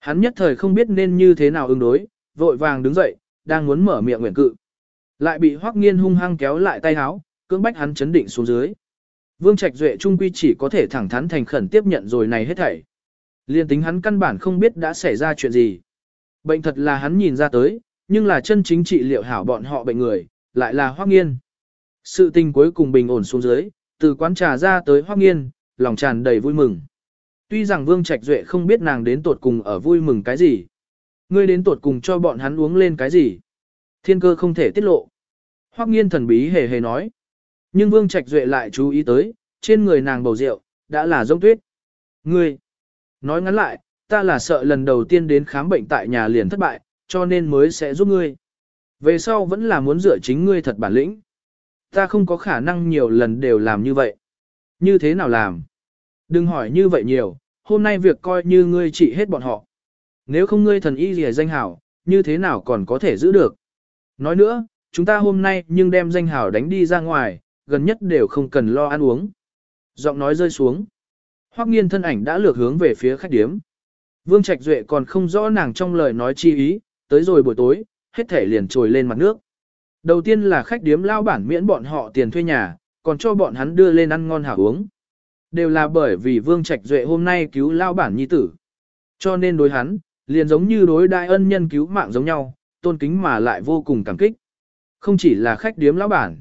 Hắn nhất thời không biết nên như thế nào ứng đối, vội vàng đứng dậy, đang muốn mở miệng nguyện cự. Lại bị Hoắc Nghiên hung hăng kéo lại tay háo, cưỡng bách hắn chấn định xuống dưới. Vương Trạch Duệ trung quy chỉ có thể thẳng thắn thành khẩn tiếp nhận rồi này hết thảy. Liên tính hắn căn bản không biết đã xảy ra chuyện gì. Bệnh thật là hắn nhìn ra tới, nhưng là chân chính trị liệu hảo bọn họ bệnh người, lại là Hoắc Nghiên. Sự tình cuối cùng bình ổn xuống dưới, từ quán trà ra tới Hoắc Nghiên, lòng tràn đầy vui mừng. Tuy rằng Vương Trạch Duệ không biết nàng đến tột cùng ở vui mừng cái gì. Ngươi đến tột cùng cho bọn hắn uống lên cái gì. Thiên cơ không thể tiết lộ. Hoắc nghiên thần bí hề hề nói. Nhưng Vương Trạch Duệ lại chú ý tới, trên người nàng bầu rượu, đã là rông tuyết. Ngươi, nói ngắn lại, ta là sợ lần đầu tiên đến khám bệnh tại nhà liền thất bại, cho nên mới sẽ giúp ngươi. Về sau vẫn là muốn dựa chính ngươi thật bản lĩnh. Ta không có khả năng nhiều lần đều làm như vậy. Như thế nào làm? Đừng hỏi như vậy nhiều, hôm nay việc coi như ngươi trị hết bọn họ. Nếu không ngươi thần y gì danh hảo, như thế nào còn có thể giữ được? Nói nữa, chúng ta hôm nay nhưng đem danh hảo đánh đi ra ngoài, gần nhất đều không cần lo ăn uống. Giọng nói rơi xuống. Hoắc nghiên thân ảnh đã lược hướng về phía khách điếm. Vương Trạch Duệ còn không rõ nàng trong lời nói chi ý, tới rồi buổi tối, hết thể liền trồi lên mặt nước. Đầu tiên là khách điếm lao bản miễn bọn họ tiền thuê nhà, còn cho bọn hắn đưa lên ăn ngon hảo uống. Đều là bởi vì Vương Trạch Duệ hôm nay cứu lao bản nhi tử. Cho nên đối hắn, liền giống như đối đại ân nhân cứu mạng giống nhau, tôn kính mà lại vô cùng cảm kích. Không chỉ là khách điếm lão bản.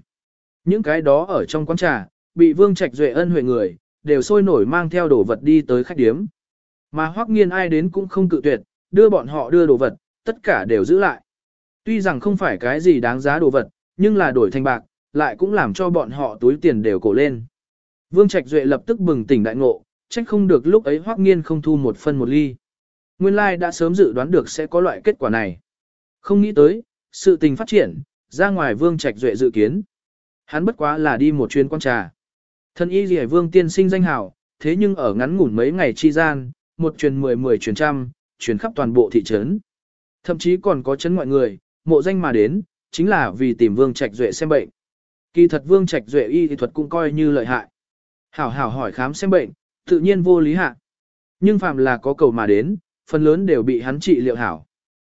Những cái đó ở trong quán trà, bị Vương Trạch Duệ ân huệ người, đều sôi nổi mang theo đồ vật đi tới khách điếm. Mà hoắc nghiên ai đến cũng không cự tuyệt, đưa bọn họ đưa đồ vật, tất cả đều giữ lại. Tuy rằng không phải cái gì đáng giá đồ vật, nhưng là đổi thành bạc, lại cũng làm cho bọn họ túi tiền đều cổ lên. Vương Trạch Duệ lập tức bừng tỉnh đại ngộ, trách không được lúc ấy hoắc nghiên không thu một phân một ly. Nguyên lai đã sớm dự đoán được sẽ có loại kết quả này. Không nghĩ tới, sự tình phát triển, ra ngoài Vương Trạch Duệ dự kiến. Hắn bất quá là đi một chuyến quan trà. Thân y rỉa Vương tiên sinh danh hảo, thế nhưng ở ngắn ngủn mấy ngày chi gian, một truyền mười mười truyền trăm, truyền khắp toàn bộ thị trấn. Thậm chí còn có chấn ngoại người, mộ danh mà đến, chính là vì tìm Vương Trạch Duệ xem bệnh. Kỳ thật Vương Trạch Duệ y thì thuật cũng coi như lợi hại. Hảo hảo hỏi khám xem bệnh, tự nhiên vô lý hạ. Nhưng phàm là có cầu mà đến, phần lớn đều bị hắn trị liệu hảo.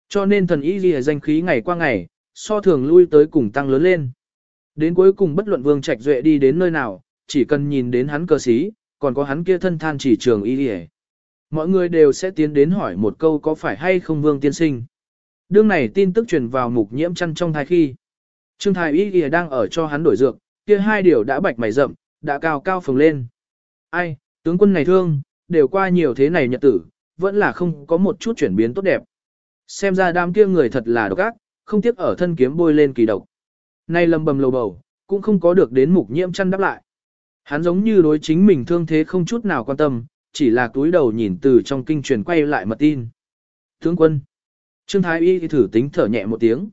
Cho nên thần y ghi danh khí ngày qua ngày, so thường lui tới cùng tăng lớn lên. Đến cuối cùng bất luận Vương Trạch Duệ đi đến nơi nào, chỉ cần nhìn đến hắn cơ sĩ, còn có hắn kia thân than chỉ trường y ghi Mọi người đều sẽ tiến đến hỏi một câu có phải hay không Vương tiên sinh. Đương này tin tức truyền vào mục nhiễm chăn trong thai khi. Trương Thái Y kìa đang ở cho hắn đổi dược, kia hai điều đã bạch mày rậm, đã cao cao phồng lên. Ai, tướng quân này thương, đều qua nhiều thế này nhật tử, vẫn là không có một chút chuyển biến tốt đẹp. Xem ra đám kia người thật là độc ác, không tiếc ở thân kiếm bôi lên kỳ độc. Nay lầm bầm lầu bầu, cũng không có được đến mục nhiễm chăn đáp lại. Hắn giống như đối chính mình thương thế không chút nào quan tâm, chỉ là túi đầu nhìn từ trong kinh truyền quay lại mật tin. Tướng quân. Trương Thái Y thử tính thở nhẹ một tiếng.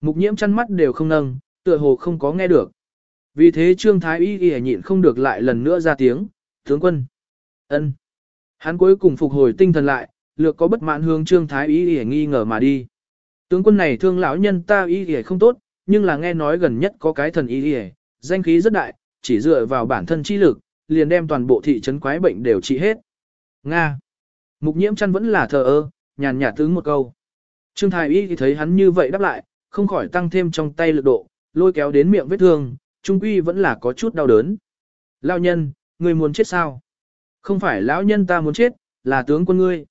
Mục nhiễm chăn mắt đều không nâng, tựa hồ không có nghe được. Vì thế Trương Thái Y y nhịn không được lại lần nữa ra tiếng, tướng quân. ân. Hắn cuối cùng phục hồi tinh thần lại, lược có bất mãn hướng Trương Thái Y y nghi ngờ mà đi. Tướng quân này thương lão nhân ta y y không tốt, nhưng là nghe nói gần nhất có cái thần y y, danh khí rất đại, chỉ dựa vào bản thân chi lực, liền đem toàn bộ thị trấn quái bệnh đều trị hết. Nga. Mục nhiễm chăn vẫn là thờ ơ, nhàn nhạt tướng một câu. Trương Thái Y thì thấy hắn như vậy đáp lại, không khỏi tăng thêm trong tay lực độ, lôi kéo đến miệng vết thương, trung quy vẫn là có chút đau đớn. Lão nhân, ngươi muốn chết sao? Không phải lão nhân ta muốn chết, là tướng quân ngươi.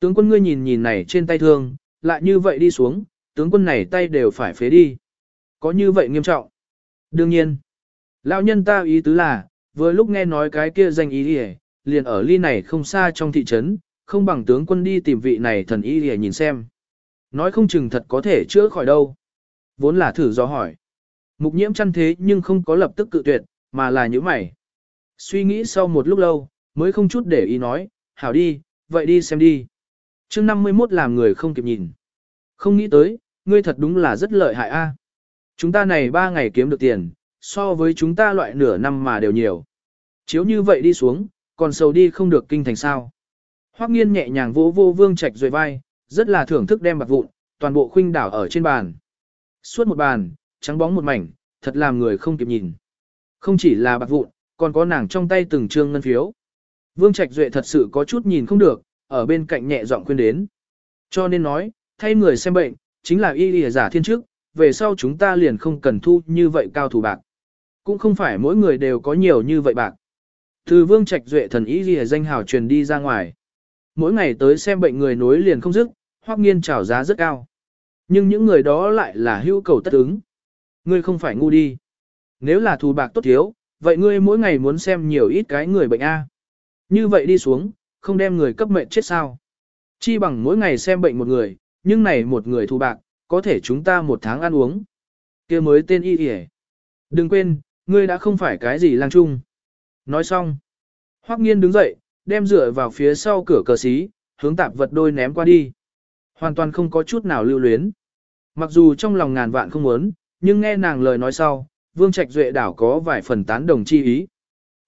Tướng quân ngươi nhìn nhìn này trên tay thương, lại như vậy đi xuống, tướng quân này tay đều phải phế đi. Có như vậy nghiêm trọng? Đương nhiên. Lão nhân ta ý tứ là, vừa lúc nghe nói cái kia danh ý đi liền ở ly này không xa trong thị trấn, không bằng tướng quân đi tìm vị này thần y đi nhìn xem. Nói không chừng thật có thể chữa khỏi đâu. Vốn là thử do hỏi. Mục nhiễm chăn thế nhưng không có lập tức cự tuyệt, mà là những mày. Suy nghĩ sau một lúc lâu, mới không chút để ý nói, hảo đi, vậy đi xem đi chương 51 làm người không kịp nhìn. Không nghĩ tới, ngươi thật đúng là rất lợi hại a. Chúng ta này ba ngày kiếm được tiền, so với chúng ta loại nửa năm mà đều nhiều. Chiếu như vậy đi xuống, còn sầu đi không được kinh thành sao. Hoắc nghiên nhẹ nhàng vỗ vô vương trạch rồi vai, rất là thưởng thức đem bạc vụn, toàn bộ khuynh đảo ở trên bàn. Suốt một bàn, trắng bóng một mảnh, thật làm người không kịp nhìn. Không chỉ là bạc vụn, còn có nàng trong tay từng trương ngân phiếu. Vương Trạch Duệ thật sự có chút nhìn không được, ở bên cạnh nhẹ giọng khuyên đến. Cho nên nói, thay người xem bệnh, chính là y y giả thiên trước, về sau chúng ta liền không cần thu như vậy cao thủ bạc. Cũng không phải mỗi người đều có nhiều như vậy bạc. Từ Vương Trạch Duệ thần y y danh hào truyền đi ra ngoài. Mỗi ngày tới xem bệnh người nối liền không dứt, hoặc nghiên trào giá rất cao. Nhưng những người đó lại là hữu cầu tất ứng. Ngươi không phải ngu đi. Nếu là thù bạc tốt thiếu, vậy ngươi mỗi ngày muốn xem nhiều ít cái người bệnh A. Như vậy đi xuống, không đem người cấp mệnh chết sao. Chi bằng mỗi ngày xem bệnh một người, nhưng này một người thu bạc, có thể chúng ta một tháng ăn uống. kia mới tên y hề. Đừng quên, ngươi đã không phải cái gì lang trung. Nói xong. Hoắc nghiên đứng dậy, đem dựa vào phía sau cửa cờ xí, hướng tạp vật đôi ném qua đi. Hoàn toàn không có chút nào lưu luyến. Mặc dù trong lòng ngàn vạn không muốn, nhưng nghe nàng lời nói sau, Vương Trạch Duệ đảo có vài phần tán đồng chi ý.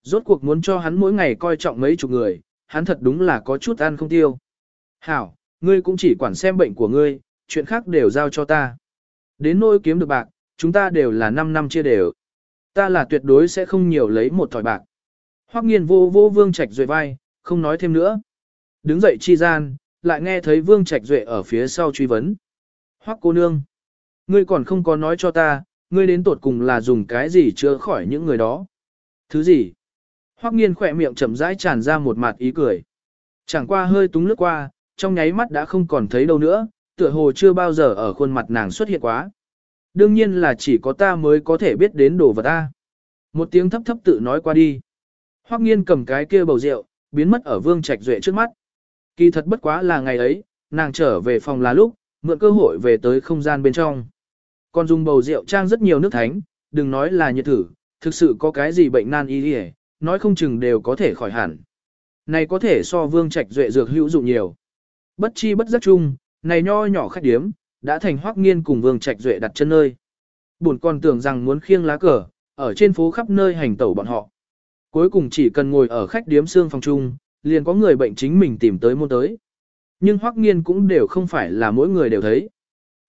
Rốt cuộc muốn cho hắn mỗi ngày coi trọng mấy chục người, hắn thật đúng là có chút ăn không tiêu. Hảo, Ngươi cũng chỉ quản xem bệnh của ngươi, chuyện khác đều giao cho ta. Đến nỗi kiếm được bạc, chúng ta đều là 5 năm chia đều. Ta là tuyệt đối sẽ không nhiều lấy một thỏi bạc. Hoắc nghiên vô vô vương trạch duệ vai, không nói thêm nữa. Đứng dậy chi gian, lại nghe thấy vương trạch duệ ở phía sau truy vấn. Hoắc cô nương, ngươi còn không có nói cho ta, ngươi đến tột cùng là dùng cái gì chữa khỏi những người đó. Thứ gì? Hoắc nghiên khỏe miệng chậm rãi tràn ra một mặt ý cười. Chẳng qua hơi túng lướt qua, trong nháy mắt đã không còn thấy đâu nữa, tựa hồ chưa bao giờ ở khuôn mặt nàng xuất hiện quá. Đương nhiên là chỉ có ta mới có thể biết đến đồ vật ta. Một tiếng thấp thấp tự nói qua đi. Hoắc nghiên cầm cái kia bầu rượu, biến mất ở vương trạch duệ trước mắt. Kỳ thật bất quá là ngày ấy, nàng trở về phòng là lúc, mượn cơ hội về tới không gian bên trong. Còn dùng bầu rượu trang rất nhiều nước thánh, đừng nói là nhiệt thử, thực sự có cái gì bệnh nan y đi nói không chừng đều có thể khỏi hẳn. Này có thể so vương trạch duệ dược hữu dụng nhiều. Bất chi bất giác chung, này nho nhỏ khách điếm, đã thành hoác nghiên cùng vương trạch duệ đặt chân nơi. Buồn còn tưởng rằng muốn khiêng lá cờ, ở trên phố khắp nơi hành tẩu bọn họ. Cuối cùng chỉ cần ngồi ở khách điếm xương phòng chung, liền có người bệnh chính mình tìm tới môn tới. Nhưng hoác nghiên cũng đều không phải là mỗi người đều thấy.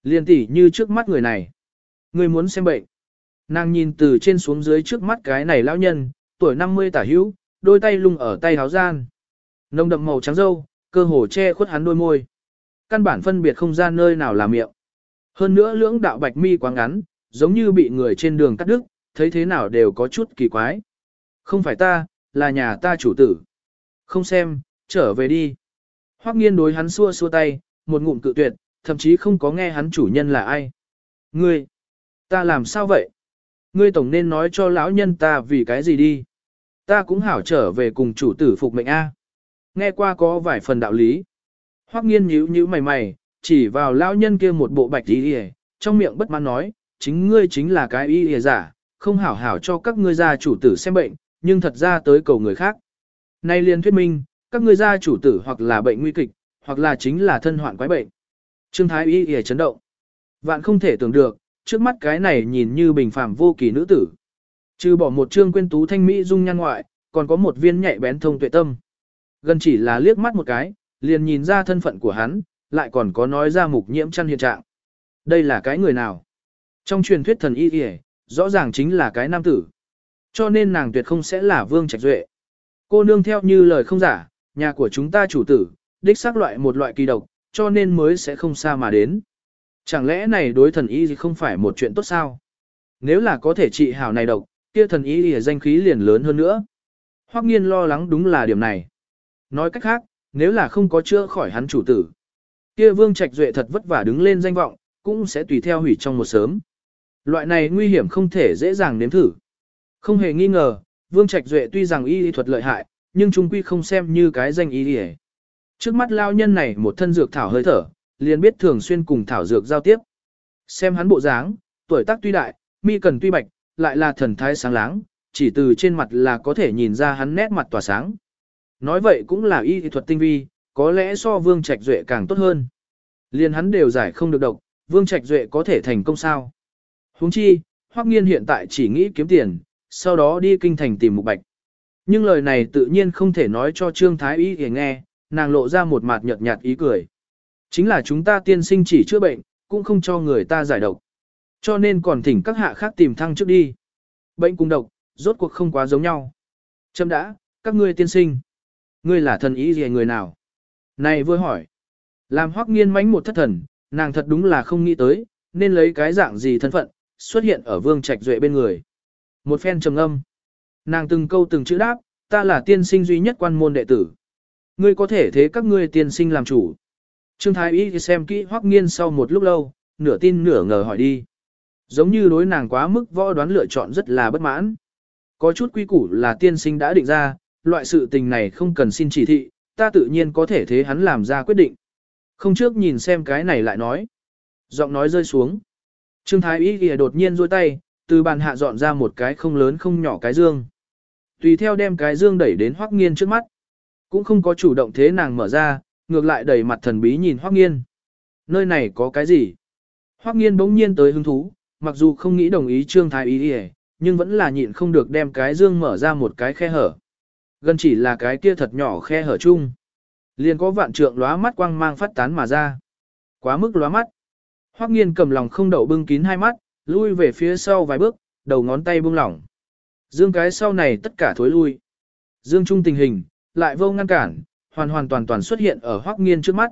Liền tỉ như trước mắt người này. Người muốn xem bệnh. Nàng nhìn từ trên xuống dưới trước mắt cái này lão nhân, tuổi 50 tả hữu, đôi tay lung ở tay háo gian. Nông đậm màu trắng dâu, cơ hồ che khuất hắn đôi môi. Căn bản phân biệt không ra nơi nào là miệng. Hơn nữa lưỡng đạo bạch mi quá ngắn, giống như bị người trên đường cắt đứt, thấy thế nào đều có chút kỳ quái. Không phải ta, là nhà ta chủ tử. Không xem, trở về đi. Hoắc nghiên đối hắn xua xua tay, một ngụm cự tuyệt, thậm chí không có nghe hắn chủ nhân là ai. Ngươi, ta làm sao vậy? Ngươi tổng nên nói cho lão nhân ta vì cái gì đi. Ta cũng hảo trở về cùng chủ tử phục mệnh A. Nghe qua có vài phần đạo lý. Hoắc nghiên nhíu nhíu mày mày, chỉ vào lão nhân kia một bộ bạch y y, trong miệng bất mãn nói, chính ngươi chính là cái y y giả, không hảo hảo cho các ngươi gia chủ tử xem bệnh, nhưng thật ra tới cầu người khác. Nay liền thuyết minh, các ngươi gia chủ tử hoặc là bệnh nguy kịch, hoặc là chính là thân hoạn quái bệnh. Trương Thái y y chấn động. Vạn không thể tưởng được, trước mắt cái này nhìn như bình phàm vô kỳ nữ tử. Trừ bỏ một trương quyên tú thanh mỹ dung nhan ngoại, còn có một viên nhạy bén thông tuệ tâm. Gần chỉ là liếc mắt một cái, liền nhìn ra thân phận của hắn, lại còn có nói ra mục nhiễm chăn hiện trạng. Đây là cái người nào? Trong truyền thuyết thần y kìa, rõ ràng chính là cái nam tử. Cho nên nàng tuyệt không sẽ là vương trạch duệ. Cô nương theo như lời không giả, nhà của chúng ta chủ tử, đích xác loại một loại kỳ độc, cho nên mới sẽ không xa mà đến. Chẳng lẽ này đối thần y không phải một chuyện tốt sao? Nếu là có thể trị hảo này độc, kia thần y thì danh khí liền lớn hơn nữa. Hoắc nghiên lo lắng đúng là điểm này. Nói cách khác, nếu là không có chữa khỏi hắn chủ tử, kia vương trạch duệ thật vất vả đứng lên danh vọng, cũng sẽ tùy theo hủy trong một sớm. Loại này nguy hiểm không thể dễ dàng nếm thử. Không hề nghi ngờ, vương trạch duệ tuy rằng y thuật lợi hại, nhưng trung quy không xem như cái danh y lý Trước mắt lao nhân này một thân dược thảo hơi thở, liền biết thường xuyên cùng thảo dược giao tiếp. Xem hắn bộ dáng, tuổi tác tuy đại, mi cần tuy bạch, lại là thần thái sáng láng, chỉ từ trên mặt là có thể nhìn ra hắn nét mặt tỏa sáng. Nói vậy cũng là y thuật tinh vi, có lẽ so Vương Trạch Duệ càng tốt hơn. Liên hắn đều giải không được độc, Vương Trạch Duệ có thể thành công sao? Huống chi, Hoắc Nghiên hiện tại chỉ nghĩ kiếm tiền, sau đó đi kinh thành tìm Mục Bạch. Nhưng lời này tự nhiên không thể nói cho Trương Thái Y để nghe, nàng lộ ra một mặt nhợt nhạt ý cười. Chính là chúng ta tiên sinh chỉ chữa bệnh, cũng không cho người ta giải độc. Cho nên còn thỉnh các hạ khác tìm thăng trước đi. Bệnh cùng độc, rốt cuộc không quá giống nhau. Châm đã, các ngươi tiên sinh. Ngươi là thần ý gì người nào? Này vừa hỏi. Làm hoắc nghiên mánh một thất thần, nàng thật đúng là không nghĩ tới, nên lấy cái dạng gì thân phận, xuất hiện ở vương trạch duệ bên người. Một phen trầm âm. Nàng từng câu từng chữ đáp, ta là tiên sinh duy nhất quan môn đệ tử. Ngươi có thể thế các ngươi tiên sinh làm chủ. Trương Thái Y xem kỹ hoắc nghiên sau một lúc lâu, nửa tin nửa ngờ hỏi đi. Giống như đối nàng quá mức võ đoán lựa chọn rất là bất mãn. Có chút quy củ là tiên sinh đã định ra, loại sự tình này không cần xin chỉ thị, ta tự nhiên có thể thế hắn làm ra quyết định. Không trước nhìn xem cái này lại nói. Giọng nói rơi xuống. Trương Thái Y kìa đột nhiên rôi tay, từ bàn hạ dọn ra một cái không lớn không nhỏ cái dương. Tùy theo đem cái dương đẩy đến Hoắc Nghiên trước mắt. Cũng không có chủ động thế nàng mở ra, ngược lại đẩy mặt thần bí nhìn Hoắc Nghiên. Nơi này có cái gì? Hoắc Nghiên bỗng nhiên tới hứng thú, mặc dù không nghĩ đồng ý Trương Thái ý Y nhưng vẫn là nhịn không được đem cái dương mở ra một cái khe hở. Gần chỉ là cái kia thật nhỏ khe hở chung. Liền có vạn trượng lóa mắt quang mang phát tán mà ra. Quá mức lóa mắt. Hoắc nghiên cầm lòng không đậu bưng kín hai mắt, lui về phía sau vài bước, đầu ngón tay buông lỏng. Dương cái sau này tất cả thối lui. Dương trung tình hình, lại vô ngăn cản, hoàn hoàn toàn toàn xuất hiện ở Hoắc nghiên trước mắt.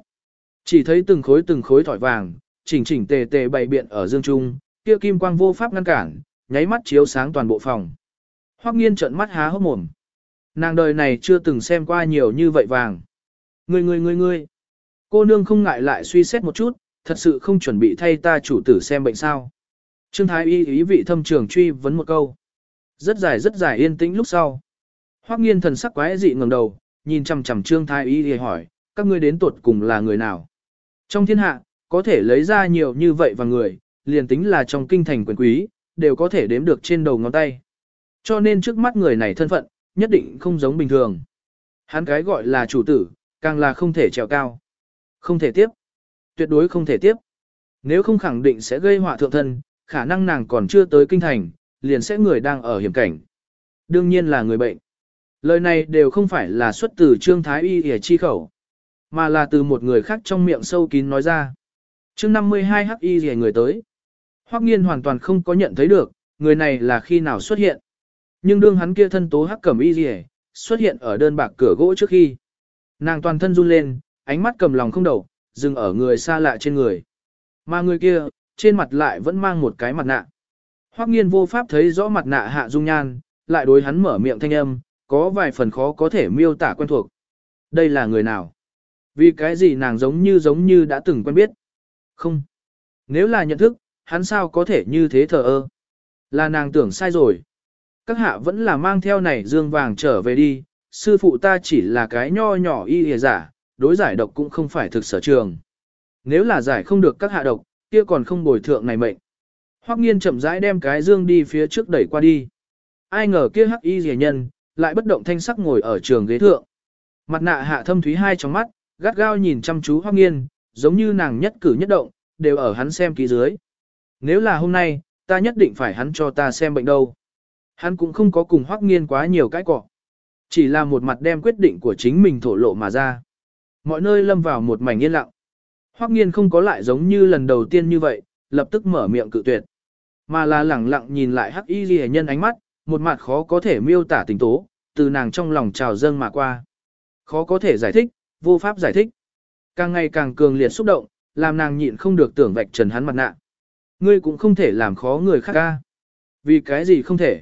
Chỉ thấy từng khối từng khối thỏi vàng, chỉnh chỉnh tề tề bày biện ở dương trung, kia kim quang vô pháp ngăn cản, nháy mắt chiếu sáng toàn bộ phòng. Hoắc nghiên trợn mắt há hốc mồm. Nàng đời này chưa từng xem qua nhiều như vậy vàng. Ngươi ngươi ngươi ngươi. Cô nương không ngại lại suy xét một chút, thật sự không chuẩn bị thay ta chủ tử xem bệnh sao. Trương Thái Y ý vị thâm trường truy vấn một câu. Rất dài rất dài yên tĩnh lúc sau. Hoắc nghiên thần sắc quái dị ngẩng đầu, nhìn chằm chằm Trương Thái Y thì hỏi, các ngươi đến tuột cùng là người nào? Trong thiên hạ, có thể lấy ra nhiều như vậy và người, liền tính là trong kinh thành quyền quý, đều có thể đếm được trên đầu ngón tay. Cho nên trước mắt người này thân phận, nhất định không giống bình thường. Hắn cái gọi là chủ tử, càng là không thể trèo cao. Không thể tiếp. Tuyệt đối không thể tiếp. Nếu không khẳng định sẽ gây họa thượng thân, khả năng nàng còn chưa tới kinh thành, liền sẽ người đang ở hiểm cảnh. Đương nhiên là người bệnh. Lời này đều không phải là xuất từ Trương Thái Y ỉa chi khẩu, mà là từ một người khác trong miệng sâu kín nói ra. Chương 52 hắc y ỉa người tới. Hoắc nghiên hoàn toàn không có nhận thấy được, người này là khi nào xuất hiện. Nhưng đương hắn kia thân tố hắc cẩm y ỉa xuất hiện ở đơn bạc cửa gỗ trước khi. Nàng toàn thân run lên, ánh mắt cầm lòng không đầu, dừng ở người xa lạ trên người. Mà người kia, trên mặt lại vẫn mang một cái mặt nạ. Hoắc nghiên vô pháp thấy rõ mặt nạ hạ dung nhan, lại đối hắn mở miệng thanh âm, có vài phần khó có thể miêu tả quen thuộc. Đây là người nào? Vì cái gì nàng giống như giống như đã từng quen biết? Không. Nếu là nhận thức, hắn sao có thể như thế thờ ơ? Là nàng tưởng sai rồi. Các hạ vẫn là mang theo này dương vàng trở về đi, sư phụ ta chỉ là cái nho nhỏ y hề giả, đối giải độc cũng không phải thực sở trường. Nếu là giải không được các hạ độc, kia còn không bồi thượng này mệnh. Hoắc nghiên chậm rãi đem cái dương đi phía trước đẩy qua đi. Ai ngờ kia hắc y rẻ nhân, lại bất động thanh sắc ngồi ở trường ghế thượng. Mặt nạ hạ thâm thúy hai trong mắt, gắt gao nhìn chăm chú Hoắc nghiên, giống như nàng nhất cử nhất động, đều ở hắn xem kỹ dưới. Nếu là hôm nay, ta nhất định phải hắn cho ta xem bệnh đâu. Hắn cũng không có cùng Hoắc nghiên quá nhiều cái cọ. Chỉ là một mặt đem quyết định của chính mình thổ lộ mà ra. Mọi nơi lâm vào một mảnh yên lặng. Hoắc nghiên không có lại giống như lần đầu tiên như vậy, lập tức mở miệng cự tuyệt. Mà là lẳng lặng nhìn lại hắc y ghi nhân ánh mắt, một mặt khó có thể miêu tả tình tố, từ nàng trong lòng trào dâng mà qua. Khó có thể giải thích, vô pháp giải thích. Càng ngày càng cường liệt xúc động, làm nàng nhịn không được tưởng vạch trần hắn mặt nạ. Ngươi cũng không thể làm khó người khác ca. Vì cái gì không thể?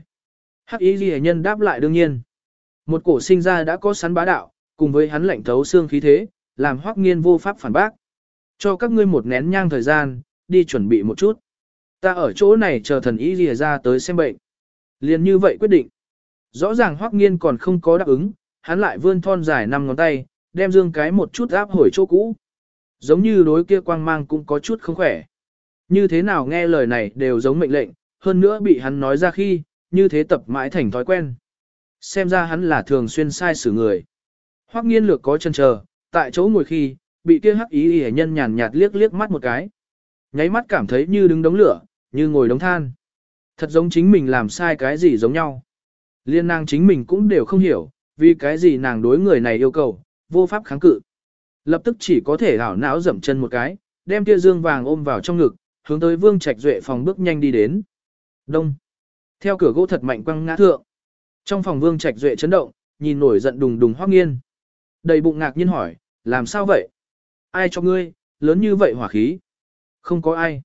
Hắc y ghi nhân đáp lại đương nhiên. Một cổ sinh ra đã có sắn bá đạo, cùng với hắn lệnh thấu xương khí thế, làm hoắc nghiên vô pháp phản bác. Cho các ngươi một nén nhang thời gian, đi chuẩn bị một chút. Ta ở chỗ này chờ thần ý ghi ra tới xem bệnh. Liền như vậy quyết định. Rõ ràng hoắc nghiên còn không có đáp ứng, hắn lại vươn thon dài năm ngón tay, đem dương cái một chút áp hồi chỗ cũ. Giống như đối kia quang mang cũng có chút không khỏe. Như thế nào nghe lời này đều giống mệnh lệnh, hơn nữa bị hắn nói ra khi, như thế tập mãi thành thói quen. Xem ra hắn là thường xuyên sai xử người. Hoắc nghiên lược có chân chờ, tại chỗ ngồi khi, bị kia hắc ý hề nhân nhàn nhạt liếc liếc mắt một cái. Nháy mắt cảm thấy như đứng đống lửa, như ngồi đống than. Thật giống chính mình làm sai cái gì giống nhau. Liên nàng chính mình cũng đều không hiểu, vì cái gì nàng đối người này yêu cầu, vô pháp kháng cự. Lập tức chỉ có thể hảo não dậm chân một cái, đem kia dương vàng ôm vào trong ngực, hướng tới vương trạch duệ phòng bước nhanh đi đến. Đông. Theo cửa gỗ thật mạnh quăng ngã thượng. Trong phòng vương trạch duệ chấn động, nhìn nổi giận đùng đùng hoác nghiên. Đầy bụng ngạc nhiên hỏi, làm sao vậy? Ai cho ngươi, lớn như vậy hỏa khí? Không có ai.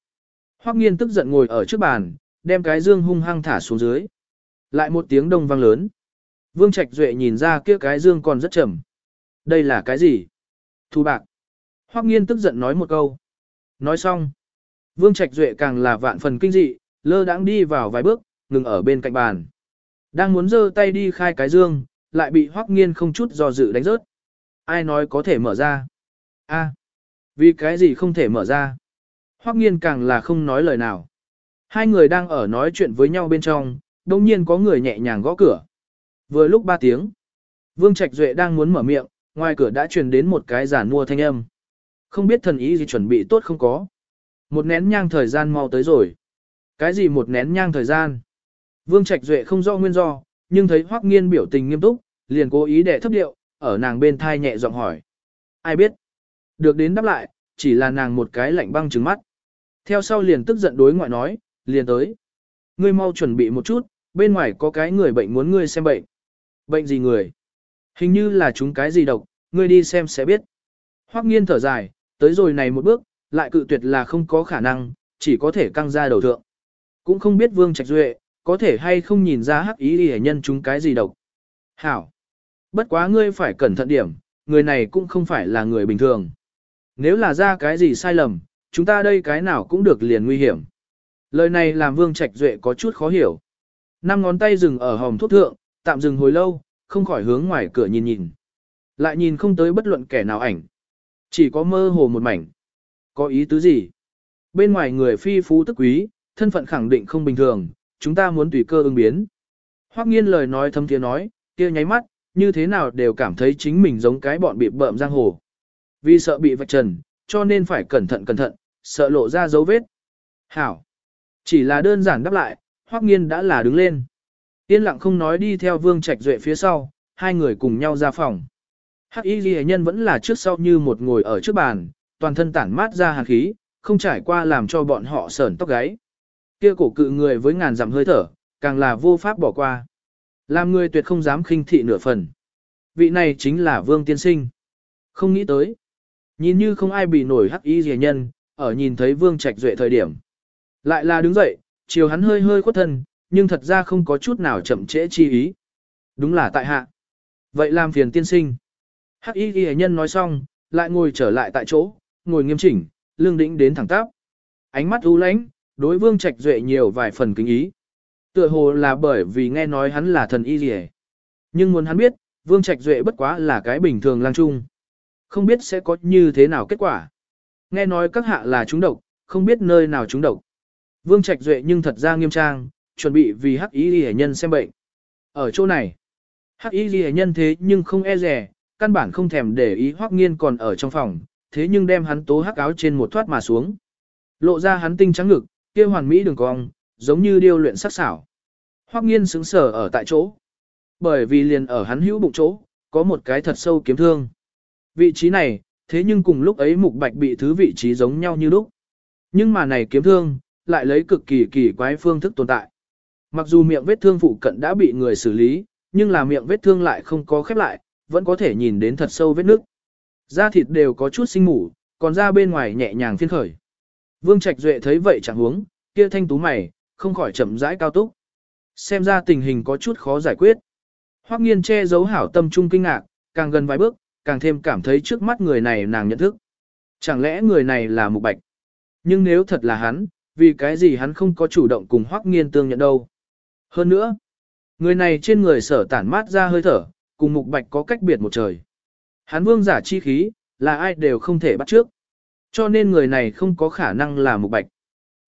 Hoắc nghiên tức giận ngồi ở trước bàn, đem cái dương hung hăng thả xuống dưới. Lại một tiếng đông vang lớn. Vương Trạch Duệ nhìn ra kia cái dương còn rất trầm. Đây là cái gì? Thu bạc. Hoắc nghiên tức giận nói một câu. Nói xong. Vương Trạch Duệ càng là vạn phần kinh dị, lơ đãng đi vào vài bước, ngừng ở bên cạnh bàn. Đang muốn giơ tay đi khai cái dương, lại bị Hoắc nghiên không chút do dự đánh rớt. Ai nói có thể mở ra? A, vì cái gì không thể mở ra? Hoắc nghiên càng là không nói lời nào. Hai người đang ở nói chuyện với nhau bên trong, đột nhiên có người nhẹ nhàng gõ cửa. Vừa lúc ba tiếng, Vương Trạch Duệ đang muốn mở miệng, ngoài cửa đã truyền đến một cái giản mua thanh âm. Không biết thần ý gì chuẩn bị tốt không có. Một nén nhang thời gian mau tới rồi. Cái gì một nén nhang thời gian? Vương Trạch Duệ không rõ nguyên do, nhưng thấy Hoắc Nghiên biểu tình nghiêm túc, liền cố ý để thấp điệu, ở nàng bên thai nhẹ giọng hỏi. Ai biết? Được đến đáp lại, chỉ là nàng một cái lạnh băng trừng mắt. Theo sau liền tức giận đối ngoại nói, liền tới. Ngươi mau chuẩn bị một chút, bên ngoài có cái người bệnh muốn ngươi xem bệnh. Bệnh gì người? Hình như là chúng cái gì độc, ngươi đi xem sẽ biết. Hoắc nghiên thở dài, tới rồi này một bước, lại cự tuyệt là không có khả năng, chỉ có thể căng ra đầu thượng. Cũng không biết Vương Trạch Duệ, có thể hay không nhìn ra hắc ý hề nhân chúng cái gì độc. Hảo! Bất quá ngươi phải cẩn thận điểm, người này cũng không phải là người bình thường. Nếu là ra cái gì sai lầm, chúng ta đây cái nào cũng được liền nguy hiểm. Lời này làm Vương Trạch Duệ có chút khó hiểu. Năm ngón tay dừng ở hòm thuốc thượng, tạm dừng hồi lâu, không khỏi hướng ngoài cửa nhìn nhìn. Lại nhìn không tới bất luận kẻ nào ảnh. Chỉ có mơ hồ một mảnh. Có ý tứ gì? Bên ngoài người phi phú tức quý, thân phận khẳng định không bình thường, chúng ta muốn tùy cơ ứng biến. Hoắc nghiên lời nói thâm tiếng nói, kia nháy mắt, như thế nào đều cảm thấy chính mình giống cái bọn bị bợm giang hồ. Vì sợ bị vạch trần, cho nên phải cẩn thận cẩn thận, sợ lộ ra dấu vết. Hảo. Chỉ là đơn giản đáp lại, Hoắc nghiên đã là đứng lên. Yên lặng không nói đi theo Vương Trạch Duệ phía sau, hai người cùng nhau ra phòng. Hắc Y Ghi Nhân vẫn là trước sau như một ngồi ở trước bàn, toàn thân tản mát ra hàn khí, không trải qua làm cho bọn họ sởn tóc gáy. Kia cổ cự người với ngàn dặm hơi thở, càng là vô pháp bỏ qua. Làm người tuyệt không dám khinh thị nửa phần. Vị này chính là Vương Tiên Sinh. Không nghĩ tới. Nhìn như không ai bị nổi hắc y rìa nhân, ở nhìn thấy Vương Trạch Duệ thời điểm. Lại là đứng dậy, chiều hắn hơi hơi khuất thân, nhưng thật ra không có chút nào chậm trễ chi ý. Đúng là tại hạ. Vậy làm phiền tiên sinh. Hắc y ghi nhân nói xong, lại ngồi trở lại tại chỗ, ngồi nghiêm chỉnh, lương đĩnh đến thẳng tắp. Ánh mắt u lãnh, đối vương trạch duệ nhiều vài phần kính ý. Tựa hồ là bởi vì nghe nói hắn là thần y gì Nhưng muốn hắn biết, vương trạch duệ bất quá là cái bình thường lang trung. Không biết sẽ có như thế nào kết quả. Nghe nói các hạ là trúng độc, không biết nơi nào trúng độc. Vương trạch duệ nhưng thật ra nghiêm trang, chuẩn bị vì hắc y ghi nhân xem bệnh. Ở chỗ này, hắc y ghi nhân thế nhưng không e rẻ, căn bản không thèm để ý hoắc nghiên còn ở trong phòng, thế nhưng đem hắn tố hắc áo trên một thoát mà xuống. Lộ ra hắn tinh trắng ngực, kia hoàn mỹ đường cong, giống như điêu luyện sắc xảo. Hoắc nghiên sững sờ ở tại chỗ. Bởi vì liền ở hắn hữu bụng chỗ, có một cái thật sâu kiếm thương. Vị trí này, thế nhưng cùng lúc ấy mục bạch bị thứ vị trí giống nhau như lúc. Nhưng mà này kiếm thương, lại lấy cực kỳ kỳ quái phương thức tồn tại. Mặc dù miệng vết thương phụ cận đã bị người xử lý, nhưng là miệng vết thương lại không có khép lại, vẫn có thể nhìn đến thật sâu vết nước. Da thịt đều có chút sinh mủ, còn da bên ngoài nhẹ nhàng phiên khởi. Vương Trạch Duệ thấy vậy chẳng huống, kia thanh tú mày, không khỏi chậm rãi cao túc. Xem ra tình hình có chút khó giải quyết. Hoắc nghiên che giấu hảo tâm trung kinh ngạc, càng gần vài bước, càng thêm cảm thấy trước mắt người này nàng nhận thức. Chẳng lẽ người này là Mục Bạch? Nhưng nếu thật là hắn, vì cái gì hắn không có chủ động cùng Hoắc nghiên tương nhận đâu? Hơn nữa, người này trên người sở tản mát ra hơi thở, cùng Mục Bạch có cách biệt một trời. Hán vương giả chi khí, là ai đều không thể bắt trước. Cho nên người này không có khả năng là Mục Bạch.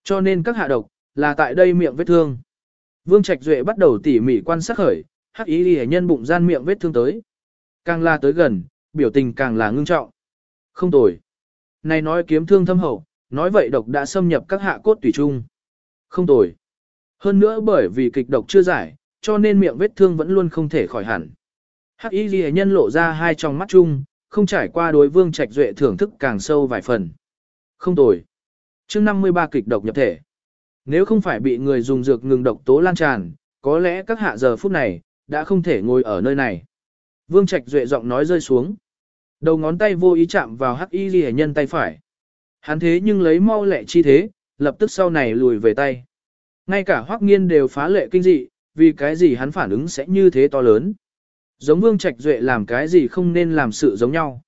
Cho nên các hạ độc, là tại đây miệng vết thương. Vương Trạch Duệ bắt đầu tỉ mỉ quan sát khởi, hắc ý đi nhân bụng gian miệng vết thương tới. Càng la tới gần, biểu tình càng là ngưng trọng. Không tồi. Này nói kiếm thương thâm hậu, nói vậy độc đã xâm nhập các hạ cốt tủy trung. Không tồi. Hơn nữa bởi vì kịch độc chưa giải, cho nên miệng vết thương vẫn luôn không thể khỏi hẳn. Hắc y ghi nhân lộ ra hai trong mắt chung, không trải qua đối vương trạch duệ thưởng thức càng sâu vài phần. Không tồi. chương 53 kịch độc nhập thể. Nếu không phải bị người dùng dược ngừng độc tố lan tràn, có lẽ các hạ giờ phút này, đã không thể ngồi ở nơi này. Vương trạch duệ giọng nói rơi xuống. Đầu ngón tay vô ý chạm vào hắc y ghi nhân tay phải. Hắn thế nhưng lấy mau lẹ chi thế, lập tức sau này lùi về tay. Ngay cả hoắc nghiên đều phá lệ kinh dị, vì cái gì hắn phản ứng sẽ như thế to lớn. Giống vương trạch duệ làm cái gì không nên làm sự giống nhau.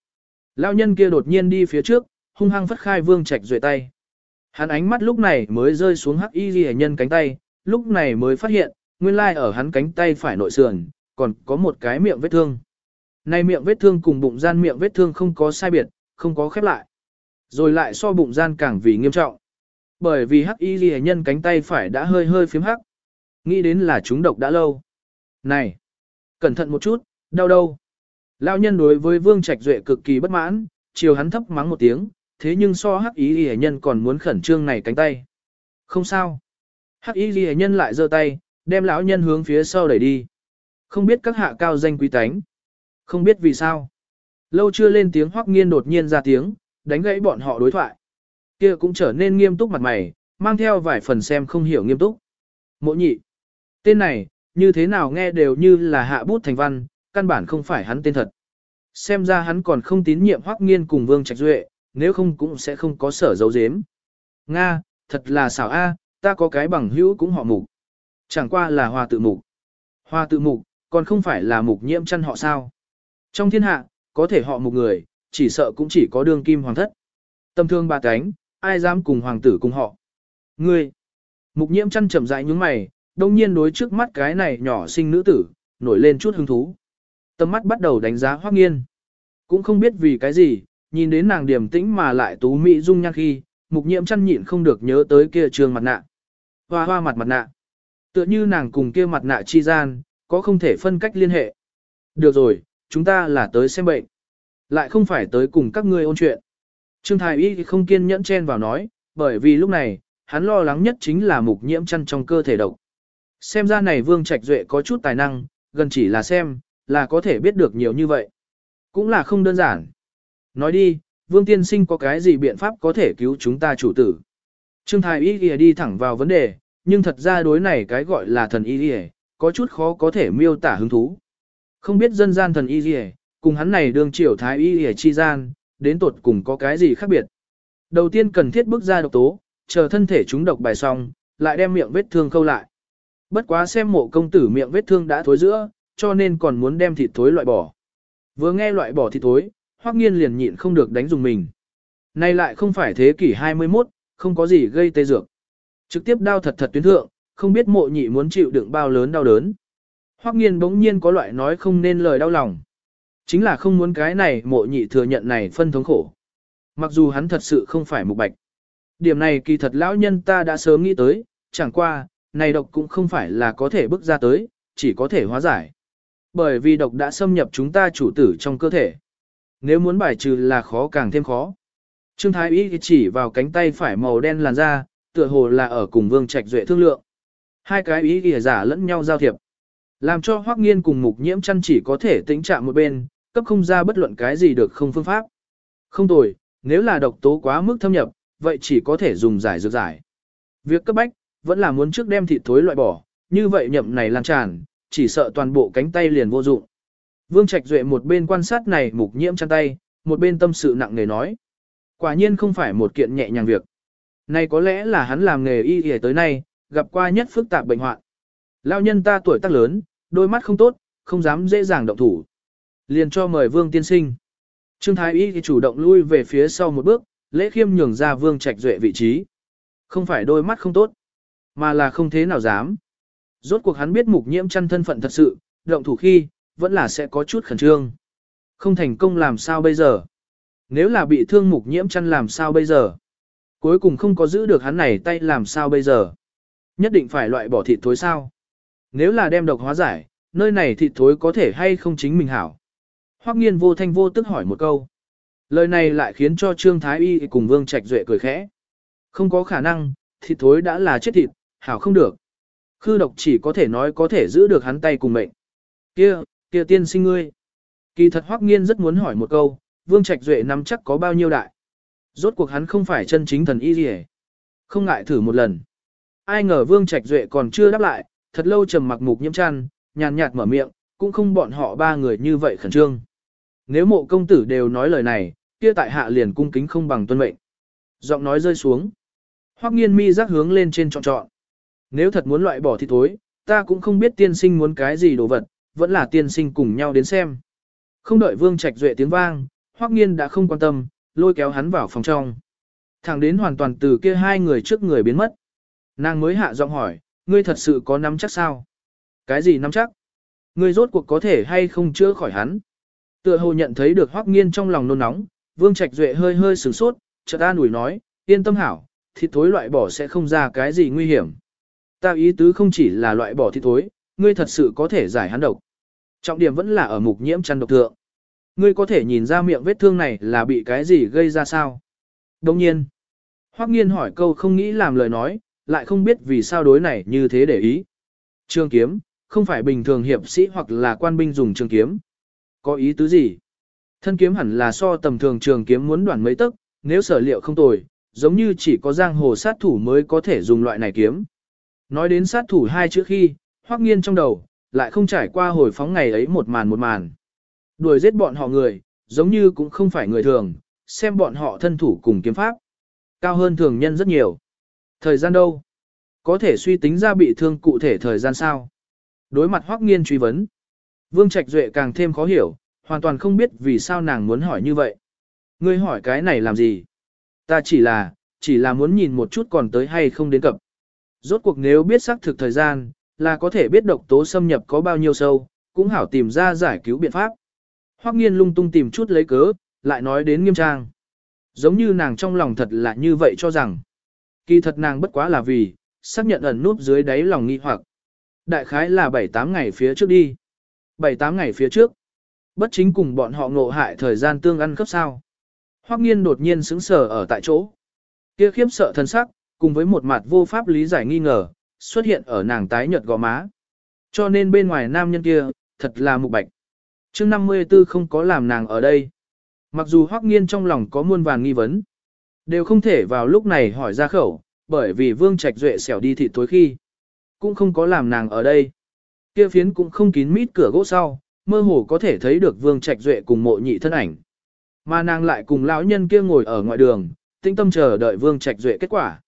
Lão nhân kia đột nhiên đi phía trước, hung hăng phất khai vương trạch duệ tay. Hắn ánh mắt lúc này mới rơi xuống hắc y ghi nhân cánh tay, lúc này mới phát hiện, nguyên lai ở hắn cánh tay phải nội sườn, còn có một cái miệng vết thương. Này miệng vết thương cùng bụng gian miệng vết thương không có sai biệt, không có khép lại. Rồi lại so bụng gian càng vì nghiêm trọng. Bởi vì hắc y ghi nhân cánh tay phải đã hơi hơi phím hắc. Nghĩ đến là chúng độc đã lâu. Này! Cẩn thận một chút, đau đâu. Lão nhân đối với Vương Trạch Duệ cực kỳ bất mãn, chiều hắn thấp mắng một tiếng, thế nhưng so hắc ý ghi nhân còn muốn khẩn trương này cánh tay. Không sao. Hắc ý ghi nhân lại giơ tay, đem lão nhân hướng phía sau đẩy đi. Không biết các hạ cao danh quý tánh. Không biết vì sao. Lâu chưa lên tiếng Hoắc Nghiên đột nhiên ra tiếng, đánh gãy bọn họ đối thoại. Kia cũng trở nên nghiêm túc mặt mày, mang theo vài phần xem không hiểu nghiêm túc. Mộ nhị. Tên này, như thế nào nghe đều như là hạ bút thành văn, căn bản không phải hắn tên thật. Xem ra hắn còn không tín nhiệm Hoắc Nghiên cùng Vương Trạch Duệ, nếu không cũng sẽ không có sở dấu dếm. Nga, thật là xảo a, ta có cái bằng hữu cũng họ mục. Chẳng qua là hoa tự mục. Hoa tự mục, còn không phải là mục nhiễm chân họ sao. Trong thiên hạ, có thể họ một người, chỉ sợ cũng chỉ có đương kim hoàng thất. Tâm thương ba cánh, ai dám cùng hoàng tử cùng họ. Ngươi, mục nhiễm chăn chậm rãi nhướng mày, đông nhiên đối trước mắt cái này nhỏ sinh nữ tử, nổi lên chút hứng thú. Tâm mắt bắt đầu đánh giá hoác nghiên. Cũng không biết vì cái gì, nhìn đến nàng điềm tĩnh mà lại tú mỹ dung nhan khi, mục nhiễm chăn nhịn không được nhớ tới kia trường mặt nạ. Hoa hoa mặt mặt nạ. Tựa như nàng cùng kia mặt nạ chi gian, có không thể phân cách liên hệ. Được rồi, chúng ta là tới xem bệnh. Lại không phải tới cùng các ngươi ôn chuyện. Trương Thái Y không kiên nhẫn chen vào nói, bởi vì lúc này, hắn lo lắng nhất chính là mục nhiễm chăn trong cơ thể độc. Xem ra này Vương Trạch Duệ có chút tài năng, gần chỉ là xem, là có thể biết được nhiều như vậy. Cũng là không đơn giản. Nói đi, Vương Tiên Sinh có cái gì biện pháp có thể cứu chúng ta chủ tử. Trương Thái Y ghi đi thẳng vào vấn đề, nhưng thật ra đối này cái gọi là thần Y ghi có chút khó có thể miêu tả hứng thú. Không biết dân gian thần Y ghi cùng hắn này đương triều Thái Y ghi chi gian, đến tột cùng có cái gì khác biệt. Đầu tiên cần thiết bước ra độc tố, chờ thân thể chúng độc bài xong, lại đem miệng vết thương khâu lại. Bất quá xem mộ công tử miệng vết thương đã thối giữa, cho nên còn muốn đem thịt thối loại bỏ. Vừa nghe loại bỏ thịt thối, hoắc nghiên liền nhịn không được đánh dùng mình. Nay lại không phải thế kỷ 21, không có gì gây tê dược. Trực tiếp đau thật thật tuyến thượng, không biết mộ nhị muốn chịu đựng bao lớn đau đớn. Hoắc nghiên bỗng nhiên có loại nói không nên lời đau lòng. Chính là không muốn cái này mộ nhị thừa nhận này phân thống khổ. Mặc dù hắn thật sự không phải mục bạch. Điểm này kỳ thật lão nhân ta đã sớm nghĩ tới, chẳng qua, này độc cũng không phải là có thể bước ra tới, chỉ có thể hóa giải. Bởi vì độc đã xâm nhập chúng ta chủ tử trong cơ thể. Nếu muốn bài trừ là khó càng thêm khó. Trương Thái Y chỉ vào cánh tay phải màu đen làn da, tựa hồ là ở cùng Vương Trạch Duệ thương lượng. Hai cái ý kìa giả lẫn nhau giao thiệp. Làm cho Hoắc Nghiên cùng Mục Nhiễm chăn chỉ có thể tĩnh chạm một bên, cấp không ra bất luận cái gì được không phương pháp. Không tồi, nếu là độc tố quá mức thâm nhập, vậy chỉ có thể dùng giải dược giải. Việc cấp bách, vẫn là muốn trước đem thịt thối loại bỏ, như vậy nhậm này lan tràn, chỉ sợ toàn bộ cánh tay liền vô dụng. Vương Trạch Duệ một bên quan sát này mục nhiễm chăn tay, một bên tâm sự nặng nề nói. Quả nhiên không phải một kiện nhẹ nhàng việc. Này có lẽ là hắn làm nghề y y tới nay, gặp qua nhất phức tạp bệnh hoạn. Lão nhân ta tuổi tác lớn, đôi mắt không tốt, không dám dễ dàng động thủ. Liền cho mời Vương tiên sinh. Trương Thái Y thì chủ động lui về phía sau một bước, lễ khiêm nhường ra Vương Trạch Duệ vị trí. Không phải đôi mắt không tốt, mà là không thế nào dám. Rốt cuộc hắn biết mục nhiễm chăn thân phận thật sự, động thủ khi, vẫn là sẽ có chút khẩn trương. Không thành công làm sao bây giờ? Nếu là bị thương mục nhiễm chăn làm sao bây giờ? Cuối cùng không có giữ được hắn này tay làm sao bây giờ? Nhất định phải loại bỏ thịt thối sao? Nếu là đem độc hóa giải, nơi này thịt thối có thể hay không chính mình hảo? Hoắc nghiên vô thanh vô tức hỏi một câu. Lời này lại khiến cho Trương Thái Y cùng Vương Trạch Duệ cười khẽ. Không có khả năng, thịt thối đã là chết thịt, hảo không được. Khư độc chỉ có thể nói có thể giữ được hắn tay cùng mệnh. Kia, kia tiên sinh ngươi. Kỳ thật Hoắc Nghiên rất muốn hỏi một câu, Vương Trạch Duệ nắm chắc có bao nhiêu đại. Rốt cuộc hắn không phải chân chính thần y gì Không ngại thử một lần. Ai ngờ Vương Trạch Duệ còn chưa đáp lại, thật lâu trầm mặc mục nhiễm chăn, nhàn nhạt mở miệng, cũng không bọn họ ba người như vậy khẩn trương. Nếu mộ công tử đều nói lời này, kia tại hạ liền cung kính không bằng tuân mệnh. Giọng nói rơi xuống. Hoắc nghiên mi giác hướng lên trên trọn trọn. Nếu thật muốn loại bỏ thì thối, ta cũng không biết tiên sinh muốn cái gì đồ vật, vẫn là tiên sinh cùng nhau đến xem. Không đợi vương trạch duệ tiếng vang, Hoắc nghiên đã không quan tâm, lôi kéo hắn vào phòng trong. Thẳng đến hoàn toàn từ kia hai người trước người biến mất. Nàng mới hạ giọng hỏi, ngươi thật sự có nắm chắc sao? Cái gì nắm chắc? Ngươi rốt cuộc có thể hay không chữa khỏi hắn? Tựa hồ nhận thấy được Hoắc Nghiên trong lòng nôn nóng, Vương Trạch Duệ hơi hơi sửng sốt, chợt an ủi nói, yên tâm hảo, thịt thối loại bỏ sẽ không ra cái gì nguy hiểm. Ta ý tứ không chỉ là loại bỏ thịt thối, ngươi thật sự có thể giải hắn độc. Trọng điểm vẫn là ở mục nhiễm chăn độc thượng. Ngươi có thể nhìn ra miệng vết thương này là bị cái gì gây ra sao? Đồng nhiên, Hoắc Nghiên hỏi câu không nghĩ làm lời nói, lại không biết vì sao đối này như thế để ý. Trường kiếm, không phải bình thường hiệp sĩ hoặc là quan binh dùng trường kiếm. Có ý tứ gì? Thân kiếm hẳn là so tầm thường trường kiếm muốn đoạn mấy tấc, nếu sở liệu không tồi, giống như chỉ có giang hồ sát thủ mới có thể dùng loại này kiếm. Nói đến sát thủ hai chữ khi, hoắc nghiên trong đầu, lại không trải qua hồi phóng ngày ấy một màn một màn. Đuổi giết bọn họ người, giống như cũng không phải người thường, xem bọn họ thân thủ cùng kiếm pháp. Cao hơn thường nhân rất nhiều. Thời gian đâu? Có thể suy tính ra bị thương cụ thể thời gian sao? Đối mặt hoắc nghiên truy vấn. Vương Trạch Duệ càng thêm khó hiểu, hoàn toàn không biết vì sao nàng muốn hỏi như vậy. Ngươi hỏi cái này làm gì? Ta chỉ là, chỉ là muốn nhìn một chút còn tới hay không đến cập. Rốt cuộc nếu biết xác thực thời gian, là có thể biết độc tố xâm nhập có bao nhiêu sâu, cũng hảo tìm ra giải cứu biện pháp. Hoắc nghiên lung tung tìm chút lấy cớ, lại nói đến nghiêm trang. Giống như nàng trong lòng thật là như vậy cho rằng. Kỳ thật nàng bất quá là vì, xác nhận ẩn núp dưới đáy lòng nghi hoặc. Đại khái là 7-8 ngày phía trước đi. 7-8 ngày phía trước. Bất chính cùng bọn họ ngộ hại thời gian tương ăn cấp sao. Hoắc nghiên đột nhiên sững sờ ở tại chỗ. Kia khiếp sợ thân sắc, cùng với một mặt vô pháp lý giải nghi ngờ, xuất hiện ở nàng tái nhợt gò má. Cho nên bên ngoài nam nhân kia, thật là mục bạch. chương 54 không có làm nàng ở đây. Mặc dù Hoắc nghiên trong lòng có muôn vàn nghi vấn, đều không thể vào lúc này hỏi ra khẩu, bởi vì Vương Trạch Duệ xẻo đi thịt tối khi. Cũng không có làm nàng ở đây. Kia phiến cũng không kín mít cửa gỗ sau, mơ hồ có thể thấy được Vương Trạch Duệ cùng mộ nhị thân ảnh. Mà nàng lại cùng lão nhân kia ngồi ở ngoài đường, tĩnh tâm chờ đợi Vương Trạch Duệ kết quả.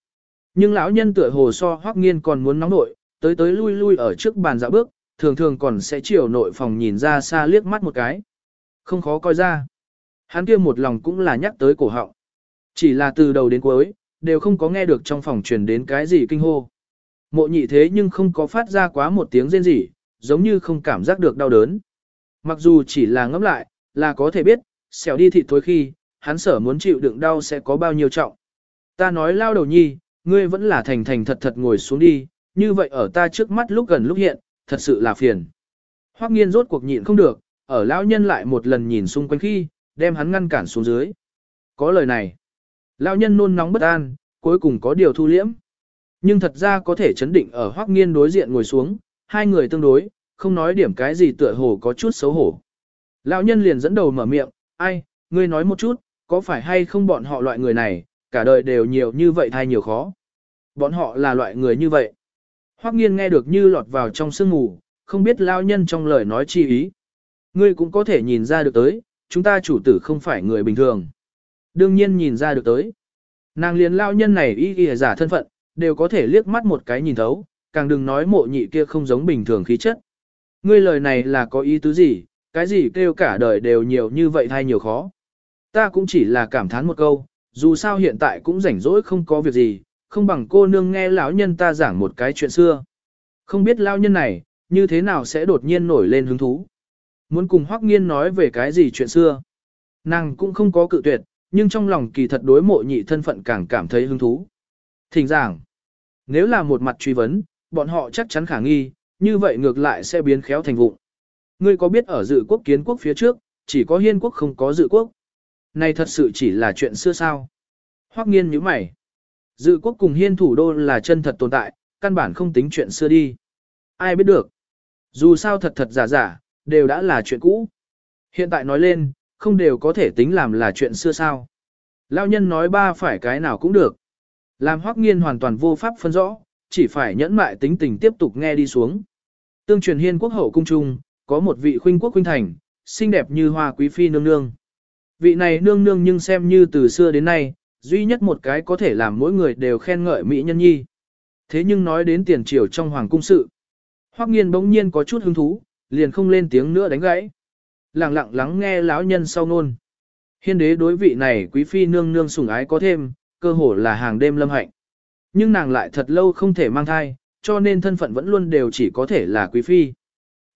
Nhưng lão nhân tựa hồ so Hoắc Nghiên còn muốn nóng nội, tới tới lui lui ở trước bàn dạo bước, thường thường còn sẽ chiều nội phòng nhìn ra xa liếc mắt một cái. Không khó coi ra. Hắn kia một lòng cũng là nhắc tới cổ họng. Chỉ là từ đầu đến cuối, đều không có nghe được trong phòng truyền đến cái gì kinh hô. Mộ nhị thế nhưng không có phát ra quá một tiếng rên rỉ, giống như không cảm giác được đau đớn. Mặc dù chỉ là ngẫm lại, là có thể biết, xẻo đi thịt thối khi, hắn sở muốn chịu đựng đau sẽ có bao nhiêu trọng. Ta nói lao đầu nhi, ngươi vẫn là thành thành thật thật ngồi xuống đi, như vậy ở ta trước mắt lúc gần lúc hiện, thật sự là phiền. Hoắc nghiên rốt cuộc nhịn không được, ở lão nhân lại một lần nhìn xung quanh khi, đem hắn ngăn cản xuống dưới. Có lời này, lão nhân nôn nóng bất an, cuối cùng có điều thu liễm. Nhưng thật ra có thể chấn định ở Hoắc nghiên đối diện ngồi xuống, hai người tương đối, không nói điểm cái gì tựa hồ có chút xấu hổ. Lão nhân liền dẫn đầu mở miệng, ai, ngươi nói một chút, có phải hay không bọn họ loại người này, cả đời đều nhiều như vậy thay nhiều khó. Bọn họ là loại người như vậy. Hoắc nghiên nghe được như lọt vào trong sương mù, không biết lao nhân trong lời nói chi ý. Ngươi cũng có thể nhìn ra được tới, chúng ta chủ tử không phải người bình thường. Đương nhiên nhìn ra được tới. Nàng liền lao nhân này y y giả thân phận, đều có thể liếc mắt một cái nhìn thấu, càng đừng nói mộ nhị kia không giống bình thường khí chất. Ngươi lời này là có ý tứ gì, cái gì kêu cả đời đều nhiều như vậy hay nhiều khó. Ta cũng chỉ là cảm thán một câu, dù sao hiện tại cũng rảnh rỗi không có việc gì, không bằng cô nương nghe lão nhân ta giảng một cái chuyện xưa. Không biết lão nhân này, như thế nào sẽ đột nhiên nổi lên hứng thú. Muốn cùng Hoắc Nghiên nói về cái gì chuyện xưa. Nàng cũng không có cự tuyệt, nhưng trong lòng kỳ thật đối mộ nhị thân phận càng cảm thấy hứng thú. Thỉnh giảng, nếu là một mặt truy vấn, bọn họ chắc chắn khả nghi, như vậy ngược lại sẽ biến khéo thành vụng. Ngươi có biết ở dự quốc kiến quốc phía trước, chỉ có hiên quốc không có dự quốc. Này thật sự chỉ là chuyện xưa sao. Hoắc nghiên như mày. Dự quốc cùng hiên thủ đô là chân thật tồn tại, căn bản không tính chuyện xưa đi. Ai biết được. Dù sao thật thật giả giả, đều đã là chuyện cũ. Hiện tại nói lên, không đều có thể tính làm là chuyện xưa sao. Lao nhân nói ba phải cái nào cũng được. Làm hoắc nghiên hoàn toàn vô pháp phân rõ, chỉ phải nhẫn mại tính tình tiếp tục nghe đi xuống. Tương truyền hiên quốc hậu cung trung, có một vị khuynh quốc khuynh thành, xinh đẹp như hoa quý phi nương nương. Vị này nương nương nhưng xem như từ xưa đến nay, duy nhất một cái có thể làm mỗi người đều khen ngợi mỹ nhân nhi. Thế nhưng nói đến tiền triều trong hoàng cung sự, Hoắc Nghiên bỗng nhiên có chút hứng thú, liền không lên tiếng nữa đánh gãy. Lặng lặng lắng nghe lão nhân sau nôn. Hiên đế đối vị này quý phi nương nương sủng ái có thêm, cơ hồ là hàng đêm lâm hạnh. Nhưng nàng lại thật lâu không thể mang thai, cho nên thân phận vẫn luôn đều chỉ có thể là quý phi.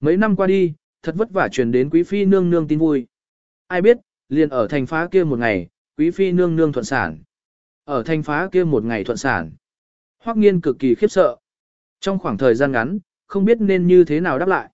Mấy năm qua đi, thật vất vả truyền đến quý phi nương nương tin vui. Ai biết, liền ở thành phá kia một ngày, quý phi nương nương thuận sản. Ở thành phá kia một ngày thuận sản. Hoắc nghiên cực kỳ khiếp sợ. Trong khoảng thời gian ngắn, không biết nên như thế nào đáp lại.